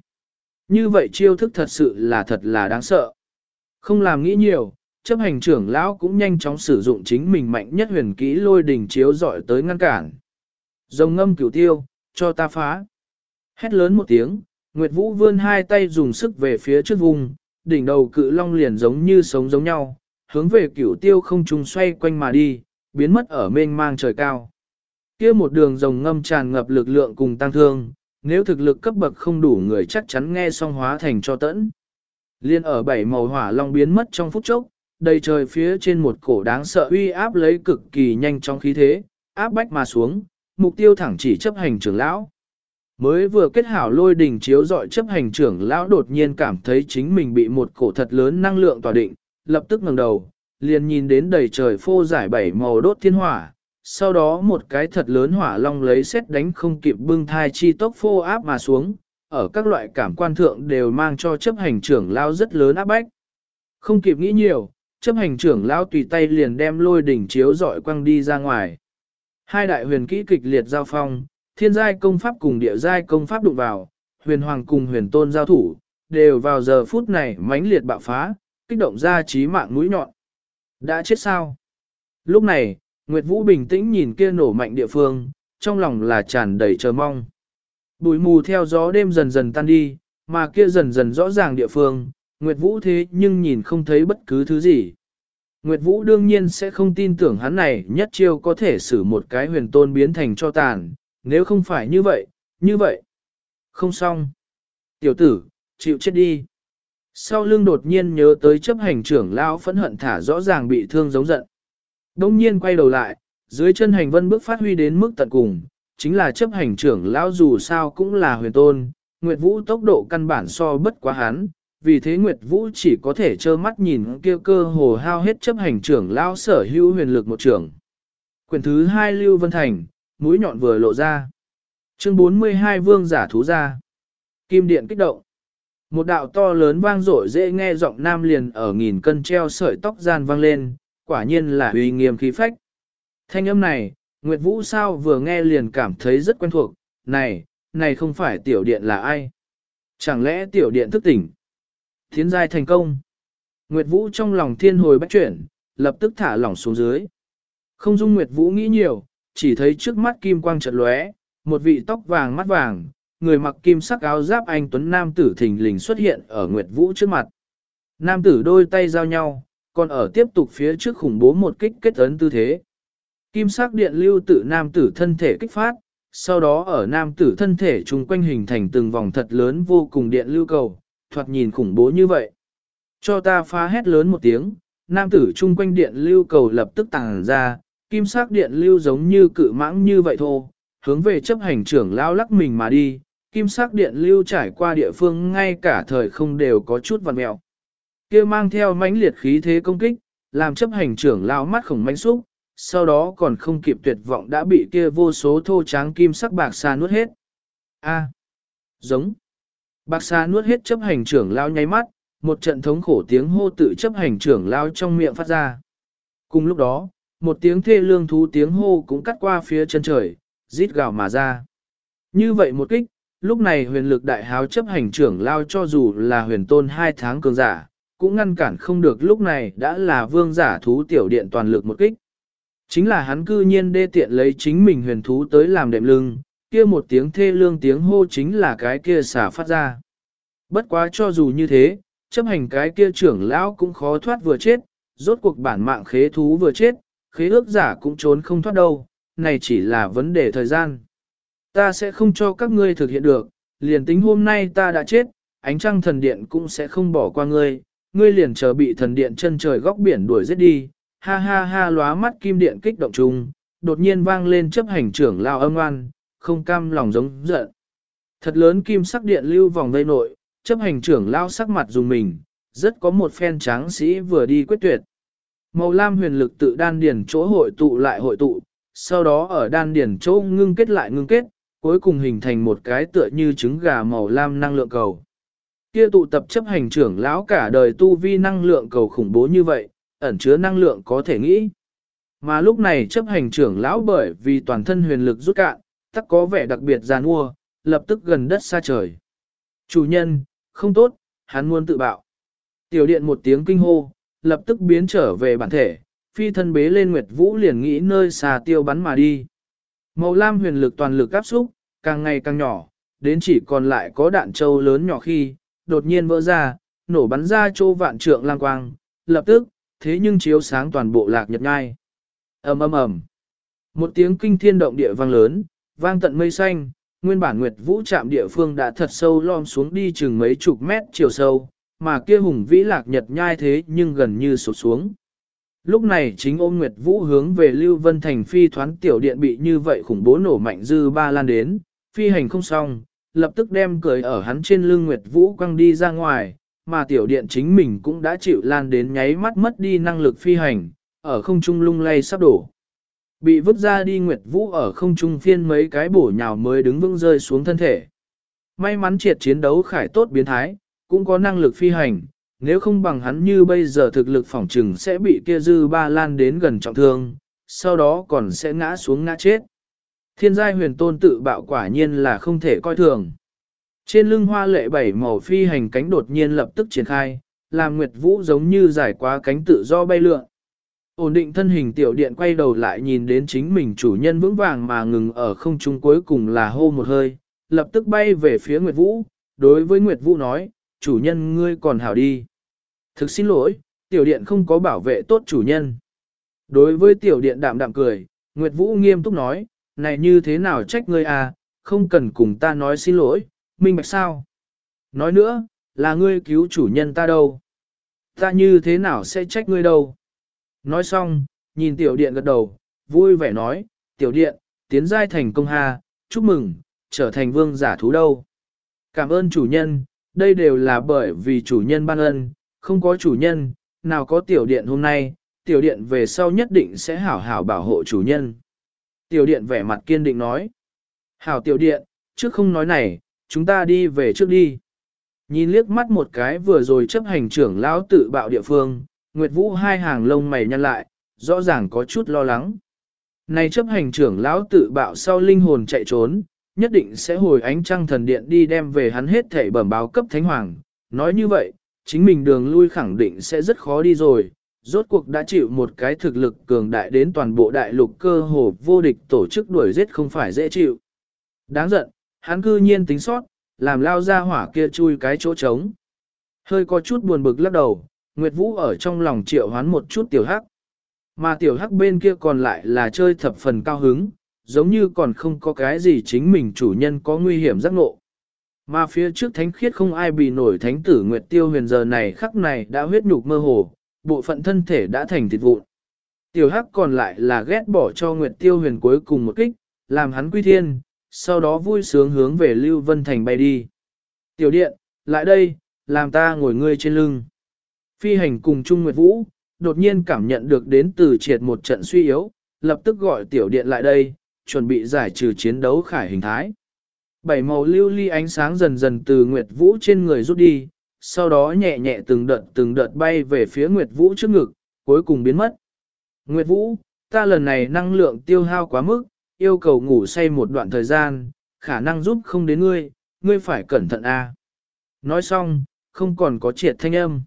Speaker 1: Như vậy chiêu thức thật sự là thật là đáng sợ. Không làm nghĩ nhiều, chấp hành trưởng lão cũng nhanh chóng sử dụng chính mình mạnh nhất huyền kỹ lôi đỉnh chiếu dọi tới ngăn cản. Rồng ngâm cửu tiêu, cho ta phá. Hét lớn một tiếng, Nguyệt Vũ vươn hai tay dùng sức về phía trước vùng, đỉnh đầu cự long liền giống như sống giống nhau, hướng về cửu tiêu không trùng xoay quanh mà đi, biến mất ở mênh mang trời cao. kia một đường rồng ngâm tràn ngập lực lượng cùng tăng thương, nếu thực lực cấp bậc không đủ người chắc chắn nghe xong hóa thành cho tẫn. Liên ở bảy màu hỏa long biến mất trong phút chốc, đầy trời phía trên một cổ đáng sợ uy áp lấy cực kỳ nhanh trong khí thế, áp bách mà xuống, mục tiêu thẳng chỉ chấp hành trưởng lão. Mới vừa kết hảo lôi đỉnh chiếu dọi chấp hành trưởng lão đột nhiên cảm thấy chính mình bị một cổ thật lớn năng lượng tỏa định, lập tức ngẩng đầu, liền nhìn đến đầy trời phô giải bảy màu đốt thiên hỏa, sau đó một cái thật lớn hỏa long lấy xét đánh không kịp bưng thai chi tốc phô áp mà xuống, ở các loại cảm quan thượng đều mang cho chấp hành trưởng lão rất lớn áp bách. Không kịp nghĩ nhiều, chấp hành trưởng lão tùy tay liền đem lôi đỉnh chiếu dọi quăng đi ra ngoài. Hai đại huyền kỹ kịch liệt giao phong, thiên giai công pháp cùng địa giai công pháp đụng vào, huyền hoàng cùng huyền tôn giao thủ, đều vào giờ phút này mãnh liệt bạo phá, kích động ra trí mạng mũi nhọn. Đã chết sao? Lúc này, Nguyệt Vũ bình tĩnh nhìn kia nổ mạnh địa phương, trong lòng là tràn đầy chờ mong. Bụi mù theo gió đêm dần dần tan đi, mà kia dần dần rõ ràng địa phương, Nguyệt Vũ thế nhưng nhìn không thấy bất cứ thứ gì. Nguyệt Vũ đương nhiên sẽ không tin tưởng hắn này nhất chiêu có thể xử một cái huyền tôn biến thành cho tàn, nếu không phải như vậy, như vậy. Không xong. Tiểu tử, chịu chết đi. Sau lưng đột nhiên nhớ tới chấp hành trưởng lão phẫn hận thả rõ ràng bị thương giống giận. Đông nhiên quay đầu lại, dưới chân hành vân bước phát huy đến mức tận cùng, chính là chấp hành trưởng lão dù sao cũng là huyền tôn, Nguyệt Vũ tốc độ căn bản so bất quá hắn, vì thế Nguyệt Vũ chỉ có thể trơ mắt nhìn kia cơ hồ hao hết chấp hành trưởng lão sở hữu huyền lực một trưởng. Quyền thứ hai Lưu Vân Thành, mũi nhọn vừa lộ ra. Chương 42 Vương giả thú ra. Kim điện kích động. Một đạo to lớn vang dội dễ nghe giọng nam liền ở nghìn cân treo sợi tóc gian vang lên, quả nhiên là uy nghiêm khí phách. Thanh âm này, Nguyệt Vũ sao vừa nghe liền cảm thấy rất quen thuộc, này, này không phải tiểu điện là ai? Chẳng lẽ tiểu điện thức tỉnh? Thiến giai thành công. Nguyệt Vũ trong lòng thiên hồi bách chuyển, lập tức thả lỏng xuống dưới. Không dung Nguyệt Vũ nghĩ nhiều, chỉ thấy trước mắt kim quang chợt lóe, một vị tóc vàng mắt vàng, người mặc kim sắc áo giáp anh Tuấn Nam tử thình lình xuất hiện ở Nguyệt Vũ trước mặt. Nam tử đôi tay giao nhau, còn ở tiếp tục phía trước khủng bố một kích kết ấn tư thế. Kim sắc điện lưu tự nam tử thân thể kích phát, sau đó ở nam tử thân thể chung quanh hình thành từng vòng thật lớn vô cùng điện lưu cầu, thoạt nhìn khủng bố như vậy. Cho ta phá hét lớn một tiếng, nam tử chung quanh điện lưu cầu lập tức tàng ra, kim sắc điện lưu giống như cự mãng như vậy thô, hướng về chấp hành trưởng lao lắc mình mà đi, kim sắc điện lưu trải qua địa phương ngay cả thời không đều có chút vằn mẹo. kia mang theo mãnh liệt khí thế công kích, làm chấp hành trưởng lao mắt khổng mánh xúc, sau đó còn không kịp tuyệt vọng đã bị kia vô số thô tráng kim sắc bạc xa nuốt hết. A. giống. Bạc xa nuốt hết chấp hành trưởng lao nháy mắt, một trận thống khổ tiếng hô tự chấp hành trưởng lao trong miệng phát ra. Cùng lúc đó, một tiếng thê lương thú tiếng hô cũng cắt qua phía chân trời, rít gào mà ra. Như vậy một kích, lúc này huyền lực đại háo chấp hành trưởng lao cho dù là huyền tôn hai tháng cường giả, cũng ngăn cản không được lúc này đã là vương giả thú tiểu điện toàn lực một kích. Chính là hắn cư nhiên đê tiện lấy chính mình huyền thú tới làm đệm lưng, kia một tiếng thê lương tiếng hô chính là cái kia xả phát ra. Bất quá cho dù như thế, chấp hành cái kia trưởng lão cũng khó thoát vừa chết, rốt cuộc bản mạng khế thú vừa chết, khế ước giả cũng trốn không thoát đâu, này chỉ là vấn đề thời gian. Ta sẽ không cho các ngươi thực hiện được, liền tính hôm nay ta đã chết, ánh trăng thần điện cũng sẽ không bỏ qua ngươi, ngươi liền chờ bị thần điện chân trời góc biển đuổi giết đi, ha ha ha lóa mắt kim điện kích động chung, đột nhiên vang lên chấp hành trưởng lao âm oan, không cam lòng giống giận. Thật lớn kim sắc điện lưu vòng vây nội, chấp hành trưởng lao sắc mặt dùng mình, rất có một phen tráng sĩ vừa đi quyết tuyệt. Màu lam huyền lực tự đan điển chỗ hội tụ lại hội tụ, sau đó ở đan điển chỗ ngưng kết lại ngưng kết, cuối cùng hình thành một cái tựa như trứng gà màu lam năng lượng cầu. Kia tụ tập chấp hành trưởng lão cả đời tu vi năng lượng cầu khủng bố như vậy, ẩn chứa năng lượng có thể nghĩ. Mà lúc này chấp hành trưởng lão bởi vì toàn thân huyền lực rút cạn, tắc có vẻ đặc biệt giàn ua, lập tức gần đất xa trời. Chủ nhân, không tốt, hắn muốn tự bạo. Tiểu điện một tiếng kinh hô, lập tức biến trở về bản thể, phi thân bế lên Nguyệt Vũ liền nghĩ nơi xà tiêu bắn mà đi. Màu lam huyền lực toàn lực áp xúc, càng ngày càng nhỏ, đến chỉ còn lại có đạn châu lớn nhỏ khi, đột nhiên vỡ ra, nổ bắn ra chỗ vạn trượng lang quang, lập tức, thế nhưng chiếu sáng toàn bộ lạc nhật ngai. ầm ầm ầm, một tiếng kinh thiên động địa vang lớn, vang tận mây xanh, nguyên bản Nguyệt Vũ chạm địa phương đã thật sâu lom xuống đi chừng mấy chục mét chiều sâu, mà kia hùng vĩ lạc nhật nhai thế nhưng gần như sụt xuống. Lúc này chính ôm Nguyệt Vũ hướng về Lưu Vân Thành phi thoán tiểu điện bị như vậy khủng bố nổ mạnh dư ba lan đến, phi hành không xong, lập tức đem cười ở hắn trên lưng Nguyệt Vũ quăng đi ra ngoài, mà tiểu điện chính mình cũng đã chịu lan đến nháy mắt mất đi năng lực phi hành, ở không trung lung lay sắp đổ. Bị vứt ra đi Nguyệt Vũ ở không trung phiên mấy cái bổ nhào mới đứng vững rơi xuống thân thể. May mắn triệt chiến đấu khải tốt biến thái, cũng có năng lực phi hành, nếu không bằng hắn như bây giờ thực lực phỏng trừng sẽ bị kia dư ba lan đến gần trọng thương, sau đó còn sẽ ngã xuống ngã chết. Thiên giai huyền tôn tự bạo quả nhiên là không thể coi thường. Trên lưng hoa lệ bảy màu phi hành cánh đột nhiên lập tức triển khai, làm Nguyệt Vũ giống như giải quá cánh tự do bay lượn. Ổn định thân hình tiểu điện quay đầu lại nhìn đến chính mình chủ nhân vững vàng mà ngừng ở không trung cuối cùng là hô một hơi, lập tức bay về phía Nguyệt Vũ, đối với Nguyệt Vũ nói, chủ nhân ngươi còn hảo đi. Thực xin lỗi, tiểu điện không có bảo vệ tốt chủ nhân. Đối với tiểu điện đạm đạm cười, Nguyệt Vũ nghiêm túc nói, này như thế nào trách ngươi à, không cần cùng ta nói xin lỗi, minh bạch sao. Nói nữa, là ngươi cứu chủ nhân ta đâu. Ta như thế nào sẽ trách ngươi đâu. Nói xong, nhìn tiểu điện gật đầu, vui vẻ nói, tiểu điện, tiến giai thành công ha, chúc mừng, trở thành vương giả thú đâu. Cảm ơn chủ nhân, đây đều là bởi vì chủ nhân ban ân, không có chủ nhân, nào có tiểu điện hôm nay, tiểu điện về sau nhất định sẽ hảo hảo bảo hộ chủ nhân. Tiểu điện vẻ mặt kiên định nói. Hảo tiểu điện, trước không nói này, chúng ta đi về trước đi. Nhìn liếc mắt một cái vừa rồi chấp hành trưởng lão tự bạo địa phương, Nguyệt Vũ hai hàng lông mày nhăn lại, rõ ràng có chút lo lắng. Này chấp hành trưởng lão tự bạo sau linh hồn chạy trốn, nhất định sẽ hồi ánh trăng thần điện đi đem về hắn hết thể bẩm báo cấp thánh hoàng. Nói như vậy, chính mình đường lui khẳng định sẽ rất khó đi rồi, rốt cuộc đã chịu một cái thực lực cường đại đến toàn bộ đại lục cơ hồ vô địch tổ chức đuổi giết không phải dễ chịu. Đáng giận, hắn cư nhiên tính sót, làm lao ra hỏa kia chui cái chỗ trống. Hơi có chút buồn bực lắc đầu, Nguyệt Vũ ở trong lòng triệu hoán một chút tiểu hắc. Mà tiểu hắc bên kia còn lại là chơi thập phần cao hứng, giống như còn không có cái gì chính mình chủ nhân có nguy hiểm giác ngộ. Mà phía trước thánh khiết không ai bị nổi thánh tử Nguyệt Tiêu huyền giờ này khắc này đã huyết nhục mơ hồ, bộ phận thân thể đã thành thịt vụn. Tiểu hắc còn lại là ghét bỏ cho Nguyệt Tiêu huyền cuối cùng một kích, làm hắn quy thiên, sau đó vui sướng hướng về Lưu Vân Thành bay đi. Tiểu điện, lại đây, làm ta ngồi ngươi trên lưng. Phi hành cùng Trung Nguyệt Vũ, đột nhiên cảm nhận được đến từ triệt một trận suy yếu, lập tức gọi tiểu điện lại đây, chuẩn bị giải trừ chiến đấu khải hình thái. Bảy màu lưu ly ánh sáng dần dần từ Nguyệt Vũ trên người rút đi, sau đó nhẹ nhẹ từng đợt từng đợt bay về phía Nguyệt Vũ trước ngực, cuối cùng biến mất. Nguyệt Vũ, ta lần này năng lượng tiêu hao quá mức, yêu cầu ngủ say một đoạn thời gian, khả năng giúp không đến ngươi, ngươi phải cẩn thận a. Nói xong, không còn có triệt thanh âm.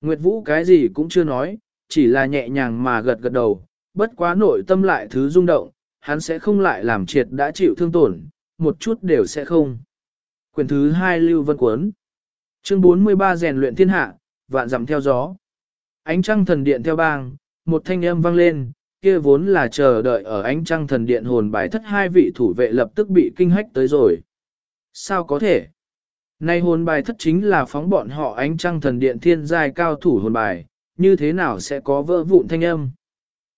Speaker 1: Nguyệt Vũ cái gì cũng chưa nói, chỉ là nhẹ nhàng mà gật gật đầu, bất quá nội tâm lại thứ rung động, hắn sẽ không lại làm triệt đã chịu thương tổn, một chút đều sẽ không. Quyền thứ hai Lưu Vân Cuốn Chương 43 rèn luyện thiên hạ, vạn dặm theo gió. Ánh trăng thần điện theo bang, một thanh âm vang lên, kia vốn là chờ đợi ở ánh trăng thần điện hồn bài thất hai vị thủ vệ lập tức bị kinh hách tới rồi. Sao có thể? Nay hồn bài thất chính là phóng bọn họ ánh trăng thần điện thiên giai cao thủ hồn bài, như thế nào sẽ có vỡ vụn thanh âm?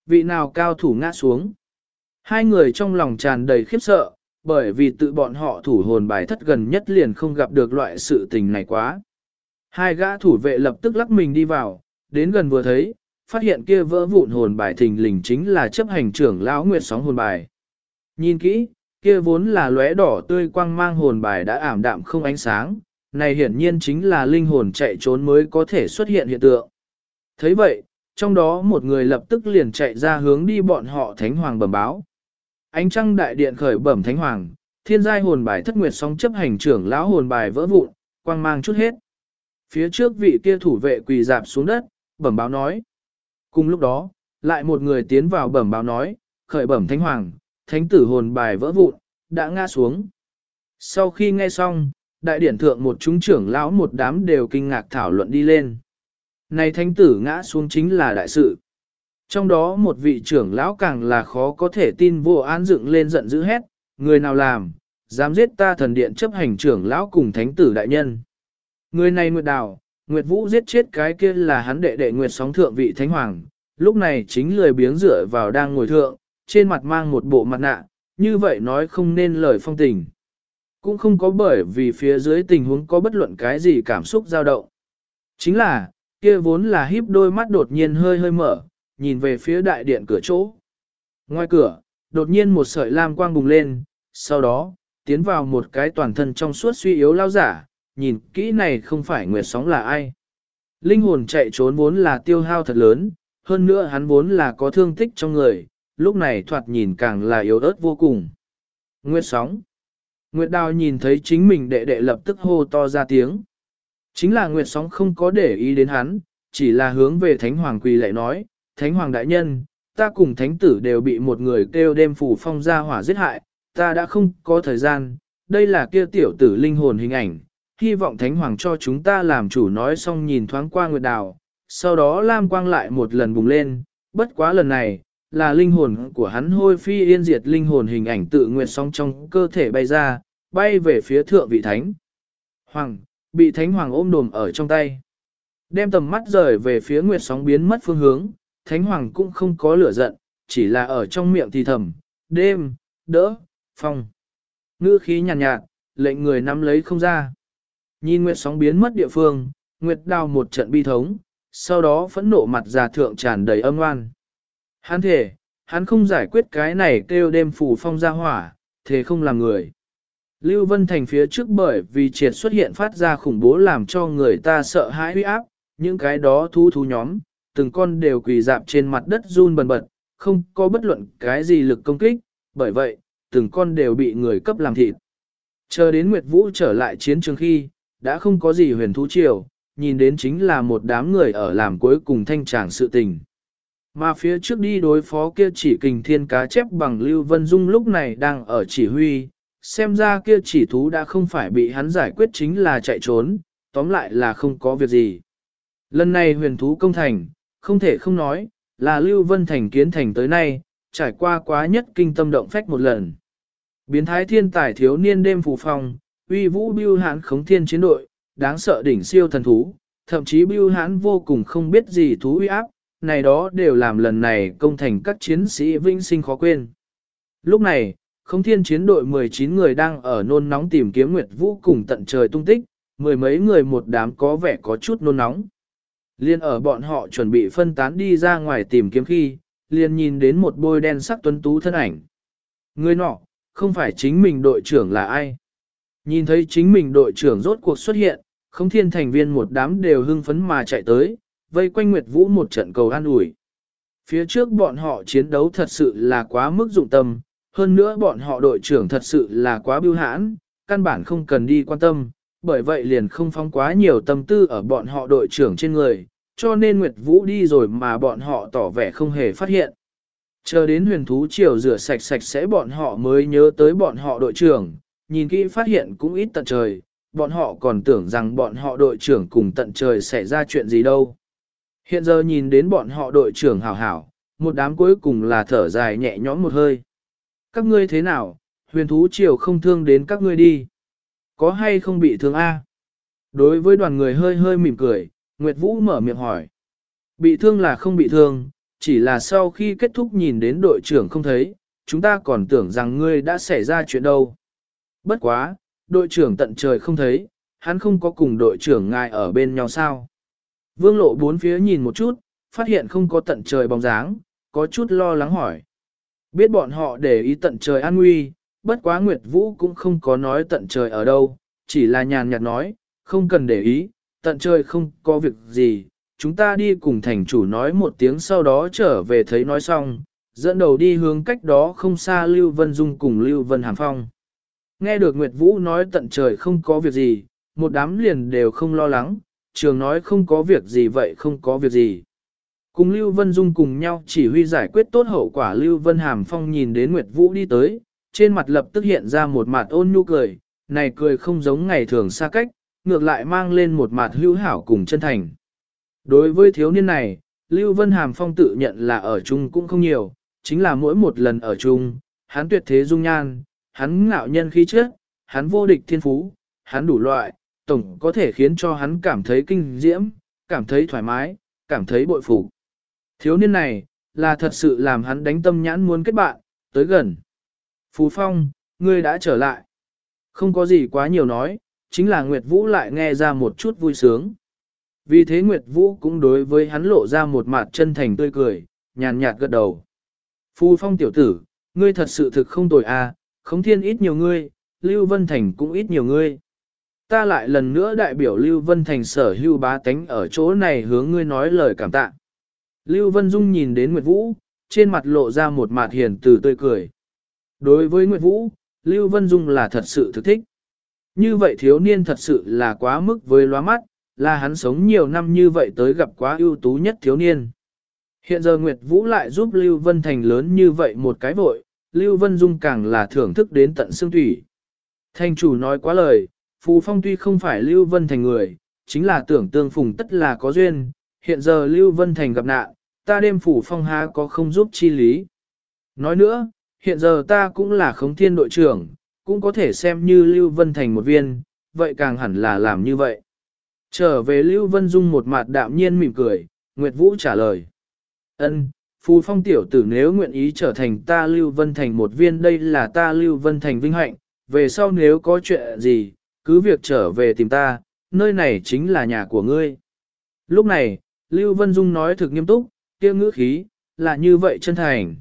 Speaker 1: Vị nào cao thủ ngã xuống? Hai người trong lòng tràn đầy khiếp sợ, bởi vì tự bọn họ thủ hồn bài thất gần nhất liền không gặp được loại sự tình này quá. Hai gã thủ vệ lập tức lắc mình đi vào, đến gần vừa thấy, phát hiện kia vỡ vụn hồn bài thình lình chính là chấp hành trưởng lão Nguyệt Sóng hồn bài. Nhìn kỹ, kia vốn là lóe đỏ tươi quang mang hồn bài đã ảm đạm không ánh sáng, này hiển nhiên chính là linh hồn chạy trốn mới có thể xuất hiện hiện tượng. thấy vậy, trong đó một người lập tức liền chạy ra hướng đi bọn họ thánh hoàng bẩm báo. Ánh trăng đại điện khởi bẩm thánh hoàng, thiên giai hồn bài thất nguyệt song chấp hành trưởng lão hồn bài vỡ vụn, quang mang chút hết. Phía trước vị kia thủ vệ quỳ dạp xuống đất, bẩm báo nói. Cùng lúc đó, lại một người tiến vào bẩm báo nói, khởi bẩm thánh hoàng, thánh tử hồn bài vỡ vụn, đã ngã xuống. Sau khi nghe xong, đại điển thượng một chúng trưởng lão một đám đều kinh ngạc thảo luận đi lên. Này thánh tử ngã xuống chính là đại sự. Trong đó một vị trưởng lão càng là khó có thể tin vô án dựng lên giận dữ hét, người nào làm, dám giết ta thần điện chấp hành trưởng lão cùng thánh tử đại nhân. Người này Nguyệt Đào, Nguyệt Vũ giết chết cái kia là hắn đệ đệ Nguyệt sóng thượng vị thánh hoàng, lúc này chính lười biếng dựa vào đang ngồi thượng, trên mặt mang một bộ mặt nạ, như vậy nói không nên lời phong tình. Cũng không có bởi vì phía dưới tình huống có bất luận cái gì cảm xúc dao động. Chính là, kia vốn là híp đôi mắt đột nhiên hơi hơi mở, nhìn về phía đại điện cửa chỗ. Ngoài cửa, đột nhiên một sợi lam quang bùng lên, sau đó, tiến vào một cái toàn thân trong suốt suy yếu lao giả, nhìn kỹ này không phải nguyệt sóng là ai. Linh hồn chạy trốn vốn là tiêu hao thật lớn, hơn nữa hắn vốn là có thương tích trong người, lúc này thoạt nhìn càng là yếu ớt vô cùng. Nguyệt sóng. Nguyệt đào nhìn thấy chính mình đệ đệ lập tức hô to ra tiếng. Chính là Nguyệt sóng không có để ý đến hắn, chỉ là hướng về Thánh Hoàng quỳ lại nói, Thánh Hoàng đại nhân, ta cùng Thánh tử đều bị một người kêu đêm phủ phong ra hỏa giết hại, ta đã không có thời gian, đây là kia tiểu tử linh hồn hình ảnh, hy vọng Thánh Hoàng cho chúng ta làm chủ nói xong nhìn thoáng qua Nguyệt Đào, sau đó Lam Quang lại một lần bùng lên, bất quá lần này, là linh hồn của hắn hôi phi yên diệt linh hồn hình ảnh tự nguyệt song trong cơ thể bay ra, bay về phía thượng vị Thánh. Hoàng, bị Thánh Hoàng ôm đồm ở trong tay. Đem tầm mắt rời về phía nguyệt sóng biến mất phương hướng, Thánh Hoàng cũng không có lửa giận, chỉ là ở trong miệng thì thầm, đêm, đỡ, phong. Ngữ khí nhàn nhạt, nhạt, lệnh người nắm lấy không ra. Nhìn Nguyệt sóng biến mất địa phương, Nguyệt đào một trận bi thống, sau đó phẫn nộ mặt già thượng tràn đầy âm oan. Hắn thể, hắn không giải quyết cái này kêu đêm phủ phong ra hỏa, thế không làm người. Lưu Vân Thành phía trước bởi vì triệt xuất hiện phát ra khủng bố làm cho người ta sợ hãi huy áp, những cái đó thú thú nhóm, từng con đều quỳ dạp trên mặt đất run bần bật, không có bất luận cái gì lực công kích, bởi vậy, từng con đều bị người cấp làm thịt. Chờ đến Nguyệt Vũ trở lại chiến trường khi, đã không có gì huyền thú triều, nhìn đến chính là một đám người ở làm cuối cùng thanh tràng sự tình. Mà phía trước đi đối phó kia chỉ kình thiên cá chép bằng Lưu Vân Dung lúc này đang ở chỉ huy, xem ra kia chỉ thú đã không phải bị hắn giải quyết chính là chạy trốn, tóm lại là không có việc gì. Lần này huyền thú công thành, không thể không nói, là Lưu Vân Thành kiến thành tới nay, trải qua quá nhất kinh tâm động phách một lần. Biến thái thiên tài thiếu niên đêm phù phong, uy vũ biêu hãn khống thiên chiến đội, đáng sợ đỉnh siêu thần thú, thậm chí biêu hãn vô cùng không biết gì thú uy áp, này đó đều làm lần này công thành các chiến sĩ vinh sinh khó quên. Lúc này, không thiên chiến đội 19 người đang ở nôn nóng tìm kiếm Nguyệt Vũ cùng tận trời tung tích, mười mấy người một đám có vẻ có chút nôn nóng. Liên ở bọn họ chuẩn bị phân tán đi ra ngoài tìm kiếm khi, liền nhìn đến một bôi đen sắc tuấn tú thân ảnh. Người nọ, không phải chính mình đội trưởng là ai. Nhìn thấy chính mình đội trưởng rốt cuộc xuất hiện, không thiên thành viên một đám đều hưng phấn mà chạy tới, vây quanh Nguyệt Vũ một trận cầu an ủi. Phía trước bọn họ chiến đấu thật sự là quá mức dụng tâm, hơn nữa bọn họ đội trưởng thật sự là quá biêu hãn, căn bản không cần đi quan tâm, bởi vậy liền không phóng quá nhiều tâm tư ở bọn họ đội trưởng trên người, cho nên Nguyệt Vũ đi rồi mà bọn họ tỏ vẻ không hề phát hiện. Chờ đến huyền thú chiều rửa sạch sạch sẽ bọn họ mới nhớ tới bọn họ đội trưởng, nhìn kỹ phát hiện cũng ít tận trời, bọn họ còn tưởng rằng bọn họ đội trưởng cùng tận trời xảy ra chuyện gì đâu. Hiện giờ nhìn đến bọn họ đội trưởng hảo hảo, một đám cuối cùng là thở dài nhẹ nhõm một hơi. Các ngươi thế nào, huyền thú chiều không thương đến các ngươi đi. Có hay không bị thương A? Đối với đoàn người hơi hơi mỉm cười, Nguyệt Vũ mở miệng hỏi. Bị thương là không bị thương, chỉ là sau khi kết thúc nhìn đến đội trưởng không thấy, chúng ta còn tưởng rằng ngươi đã xảy ra chuyện đâu. Bất quá, đội trưởng tận trời không thấy, hắn không có cùng đội trưởng ngài ở bên nhau sao. Vương lộ bốn phía nhìn một chút, phát hiện không có tận trời bóng dáng, có chút lo lắng hỏi. Biết bọn họ để ý tận trời an nguy, bất quá Nguyệt Vũ cũng không có nói tận trời ở đâu, chỉ là nhàn nhạt nói, không cần để ý, tận trời không có việc gì, chúng ta đi cùng thành chủ nói một tiếng sau đó trở về thấy nói xong, dẫn đầu đi hướng cách đó không xa Lưu Vân Dung cùng Lưu Vân Hàm Phong. Nghe được Nguyệt Vũ nói tận trời không có việc gì, một đám liền đều không lo lắng, trường nói không có việc gì vậy không có việc gì. Cùng Lưu Vân Dung cùng nhau chỉ huy giải quyết tốt hậu quả Lưu Vân Hàm Phong nhìn đến Nguyệt Vũ đi tới, trên mặt lập tức hiện ra một mặt ôn nhu cười, này cười không giống ngày thường xa cách, ngược lại mang lên một mặt hữu hảo cùng chân thành. Đối với thiếu niên này, Lưu Vân Hàm Phong tự nhận là ở chung cũng không nhiều, chính là mỗi một lần ở chung, hắn tuyệt thế dung nhan, hắn ngạo nhân khí chất, hắn vô địch thiên phú, hắn đủ loại, tổng có thể khiến cho hắn cảm thấy kinh diễm, cảm thấy thoải mái, cảm thấy bội phục. Thiếu niên này, là thật sự làm hắn đánh tâm nhãn muốn kết bạn, tới gần. Phú Phong, ngươi đã trở lại. Không có gì quá nhiều nói, chính là Nguyệt Vũ lại nghe ra một chút vui sướng. Vì thế Nguyệt Vũ cũng đối với hắn lộ ra một mặt chân thành tươi cười, nhàn nhạt gật đầu. Phù Phong tiểu tử, ngươi thật sự thực không tồi à, khống thiên ít nhiều ngươi, Lưu Vân Thành cũng ít nhiều ngươi. Ta lại lần nữa đại biểu Lưu Vân Thành sở hưu bá tánh ở chỗ này hướng ngươi nói lời cảm tạ. Lưu Vân Dung nhìn đến Nguyệt Vũ, trên mặt lộ ra một mặt hiền từ tươi cười. Đối với Nguyệt Vũ, Lưu Vân Dung là thật sự thực thích. Như vậy thiếu niên thật sự là quá mức với loa mắt, là hắn sống nhiều năm như vậy tới gặp quá ưu tú nhất thiếu niên. Hiện giờ Nguyệt Vũ lại giúp Lưu Vân Thành lớn như vậy một cái vội, Lưu Vân Dung càng là thưởng thức đến tận xương thủy. Thành chủ nói quá lời, Phù Phong tuy không phải Lưu Vân Thành người, chính là tưởng tương phùng tất là có duyên, hiện giờ Lưu Vân Thành gặp nạn, ta đêm Phù Phong há có không giúp chi lý. Nói nữa, hiện giờ ta cũng là khống thiên đội trưởng, cũng có thể xem như Lưu Vân Thành một viên, vậy càng hẳn là làm như vậy. Trở về Lưu Vân Dung một mặt đạm nhiên mỉm cười, Nguyệt Vũ trả lời. ân Phù Phong tiểu tử nếu nguyện ý trở thành ta Lưu Vân Thành một viên đây là ta Lưu Vân Thành vinh hạnh, về sau nếu có chuyện gì, cứ việc trở về tìm ta, nơi này chính là nhà của ngươi. Lúc này, Lưu Vân Dung nói thực nghiêm túc, kia ngữ khí, là như vậy chân thành.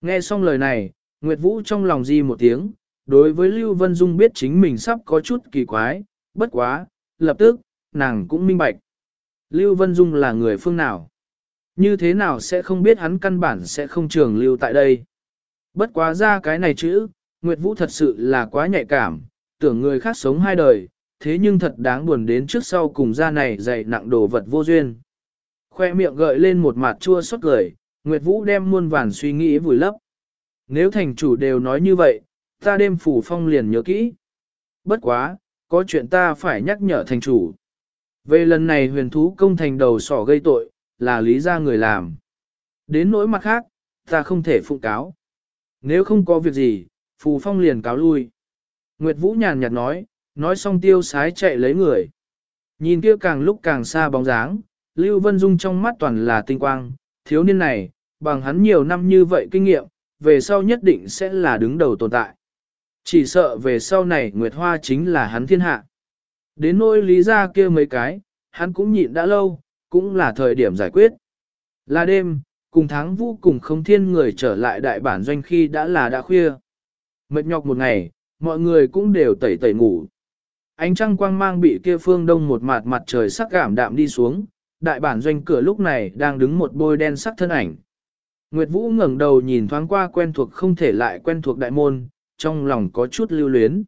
Speaker 1: Nghe xong lời này, Nguyệt Vũ trong lòng di một tiếng, đối với Lưu Vân Dung biết chính mình sắp có chút kỳ quái, bất quá, lập tức, nàng cũng minh bạch. Lưu Vân Dung là người phương nào? Như thế nào sẽ không biết hắn căn bản sẽ không trường lưu tại đây? Bất quá ra cái này chữ, Nguyệt Vũ thật sự là quá nhạy cảm, tưởng người khác sống hai đời, thế nhưng thật đáng buồn đến trước sau cùng ra này dày nặng đồ vật vô duyên. Khoe miệng gợi lên một mặt chua xót cười, Nguyệt Vũ đem muôn vàn suy nghĩ vùi lấp. Nếu thành chủ đều nói như vậy, ta đêm phủ phong liền nhớ kỹ. Bất quá, có chuyện ta phải nhắc nhở thành chủ. Về lần này huyền thú công thành đầu sỏ gây tội, là lý ra người làm. Đến nỗi mặt khác, ta không thể phụ cáo. Nếu không có việc gì, phù phong liền cáo lui. Nguyệt Vũ nhàn nhạt nói, nói xong tiêu sái chạy lấy người. Nhìn kia càng lúc càng xa bóng dáng, Lưu Vân Dung trong mắt toàn là tinh quang, thiếu niên này, bằng hắn nhiều năm như vậy kinh nghiệm, về sau nhất định sẽ là đứng đầu tồn tại. Chỉ sợ về sau này Nguyệt Hoa chính là hắn thiên hạ. Đến nỗi lý ra kia mấy cái, hắn cũng nhịn đã lâu, cũng là thời điểm giải quyết. Là đêm, cùng tháng vũ cùng không thiên người trở lại đại bản doanh khi đã là đã khuya. Mệt nhọc một ngày, mọi người cũng đều tẩy tẩy ngủ. Ánh trăng quang mang bị kia phương đông một mặt mặt trời sắc cảm đạm đi xuống, đại bản doanh cửa lúc này đang đứng một bôi đen sắc thân ảnh. Nguyệt Vũ ngẩng đầu nhìn thoáng qua quen thuộc không thể lại quen thuộc đại môn, trong lòng có chút lưu luyến.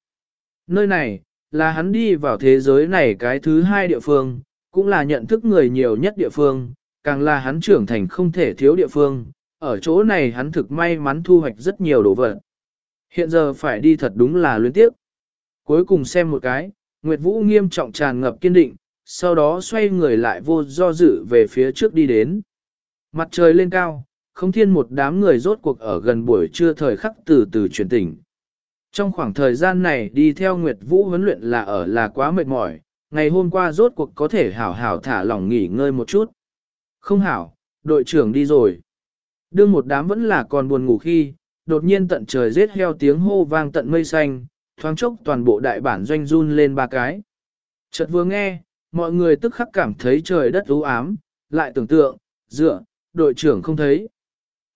Speaker 1: Nơi này, là hắn đi vào thế giới này cái thứ hai địa phương, cũng là nhận thức người nhiều nhất địa phương, càng là hắn trưởng thành không thể thiếu địa phương, ở chỗ này hắn thực may mắn thu hoạch rất nhiều đồ vật. Hiện giờ phải đi thật đúng là luyến tiếp. Cuối cùng xem một cái, Nguyệt Vũ nghiêm trọng tràn ngập kiên định, sau đó xoay người lại vô do dự về phía trước đi đến. Mặt trời lên cao, không thiên một đám người rốt cuộc ở gần buổi trưa thời khắc từ từ chuyển tỉnh. Trong khoảng thời gian này đi theo Nguyệt Vũ huấn luyện là ở là quá mệt mỏi, ngày hôm qua rốt cuộc có thể hảo hảo thả lỏng nghỉ ngơi một chút. Không hảo, đội trưởng đi rồi. Đương một đám vẫn là còn buồn ngủ khi, đột nhiên tận trời rết heo tiếng hô vang tận mây xanh, thoáng chốc toàn bộ đại bản doanh run lên ba cái. Chợt vừa nghe, mọi người tức khắc cảm thấy trời đất u ám, lại tưởng tượng, dựa, đội trưởng không thấy.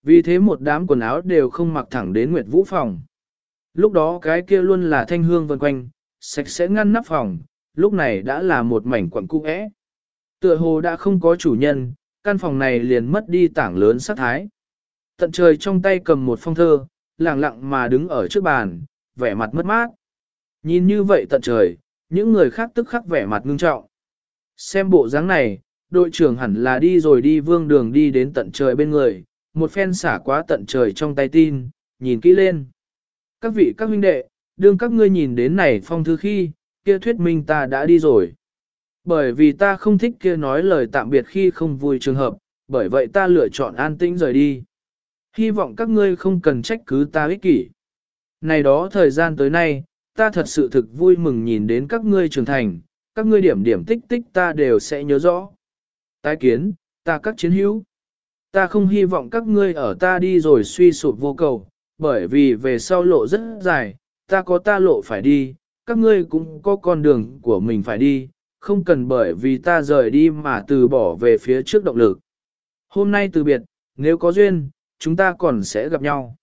Speaker 1: Vì thế một đám quần áo đều không mặc thẳng đến Nguyệt Vũ phòng. Lúc đó cái kia luôn là thanh hương vần quanh, sạch sẽ ngăn nắp phòng, lúc này đã là một mảnh quần cung ẽ. Tựa hồ đã không có chủ nhân, căn phòng này liền mất đi tảng lớn sát thái. Tận trời trong tay cầm một phong thơ, lặng lặng mà đứng ở trước bàn, vẻ mặt mất mát. Nhìn như vậy tận trời, những người khác tức khắc vẻ mặt ngưng trọng. Xem bộ dáng này, đội trưởng hẳn là đi rồi đi vương đường đi đến tận trời bên người, một phen xả quá tận trời trong tay tin, nhìn kỹ lên. Các vị các huynh đệ, đương các ngươi nhìn đến này phong thư khi, kia thuyết minh ta đã đi rồi. Bởi vì ta không thích kia nói lời tạm biệt khi không vui trường hợp, bởi vậy ta lựa chọn an tĩnh rời đi. Hy vọng các ngươi không cần trách cứ ta ích kỷ. Này đó thời gian tới nay, ta thật sự thực vui mừng nhìn đến các ngươi trưởng thành, các ngươi điểm điểm tích tích ta đều sẽ nhớ rõ. Tái kiến, ta các chiến hữu. Ta không hy vọng các ngươi ở ta đi rồi suy sụp vô cầu, bởi vì về sau lộ rất dài, ta có ta lộ phải đi, các ngươi cũng có con đường của mình phải đi, không cần bởi vì ta rời đi mà từ bỏ về phía trước động lực. Hôm nay từ biệt, nếu có duyên, chúng ta còn sẽ gặp nhau.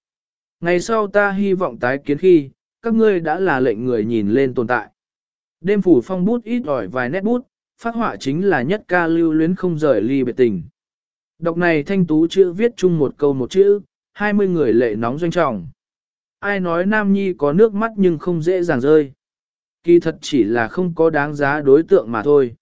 Speaker 1: Ngày sau ta hy vọng tái kiến khi, các ngươi đã là lệnh người nhìn lên tồn tại. Đêm phủ phong bút ít ỏi vài nét bút, phát họa chính là nhất ca lưu luyến không rời ly biệt tình. Đọc này thanh tú chữ viết chung một câu một chữ, 20 người lệ nóng doanh trọng. Ai nói nam nhi có nước mắt nhưng không dễ dàng rơi. Kỳ thật chỉ là không có đáng giá đối tượng mà thôi.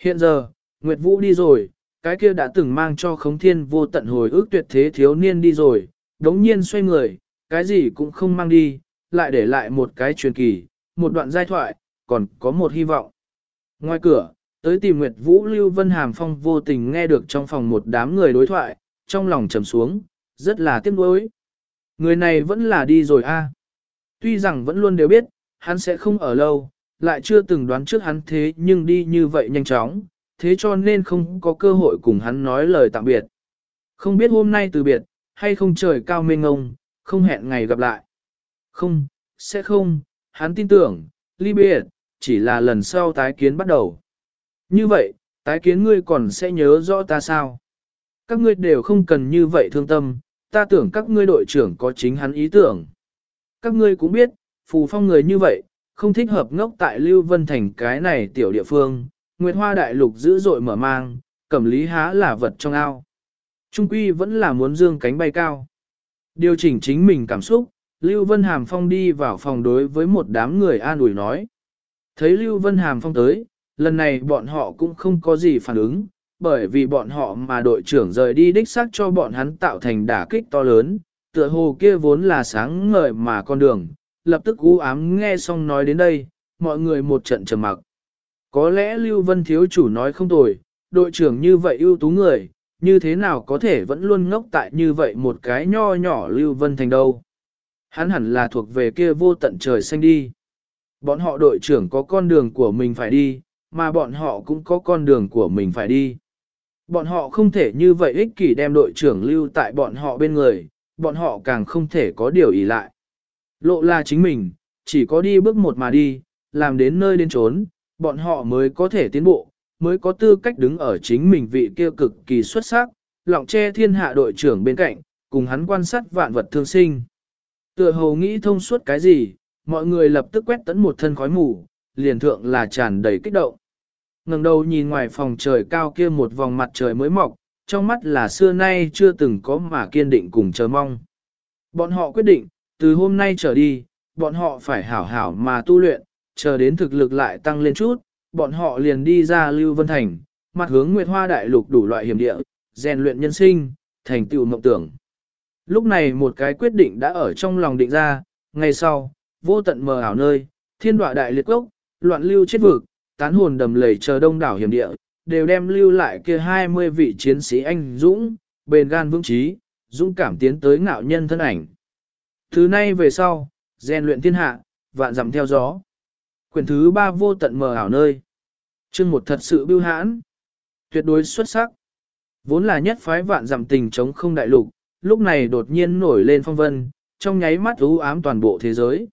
Speaker 1: Hiện giờ, Nguyệt Vũ đi rồi, cái kia đã từng mang cho khống thiên vô tận hồi ước tuyệt thế thiếu niên đi rồi, đống nhiên xoay người, cái gì cũng không mang đi, lại để lại một cái truyền kỳ, một đoạn giai thoại, còn có một hy vọng. Ngoài cửa, tới tìm Nguyệt Vũ Lưu Vân Hàm Phong vô tình nghe được trong phòng một đám người đối thoại, trong lòng trầm xuống, rất là tiếc nuối. Người này vẫn là đi rồi a. Tuy rằng vẫn luôn đều biết, hắn sẽ không ở lâu, lại chưa từng đoán trước hắn thế nhưng đi như vậy nhanh chóng, thế cho nên không có cơ hội cùng hắn nói lời tạm biệt. Không biết hôm nay từ biệt, hay không trời cao mênh ngông, không hẹn ngày gặp lại. Không, sẽ không, hắn tin tưởng, ly biệt, chỉ là lần sau tái kiến bắt đầu. Như vậy, tái kiến ngươi còn sẽ nhớ rõ ta sao? Các ngươi đều không cần như vậy thương tâm, ta tưởng các ngươi đội trưởng có chính hắn ý tưởng. Các ngươi cũng biết, phù phong người như vậy, không thích hợp ngốc tại Lưu Vân Thành cái này tiểu địa phương, Nguyệt Hoa Đại Lục dữ dội mở mang, cẩm lý há là vật trong ao. Trung quy vẫn là muốn dương cánh bay cao. Điều chỉnh chính mình cảm xúc, Lưu Vân Hàm Phong đi vào phòng đối với một đám người an ủi nói. Thấy Lưu Vân Hàm Phong tới, lần này bọn họ cũng không có gì phản ứng, bởi vì bọn họ mà đội trưởng rời đi đích xác cho bọn hắn tạo thành đả kích to lớn, tựa hồ kia vốn là sáng ngời mà con đường, lập tức u ám nghe xong nói đến đây, mọi người một trận trầm mặc. Có lẽ Lưu Vân thiếu chủ nói không tồi, đội trưởng như vậy ưu tú người, như thế nào có thể vẫn luôn ngốc tại như vậy một cái nho nhỏ Lưu Vân thành đâu. Hắn hẳn là thuộc về kia vô tận trời xanh đi. Bọn họ đội trưởng có con đường của mình phải đi, mà bọn họ cũng có con đường của mình phải đi. Bọn họ không thể như vậy ích kỷ đem đội trưởng lưu tại bọn họ bên người, bọn họ càng không thể có điều ý lại. Lộ là chính mình, chỉ có đi bước một mà đi, làm đến nơi đến trốn, bọn họ mới có thể tiến bộ, mới có tư cách đứng ở chính mình vị kia cực kỳ xuất sắc, lọng che thiên hạ đội trưởng bên cạnh, cùng hắn quan sát vạn vật thương sinh. Tựa hồ nghĩ thông suốt cái gì, mọi người lập tức quét tấn một thân khói mù, liền thượng là tràn đầy kích động. ngẩng đầu nhìn ngoài phòng trời cao kia một vòng mặt trời mới mọc, trong mắt là xưa nay chưa từng có mà kiên định cùng chờ mong. Bọn họ quyết định, từ hôm nay trở đi, bọn họ phải hảo hảo mà tu luyện, chờ đến thực lực lại tăng lên chút, bọn họ liền đi ra Lưu Vân Thành, mặt hướng Nguyệt Hoa Đại Lục đủ loại hiểm địa, rèn luyện nhân sinh, thành tựu mộng tưởng. Lúc này một cái quyết định đã ở trong lòng định ra, ngày sau, vô tận mờ ảo nơi, thiên đọa đại liệt cốc, loạn lưu chết vực, tán hồn đầm lầy chờ đông đảo hiểm địa, đều đem lưu lại kia 20 vị chiến sĩ anh dũng, bền gan vững trí, dũng cảm tiến tới ngạo nhân thân ảnh. Thứ nay về sau, rèn luyện thiên hạ, vạn dặm theo gió. Quyển thứ ba vô tận mờ ảo nơi. Chương một thật sự bưu hãn. Tuyệt đối xuất sắc. Vốn là nhất phái vạn dặm tình chống không đại lục, lúc này đột nhiên nổi lên phong vân, trong nháy mắt u ám toàn bộ thế giới.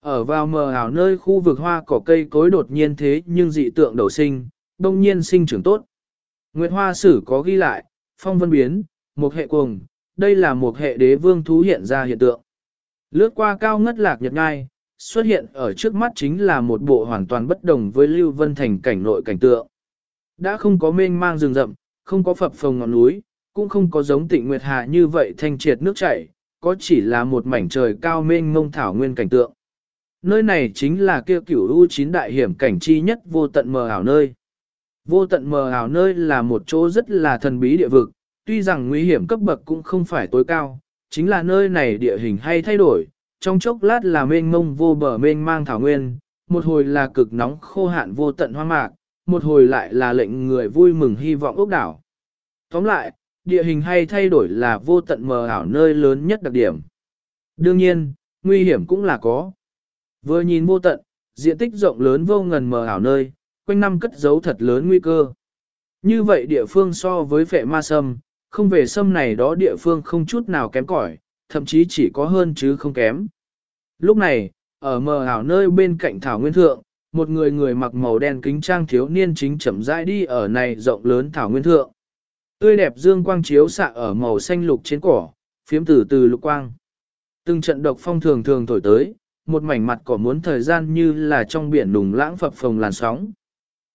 Speaker 1: Ở vào mờ ảo nơi khu vực hoa cỏ cây cối đột nhiên thế nhưng dị tượng đầu sinh, đông nhiên sinh trưởng tốt. Nguyệt Hoa Sử có ghi lại, phong vân biến, một hệ cuồng, đây là một hệ đế vương thú hiện ra hiện tượng. Lướt qua cao ngất lạc nhật ngai, xuất hiện ở trước mắt chính là một bộ hoàn toàn bất đồng với Lưu Vân Thành cảnh nội cảnh tượng. Đã không có mênh mang rừng rậm, không có phập phồng ngọn núi, cũng không có giống tịnh nguyệt hạ như vậy thanh triệt nước chảy, có chỉ là một mảnh trời cao mênh mông thảo nguyên cảnh tượng. Nơi này chính là kia cửu u chín đại hiểm cảnh chi nhất vô tận mờ ảo nơi. Vô tận mờ ảo nơi là một chỗ rất là thần bí địa vực, tuy rằng nguy hiểm cấp bậc cũng không phải tối cao, chính là nơi này địa hình hay thay đổi, trong chốc lát là mênh mông vô bờ mênh mang thảo nguyên, một hồi là cực nóng khô hạn vô tận hoang mạc, một hồi lại là lệnh người vui mừng hy vọng ốc đảo. Tóm lại, địa hình hay thay đổi là vô tận mờ ảo nơi lớn nhất đặc điểm. Đương nhiên, nguy hiểm cũng là có. Vừa nhìn vô tận, diện tích rộng lớn vô ngần mờ ảo nơi, quanh năm cất giấu thật lớn nguy cơ. Như vậy địa phương so với phệ ma sâm, không về sâm này đó địa phương không chút nào kém cỏi, thậm chí chỉ có hơn chứ không kém. Lúc này, ở mờ ảo nơi bên cạnh thảo nguyên thượng, một người người mặc màu đen kính trang thiếu niên chính chậm rãi đi ở này rộng lớn thảo nguyên thượng. Tươi đẹp dương quang chiếu xạ ở màu xanh lục trên cỏ, phiếm từ từ lục quang. Từng trận độc phong thường thường thổi tới, một mảnh mặt cỏ muốn thời gian như là trong biển đùng lãng phập phồng làn sóng.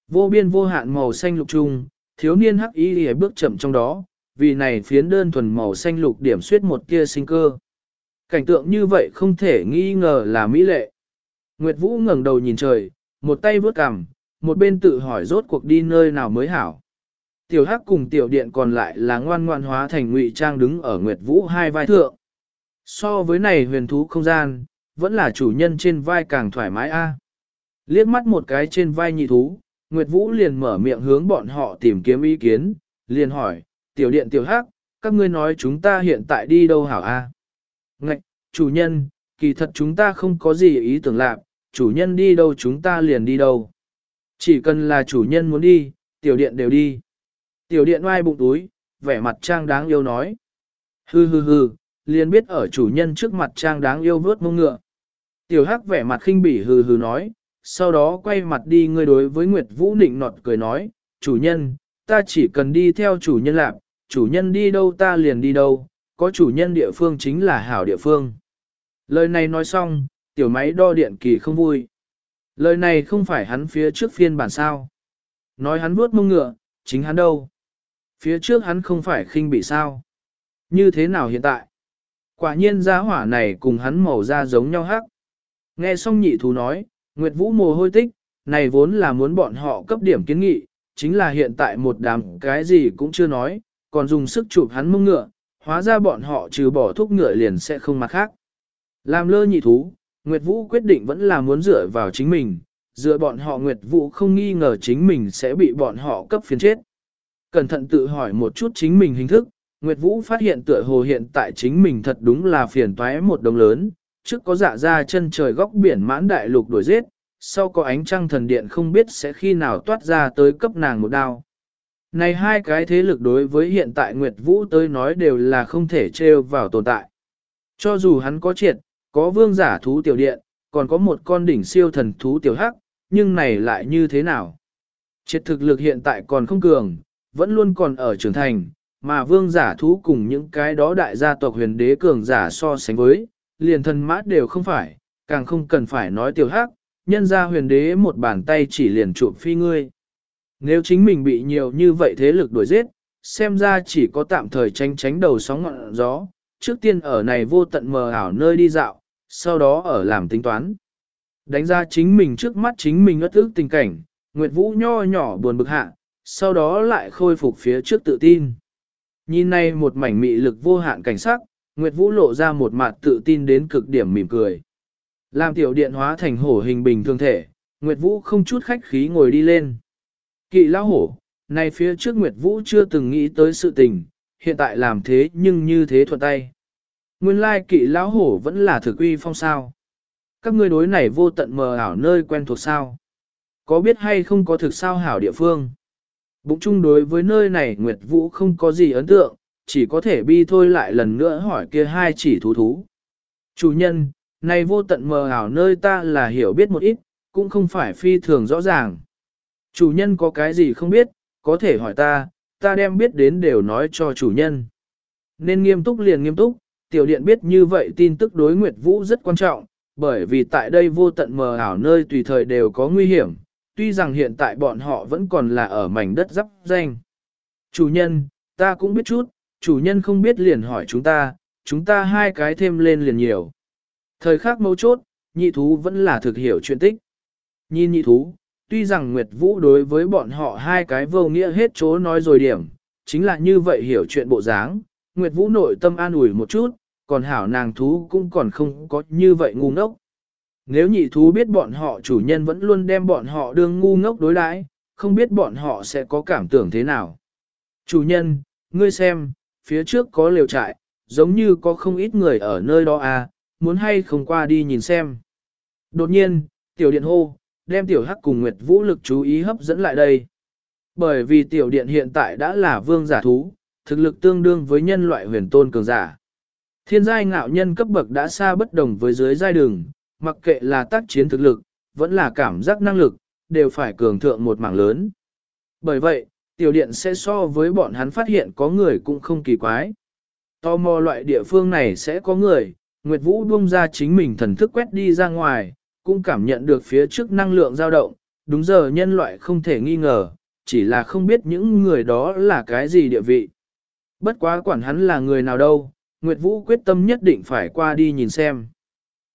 Speaker 1: Vô biên vô hạn màu xanh lục trung, thiếu niên hắc y y bước chậm trong đó, vì này phiến đơn thuần màu xanh lục điểm suyết một tia sinh cơ. Cảnh tượng như vậy không thể nghi ngờ là mỹ lệ. Nguyệt Vũ ngẩng đầu nhìn trời, một tay vướt cằm, một bên tự hỏi rốt cuộc đi nơi nào mới hảo. Tiểu Hắc cùng tiểu điện còn lại là ngoan ngoan hóa thành ngụy trang đứng ở Nguyệt Vũ hai vai thượng. So với này huyền thú không gian, vẫn là chủ nhân trên vai càng thoải mái a. Liếc mắt một cái trên vai nhị thú, Nguyệt Vũ liền mở miệng hướng bọn họ tìm kiếm ý kiến, liền hỏi, tiểu điện tiểu hắc, các ngươi nói chúng ta hiện tại đi đâu hảo a? Ngạch, chủ nhân, kỳ thật chúng ta không có gì ý tưởng lạc, chủ nhân đi đâu chúng ta liền đi đâu. Chỉ cần là chủ nhân muốn đi, tiểu điện đều đi. Tiểu điện oai bụng túi, vẻ mặt trang đáng yêu nói. Hừ hừ hừ, liền biết ở chủ nhân trước mặt trang đáng yêu vớt mông ngựa. Tiểu hắc vẻ mặt khinh bỉ hừ hừ nói, sau đó quay mặt đi ngươi đối với Nguyệt Vũ nịnh nọt cười nói, chủ nhân, ta chỉ cần đi theo chủ nhân lạc, chủ nhân đi đâu ta liền đi đâu, có chủ nhân địa phương chính là hảo địa phương. Lời này nói xong, tiểu máy đo điện kỳ không vui. Lời này không phải hắn phía trước phiên bản sao. Nói hắn vuốt mông ngựa, chính hắn đâu. Phía trước hắn không phải khinh bị sao. Như thế nào hiện tại? Quả nhiên giá hỏa này cùng hắn màu da giống nhau hắc. Nghe xong nhị thú nói, Nguyệt Vũ mồ hôi tích, này vốn là muốn bọn họ cấp điểm kiến nghị, chính là hiện tại một đám cái gì cũng chưa nói, còn dùng sức chụp hắn mông ngựa, hóa ra bọn họ trừ bỏ thuốc ngựa liền sẽ không mặt khác. Làm lơ nhị thú, Nguyệt Vũ quyết định vẫn là muốn dựa vào chính mình, dựa bọn họ Nguyệt Vũ không nghi ngờ chính mình sẽ bị bọn họ cấp phiến chết. Cẩn thận tự hỏi một chút chính mình hình thức, Nguyệt Vũ phát hiện tựa hồ hiện tại chính mình thật đúng là phiền toái một đồng lớn, trước có dạ ra chân trời góc biển mãn đại lục đổi giết, sau có ánh trăng thần điện không biết sẽ khi nào toát ra tới cấp nàng một đao. Này hai cái thế lực đối với hiện tại Nguyệt Vũ tới nói đều là không thể trêu vào tồn tại. Cho dù hắn có triệt, có vương giả thú tiểu điện, còn có một con đỉnh siêu thần thú tiểu hắc, nhưng này lại như thế nào? Triệt thực lực hiện tại còn không cường, vẫn luôn còn ở trưởng thành, mà vương giả thú cùng những cái đó đại gia tộc huyền đế cường giả so sánh với, liền thần mát đều không phải, càng không cần phải nói tiểu hắc, nhân ra huyền đế một bàn tay chỉ liền chụp phi ngươi. Nếu chính mình bị nhiều như vậy thế lực đuổi giết, xem ra chỉ có tạm thời tránh tránh đầu sóng ngọn gió, trước tiên ở này vô tận mờ ảo nơi đi dạo, sau đó ở làm tính toán. Đánh ra chính mình trước mắt chính mình ất ức tình cảnh, Nguyệt Vũ nho nhỏ buồn bực hạ, sau đó lại khôi phục phía trước tự tin. Nhìn này một mảnh mị lực vô hạn cảnh sắc, Nguyệt Vũ lộ ra một mặt tự tin đến cực điểm mỉm cười. Làm tiểu điện hóa thành hổ hình bình thường thể, Nguyệt Vũ không chút khách khí ngồi đi lên. Kỵ lão hổ, này phía trước Nguyệt Vũ chưa từng nghĩ tới sự tình, hiện tại làm thế nhưng như thế thuận tay. Nguyên lai kỵ lão hổ vẫn là thực uy phong sao. Các ngươi đối này vô tận mờ ảo nơi quen thuộc sao. Có biết hay không có thực sao hảo địa phương. Bụng chung đối với nơi này Nguyệt Vũ không có gì ấn tượng, chỉ có thể bi thôi lại lần nữa hỏi kia hai chỉ thú thú. Chủ nhân, này vô tận mờ ảo nơi ta là hiểu biết một ít, cũng không phải phi thường rõ ràng. Chủ nhân có cái gì không biết, có thể hỏi ta, ta đem biết đến đều nói cho chủ nhân. Nên nghiêm túc liền nghiêm túc, tiểu điện biết như vậy tin tức đối Nguyệt Vũ rất quan trọng, bởi vì tại đây vô tận mờ ảo nơi tùy thời đều có nguy hiểm, tuy rằng hiện tại bọn họ vẫn còn là ở mảnh đất dắp danh. Chủ nhân, ta cũng biết chút, chủ nhân không biết liền hỏi chúng ta, chúng ta hai cái thêm lên liền nhiều. Thời khắc mấu chốt, nhị thú vẫn là thực hiểu chuyện tích. Nhìn nhị thú, tuy rằng Nguyệt Vũ đối với bọn họ hai cái vô nghĩa hết chỗ nói rồi điểm, chính là như vậy hiểu chuyện bộ dáng, Nguyệt Vũ nội tâm an ủi một chút, còn hảo nàng thú cũng còn không có như vậy ngu ngốc. Nếu nhị thú biết bọn họ chủ nhân vẫn luôn đem bọn họ đương ngu ngốc đối đãi, không biết bọn họ sẽ có cảm tưởng thế nào. Chủ nhân, ngươi xem, phía trước có liều trại, giống như có không ít người ở nơi đó à, muốn hay không qua đi nhìn xem. Đột nhiên, tiểu điện hô, đem tiểu hắc cùng Nguyệt Vũ lực chú ý hấp dẫn lại đây. Bởi vì tiểu điện hiện tại đã là vương giả thú, thực lực tương đương với nhân loại huyền tôn cường giả. Thiên giai ngạo nhân cấp bậc đã xa bất đồng với dưới giai đường, mặc kệ là tác chiến thực lực, vẫn là cảm giác năng lực, đều phải cường thượng một mảng lớn. Bởi vậy, tiểu điện sẽ so với bọn hắn phát hiện có người cũng không kỳ quái. Tò mò loại địa phương này sẽ có người, Nguyệt Vũ buông ra chính mình thần thức quét đi ra ngoài, cũng cảm nhận được phía trước năng lượng dao động, đúng giờ nhân loại không thể nghi ngờ, chỉ là không biết những người đó là cái gì địa vị. Bất quá quản hắn là người nào đâu, Nguyệt Vũ quyết tâm nhất định phải qua đi nhìn xem.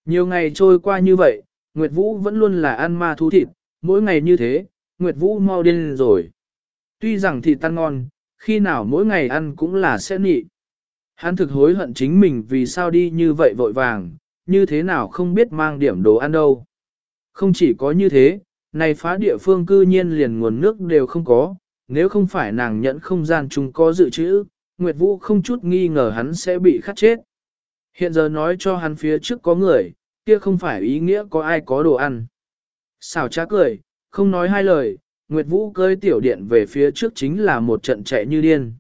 Speaker 1: Nhiều ngày trôi qua như vậy, Nguyệt Vũ vẫn luôn là ăn ma thú thịt, mỗi ngày như thế, Nguyệt Vũ mau điên rồi. Tuy rằng thịt tan ngon, khi nào mỗi ngày ăn cũng là sẽ nị. Hắn thực hối hận chính mình vì sao đi như vậy vội vàng, như thế nào không biết mang điểm đồ ăn đâu. Không chỉ có như thế, này phá địa phương cư nhiên liền nguồn nước đều không có, nếu không phải nàng nhẫn không gian chúng có dự trữ, Nguyệt Vũ không chút nghi ngờ hắn sẽ bị khát chết. Hiện giờ nói cho hắn phía trước có người, kia không phải ý nghĩa có ai có đồ ăn. Xào trá cười, không nói hai lời, Nguyệt Vũ cơi tiểu điện về phía trước chính là một trận chạy như điên.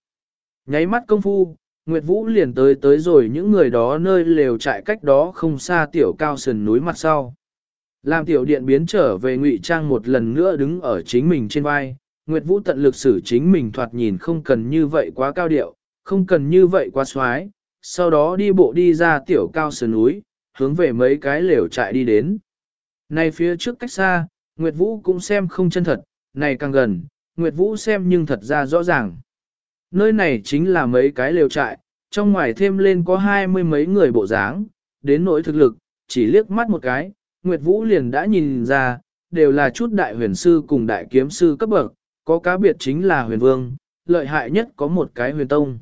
Speaker 1: Nháy mắt công phu, Nguyệt Vũ liền tới tới rồi những người đó nơi lều trại cách đó không xa tiểu cao sườn núi mặt sau. Làm tiểu điện biến trở về ngụy trang một lần nữa đứng ở chính mình trên vai, Nguyệt Vũ tận lực xử chính mình thoạt nhìn không cần như vậy quá cao điệu, không cần như vậy quá xoái, sau đó đi bộ đi ra tiểu cao sườn núi, hướng về mấy cái lều trại đi đến. Này phía trước cách xa, Nguyệt Vũ cũng xem không chân thật, này càng gần, Nguyệt Vũ xem nhưng thật ra rõ ràng. Nơi này chính là mấy cái lều trại, trong ngoài thêm lên có hai mươi mấy người bộ dáng, đến nỗi thực lực, chỉ liếc mắt một cái, Nguyệt Vũ liền đã nhìn ra, đều là chút đại huyền sư cùng đại kiếm sư cấp bậc, có cá biệt chính là huyền vương, lợi hại nhất có một cái huyền tông.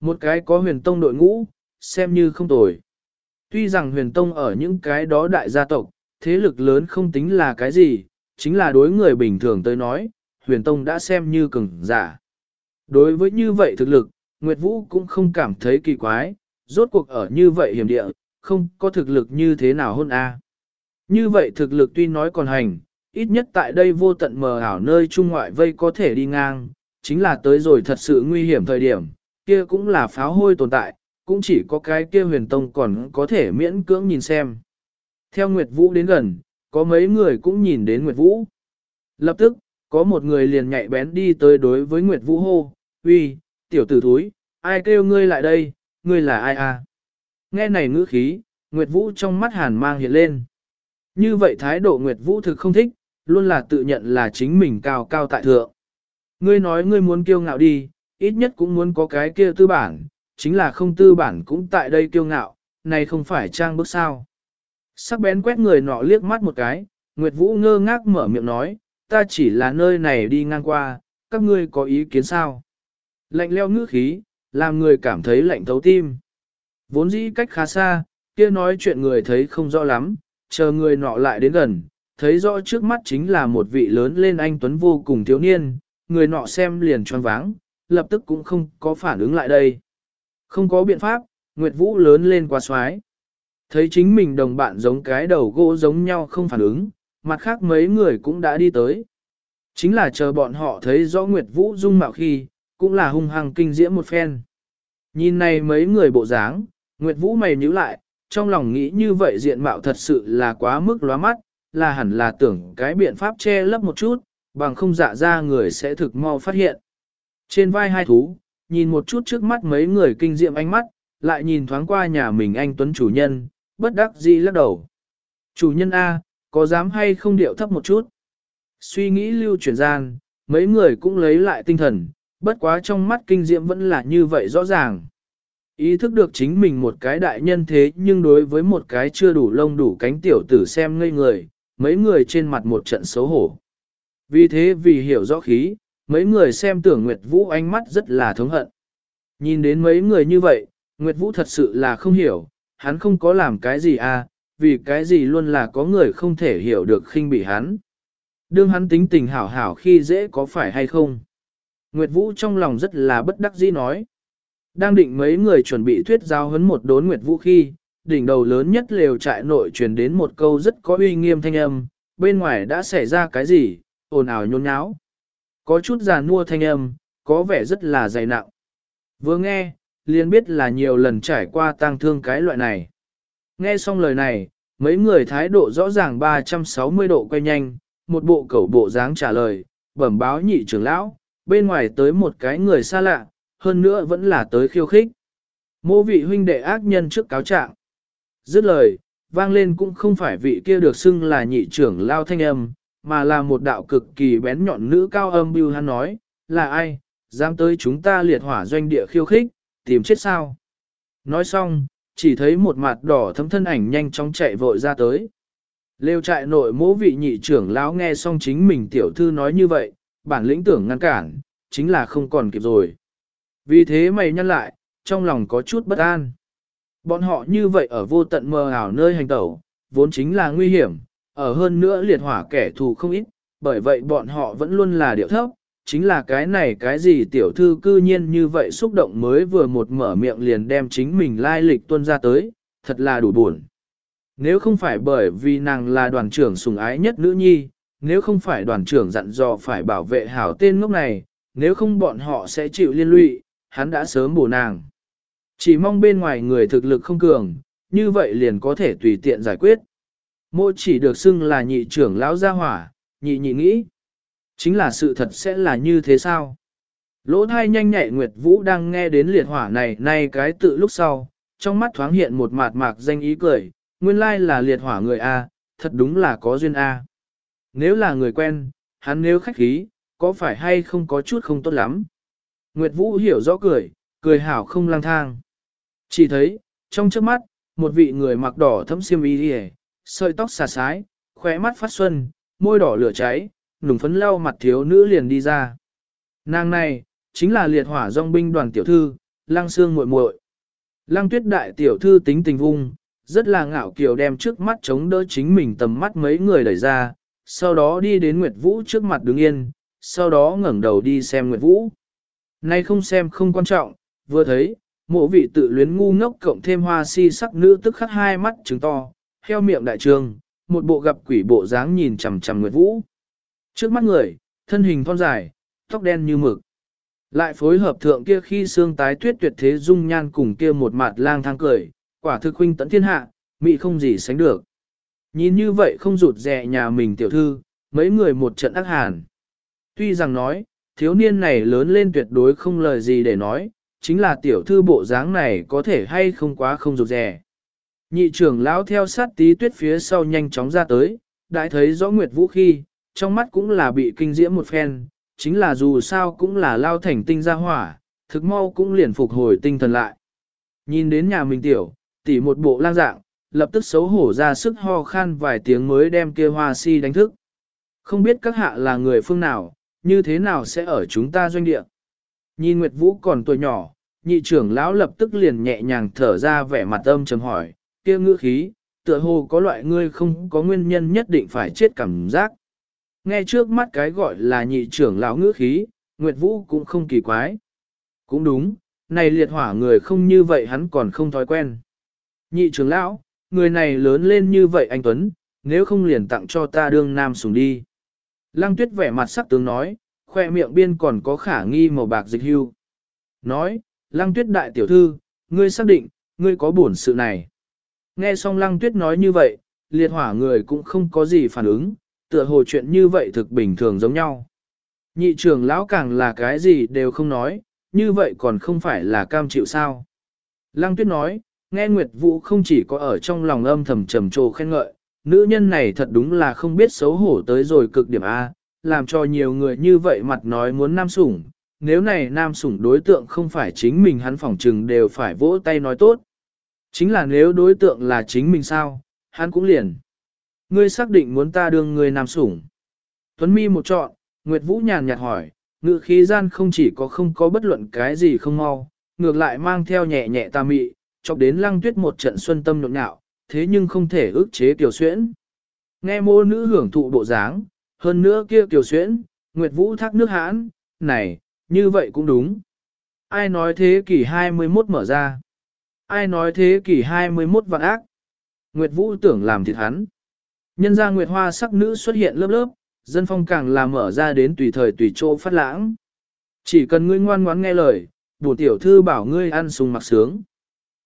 Speaker 1: Một cái có huyền tông đội ngũ, xem như không tồi. Tuy rằng huyền tông ở những cái đó đại gia tộc, thế lực lớn không tính là cái gì, chính là đối người bình thường tới nói, huyền tông đã xem như cường giả. Đối với như vậy thực lực, Nguyệt Vũ cũng không cảm thấy kỳ quái, rốt cuộc ở như vậy hiểm địa, không có thực lực như thế nào hơn a. Như vậy thực lực tuy nói còn hành, ít nhất tại đây vô tận mờ ảo nơi trung ngoại vây có thể đi ngang, chính là tới rồi thật sự nguy hiểm thời điểm, kia cũng là pháo hôi tồn tại, cũng chỉ có cái kia huyền tông còn có thể miễn cưỡng nhìn xem. Theo Nguyệt Vũ đến gần, có mấy người cũng nhìn đến Nguyệt Vũ. Lập tức, có một người liền nhạy bén đi tới đối với Nguyệt Vũ hô, uy, tiểu tử thúi, ai kêu ngươi lại đây, ngươi là ai à? Nghe này ngữ khí, Nguyệt Vũ trong mắt hàn mang hiện lên. Như vậy thái độ Nguyệt Vũ thực không thích, luôn là tự nhận là chính mình cao cao tại thượng. Ngươi nói ngươi muốn kiêu ngạo đi, ít nhất cũng muốn có cái kia tư bản, chính là không tư bản cũng tại đây kiêu ngạo, này không phải trang bức sao. Sắc bén quét người nọ liếc mắt một cái, Nguyệt Vũ ngơ ngác mở miệng nói, ta chỉ là nơi này đi ngang qua, các ngươi có ý kiến sao? Lạnh leo ngữ khí, làm người cảm thấy lạnh thấu tim. Vốn dĩ cách khá xa, kia nói chuyện người thấy không rõ lắm, chờ người nọ lại đến gần, thấy rõ trước mắt chính là một vị lớn lên anh Tuấn vô cùng thiếu niên, người nọ xem liền choáng váng, lập tức cũng không có phản ứng lại đây. Không có biện pháp, Nguyệt Vũ lớn lên quá xoái. Thấy chính mình đồng bạn giống cái đầu gỗ giống nhau không phản ứng, mặt khác mấy người cũng đã đi tới. Chính là chờ bọn họ thấy rõ Nguyệt Vũ dung mạo khi, cũng là hung hăng kinh diễm một phen. Nhìn này mấy người bộ dáng, Nguyệt Vũ mày nhíu lại, trong lòng nghĩ như vậy diện mạo thật sự là quá mức lóa mắt, là hẳn là tưởng cái biện pháp che lấp một chút, bằng không dạ ra người sẽ thực mau phát hiện. Trên vai hai thú, nhìn một chút trước mắt mấy người kinh diệm ánh mắt, lại nhìn thoáng qua nhà mình anh Tuấn chủ nhân, bất đắc dĩ lắc đầu. Chủ nhân A, có dám hay không điệu thấp một chút? Suy nghĩ lưu chuyển gian, mấy người cũng lấy lại tinh thần, bất quá trong mắt kinh diệm vẫn là như vậy rõ ràng. Ý thức được chính mình một cái đại nhân thế nhưng đối với một cái chưa đủ lông đủ cánh tiểu tử xem ngây người, mấy người trên mặt một trận xấu hổ. Vì thế vì hiểu rõ khí, mấy người xem tưởng Nguyệt Vũ ánh mắt rất là thống hận. Nhìn đến mấy người như vậy, Nguyệt Vũ thật sự là không hiểu, hắn không có làm cái gì à, vì cái gì luôn là có người không thể hiểu được khinh bị hắn. Đương hắn tính tình hảo hảo khi dễ có phải hay không? Nguyệt Vũ trong lòng rất là bất đắc dĩ nói. Đang định mấy người chuẩn bị thuyết giao hấn một đốn Nguyệt Vũ khi, đỉnh đầu lớn nhất lều trại nội truyền đến một câu rất có uy nghiêm thanh âm, bên ngoài đã xảy ra cái gì, ồn ào nhôn nháo. Có chút giàn mua thanh âm, có vẻ rất là dày nặng. Vừa nghe, liền biết là nhiều lần trải qua tang thương cái loại này. Nghe xong lời này, mấy người thái độ rõ ràng 360 độ quay nhanh, một bộ cẩu bộ dáng trả lời, bẩm báo nhị trưởng lão, bên ngoài tới một cái người xa lạ, hơn nữa vẫn là tới khiêu khích. Mô vị huynh đệ ác nhân trước cáo trạng. Dứt lời, vang lên cũng không phải vị kia được xưng là nhị trưởng lao thanh âm, mà là một đạo cực kỳ bén nhọn nữ cao âm bưu hắn nói, là ai, dám tới chúng ta liệt hỏa doanh địa khiêu khích, tìm chết sao. Nói xong, chỉ thấy một mặt đỏ thấm thân ảnh nhanh chóng chạy vội ra tới. Lêu trại nội mỗ vị nhị trưởng lão nghe xong chính mình tiểu thư nói như vậy, bản lĩnh tưởng ngăn cản, chính là không còn kịp rồi. Vì thế mày nhăn lại, trong lòng có chút bất an. Bọn họ như vậy ở vô tận mờ ảo nơi hành tẩu, vốn chính là nguy hiểm, ở hơn nữa liệt hỏa kẻ thù không ít, bởi vậy bọn họ vẫn luôn là điệu thấp, chính là cái này cái gì tiểu thư cư nhiên như vậy xúc động mới vừa một mở miệng liền đem chính mình lai lịch tuân ra tới, thật là đủ buồn. Nếu không phải bởi vì nàng là đoàn trưởng sùng ái nhất nữ nhi, nếu không phải đoàn trưởng dặn dò phải bảo vệ hảo tên ngốc này, nếu không bọn họ sẽ chịu liên lụy, hắn đã sớm bổ nàng. Chỉ mong bên ngoài người thực lực không cường, như vậy liền có thể tùy tiện giải quyết. Mô chỉ được xưng là nhị trưởng lão gia hỏa, nhị nhị nghĩ. Chính là sự thật sẽ là như thế sao? Lỗ thai nhanh nhạy Nguyệt Vũ đang nghe đến liệt hỏa này nay cái tự lúc sau, trong mắt thoáng hiện một mạt mạc danh ý cười, nguyên lai là liệt hỏa người A, thật đúng là có duyên A. Nếu là người quen, hắn nếu khách khí, có phải hay không có chút không tốt lắm? Nguyệt Vũ hiểu rõ cười, cười hảo không lang thang. Chỉ thấy, trong trước mắt, một vị người mặc đỏ thấm xiêm y đi sợi tóc xà sái, khóe mắt phát xuân, môi đỏ lửa cháy, nùng phấn lau mặt thiếu nữ liền đi ra. Nàng này, chính là liệt hỏa dòng binh đoàn tiểu thư, lang xương muội muội. Lăng tuyết đại tiểu thư tính tình vung, rất là ngạo kiều đem trước mắt chống đỡ chính mình tầm mắt mấy người đẩy ra, sau đó đi đến Nguyệt Vũ trước mặt đứng yên, sau đó ngẩng đầu đi xem Nguyệt Vũ. Nay không xem không quan trọng, vừa thấy, mộ vị tự luyến ngu ngốc cộng thêm hoa si sắc nữ tức khắc hai mắt trứng to, heo miệng đại trường, một bộ gặp quỷ bộ dáng nhìn chằm chằm Nguyệt Vũ. Trước mắt người, thân hình thon dài, tóc đen như mực. Lại phối hợp thượng kia khi xương tái tuyết tuyệt thế dung nhan cùng kia một mặt lang thang cười, quả thực huynh tận thiên hạ, mị không gì sánh được. Nhìn như vậy không rụt rè nhà mình tiểu thư, mấy người một trận ác hàn. Tuy rằng nói, thiếu niên này lớn lên tuyệt đối không lời gì để nói, chính là tiểu thư bộ dáng này có thể hay không quá không rụt rè. Nhị trưởng lão theo sát tí tuyết phía sau nhanh chóng ra tới, đại thấy rõ Nguyệt Vũ khi, trong mắt cũng là bị kinh diễm một phen, chính là dù sao cũng là lao thành tinh ra hỏa, thực mau cũng liền phục hồi tinh thần lại. Nhìn đến nhà mình tiểu, tỉ một bộ lang dạng, lập tức xấu hổ ra sức ho khan vài tiếng mới đem kia hoa si đánh thức. Không biết các hạ là người phương nào, như thế nào sẽ ở chúng ta doanh địa. Nhìn Nguyệt Vũ còn tuổi nhỏ, nhị trưởng lão lập tức liền nhẹ nhàng thở ra vẻ mặt âm trầm hỏi, kia ngữ khí, tựa hồ có loại ngươi không có nguyên nhân nhất định phải chết cảm giác. Nghe trước mắt cái gọi là nhị trưởng lão ngữ khí, Nguyệt Vũ cũng không kỳ quái. Cũng đúng, này liệt hỏa người không như vậy hắn còn không thói quen. Nhị trưởng lão, người này lớn lên như vậy anh Tuấn, nếu không liền tặng cho ta đương nam sùng đi. Lăng tuyết vẻ mặt sắc tướng nói, khoe miệng biên còn có khả nghi màu bạc dịch hưu. Nói, lăng tuyết đại tiểu thư, ngươi xác định, ngươi có bổn sự này. Nghe xong lăng tuyết nói như vậy, liệt hỏa người cũng không có gì phản ứng, tựa hồ chuyện như vậy thực bình thường giống nhau. Nhị trưởng lão càng là cái gì đều không nói, như vậy còn không phải là cam chịu sao. Lăng tuyết nói, nghe Nguyệt Vũ không chỉ có ở trong lòng âm thầm trầm trồ khen ngợi, nữ nhân này thật đúng là không biết xấu hổ tới rồi cực điểm A, làm cho nhiều người như vậy mặt nói muốn nam sủng, nếu này nam sủng đối tượng không phải chính mình hắn phỏng trừng đều phải vỗ tay nói tốt. Chính là nếu đối tượng là chính mình sao, hắn cũng liền. Ngươi xác định muốn ta đương người nam sủng. Tuấn mi một chọn, Nguyệt Vũ nhàn nhạt hỏi, ngự khí gian không chỉ có không có bất luận cái gì không mau, ngược lại mang theo nhẹ nhẹ ta mị, chọc đến lăng tuyết một trận xuân tâm nhộn nhạo, thế nhưng không thể ức chế tiểu xuyễn. Nghe mô nữ hưởng thụ bộ dáng, hơn nữa kia tiểu xuyễn, Nguyệt Vũ thác nước hãn, này, như vậy cũng đúng. Ai nói thế kỷ 21 mở ra? Ai nói thế kỷ 21 vạn ác? Nguyệt Vũ tưởng làm thịt hắn. Nhân ra Nguyệt Hoa sắc nữ xuất hiện lớp lớp, dân phong càng là mở ra đến tùy thời tùy chỗ phát lãng. Chỉ cần ngươi ngoan ngoãn nghe lời, bổ tiểu thư bảo ngươi ăn sung mặc sướng.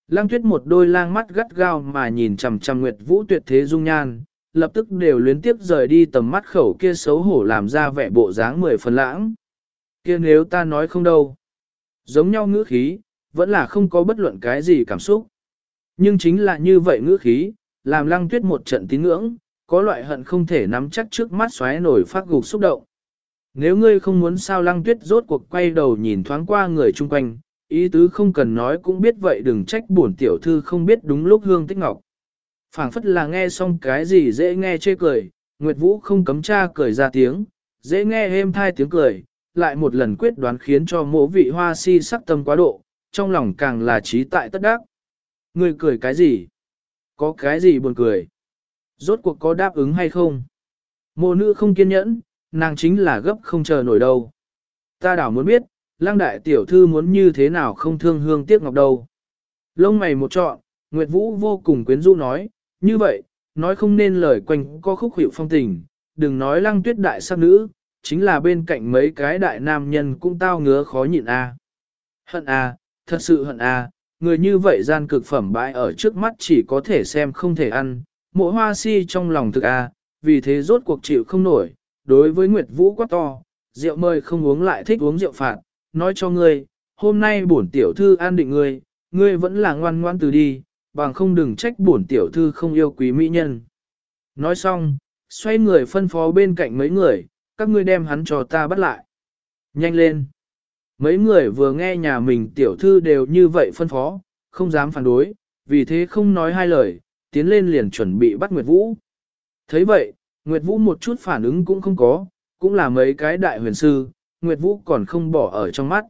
Speaker 1: Lăng tuyết một đôi lang mắt gắt gao mà nhìn chằm chằm Nguyệt Vũ tuyệt thế dung nhan, lập tức đều luyến tiếp rời đi tầm mắt khẩu kia xấu hổ làm ra vẻ bộ dáng mười phần lãng. Kia nếu ta nói không đâu. Giống nhau ngữ khí, vẫn là không có bất luận cái gì cảm xúc. Nhưng chính là như vậy ngữ khí, làm lăng tuyết một trận tín ngưỡng, có loại hận không thể nắm chắc trước mắt xoáy nổi phát gục xúc động. Nếu ngươi không muốn sao lăng tuyết rốt cuộc quay đầu nhìn thoáng qua người chung quanh, ý tứ không cần nói cũng biết vậy đừng trách bổn tiểu thư không biết đúng lúc hương tích ngọc. phảng phất là nghe xong cái gì dễ nghe chê cười, Nguyệt Vũ không cấm cha cười ra tiếng, dễ nghe êm thai tiếng cười, lại một lần quyết đoán khiến cho mỗ vị hoa si sắc tâm quá độ, trong lòng càng là trí tại tất đắc. Ngươi cười cái gì? Có cái gì buồn cười? Rốt cuộc có đáp ứng hay không? Mộ nữ không kiên nhẫn, nàng chính là gấp không chờ nổi đâu. Ta đảo muốn biết, lang đại tiểu thư muốn như thế nào không thương hương tiếc ngọc đâu. Lông mày một trọn, Nguyệt Vũ vô cùng quyến rũ nói, như vậy, nói không nên lời quanh có khúc hiệu phong tình, đừng nói lăng tuyết đại sắc nữ, chính là bên cạnh mấy cái đại nam nhân cũng tao ngứa khó nhịn a. Hận a, thật sự hận a, người như vậy gian cực phẩm bãi ở trước mắt chỉ có thể xem không thể ăn, mộ hoa si trong lòng thực a, vì thế rốt cuộc chịu không nổi, đối với Nguyệt Vũ quá to, rượu mời không uống lại thích uống rượu phạt, nói cho ngươi, hôm nay bổn tiểu thư an định ngươi, ngươi vẫn là ngoan ngoan từ đi, bằng không đừng trách bổn tiểu thư không yêu quý mỹ nhân. Nói xong, xoay người phân phó bên cạnh mấy người, các ngươi đem hắn cho ta bắt lại. Nhanh lên. Mấy người vừa nghe nhà mình tiểu thư đều như vậy phân phó, không dám phản đối, vì thế không nói hai lời, tiến lên liền chuẩn bị bắt Nguyệt Vũ. thấy vậy, Nguyệt Vũ một chút phản ứng cũng không có, cũng là mấy cái đại huyền sư, Nguyệt Vũ còn không bỏ ở trong mắt.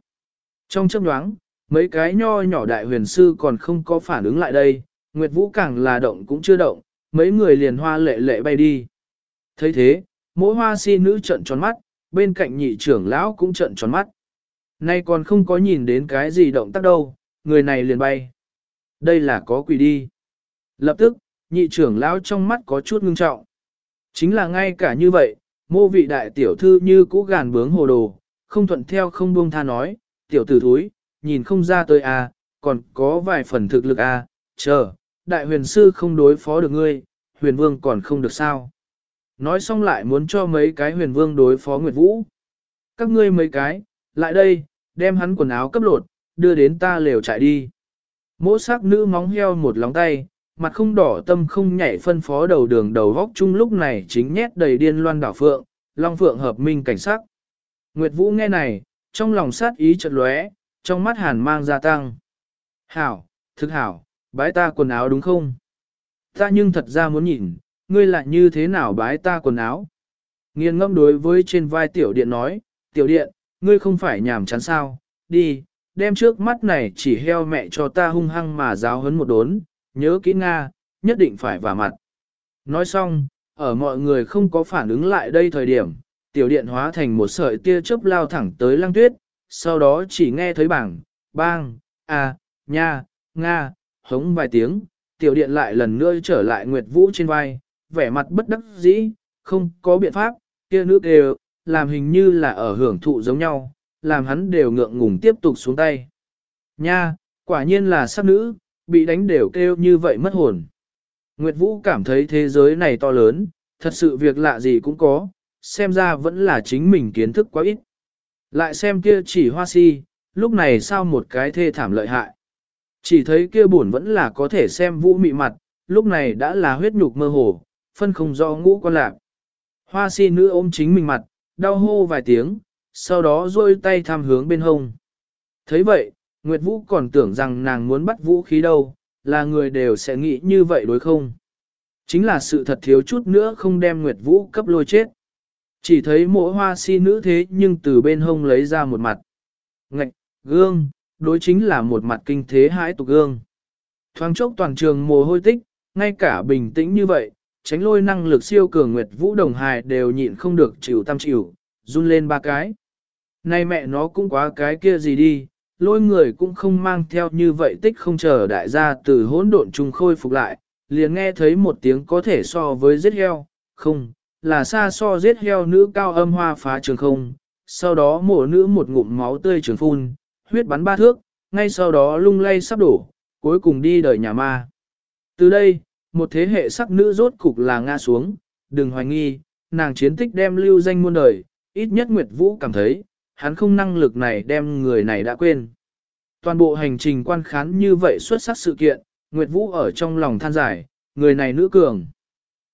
Speaker 1: Trong chấp đoáng, mấy cái nho nhỏ đại huyền sư còn không có phản ứng lại đây, Nguyệt Vũ càng là động cũng chưa động, mấy người liền hoa lệ lệ bay đi. thấy thế, mỗi hoa si nữ trận tròn mắt, bên cạnh nhị trưởng lão cũng trận tròn mắt. Nay còn không có nhìn đến cái gì động tác đâu, người này liền bay. Đây là có quỷ đi. Lập tức, nhị trưởng lão trong mắt có chút ngưng trọng. Chính là ngay cả như vậy, mô vị đại tiểu thư như cũ gàn bướng hồ đồ, không thuận theo không buông tha nói, tiểu tử thúi, nhìn không ra tới à, còn có vài phần thực lực à, chờ, đại huyền sư không đối phó được ngươi, huyền vương còn không được sao. Nói xong lại muốn cho mấy cái huyền vương đối phó Nguyệt Vũ. Các ngươi mấy cái, lại đây, đem hắn quần áo cấp lột, đưa đến ta lều chạy đi. Mỗ sắc nữ móng heo một lóng tay, mặt không đỏ tâm không nhảy phân phó đầu đường đầu góc chung lúc này chính nhét đầy điên loan đảo phượng, long phượng hợp minh cảnh sắc. Nguyệt Vũ nghe này, trong lòng sát ý chợt lóe, trong mắt hàn mang gia tăng. Hảo, thực hảo, bái ta quần áo đúng không? Ta nhưng thật ra muốn nhìn, ngươi lại như thế nào bái ta quần áo? Nghiên ngâm đối với trên vai tiểu điện nói, tiểu điện, ngươi không phải nhảm chán sao, đi, đem trước mắt này chỉ heo mẹ cho ta hung hăng mà giáo hấn một đốn, nhớ kỹ Nga, nhất định phải vả mặt. Nói xong, ở mọi người không có phản ứng lại đây thời điểm, tiểu điện hóa thành một sợi tia chớp lao thẳng tới lăng tuyết, sau đó chỉ nghe thấy bảng, bang, a, nha, nga, hống vài tiếng, tiểu điện lại lần nữa trở lại Nguyệt Vũ trên vai, vẻ mặt bất đắc dĩ, không có biện pháp, kia nước đều, làm hình như là ở hưởng thụ giống nhau, làm hắn đều ngượng ngùng tiếp tục xuống tay. Nha, quả nhiên là sắc nữ, bị đánh đều kêu như vậy mất hồn. Nguyệt Vũ cảm thấy thế giới này to lớn, thật sự việc lạ gì cũng có, xem ra vẫn là chính mình kiến thức quá ít. Lại xem kia chỉ hoa si, lúc này sao một cái thê thảm lợi hại. Chỉ thấy kia buồn vẫn là có thể xem vũ mị mặt, lúc này đã là huyết nhục mơ hồ, phân không do ngũ quan lạc. Hoa si nữ ôm chính mình mặt, đau hô vài tiếng, sau đó rôi tay tham hướng bên hông. thấy vậy, Nguyệt Vũ còn tưởng rằng nàng muốn bắt vũ khí đâu, là người đều sẽ nghĩ như vậy đối không? Chính là sự thật thiếu chút nữa không đem Nguyệt Vũ cấp lôi chết. Chỉ thấy mỗi hoa si nữ thế nhưng từ bên hông lấy ra một mặt. Ngạch, gương, đối chính là một mặt kinh thế hãi tục gương. Thoáng chốc toàn trường mồ hôi tích, ngay cả bình tĩnh như vậy, tránh lôi năng lực siêu cường Nguyệt Vũ Đồng Hài đều nhịn không được chịu tam chịu, run lên ba cái. Này mẹ nó cũng quá cái kia gì đi, lôi người cũng không mang theo như vậy tích không chờ đại gia từ hỗn độn chung khôi phục lại, liền nghe thấy một tiếng có thể so với giết heo, không, là xa so giết heo nữ cao âm hoa phá trường không, sau đó mổ nữ một ngụm máu tươi trường phun, huyết bắn ba thước, ngay sau đó lung lay sắp đổ, cuối cùng đi đời nhà ma. Từ đây, một thế hệ sắc nữ rốt cục là ngã xuống, đừng hoài nghi, nàng chiến tích đem lưu danh muôn đời, ít nhất Nguyệt Vũ cảm thấy, hắn không năng lực này đem người này đã quên. Toàn bộ hành trình quan khán như vậy xuất sắc sự kiện, Nguyệt Vũ ở trong lòng than giải, người này nữ cường.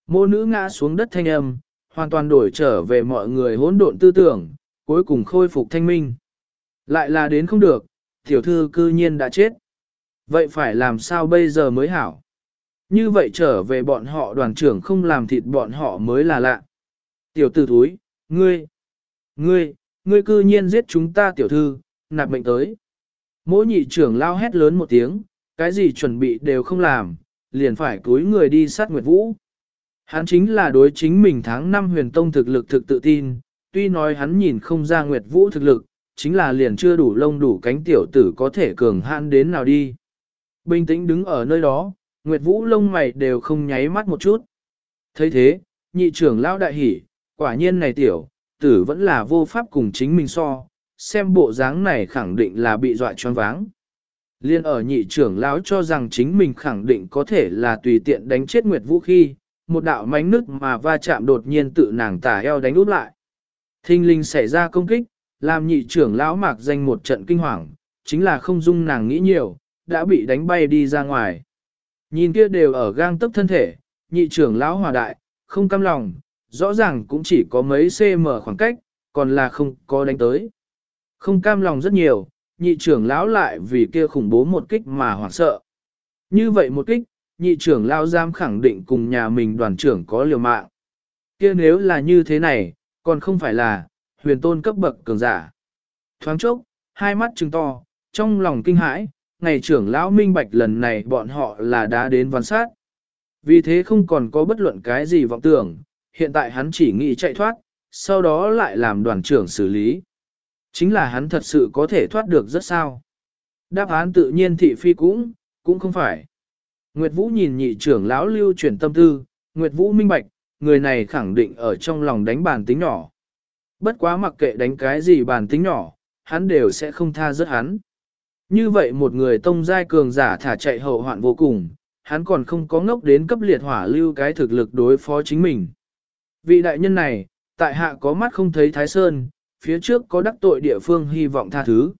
Speaker 1: Mô nữ ngã xuống đất thanh âm, hoàn toàn đổi trở về mọi người hỗn độn tư tưởng, cuối cùng khôi phục thanh minh. Lại là đến không được, tiểu thư cư nhiên đã chết. Vậy phải làm sao bây giờ mới hảo? Như vậy trở về bọn họ đoàn trưởng không làm thịt bọn họ mới là lạ. Tiểu tử thúi, ngươi, ngươi, ngươi cư nhiên giết chúng ta tiểu thư, nạp mệnh tới. Mỗi nhị trưởng lao hét lớn một tiếng, cái gì chuẩn bị đều không làm, liền phải cúi người đi sát Nguyệt Vũ. Hắn chính là đối chính mình tháng 5 huyền tông thực lực thực tự tin, tuy nói hắn nhìn không ra Nguyệt Vũ thực lực, chính là liền chưa đủ lông đủ cánh tiểu tử có thể cường hãn đến nào đi. Bình tĩnh đứng ở nơi đó, Nguyệt Vũ lông mày đều không nháy mắt một chút. thấy thế, nhị trưởng lao đại hỉ, quả nhiên này tiểu, tử vẫn là vô pháp cùng chính mình so, xem bộ dáng này khẳng định là bị dọa choáng váng. Liên ở nhị trưởng lão cho rằng chính mình khẳng định có thể là tùy tiện đánh chết Nguyệt Vũ khi, một đạo mánh nước mà va chạm đột nhiên tự nàng tả eo đánh út lại. Thinh linh xảy ra công kích, làm nhị trưởng lão mạc danh một trận kinh hoàng, chính là không dung nàng nghĩ nhiều, đã bị đánh bay đi ra ngoài. Nhìn kia đều ở gang tấc thân thể, nhị trưởng lão hòa đại, không cam lòng, rõ ràng cũng chỉ có mấy cm khoảng cách, còn là không có đánh tới. Không cam lòng rất nhiều, nhị trưởng lão lại vì kia khủng bố một kích mà hoảng sợ. Như vậy một kích, nhị trưởng lão giam khẳng định cùng nhà mình đoàn trưởng có liều mạng. Kia nếu là như thế này, còn không phải là huyền tôn cấp bậc cường giả. Thoáng chốc, hai mắt trừng to, trong lòng kinh hãi, ngày trưởng lão minh bạch lần này bọn họ là đã đến văn sát. Vì thế không còn có bất luận cái gì vọng tưởng, hiện tại hắn chỉ nghĩ chạy thoát, sau đó lại làm đoàn trưởng xử lý. Chính là hắn thật sự có thể thoát được rất sao. Đáp án tự nhiên thị phi cũng, cũng không phải. Nguyệt Vũ nhìn nhị trưởng lão lưu chuyển tâm tư, Nguyệt Vũ minh bạch, người này khẳng định ở trong lòng đánh bàn tính nhỏ. Bất quá mặc kệ đánh cái gì bàn tính nhỏ, hắn đều sẽ không tha rớt hắn. Như vậy một người tông giai cường giả thả chạy hậu hoạn vô cùng, hắn còn không có ngốc đến cấp liệt hỏa lưu cái thực lực đối phó chính mình. Vị đại nhân này, tại hạ có mắt không thấy Thái Sơn, phía trước có đắc tội địa phương hy vọng tha thứ.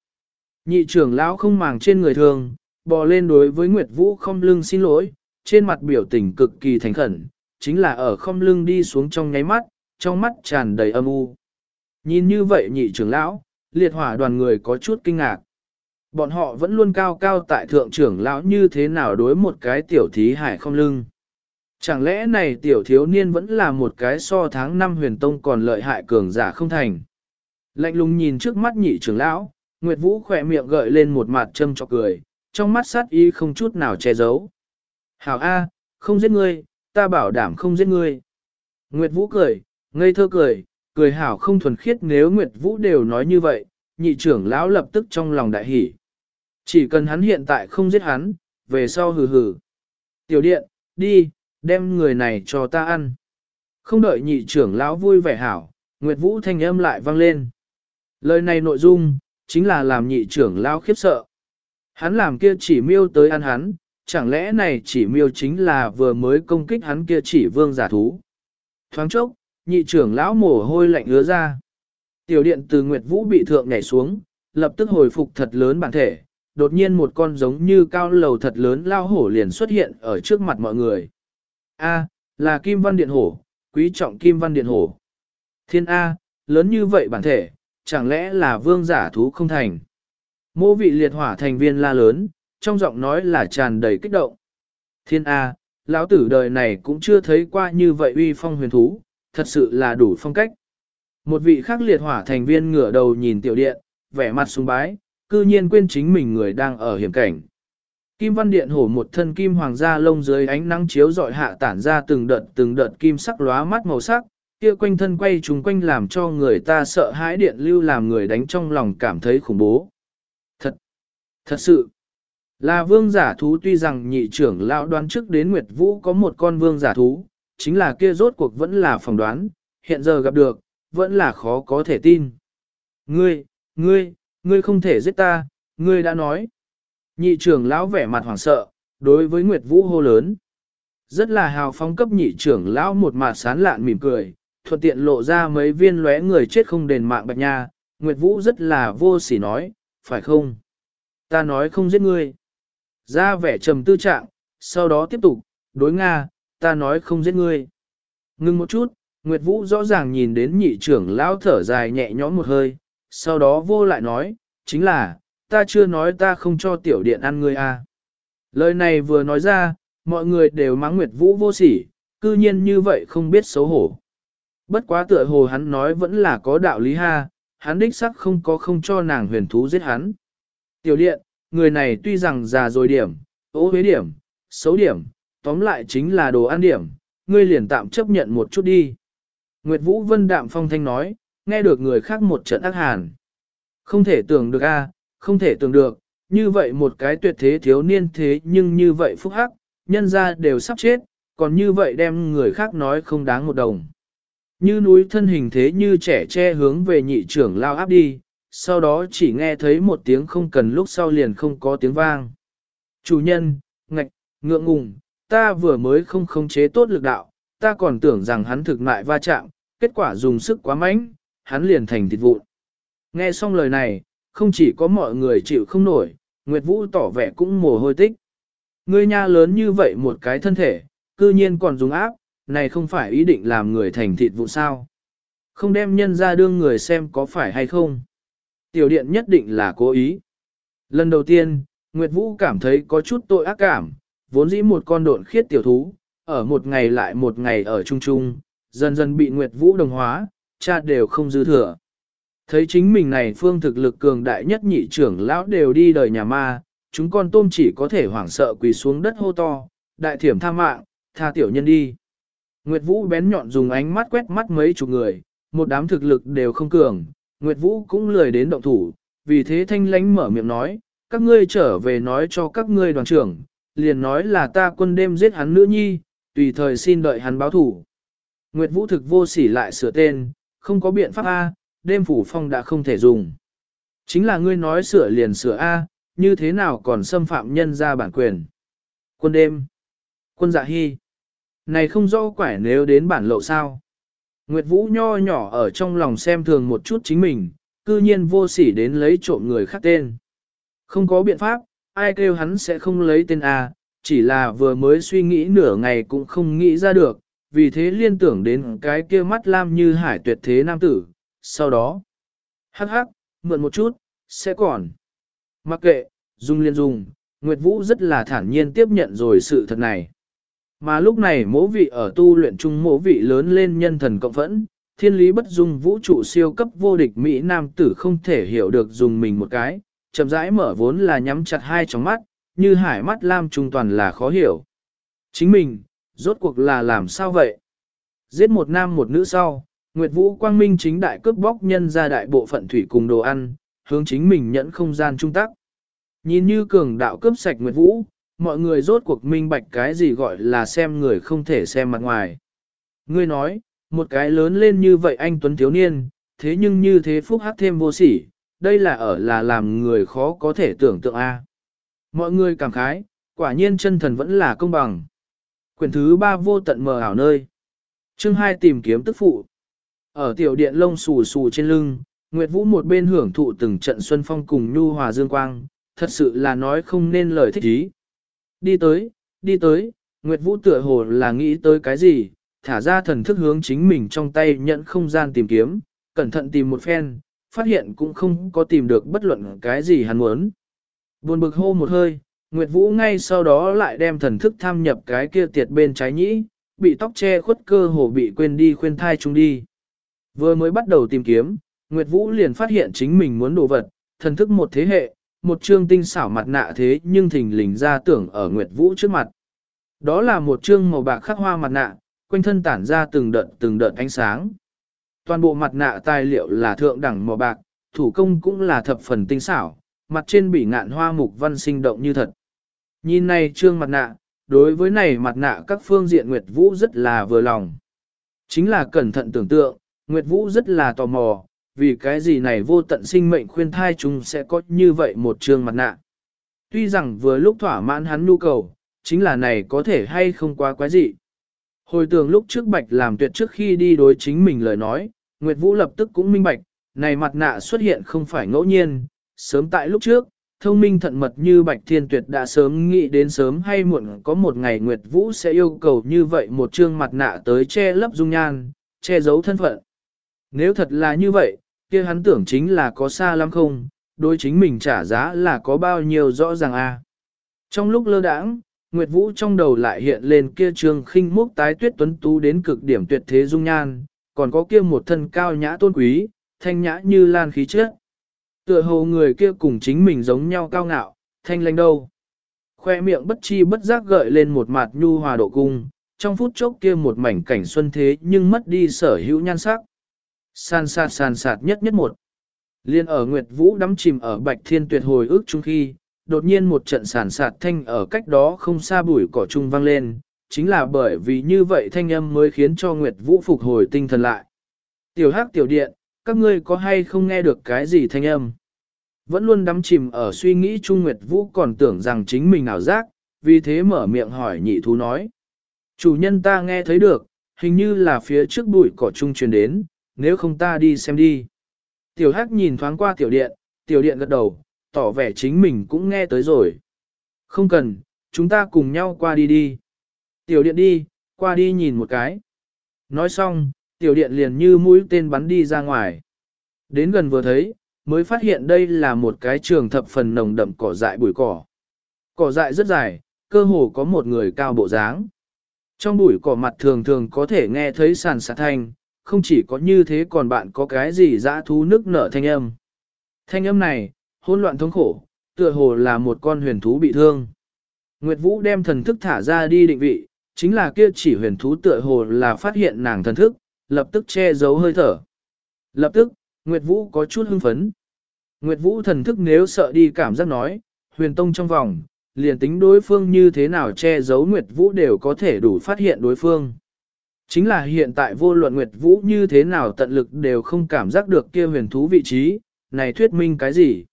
Speaker 1: Nhị trưởng lão không màng trên người thường, bò lên đối với Nguyệt Vũ không lưng xin lỗi, trên mặt biểu tình cực kỳ thành khẩn, chính là ở không lưng đi xuống trong nháy mắt, trong mắt tràn đầy âm u. Nhìn như vậy nhị trưởng lão, liệt hỏa đoàn người có chút kinh ngạc. Bọn họ vẫn luôn cao cao tại thượng trưởng lão như thế nào đối một cái tiểu thí hải không lưng. Chẳng lẽ này tiểu thiếu niên vẫn là một cái so tháng năm huyền tông còn lợi hại cường giả không thành. Lạnh lùng nhìn trước mắt nhị trưởng lão, Nguyệt Vũ khỏe miệng gợi lên một mặt châm cho cười, trong mắt sát ý không chút nào che giấu. Hảo A, không giết ngươi, ta bảo đảm không giết ngươi. Nguyệt Vũ cười, ngây thơ cười, cười hảo không thuần khiết nếu Nguyệt Vũ đều nói như vậy, nhị trưởng lão lập tức trong lòng đại hỉ. Chỉ cần hắn hiện tại không giết hắn, về sau hừ hừ. Tiểu điện, đi, đem người này cho ta ăn. Không đợi nhị trưởng lão vui vẻ hảo, Nguyệt Vũ thanh âm lại vang lên. Lời này nội dung, chính là làm nhị trưởng lão khiếp sợ. Hắn làm kia chỉ miêu tới ăn hắn, chẳng lẽ này chỉ miêu chính là vừa mới công kích hắn kia chỉ vương giả thú. Thoáng chốc, nhị trưởng lão mồ hôi lạnh ứa ra. Tiểu điện từ Nguyệt Vũ bị thượng nhảy xuống, lập tức hồi phục thật lớn bản thể, đột nhiên một con giống như cao lầu thật lớn lao hổ liền xuất hiện ở trước mặt mọi người. A, là Kim Văn Điện Hổ, quý trọng Kim Văn Điện Hổ. Thiên A, lớn như vậy bản thể, chẳng lẽ là vương giả thú không thành. Mô vị liệt hỏa thành viên la lớn, trong giọng nói là tràn đầy kích động. Thiên A, lão tử đời này cũng chưa thấy qua như vậy uy phong huyền thú, thật sự là đủ phong cách. Một vị khác liệt hỏa thành viên ngửa đầu nhìn tiểu điện, vẻ mặt sung bái, cư nhiên quên chính mình người đang ở hiểm cảnh. Kim văn điện hổ một thân kim hoàng gia lông dưới ánh nắng chiếu dọi hạ tản ra từng đợt từng đợt kim sắc lóa mắt màu sắc, kia quanh thân quay trùng quanh làm cho người ta sợ hãi điện lưu làm người đánh trong lòng cảm thấy khủng bố. Thật, thật sự, là vương giả thú tuy rằng nhị trưởng lão đoán trước đến Nguyệt Vũ có một con vương giả thú, chính là kia rốt cuộc vẫn là phỏng đoán, hiện giờ gặp được, vẫn là khó có thể tin. Ngươi, ngươi, ngươi không thể giết ta, ngươi đã nói. Nhị trưởng lão vẻ mặt hoảng sợ, đối với Nguyệt Vũ hô lớn. Rất là hào phóng cấp nhị trưởng lão một mặt sán lạn mỉm cười, thuận tiện lộ ra mấy viên lóe người chết không đền mạng bạch nha. Nguyệt Vũ rất là vô sỉ nói, phải không? Ta nói không giết ngươi. Ra vẻ trầm tư trạng, sau đó tiếp tục, đối Nga, ta nói không giết ngươi. Ngưng một chút, Nguyệt Vũ rõ ràng nhìn đến nhị trưởng lão thở dài nhẹ nhõm một hơi, sau đó vô lại nói, chính là, ta chưa nói ta không cho tiểu điện ăn ngươi à. Lời này vừa nói ra, mọi người đều mắng Nguyệt Vũ vô sỉ, cư nhiên như vậy không biết xấu hổ. Bất quá tựa hồ hắn nói vẫn là có đạo lý ha, hắn đích sắc không có không cho nàng huyền thú giết hắn. Tiểu điện, người này tuy rằng già rồi điểm, ố huế điểm, xấu điểm, tóm lại chính là đồ ăn điểm, ngươi liền tạm chấp nhận một chút đi. Nguyệt Vũ Vân đạm phong thanh nói, nghe được người khác một trận ác hàn. Không thể tưởng được a, không thể tưởng được, như vậy một cái tuyệt thế thiếu niên thế nhưng như vậy phúc hắc, nhân ra đều sắp chết, còn như vậy đem người khác nói không đáng một đồng. Như núi thân hình thế như trẻ che hướng về nhị trưởng lao áp đi, sau đó chỉ nghe thấy một tiếng không cần lúc sau liền không có tiếng vang. Chủ nhân, ngạch, ngượng ngùng, ta vừa mới không khống chế tốt lực đạo, ta còn tưởng rằng hắn thực mại va chạm, kết quả dùng sức quá mạnh, hắn liền thành thịt vụn. Nghe xong lời này, không chỉ có mọi người chịu không nổi, Nguyệt Vũ tỏ vẻ cũng mồ hôi tích. Ngươi nha lớn như vậy một cái thân thể, cư nhiên còn dùng áp, này không phải ý định làm người thành thịt vụ sao. Không đem nhân ra đương người xem có phải hay không. Tiểu điện nhất định là cố ý. Lần đầu tiên, Nguyệt Vũ cảm thấy có chút tội ác cảm, vốn dĩ một con độn khiết tiểu thú, ở một ngày lại một ngày ở chung chung, dần dần bị Nguyệt Vũ đồng hóa, cha đều không dư thừa. Thấy chính mình này phương thực lực cường đại nhất nhị trưởng lão đều đi đời nhà ma, chúng con tôm chỉ có thể hoảng sợ quỳ xuống đất hô to, đại thiểm tha mạng, tha tiểu nhân đi. Nguyệt Vũ bén nhọn dùng ánh mắt quét mắt mấy chục người, một đám thực lực đều không cường, Nguyệt Vũ cũng lười đến động thủ, vì thế thanh lánh mở miệng nói, các ngươi trở về nói cho các ngươi đoàn trưởng, liền nói là ta quân đêm giết hắn nữ nhi, tùy thời xin đợi hắn báo thủ. Nguyệt Vũ thực vô sỉ lại sửa tên, không có biện pháp A, đêm phủ phong đã không thể dùng. Chính là ngươi nói sửa liền sửa A, như thế nào còn xâm phạm nhân ra bản quyền. Quân đêm. Quân dạ hy. Này không rõ quải nếu đến bản lộ sao. Nguyệt Vũ nho nhỏ ở trong lòng xem thường một chút chính mình, cư nhiên vô sỉ đến lấy trộm người khác tên. Không có biện pháp, ai kêu hắn sẽ không lấy tên A, chỉ là vừa mới suy nghĩ nửa ngày cũng không nghĩ ra được, vì thế liên tưởng đến cái kia mắt lam như hải tuyệt thế nam tử, sau đó, hắc hắc, mượn một chút, sẽ còn. Mặc kệ, dùng liên dùng, Nguyệt Vũ rất là thản nhiên tiếp nhận rồi sự thật này. Mà lúc này mỗ vị ở tu luyện chung mỗ vị lớn lên nhân thần cộng phẫn, thiên lý bất dung vũ trụ siêu cấp vô địch Mỹ Nam tử không thể hiểu được dùng mình một cái, chậm rãi mở vốn là nhắm chặt hai tròng mắt, như hải mắt lam trung toàn là khó hiểu. Chính mình, rốt cuộc là làm sao vậy? Giết một nam một nữ sau, Nguyệt Vũ Quang Minh chính đại cướp bóc nhân ra đại bộ phận thủy cùng đồ ăn, hướng chính mình nhẫn không gian trung tác. Nhìn như cường đạo cướp sạch Nguyệt Vũ, mọi người rốt cuộc minh bạch cái gì gọi là xem người không thể xem mặt ngoài. Ngươi nói, một cái lớn lên như vậy anh Tuấn Thiếu Niên, thế nhưng như thế phúc hắc thêm vô sỉ, đây là ở là làm người khó có thể tưởng tượng a. Mọi người cảm khái, quả nhiên chân thần vẫn là công bằng. Quyển thứ ba vô tận mờ ảo nơi. Chương hai tìm kiếm tức phụ. Ở tiểu điện lông xù xù trên lưng, Nguyệt Vũ một bên hưởng thụ từng trận xuân phong cùng nhu hòa dương quang, thật sự là nói không nên lời thích ý. Đi tới, đi tới, Nguyệt Vũ tựa hồ là nghĩ tới cái gì, thả ra thần thức hướng chính mình trong tay nhận không gian tìm kiếm, cẩn thận tìm một phen, phát hiện cũng không có tìm được bất luận cái gì hắn muốn. Buồn bực hô một hơi, Nguyệt Vũ ngay sau đó lại đem thần thức tham nhập cái kia tiệt bên trái nhĩ, bị tóc che khuất cơ hồ bị quên đi khuyên thai chúng đi. Vừa mới bắt đầu tìm kiếm, Nguyệt Vũ liền phát hiện chính mình muốn đồ vật, thần thức một thế hệ, một trương tinh xảo mặt nạ thế nhưng thình lình ra tưởng ở Nguyệt Vũ trước mặt. Đó là một trương màu bạc khắc hoa mặt nạ, quanh thân tản ra từng đợt từng đợt ánh sáng. Toàn bộ mặt nạ tài liệu là thượng đẳng màu bạc, thủ công cũng là thập phần tinh xảo, mặt trên bị ngạn hoa mục văn sinh động như thật. Nhìn này trương mặt nạ, đối với này mặt nạ các phương diện Nguyệt Vũ rất là vừa lòng. Chính là cẩn thận tưởng tượng, Nguyệt Vũ rất là tò mò, vì cái gì này vô tận sinh mệnh khuyên thai chúng sẽ có như vậy một trường mặt nạ. Tuy rằng vừa lúc thỏa mãn hắn nhu cầu, chính là này có thể hay không quá quái gì. Hồi tưởng lúc trước Bạch làm tuyệt trước khi đi đối chính mình lời nói, Nguyệt Vũ lập tức cũng minh bạch, này mặt nạ xuất hiện không phải ngẫu nhiên, sớm tại lúc trước, thông minh thận mật như Bạch Thiên Tuyệt đã sớm nghĩ đến sớm hay muộn có một ngày Nguyệt Vũ sẽ yêu cầu như vậy một trương mặt nạ tới che lấp dung nhan, che giấu thân phận. Nếu thật là như vậy, kia hắn tưởng chính là có xa lắm không, đối chính mình trả giá là có bao nhiêu rõ ràng a. Trong lúc lơ đãng, Nguyệt Vũ trong đầu lại hiện lên kia trường khinh múc tái tuyết tuấn tú đến cực điểm tuyệt thế dung nhan, còn có kia một thân cao nhã tôn quý, thanh nhã như lan khí chất. Tựa hồ người kia cùng chính mình giống nhau cao ngạo, thanh lãnh đâu. Khoe miệng bất chi bất giác gợi lên một mặt nhu hòa độ cung, trong phút chốc kia một mảnh cảnh xuân thế nhưng mất đi sở hữu nhan sắc. San sạt san sạt nhất nhất một. Liên ở Nguyệt Vũ đắm chìm ở bạch thiên tuyệt hồi ước chung khi, đột nhiên một trận sản sạt thanh ở cách đó không xa bụi cỏ trung vang lên, chính là bởi vì như vậy thanh âm mới khiến cho Nguyệt Vũ phục hồi tinh thần lại. Tiểu hắc tiểu điện, các ngươi có hay không nghe được cái gì thanh âm? Vẫn luôn đắm chìm ở suy nghĩ Trung Nguyệt Vũ còn tưởng rằng chính mình ảo giác, vì thế mở miệng hỏi nhị thú nói. Chủ nhân ta nghe thấy được, hình như là phía trước bụi cỏ trung truyền đến, nếu không ta đi xem đi. Tiểu hắc nhìn thoáng qua tiểu điện, tiểu điện gật đầu, tỏ vẻ chính mình cũng nghe tới rồi. Không cần, chúng ta cùng nhau qua đi đi. Tiểu điện đi, qua đi nhìn một cái. Nói xong, tiểu điện liền như mũi tên bắn đi ra ngoài. Đến gần vừa thấy, mới phát hiện đây là một cái trường thập phần nồng đậm cỏ dại bụi cỏ. Cỏ dại rất dài, cơ hồ có một người cao bộ dáng. Trong bụi cỏ mặt thường thường có thể nghe thấy sàn sạt thanh, không chỉ có như thế còn bạn có cái gì dã thú nước nở thanh âm. Thanh âm này, hỗn loạn thống khổ, tựa hồ là một con huyền thú bị thương. Nguyệt Vũ đem thần thức thả ra đi định vị, chính là kia chỉ huyền thú tựa hồ là phát hiện nàng thần thức, lập tức che giấu hơi thở. Lập tức, Nguyệt Vũ có chút hưng phấn. Nguyệt Vũ thần thức nếu sợ đi cảm giác nói, huyền tông trong vòng, liền tính đối phương như thế nào che giấu Nguyệt Vũ đều có thể đủ phát hiện đối phương. Chính là hiện tại vô luận Nguyệt Vũ như thế nào tận lực đều không cảm giác được kia huyền thú vị trí, này thuyết minh cái gì?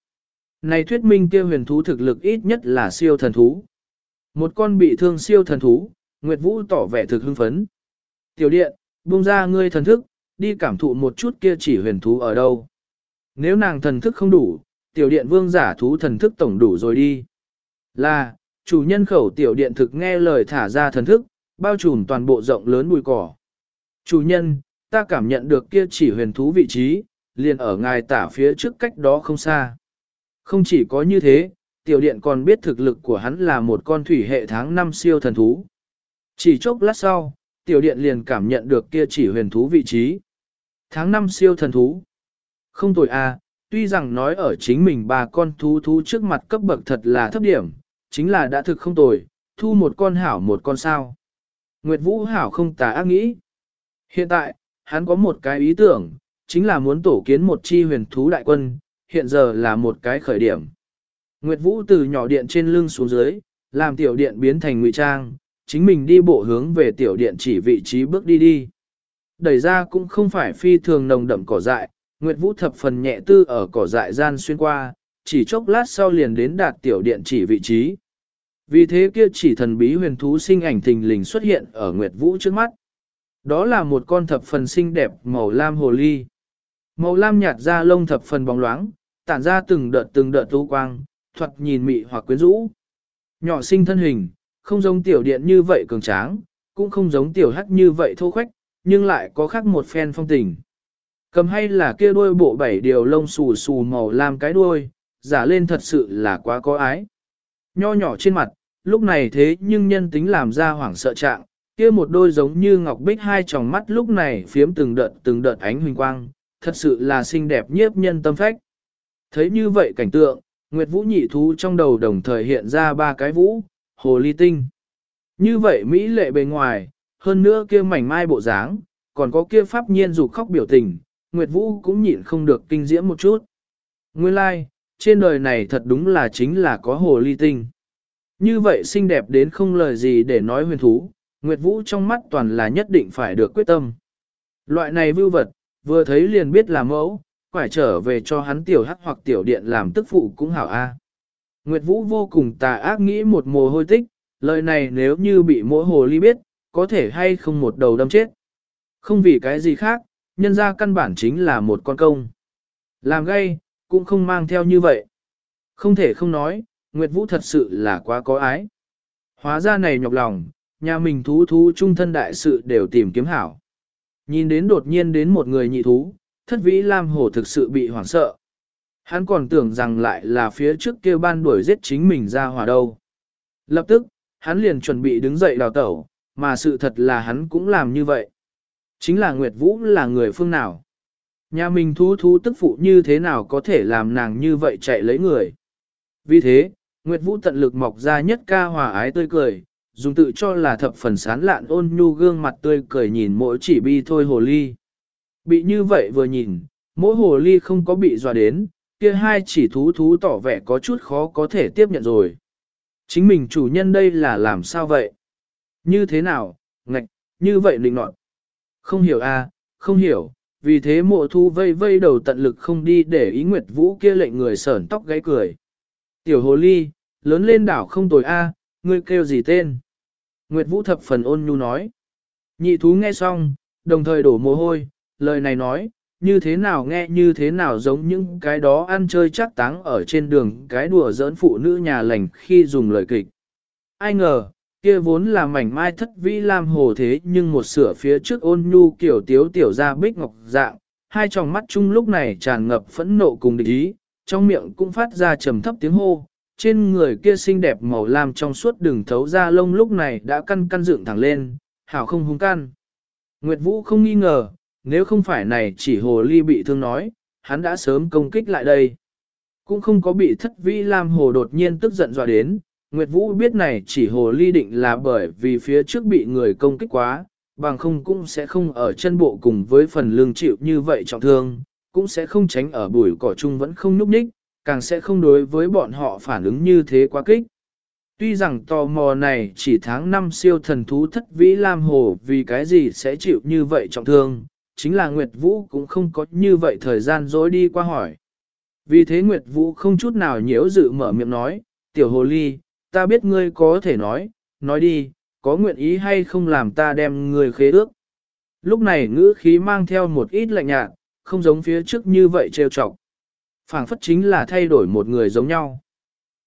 Speaker 1: Này thuyết minh kia huyền thú thực lực ít nhất là siêu thần thú. Một con bị thương siêu thần thú, Nguyệt Vũ tỏ vẻ thực hưng phấn. Tiểu điện, buông ra ngươi thần thức, đi cảm thụ một chút kia chỉ huyền thú ở đâu. Nếu nàng thần thức không đủ, tiểu điện vương giả thú thần thức tổng đủ rồi đi. Là, chủ nhân khẩu tiểu điện thực nghe lời thả ra thần thức, bao trùm toàn bộ rộng lớn bụi cỏ. Chủ nhân, ta cảm nhận được kia chỉ huyền thú vị trí, liền ở ngài tả phía trước cách đó không xa. Không chỉ có như thế, tiểu điện còn biết thực lực của hắn là một con thủy hệ tháng năm siêu thần thú. Chỉ chốc lát sau, tiểu điện liền cảm nhận được kia chỉ huyền thú vị trí. Tháng năm siêu thần thú. Không tồi à, tuy rằng nói ở chính mình ba con thú thú trước mặt cấp bậc thật là thấp điểm, chính là đã thực không tồi, thu một con hảo một con sao. Nguyệt Vũ hảo không tà ác nghĩ. Hiện tại, hắn có một cái ý tưởng, chính là muốn tổ kiến một chi huyền thú đại quân, hiện giờ là một cái khởi điểm. Nguyệt Vũ từ nhỏ điện trên lưng xuống dưới, làm tiểu điện biến thành ngụy trang, chính mình đi bộ hướng về tiểu điện chỉ vị trí bước đi đi. Đẩy ra cũng không phải phi thường nồng đậm cỏ dại, Nguyệt Vũ thập phần nhẹ tư ở cỏ dại gian xuyên qua, chỉ chốc lát sau liền đến đạt tiểu điện chỉ vị trí. Vì thế kia chỉ thần bí huyền thú sinh ảnh thình lình xuất hiện ở Nguyệt Vũ trước mắt. Đó là một con thập phần xinh đẹp màu lam hồ ly. Màu lam nhạt da lông thập phần bóng loáng, tản ra từng đợt từng đợt tu quang, thuật nhìn mị hoặc quyến rũ. Nhỏ sinh thân hình, không giống tiểu điện như vậy cường tráng, cũng không giống tiểu hắc như vậy thô khoách, nhưng lại có khác một phen phong tình. Cầm hay là kia đuôi bộ bảy điều lông xù xù màu lam cái đuôi, giả lên thật sự là quá có ái. Nho nhỏ trên mặt, lúc này thế nhưng nhân tính làm ra hoảng sợ trạng, kia một đôi giống như ngọc bích hai tròng mắt lúc này phiếm từng đợt từng đợt ánh huỳnh quang, thật sự là xinh đẹp nhiếp nhân tâm phách. Thấy như vậy cảnh tượng, Nguyệt Vũ nhị thú trong đầu đồng thời hiện ra ba cái vũ, hồ ly tinh. Như vậy Mỹ lệ bề ngoài, hơn nữa kia mảnh mai bộ dáng, còn có kia pháp nhiên dục khóc biểu tình, Nguyệt Vũ cũng nhịn không được kinh diễm một chút. Nguyên lai, like, trên đời này thật đúng là chính là có hồ ly tinh. Như vậy xinh đẹp đến không lời gì để nói huyền thú, Nguyệt Vũ trong mắt toàn là nhất định phải được quyết tâm. Loại này vưu vật, vừa thấy liền biết là mẫu, phải trở về cho hắn tiểu hắc hoặc tiểu điện làm tức phụ cũng hảo a. Nguyệt Vũ vô cùng tà ác nghĩ một mồ hôi tích, lời này nếu như bị mỗi hồ ly biết, có thể hay không một đầu đâm chết. Không vì cái gì khác, nhân ra căn bản chính là một con công. Làm gây, cũng không mang theo như vậy. Không thể không nói, Nguyệt Vũ thật sự là quá có ái. Hóa ra này nhọc lòng, nhà mình thú thú trung thân đại sự đều tìm kiếm hảo. Nhìn đến đột nhiên đến một người nhị thú, thất vĩ Lam Hổ thực sự bị hoảng sợ. Hắn còn tưởng rằng lại là phía trước kia ban đuổi giết chính mình ra hỏa đâu. Lập tức, hắn liền chuẩn bị đứng dậy đào tẩu, mà sự thật là hắn cũng làm như vậy. Chính là Nguyệt Vũ là người phương nào? Nhà mình thú thú tức phụ như thế nào có thể làm nàng như vậy chạy lấy người? Vì thế, Nguyệt Vũ tận lực mọc ra nhất ca hòa ái tươi cười, dùng tự cho là thập phần sán lạn ôn nhu gương mặt tươi cười nhìn mỗi chỉ bi thôi hồ ly. Bị như vậy vừa nhìn, mỗi hồ ly không có bị dọa đến, kia hai chỉ thú thú tỏ vẻ có chút khó có thể tiếp nhận rồi. Chính mình chủ nhân đây là làm sao vậy? Như thế nào, ngạch, như vậy định nọt. Không hiểu a, à, không hiểu, vì thế mộ thu vây vây đầu tận lực không đi để ý Nguyệt Vũ kia lệnh người sởn tóc gáy cười. Tiểu hồ ly, lớn lên đảo không tồi a, ngươi kêu gì tên? Nguyệt Vũ thập phần ôn nhu nói. Nhị thú nghe xong, đồng thời đổ mồ hôi, lời này nói, như thế nào nghe như thế nào giống những cái đó ăn chơi chắc táng ở trên đường cái đùa giỡn phụ nữ nhà lành khi dùng lời kịch. Ai ngờ, kia vốn là mảnh mai thất vĩ lam hồ thế nhưng một sửa phía trước ôn nhu kiểu tiếu tiểu ra bích ngọc dạng, hai tròng mắt chung lúc này tràn ngập phẫn nộ cùng địch ý, trong miệng cũng phát ra trầm thấp tiếng hô, trên người kia xinh đẹp màu lam trong suốt đường thấu ra lông lúc này đã căn căn dựng thẳng lên, hảo không hung can. Nguyệt Vũ không nghi ngờ, nếu không phải này chỉ hồ ly bị thương nói, hắn đã sớm công kích lại đây. Cũng không có bị thất vĩ lam hồ đột nhiên tức giận dọa đến, Nguyệt Vũ biết này chỉ hồ ly định là bởi vì phía trước bị người công kích quá, bằng không cũng sẽ không ở chân bộ cùng với phần lương chịu như vậy trọng thương, cũng sẽ không tránh ở bụi cỏ chung vẫn không núp ních, càng sẽ không đối với bọn họ phản ứng như thế quá kích. Tuy rằng tò mò này chỉ tháng năm siêu thần thú thất vĩ Lam Hồ vì cái gì sẽ chịu như vậy trọng thương, chính là Nguyệt Vũ cũng không có như vậy thời gian dối đi qua hỏi. Vì thế Nguyệt Vũ không chút nào nhiễu dự mở miệng nói, tiểu hồ ly, ta biết ngươi có thể nói, nói đi, có nguyện ý hay không làm ta đem ngươi khế ước. Lúc này ngữ khí mang theo một ít lạnh nhạt, không giống phía trước như vậy trêu chọc phảng phất chính là thay đổi một người giống nhau.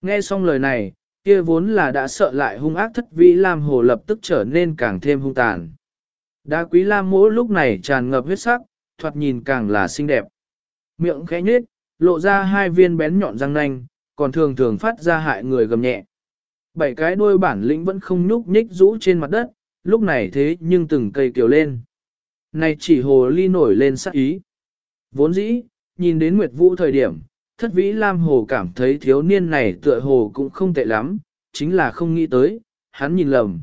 Speaker 1: Nghe xong lời này, kia vốn là đã sợ lại hung ác thất vĩ Lam Hồ lập tức trở nên càng thêm hung tàn. Đá quý Lam mỗ lúc này tràn ngập huyết sắc, thoạt nhìn càng là xinh đẹp. Miệng khẽ nhếch, lộ ra hai viên bén nhọn răng nanh, còn thường thường phát ra hại người gầm nhẹ. Bảy cái đuôi bản lĩnh vẫn không nhúc nhích rũ trên mặt đất, lúc này thế nhưng từng cây kiều lên. Này chỉ hồ ly nổi lên sắc ý. Vốn dĩ, nhìn đến Nguyệt Vũ thời điểm, thất vĩ Lam Hồ cảm thấy thiếu niên này tựa hồ cũng không tệ lắm, chính là không nghĩ tới, hắn nhìn lầm.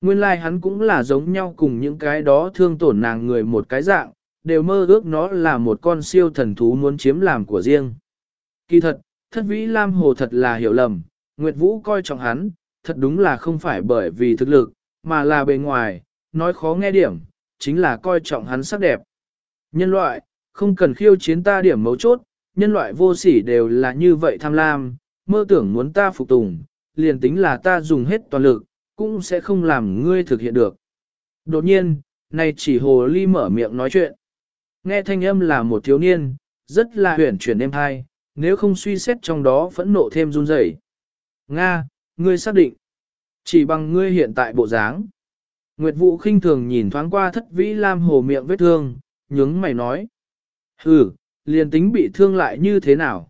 Speaker 1: Nguyên lai like hắn cũng là giống nhau cùng những cái đó thương tổn nàng người một cái dạng, đều mơ ước nó là một con siêu thần thú muốn chiếm làm của riêng. Kỳ thật, thất vĩ Lam Hồ thật là hiểu lầm, Nguyệt Vũ coi trọng hắn, thật đúng là không phải bởi vì thực lực, mà là bề ngoài, nói khó nghe điểm, chính là coi trọng hắn sắc đẹp. Nhân loại, không cần khiêu chiến ta điểm mấu chốt, nhân loại vô sỉ đều là như vậy tham lam, mơ tưởng muốn ta phục tùng, liền tính là ta dùng hết toàn lực, cũng sẽ không làm ngươi thực hiện được. Đột nhiên, này chỉ hồ ly mở miệng nói chuyện. Nghe thanh âm là một thiếu niên, rất là huyển chuyển êm hai, nếu không suy xét trong đó phẫn nộ thêm run rẩy. Nga, ngươi xác định. Chỉ bằng ngươi hiện tại bộ dáng. Nguyệt Vũ khinh thường nhìn thoáng qua thất vĩ lam hồ miệng vết thương, nhướng mày nói. Ừ, liền tính bị thương lại như thế nào?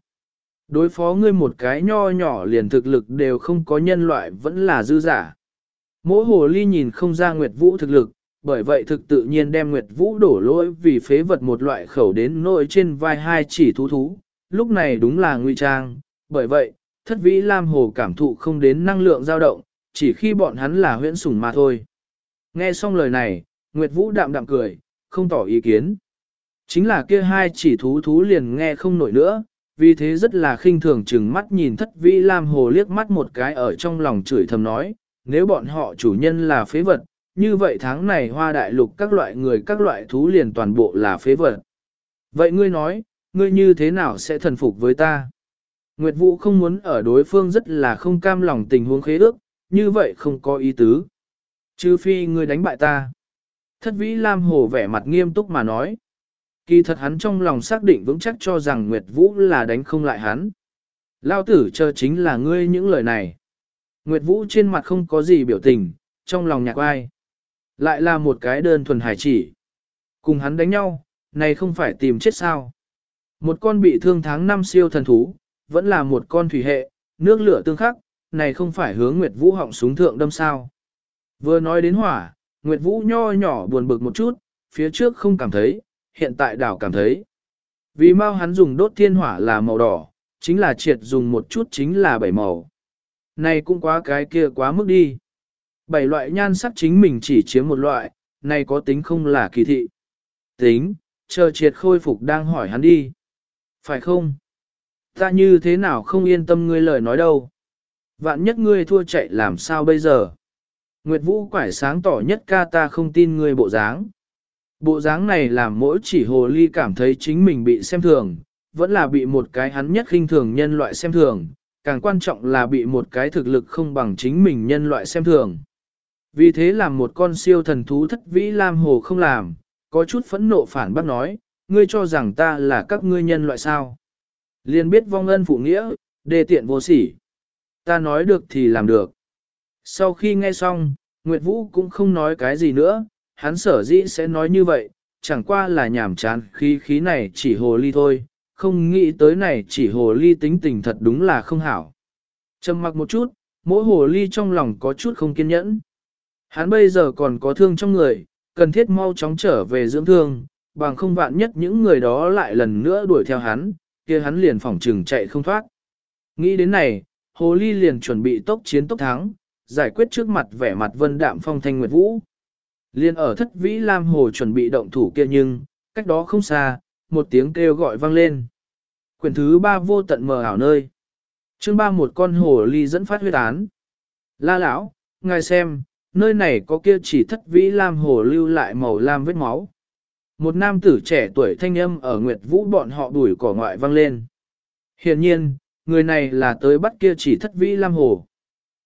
Speaker 1: Đối phó ngươi một cái nho nhỏ liền thực lực đều không có nhân loại vẫn là dư giả. Mỗi hồ ly nhìn không ra Nguyệt Vũ thực lực, bởi vậy thực tự nhiên đem Nguyệt Vũ đổ lỗi vì phế vật một loại khẩu đến nỗi trên vai hai chỉ thú thú, lúc này đúng là nguy trang, bởi vậy, thất vĩ Lam Hồ cảm thụ không đến năng lượng dao động, chỉ khi bọn hắn là huyễn sủng mà thôi. Nghe xong lời này, Nguyệt Vũ đạm đạm cười, không tỏ ý kiến. Chính là kia hai chỉ thú thú liền nghe không nổi nữa, vì thế rất là khinh thường chừng mắt nhìn thất vĩ Lam Hồ liếc mắt một cái ở trong lòng chửi thầm nói, nếu bọn họ chủ nhân là phế vật, như vậy tháng này hoa đại lục các loại người các loại thú liền toàn bộ là phế vật. Vậy ngươi nói, ngươi như thế nào sẽ thần phục với ta? Nguyệt Vũ không muốn ở đối phương rất là không cam lòng tình huống khế ước, như vậy không có ý tứ. Trừ phi ngươi đánh bại ta. Thất vĩ Lam Hồ vẻ mặt nghiêm túc mà nói. Kỳ thật hắn trong lòng xác định vững chắc cho rằng Nguyệt Vũ là đánh không lại hắn. Lao tử chờ chính là ngươi những lời này. Nguyệt Vũ trên mặt không có gì biểu tình, trong lòng nhạc ai. Lại là một cái đơn thuần hải chỉ. Cùng hắn đánh nhau, này không phải tìm chết sao. Một con bị thương tháng năm siêu thần thú, vẫn là một con thủy hệ, nước lửa tương khắc, này không phải hướng Nguyệt Vũ họng súng thượng đâm sao. Vừa nói đến hỏa, Nguyệt Vũ nho nhỏ buồn bực một chút, phía trước không cảm thấy, hiện tại đảo cảm thấy. Vì mau hắn dùng đốt thiên hỏa là màu đỏ, chính là triệt dùng một chút chính là bảy màu. Này cũng quá cái kia quá mức đi. Bảy loại nhan sắc chính mình chỉ chiếm một loại, này có tính không là kỳ thị. Tính, chờ triệt khôi phục đang hỏi hắn đi. Phải không? Ta như thế nào không yên tâm ngươi lời nói đâu. Vạn nhất ngươi thua chạy làm sao bây giờ? Nguyệt Vũ quải sáng tỏ nhất ca ta không tin ngươi bộ dáng. Bộ dáng này làm mỗi chỉ hồ ly cảm thấy chính mình bị xem thường, vẫn là bị một cái hắn nhất khinh thường nhân loại xem thường, càng quan trọng là bị một cái thực lực không bằng chính mình nhân loại xem thường. Vì thế làm một con siêu thần thú thất vĩ lam hồ không làm, có chút phẫn nộ phản bác nói, ngươi cho rằng ta là các ngươi nhân loại sao. Liên biết vong ân phụ nghĩa, đề tiện vô sỉ. Ta nói được thì làm được. Sau khi nghe xong, Nguyệt Vũ cũng không nói cái gì nữa, hắn sở dĩ sẽ nói như vậy, chẳng qua là nhảm chán khí khí này chỉ hồ ly thôi, không nghĩ tới này chỉ hồ ly tính tình thật đúng là không hảo. Trầm mặc một chút, mỗi hồ ly trong lòng có chút không kiên nhẫn. Hắn bây giờ còn có thương trong người, cần thiết mau chóng trở về dưỡng thương, bằng không vạn nhất những người đó lại lần nữa đuổi theo hắn, kia hắn liền phỏng trừng chạy không thoát. Nghĩ đến này, hồ ly liền chuẩn bị tốc chiến tốc thắng, giải quyết trước mặt vẻ mặt vân đạm phong thanh nguyệt vũ. Liên ở thất vĩ Lam Hồ chuẩn bị động thủ kia nhưng, cách đó không xa, một tiếng kêu gọi vang lên. Quyển thứ ba vô tận mờ ảo nơi. Chương ba một con hồ ly dẫn phát huyết án. La lão, ngài xem, nơi này có kia chỉ thất vĩ Lam Hồ lưu lại màu lam vết máu. Một nam tử trẻ tuổi thanh âm ở Nguyệt Vũ bọn họ đuổi cỏ ngoại vang lên. Hiện nhiên, người này là tới bắt kia chỉ thất vĩ Lam Hồ.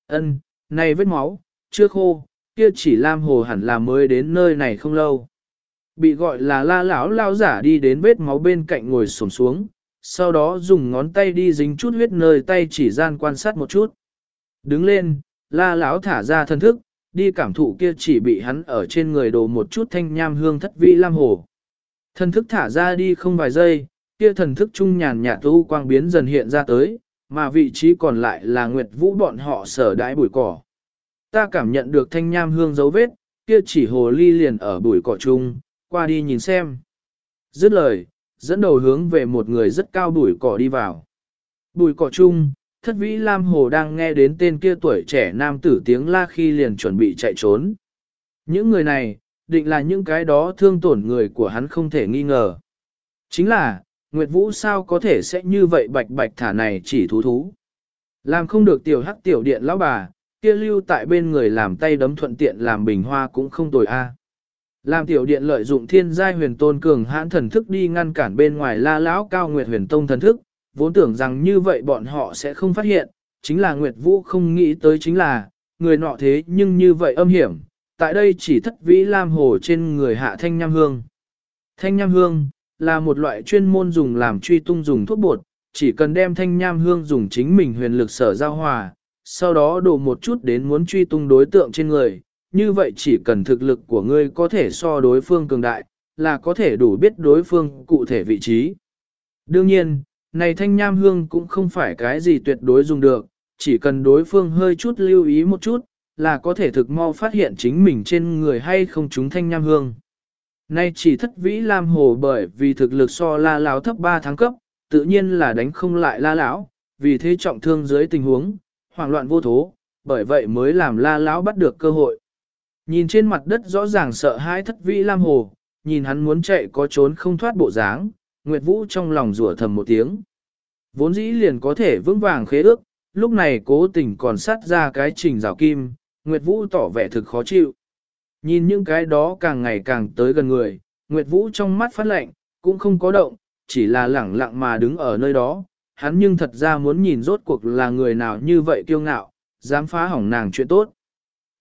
Speaker 1: Ân, này vết máu, chưa khô, kia chỉ Lam Hồ hẳn là mới đến nơi này không lâu. Bị gọi là la lão lao giả đi đến vết máu bên cạnh ngồi xổm xuống, sau đó dùng ngón tay đi dính chút huyết nơi tay chỉ gian quan sát một chút. Đứng lên, la lão thả ra thân thức, đi cảm thụ kia chỉ bị hắn ở trên người đồ một chút thanh nham hương thất vị Lam Hồ. thần thức thả ra đi không vài giây, kia thần thức trung nhàn nhạt tu quang biến dần hiện ra tới, mà vị trí còn lại là Nguyệt Vũ bọn họ sở đãi bụi cỏ. Ta cảm nhận được thanh nham hương dấu vết, kia chỉ hồ ly liền ở bụi cỏ chung, qua đi nhìn xem. Dứt lời, dẫn đầu hướng về một người rất cao bụi cỏ đi vào. Bụi cỏ chung, thất vĩ Lam Hồ đang nghe đến tên kia tuổi trẻ nam tử tiếng la khi liền chuẩn bị chạy trốn. Những người này, định là những cái đó thương tổn người của hắn không thể nghi ngờ. Chính là, Nguyệt Vũ sao có thể sẽ như vậy bạch bạch thả này chỉ thú thú. Làm không được tiểu hắc tiểu điện lão bà, kia lưu tại bên người làm tay đấm thuận tiện làm bình hoa cũng không tồi a. À. Làm tiểu điện lợi dụng thiên giai huyền tôn cường hãn thần thức đi ngăn cản bên ngoài la lão cao nguyệt huyền tông thần thức, vốn tưởng rằng như vậy bọn họ sẽ không phát hiện, chính là Nguyệt Vũ không nghĩ tới chính là, người nọ thế nhưng như vậy âm hiểm, tại đây chỉ thất vĩ lam hồ trên người hạ thanh nham hương. Thanh nham hương, là một loại chuyên môn dùng làm truy tung dùng thuốc bột, chỉ cần đem thanh nham hương dùng chính mình huyền lực sở giao hòa, sau đó đổ một chút đến muốn truy tung đối tượng trên người, như vậy chỉ cần thực lực của ngươi có thể so đối phương cường đại, là có thể đủ biết đối phương cụ thể vị trí. Đương nhiên, này thanh nham hương cũng không phải cái gì tuyệt đối dùng được, chỉ cần đối phương hơi chút lưu ý một chút, là có thể thực mau phát hiện chính mình trên người hay không trúng thanh nham hương. Nay chỉ thất vĩ lam hồ bởi vì thực lực so la lão thấp 3 tháng cấp, tự nhiên là đánh không lại la lão, vì thế trọng thương dưới tình huống, hoảng loạn vô thố, bởi vậy mới làm la lão bắt được cơ hội. Nhìn trên mặt đất rõ ràng sợ hãi thất vĩ lam hồ, nhìn hắn muốn chạy có trốn không thoát bộ dáng, Nguyệt Vũ trong lòng rủa thầm một tiếng. Vốn dĩ liền có thể vững vàng khế ước, lúc này cố tình còn sát ra cái trình rào kim, Nguyệt Vũ tỏ vẻ thực khó chịu. Nhìn những cái đó càng ngày càng tới gần người, Nguyệt Vũ trong mắt phát lạnh, cũng không có động, chỉ là lẳng lặng mà đứng ở nơi đó. Hắn nhưng thật ra muốn nhìn rốt cuộc là người nào như vậy kiêu ngạo, dám phá hỏng nàng chuyện tốt.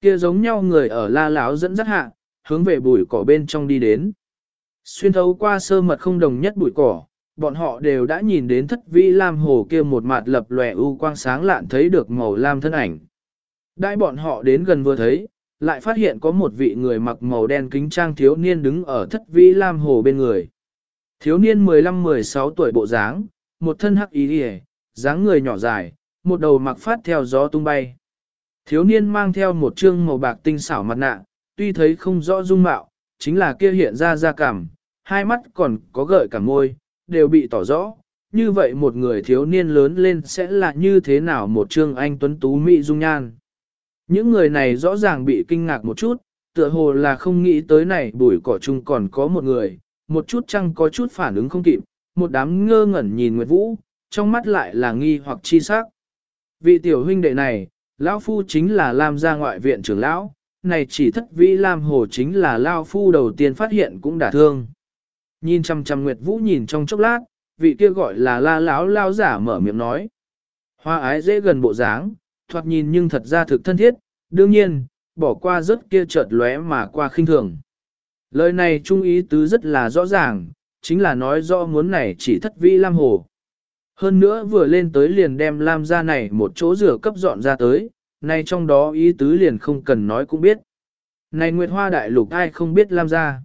Speaker 1: Kia giống nhau người ở la láo dẫn dắt hạ, hướng về bụi cỏ bên trong đi đến. Xuyên thấu qua sơ mật không đồng nhất bụi cỏ, bọn họ đều đã nhìn đến thất vĩ lam hồ kia một mặt lập lòe u quang sáng lạn thấy được màu lam thân ảnh. Đại bọn họ đến gần vừa thấy, lại phát hiện có một vị người mặc màu đen kính trang thiếu niên đứng ở thất vĩ lam hồ bên người. Thiếu niên 15-16 tuổi bộ dáng, một thân hắc ý hề, dáng người nhỏ dài, một đầu mặc phát theo gió tung bay. Thiếu niên mang theo một trương màu bạc tinh xảo mặt nạ, tuy thấy không rõ dung mạo, chính là kia hiện ra da cảm, hai mắt còn có gợi cả môi, đều bị tỏ rõ. Như vậy một người thiếu niên lớn lên sẽ là như thế nào một trương anh tuấn tú mỹ dung nhan. Những người này rõ ràng bị kinh ngạc một chút, tựa hồ là không nghĩ tới này bụi cỏ chung còn có một người, một chút chăng có chút phản ứng không kịp, một đám ngơ ngẩn nhìn Nguyệt Vũ, trong mắt lại là nghi hoặc chi sắc. Vị tiểu huynh đệ này, lão phu chính là Lam gia ngoại viện trưởng lão, này chỉ thất vĩ Lam hồ chính là lão phu đầu tiên phát hiện cũng đả thương. Nhìn chăm chăm Nguyệt Vũ nhìn trong chốc lát, vị kia gọi là la lão lao giả mở miệng nói. Hoa ái dễ gần bộ dáng, thoạt nhìn nhưng thật ra thực thân thiết, đương nhiên, bỏ qua rất kia chợt lóe mà qua khinh thường. Lời này trung ý tứ rất là rõ ràng, chính là nói rõ muốn này chỉ thất vĩ Lam Hồ. Hơn nữa vừa lên tới liền đem Lam ra này một chỗ rửa cấp dọn ra tới, nay trong đó ý tứ liền không cần nói cũng biết. Này Nguyệt Hoa Đại Lục ai không biết Lam gia.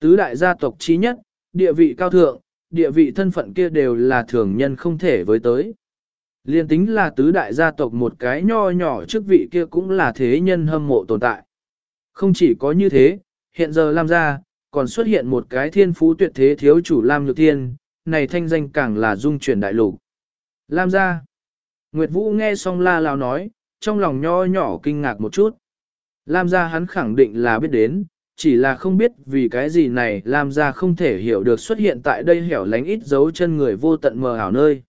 Speaker 1: Tứ đại gia tộc trí nhất, địa vị cao thượng, địa vị thân phận kia đều là thường nhân không thể với tới. Liên tính là tứ đại gia tộc một cái nho nhỏ chức vị kia cũng là thế nhân hâm mộ tồn tại. Không chỉ có như thế, hiện giờ Lam gia, còn xuất hiện một cái thiên phú tuyệt thế thiếu chủ Lam Nhược Thiên, này thanh danh càng là dung chuyển đại lục. Lam gia. Nguyệt Vũ nghe xong la lao nói, trong lòng nho nhỏ kinh ngạc một chút. Lam gia hắn khẳng định là biết đến, chỉ là không biết vì cái gì này làm ra không thể hiểu được xuất hiện tại đây hẻo lánh ít dấu chân người vô tận mờ ảo nơi.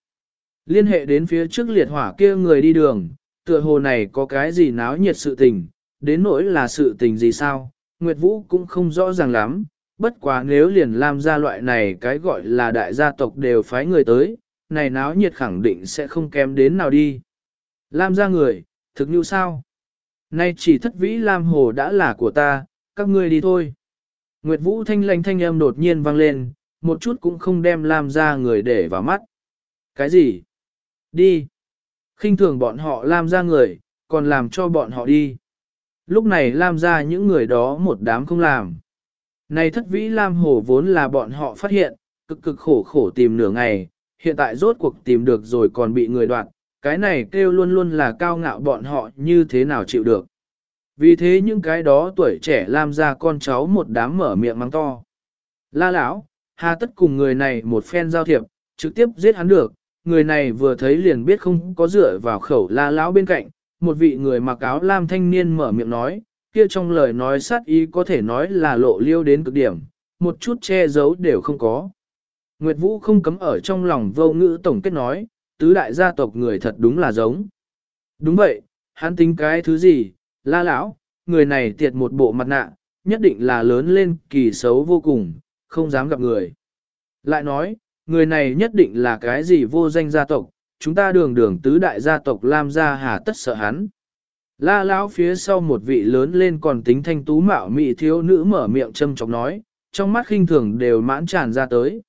Speaker 1: Liên hệ đến phía trước liệt hỏa kia người đi đường, tựa hồ này có cái gì náo nhiệt sự tình, đến nỗi là sự tình gì sao, Nguyệt Vũ cũng không rõ ràng lắm, bất quá nếu liền làm ra loại này cái gọi là đại gia tộc đều phái người tới, này náo nhiệt khẳng định sẽ không kém đến nào đi. Lam ra người, thực như sao? Nay chỉ thất vĩ Lam Hồ đã là của ta, các ngươi đi thôi. Nguyệt Vũ thanh lành thanh âm đột nhiên vang lên, một chút cũng không đem Lam ra người để vào mắt. Cái gì? Đi. khinh thường bọn họ Lam ra người, còn làm cho bọn họ đi. Lúc này Lam ra những người đó một đám không làm. Này thất vĩ Lam Hồ vốn là bọn họ phát hiện, cực cực khổ khổ tìm nửa ngày, hiện tại rốt cuộc tìm được rồi còn bị người đoạt, cái này kêu luôn luôn là cao ngạo bọn họ như thế nào chịu được. Vì thế những cái đó tuổi trẻ làm ra con cháu một đám mở miệng mắng to. La lão, hà tất cùng người này một phen giao thiệp, trực tiếp giết hắn được, người này vừa thấy liền biết không có dựa vào khẩu la lão bên cạnh, một vị người mặc áo lam thanh niên mở miệng nói, kia trong lời nói sát ý có thể nói là lộ liêu đến cực điểm, một chút che giấu đều không có. Nguyệt Vũ không cấm ở trong lòng vô ngữ tổng kết nói, tứ đại gia tộc người thật đúng là giống. Đúng vậy, hắn tính cái thứ gì, la lão, người này tiệt một bộ mặt nạ, nhất định là lớn lên kỳ xấu vô cùng, không dám gặp người. Lại nói, người này nhất định là cái gì vô danh gia tộc, chúng ta đường đường tứ đại gia tộc Lam gia hà tất sợ hắn. La lão phía sau một vị lớn lên còn tính thanh tú mạo mị thiếu nữ mở miệng châm chọc nói, trong mắt khinh thường đều mãn tràn ra tới.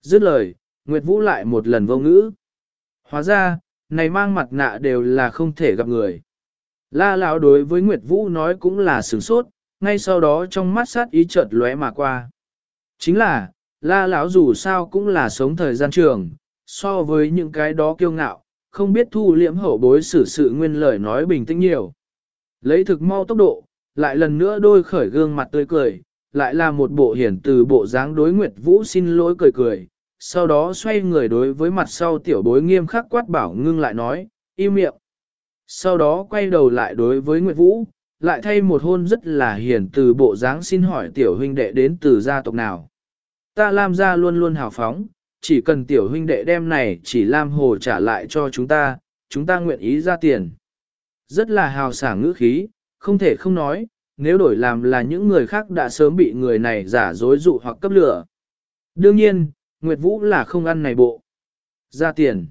Speaker 1: Dứt lời, Nguyệt Vũ lại một lần vô ngữ. Hóa ra, này mang mặt nạ đều là không thể gặp người. La lão đối với Nguyệt Vũ nói cũng là sửng sốt, ngay sau đó trong mắt sát ý chợt lóe mà qua. Chính là, la lão dù sao cũng là sống thời gian trường, so với những cái đó kiêu ngạo, không biết thu liễm hậu bối xử sự nguyên lời nói bình tĩnh nhiều. Lấy thực mau tốc độ, lại lần nữa đôi khởi gương mặt tươi cười, lại là một bộ hiển từ bộ dáng đối Nguyệt Vũ xin lỗi cười cười, sau đó xoay người đối với mặt sau tiểu bối nghiêm khắc quát bảo ngưng lại nói, im miệng. Sau đó quay đầu lại đối với Nguyệt Vũ, lại thay một hôn rất là hiền từ bộ dáng xin hỏi tiểu huynh đệ đến từ gia tộc nào. Ta Lam gia luôn luôn hào phóng, chỉ cần tiểu huynh đệ đem này chỉ Lam Hồ trả lại cho chúng ta, chúng ta nguyện ý ra tiền. Rất là hào sảng ngữ khí, không thể không nói, nếu đổi làm là những người khác đã sớm bị người này giả dối dụ hoặc cấp lửa. Đương nhiên, Nguyệt Vũ là không ăn này bộ. Ra tiền.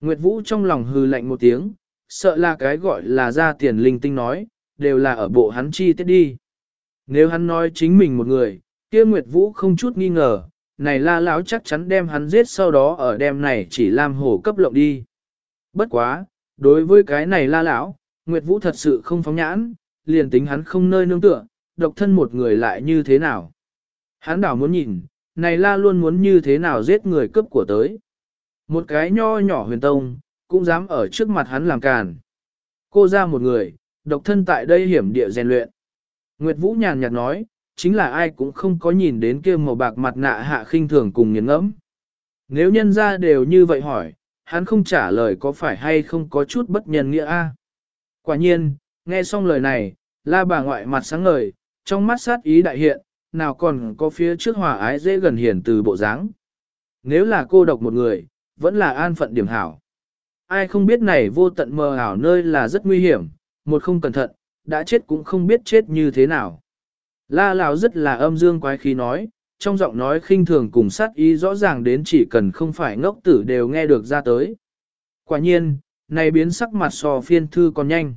Speaker 1: Nguyệt Vũ trong lòng hừ lạnh một tiếng, sợ là cái gọi là ra tiền linh tinh nói, đều là ở bộ hắn chi tiết đi. Nếu hắn nói chính mình một người, kia Nguyệt Vũ không chút nghi ngờ, này la lão chắc chắn đem hắn giết sau đó ở đêm này chỉ làm hổ cấp lộng đi. Bất quá, đối với cái này la lão, Nguyệt Vũ thật sự không phóng nhãn, liền tính hắn không nơi nương tựa, độc thân một người lại như thế nào. Hắn đảo muốn nhìn, này la luôn muốn như thế nào giết người cướp của tới. Một cái nho nhỏ huyền tông, cũng dám ở trước mặt hắn làm càn. Cô ra một người, độc thân tại đây hiểm địa rèn luyện. Nguyệt Vũ nhàn nhạt nói, chính là ai cũng không có nhìn đến kia màu bạc mặt nạ hạ khinh thường cùng nghiền ngẫm. Nếu nhân ra đều như vậy hỏi, hắn không trả lời có phải hay không có chút bất nhân nghĩa a? Quả nhiên, nghe xong lời này, la bà ngoại mặt sáng ngời, trong mắt sát ý đại hiện, nào còn có phía trước hòa ái dễ gần hiền từ bộ dáng. Nếu là cô độc một người, vẫn là an phận điểm hảo. Ai không biết này vô tận mờ ảo nơi là rất nguy hiểm, một không cẩn thận, đã chết cũng không biết chết như thế nào. La Lão rất là âm dương quái khí nói, trong giọng nói khinh thường cùng sát ý rõ ràng đến chỉ cần không phải ngốc tử đều nghe được ra tới. Quả nhiên, này biến sắc mặt sò phiên thư còn nhanh.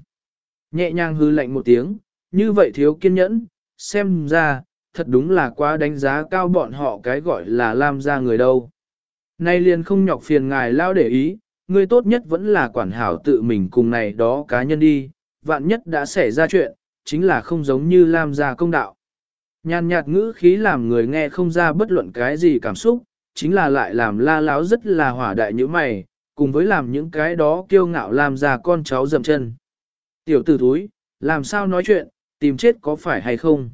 Speaker 1: Nhẹ nhàng hư lạnh một tiếng, như vậy thiếu kiên nhẫn, xem ra, thật đúng là quá đánh giá cao bọn họ cái gọi là làm ra người đâu. Nay liền không nhọc phiền ngài lao để ý, Ngươi tốt nhất vẫn là quản hảo tự mình cùng này đó cá nhân đi, vạn nhất đã xảy ra chuyện, chính là không giống như làm ra công đạo. Nhàn nhạt ngữ khí làm người nghe không ra bất luận cái gì cảm xúc, chính là lại làm la láo rất là hỏa đại như mày, cùng với làm những cái đó kiêu ngạo làm ra con cháu dầm chân. Tiểu tử túi, làm sao nói chuyện, tìm chết có phải hay không?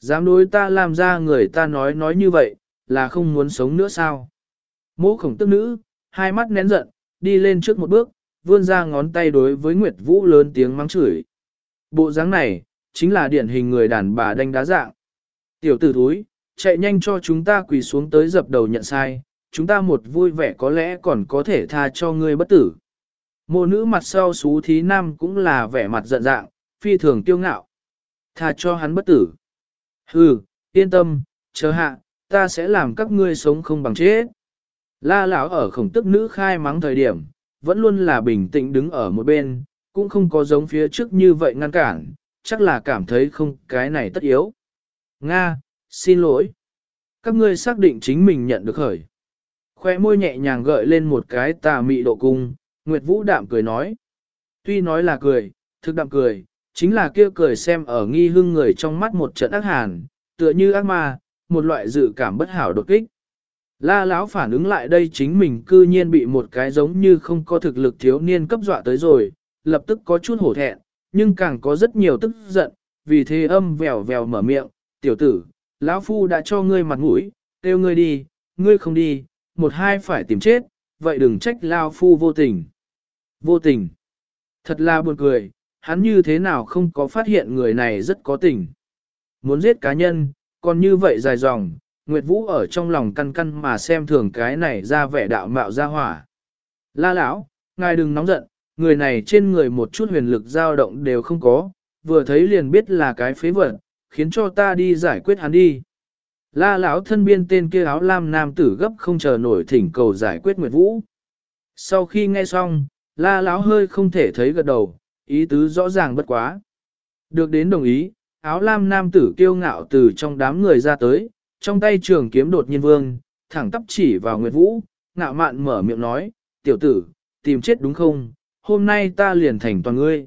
Speaker 1: Dám đối ta làm ra người ta nói nói như vậy, là không muốn sống nữa sao? Mỗ khổng tức nữ, hai mắt nén giận, đi lên trước một bước, vươn ra ngón tay đối với Nguyệt Vũ lớn tiếng mắng chửi. Bộ dáng này, chính là điển hình người đàn bà đánh đá dạng. Tiểu tử thúi, chạy nhanh cho chúng ta quỳ xuống tới dập đầu nhận sai, chúng ta một vui vẻ có lẽ còn có thể tha cho ngươi bất tử. Mộ nữ mặt sau xú thí nam cũng là vẻ mặt giận dạng, phi thường kiêu ngạo. Tha cho hắn bất tử. Hừ, yên tâm, chờ hạ, ta sẽ làm các ngươi sống không bằng chết. La lão ở khổng tức nữ khai mắng thời điểm, vẫn luôn là bình tĩnh đứng ở một bên, cũng không có giống phía trước như vậy ngăn cản, chắc là cảm thấy không cái này tất yếu. Nga, xin lỗi. Các ngươi xác định chính mình nhận được khởi. Khoe môi nhẹ nhàng gợi lên một cái tà mị độ cung, Nguyệt Vũ đạm cười nói. Tuy nói là cười, thực đạm cười, chính là kia cười xem ở nghi hưng người trong mắt một trận ác hàn, tựa như ác ma, một loại dự cảm bất hảo đột kích. La lão phản ứng lại đây chính mình cư nhiên bị một cái giống như không có thực lực thiếu niên cấp dọa tới rồi, lập tức có chút hổ thẹn, nhưng càng có rất nhiều tức giận, vì thế âm vèo vèo mở miệng, tiểu tử, lão phu đã cho ngươi mặt mũi, kêu ngươi đi, ngươi không đi, một hai phải tìm chết, vậy đừng trách lão phu vô tình. Vô tình. Thật là buồn cười, hắn như thế nào không có phát hiện người này rất có tình. Muốn giết cá nhân, còn như vậy dài dòng, Nguyệt Vũ ở trong lòng căn căn mà xem thường cái này ra vẻ đạo mạo ra hỏa. La lão, ngài đừng nóng giận, người này trên người một chút huyền lực dao động đều không có, vừa thấy liền biết là cái phế vật, khiến cho ta đi giải quyết hắn đi. La lão thân biên tên kia áo lam nam tử gấp không chờ nổi thỉnh cầu giải quyết Nguyệt Vũ. Sau khi nghe xong, la lão hơi không thể thấy gật đầu, ý tứ rõ ràng bất quá. Được đến đồng ý, áo lam nam tử kiêu ngạo từ trong đám người ra tới, trong tay trường kiếm đột nhiên vương, thẳng tắp chỉ vào Nguyệt Vũ, ngạo mạn mở miệng nói, tiểu tử, tìm chết đúng không, hôm nay ta liền thành toàn ngươi.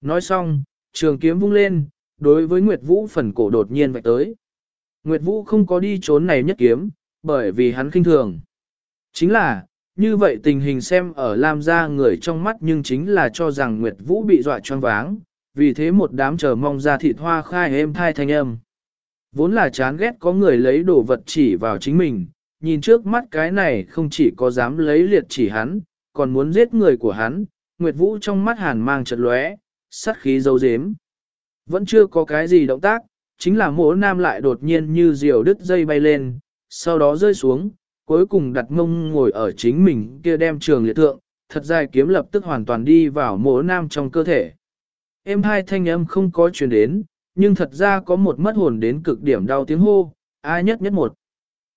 Speaker 1: Nói xong, trường kiếm vung lên, đối với Nguyệt Vũ phần cổ đột nhiên vạch tới. Nguyệt Vũ không có đi trốn này nhất kiếm, bởi vì hắn kinh thường. Chính là, như vậy tình hình xem ở Lam gia người trong mắt nhưng chính là cho rằng Nguyệt Vũ bị dọa choáng váng, vì thế một đám chờ mong ra thịt hoa khai êm thai thanh âm. Vốn là chán ghét có người lấy đồ vật chỉ vào chính mình, nhìn trước mắt cái này không chỉ có dám lấy liệt chỉ hắn, còn muốn giết người của hắn, Nguyệt Vũ trong mắt hàn mang chật lóe, sát khí dấu dếm. Vẫn chưa có cái gì động tác, chính là mỗ nam lại đột nhiên như diều đứt dây bay lên, sau đó rơi xuống, cuối cùng đặt mông ngồi ở chính mình kia đem trường liệt thượng, thật dài kiếm lập tức hoàn toàn đi vào mỗ nam trong cơ thể. Em hai thanh âm không có truyền đến, nhưng thật ra có một mất hồn đến cực điểm đau tiếng hô, ai nhất nhất một.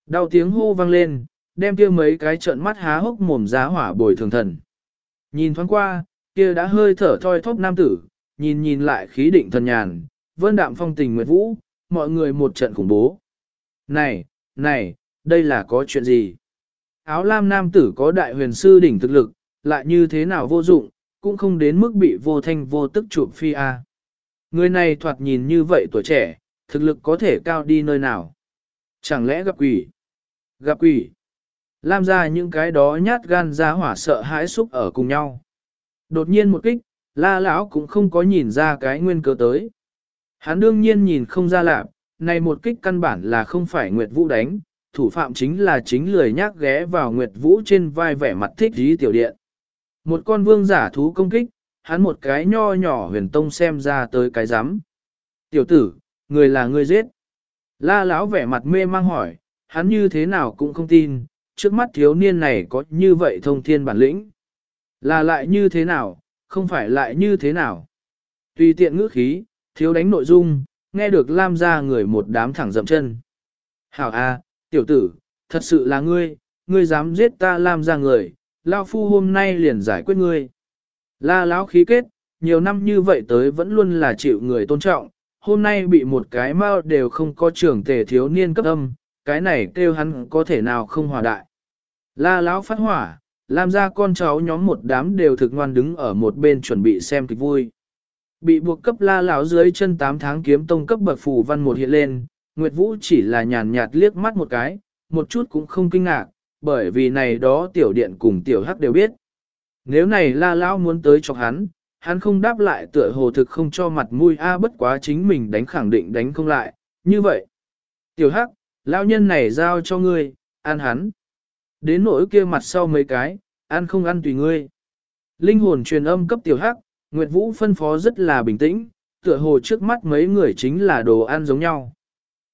Speaker 1: Đau tiếng hô vang lên, đem kia mấy cái trợn mắt há hốc mồm giá hỏa bồi thường thần. Nhìn thoáng qua, kia đã hơi thở thoi thóp nam tử, nhìn nhìn lại khí định thần nhàn, vân đạm phong tình nguyệt vũ, mọi người một trận khủng bố. Này, này, đây là có chuyện gì? Áo lam nam tử có đại huyền sư đỉnh thực lực, lại như thế nào vô dụng, cũng không đến mức bị vô thanh vô tức chụp phi a. Người này thoạt nhìn như vậy tuổi trẻ, thực lực có thể cao đi nơi nào. Chẳng lẽ gặp quỷ? Gặp quỷ. Lam ra những cái đó nhát gan ra hỏa sợ hãi xúc ở cùng nhau. Đột nhiên một kích, la lão cũng không có nhìn ra cái nguyên cớ tới. Hắn đương nhiên nhìn không ra lạc, này một kích căn bản là không phải Nguyệt Vũ đánh, thủ phạm chính là chính lười nhác ghé vào Nguyệt Vũ trên vai vẻ mặt thích dí tiểu điện. Một con vương giả thú công kích, hắn một cái nho nhỏ huyền tông xem ra tới cái rắm Tiểu tử, người là người giết. La lão vẻ mặt mê mang hỏi, hắn như thế nào cũng không tin, trước mắt thiếu niên này có như vậy thông thiên bản lĩnh. Là lại như thế nào, không phải lại như thế nào. Tùy tiện ngữ khí, thiếu đánh nội dung, nghe được Lam ra người một đám thẳng dậm chân. Hảo a, tiểu tử, thật sự là ngươi, ngươi dám giết ta Lam ra người, Lao Phu hôm nay liền giải quyết ngươi. La lão khí kết, nhiều năm như vậy tới vẫn luôn là chịu người tôn trọng, hôm nay bị một cái mao đều không có trưởng tề thiếu niên cấp âm, cái này kêu hắn có thể nào không hòa đại. La lão phát hỏa, làm ra con cháu nhóm một đám đều thực ngoan đứng ở một bên chuẩn bị xem kịch vui. Bị buộc cấp la lão dưới chân 8 tháng kiếm tông cấp bậc phù văn một hiện lên, Nguyệt Vũ chỉ là nhàn nhạt liếc mắt một cái, một chút cũng không kinh ngạc, bởi vì này đó tiểu điện cùng tiểu hắc đều biết. Nếu này la lão muốn tới chọc hắn, hắn không đáp lại tựa hồ thực không cho mặt mũi a bất quá chính mình đánh khẳng định đánh không lại, như vậy. Tiểu hắc, lão nhân này giao cho ngươi, ăn hắn. Đến nỗi kia mặt sau mấy cái, ăn không ăn tùy ngươi. Linh hồn truyền âm cấp tiểu hắc, Nguyệt Vũ phân phó rất là bình tĩnh, tựa hồ trước mắt mấy người chính là đồ ăn giống nhau.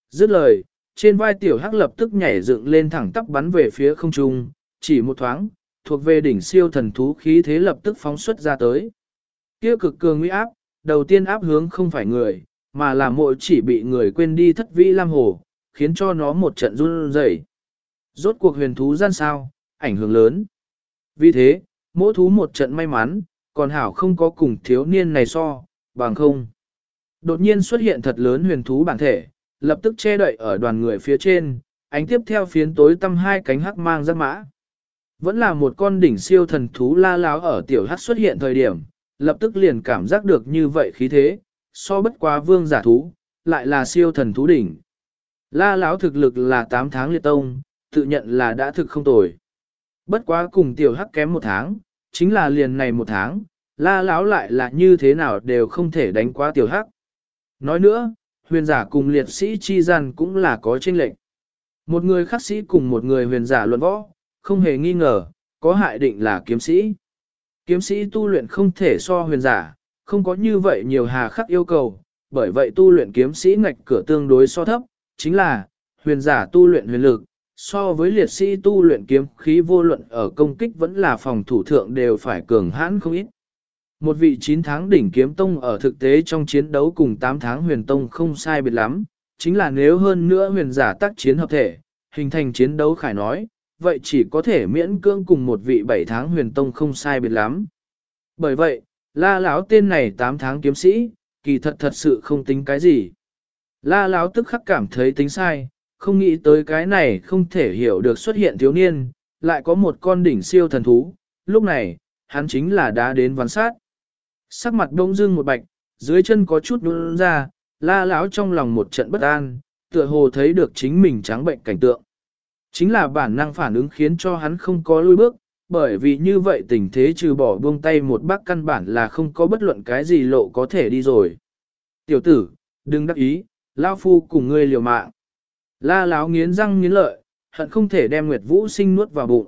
Speaker 1: Dứt lời, trên vai tiểu hắc lập tức nhảy dựng lên thẳng tắp bắn về phía không trung, chỉ một thoáng, thuộc về đỉnh siêu thần thú khí thế lập tức phóng xuất ra tới. Kia cực cường nguy áp, đầu tiên áp hướng không phải người, mà là mỗi chỉ bị người quên đi thất vĩ lam hồ, khiến cho nó một trận run rẩy. Rốt cuộc huyền thú gian sao, ảnh hưởng lớn. Vì thế, mỗi thú một trận may mắn, còn hảo không có cùng thiếu niên này so, bằng không. Đột nhiên xuất hiện thật lớn huyền thú bản thể, lập tức che đậy ở đoàn người phía trên, ánh tiếp theo phiến tối tăm hai cánh hắc mang ra mã. Vẫn là một con đỉnh siêu thần thú la láo ở tiểu hắc xuất hiện thời điểm, lập tức liền cảm giác được như vậy khí thế, so bất quá vương giả thú, lại là siêu thần thú đỉnh. La láo thực lực là 8 tháng liệt tông, tự nhận là đã thực không tồi. Bất quá cùng tiểu hắc kém một tháng, chính là liền này một tháng, la láo lại là như thế nào đều không thể đánh qua tiểu hắc. Nói nữa, huyền giả cùng liệt sĩ chi gian cũng là có chênh lệnh. Một người khắc sĩ cùng một người huyền giả luận võ, không hề nghi ngờ, có hại định là kiếm sĩ. Kiếm sĩ tu luyện không thể so huyền giả, không có như vậy nhiều hà khắc yêu cầu, bởi vậy tu luyện kiếm sĩ ngạch cửa tương đối so thấp, chính là huyền giả tu luyện huyền lực, so với liệt sĩ tu luyện kiếm khí vô luận ở công kích vẫn là phòng thủ thượng đều phải cường hãn không ít. Một vị 9 tháng đỉnh kiếm tông ở thực tế trong chiến đấu cùng 8 tháng huyền tông không sai biệt lắm, chính là nếu hơn nữa huyền giả tác chiến hợp thể, hình thành chiến đấu khải nói, vậy chỉ có thể miễn cưỡng cùng một vị bảy tháng huyền tông không sai biệt lắm. Bởi vậy, la lão tên này 8 tháng kiếm sĩ, kỳ thật thật sự không tính cái gì. La lão tức khắc cảm thấy tính sai, không nghĩ tới cái này không thể hiểu được xuất hiện thiếu niên, lại có một con đỉnh siêu thần thú, lúc này, hắn chính là đã đến văn sát. Sắc mặt đông dương một bạch, dưới chân có chút nhún ra, la lão trong lòng một trận bất an, tựa hồ thấy được chính mình trắng bệnh cảnh tượng. Chính là bản năng phản ứng khiến cho hắn không có lui bước, bởi vì như vậy tình thế trừ bỏ buông tay một bác căn bản là không có bất luận cái gì lộ có thể đi rồi. Tiểu tử, đừng đắc ý, lao phu cùng ngươi liều mạng. La láo nghiến răng nghiến lợi, hận không thể đem Nguyệt Vũ sinh nuốt vào bụng.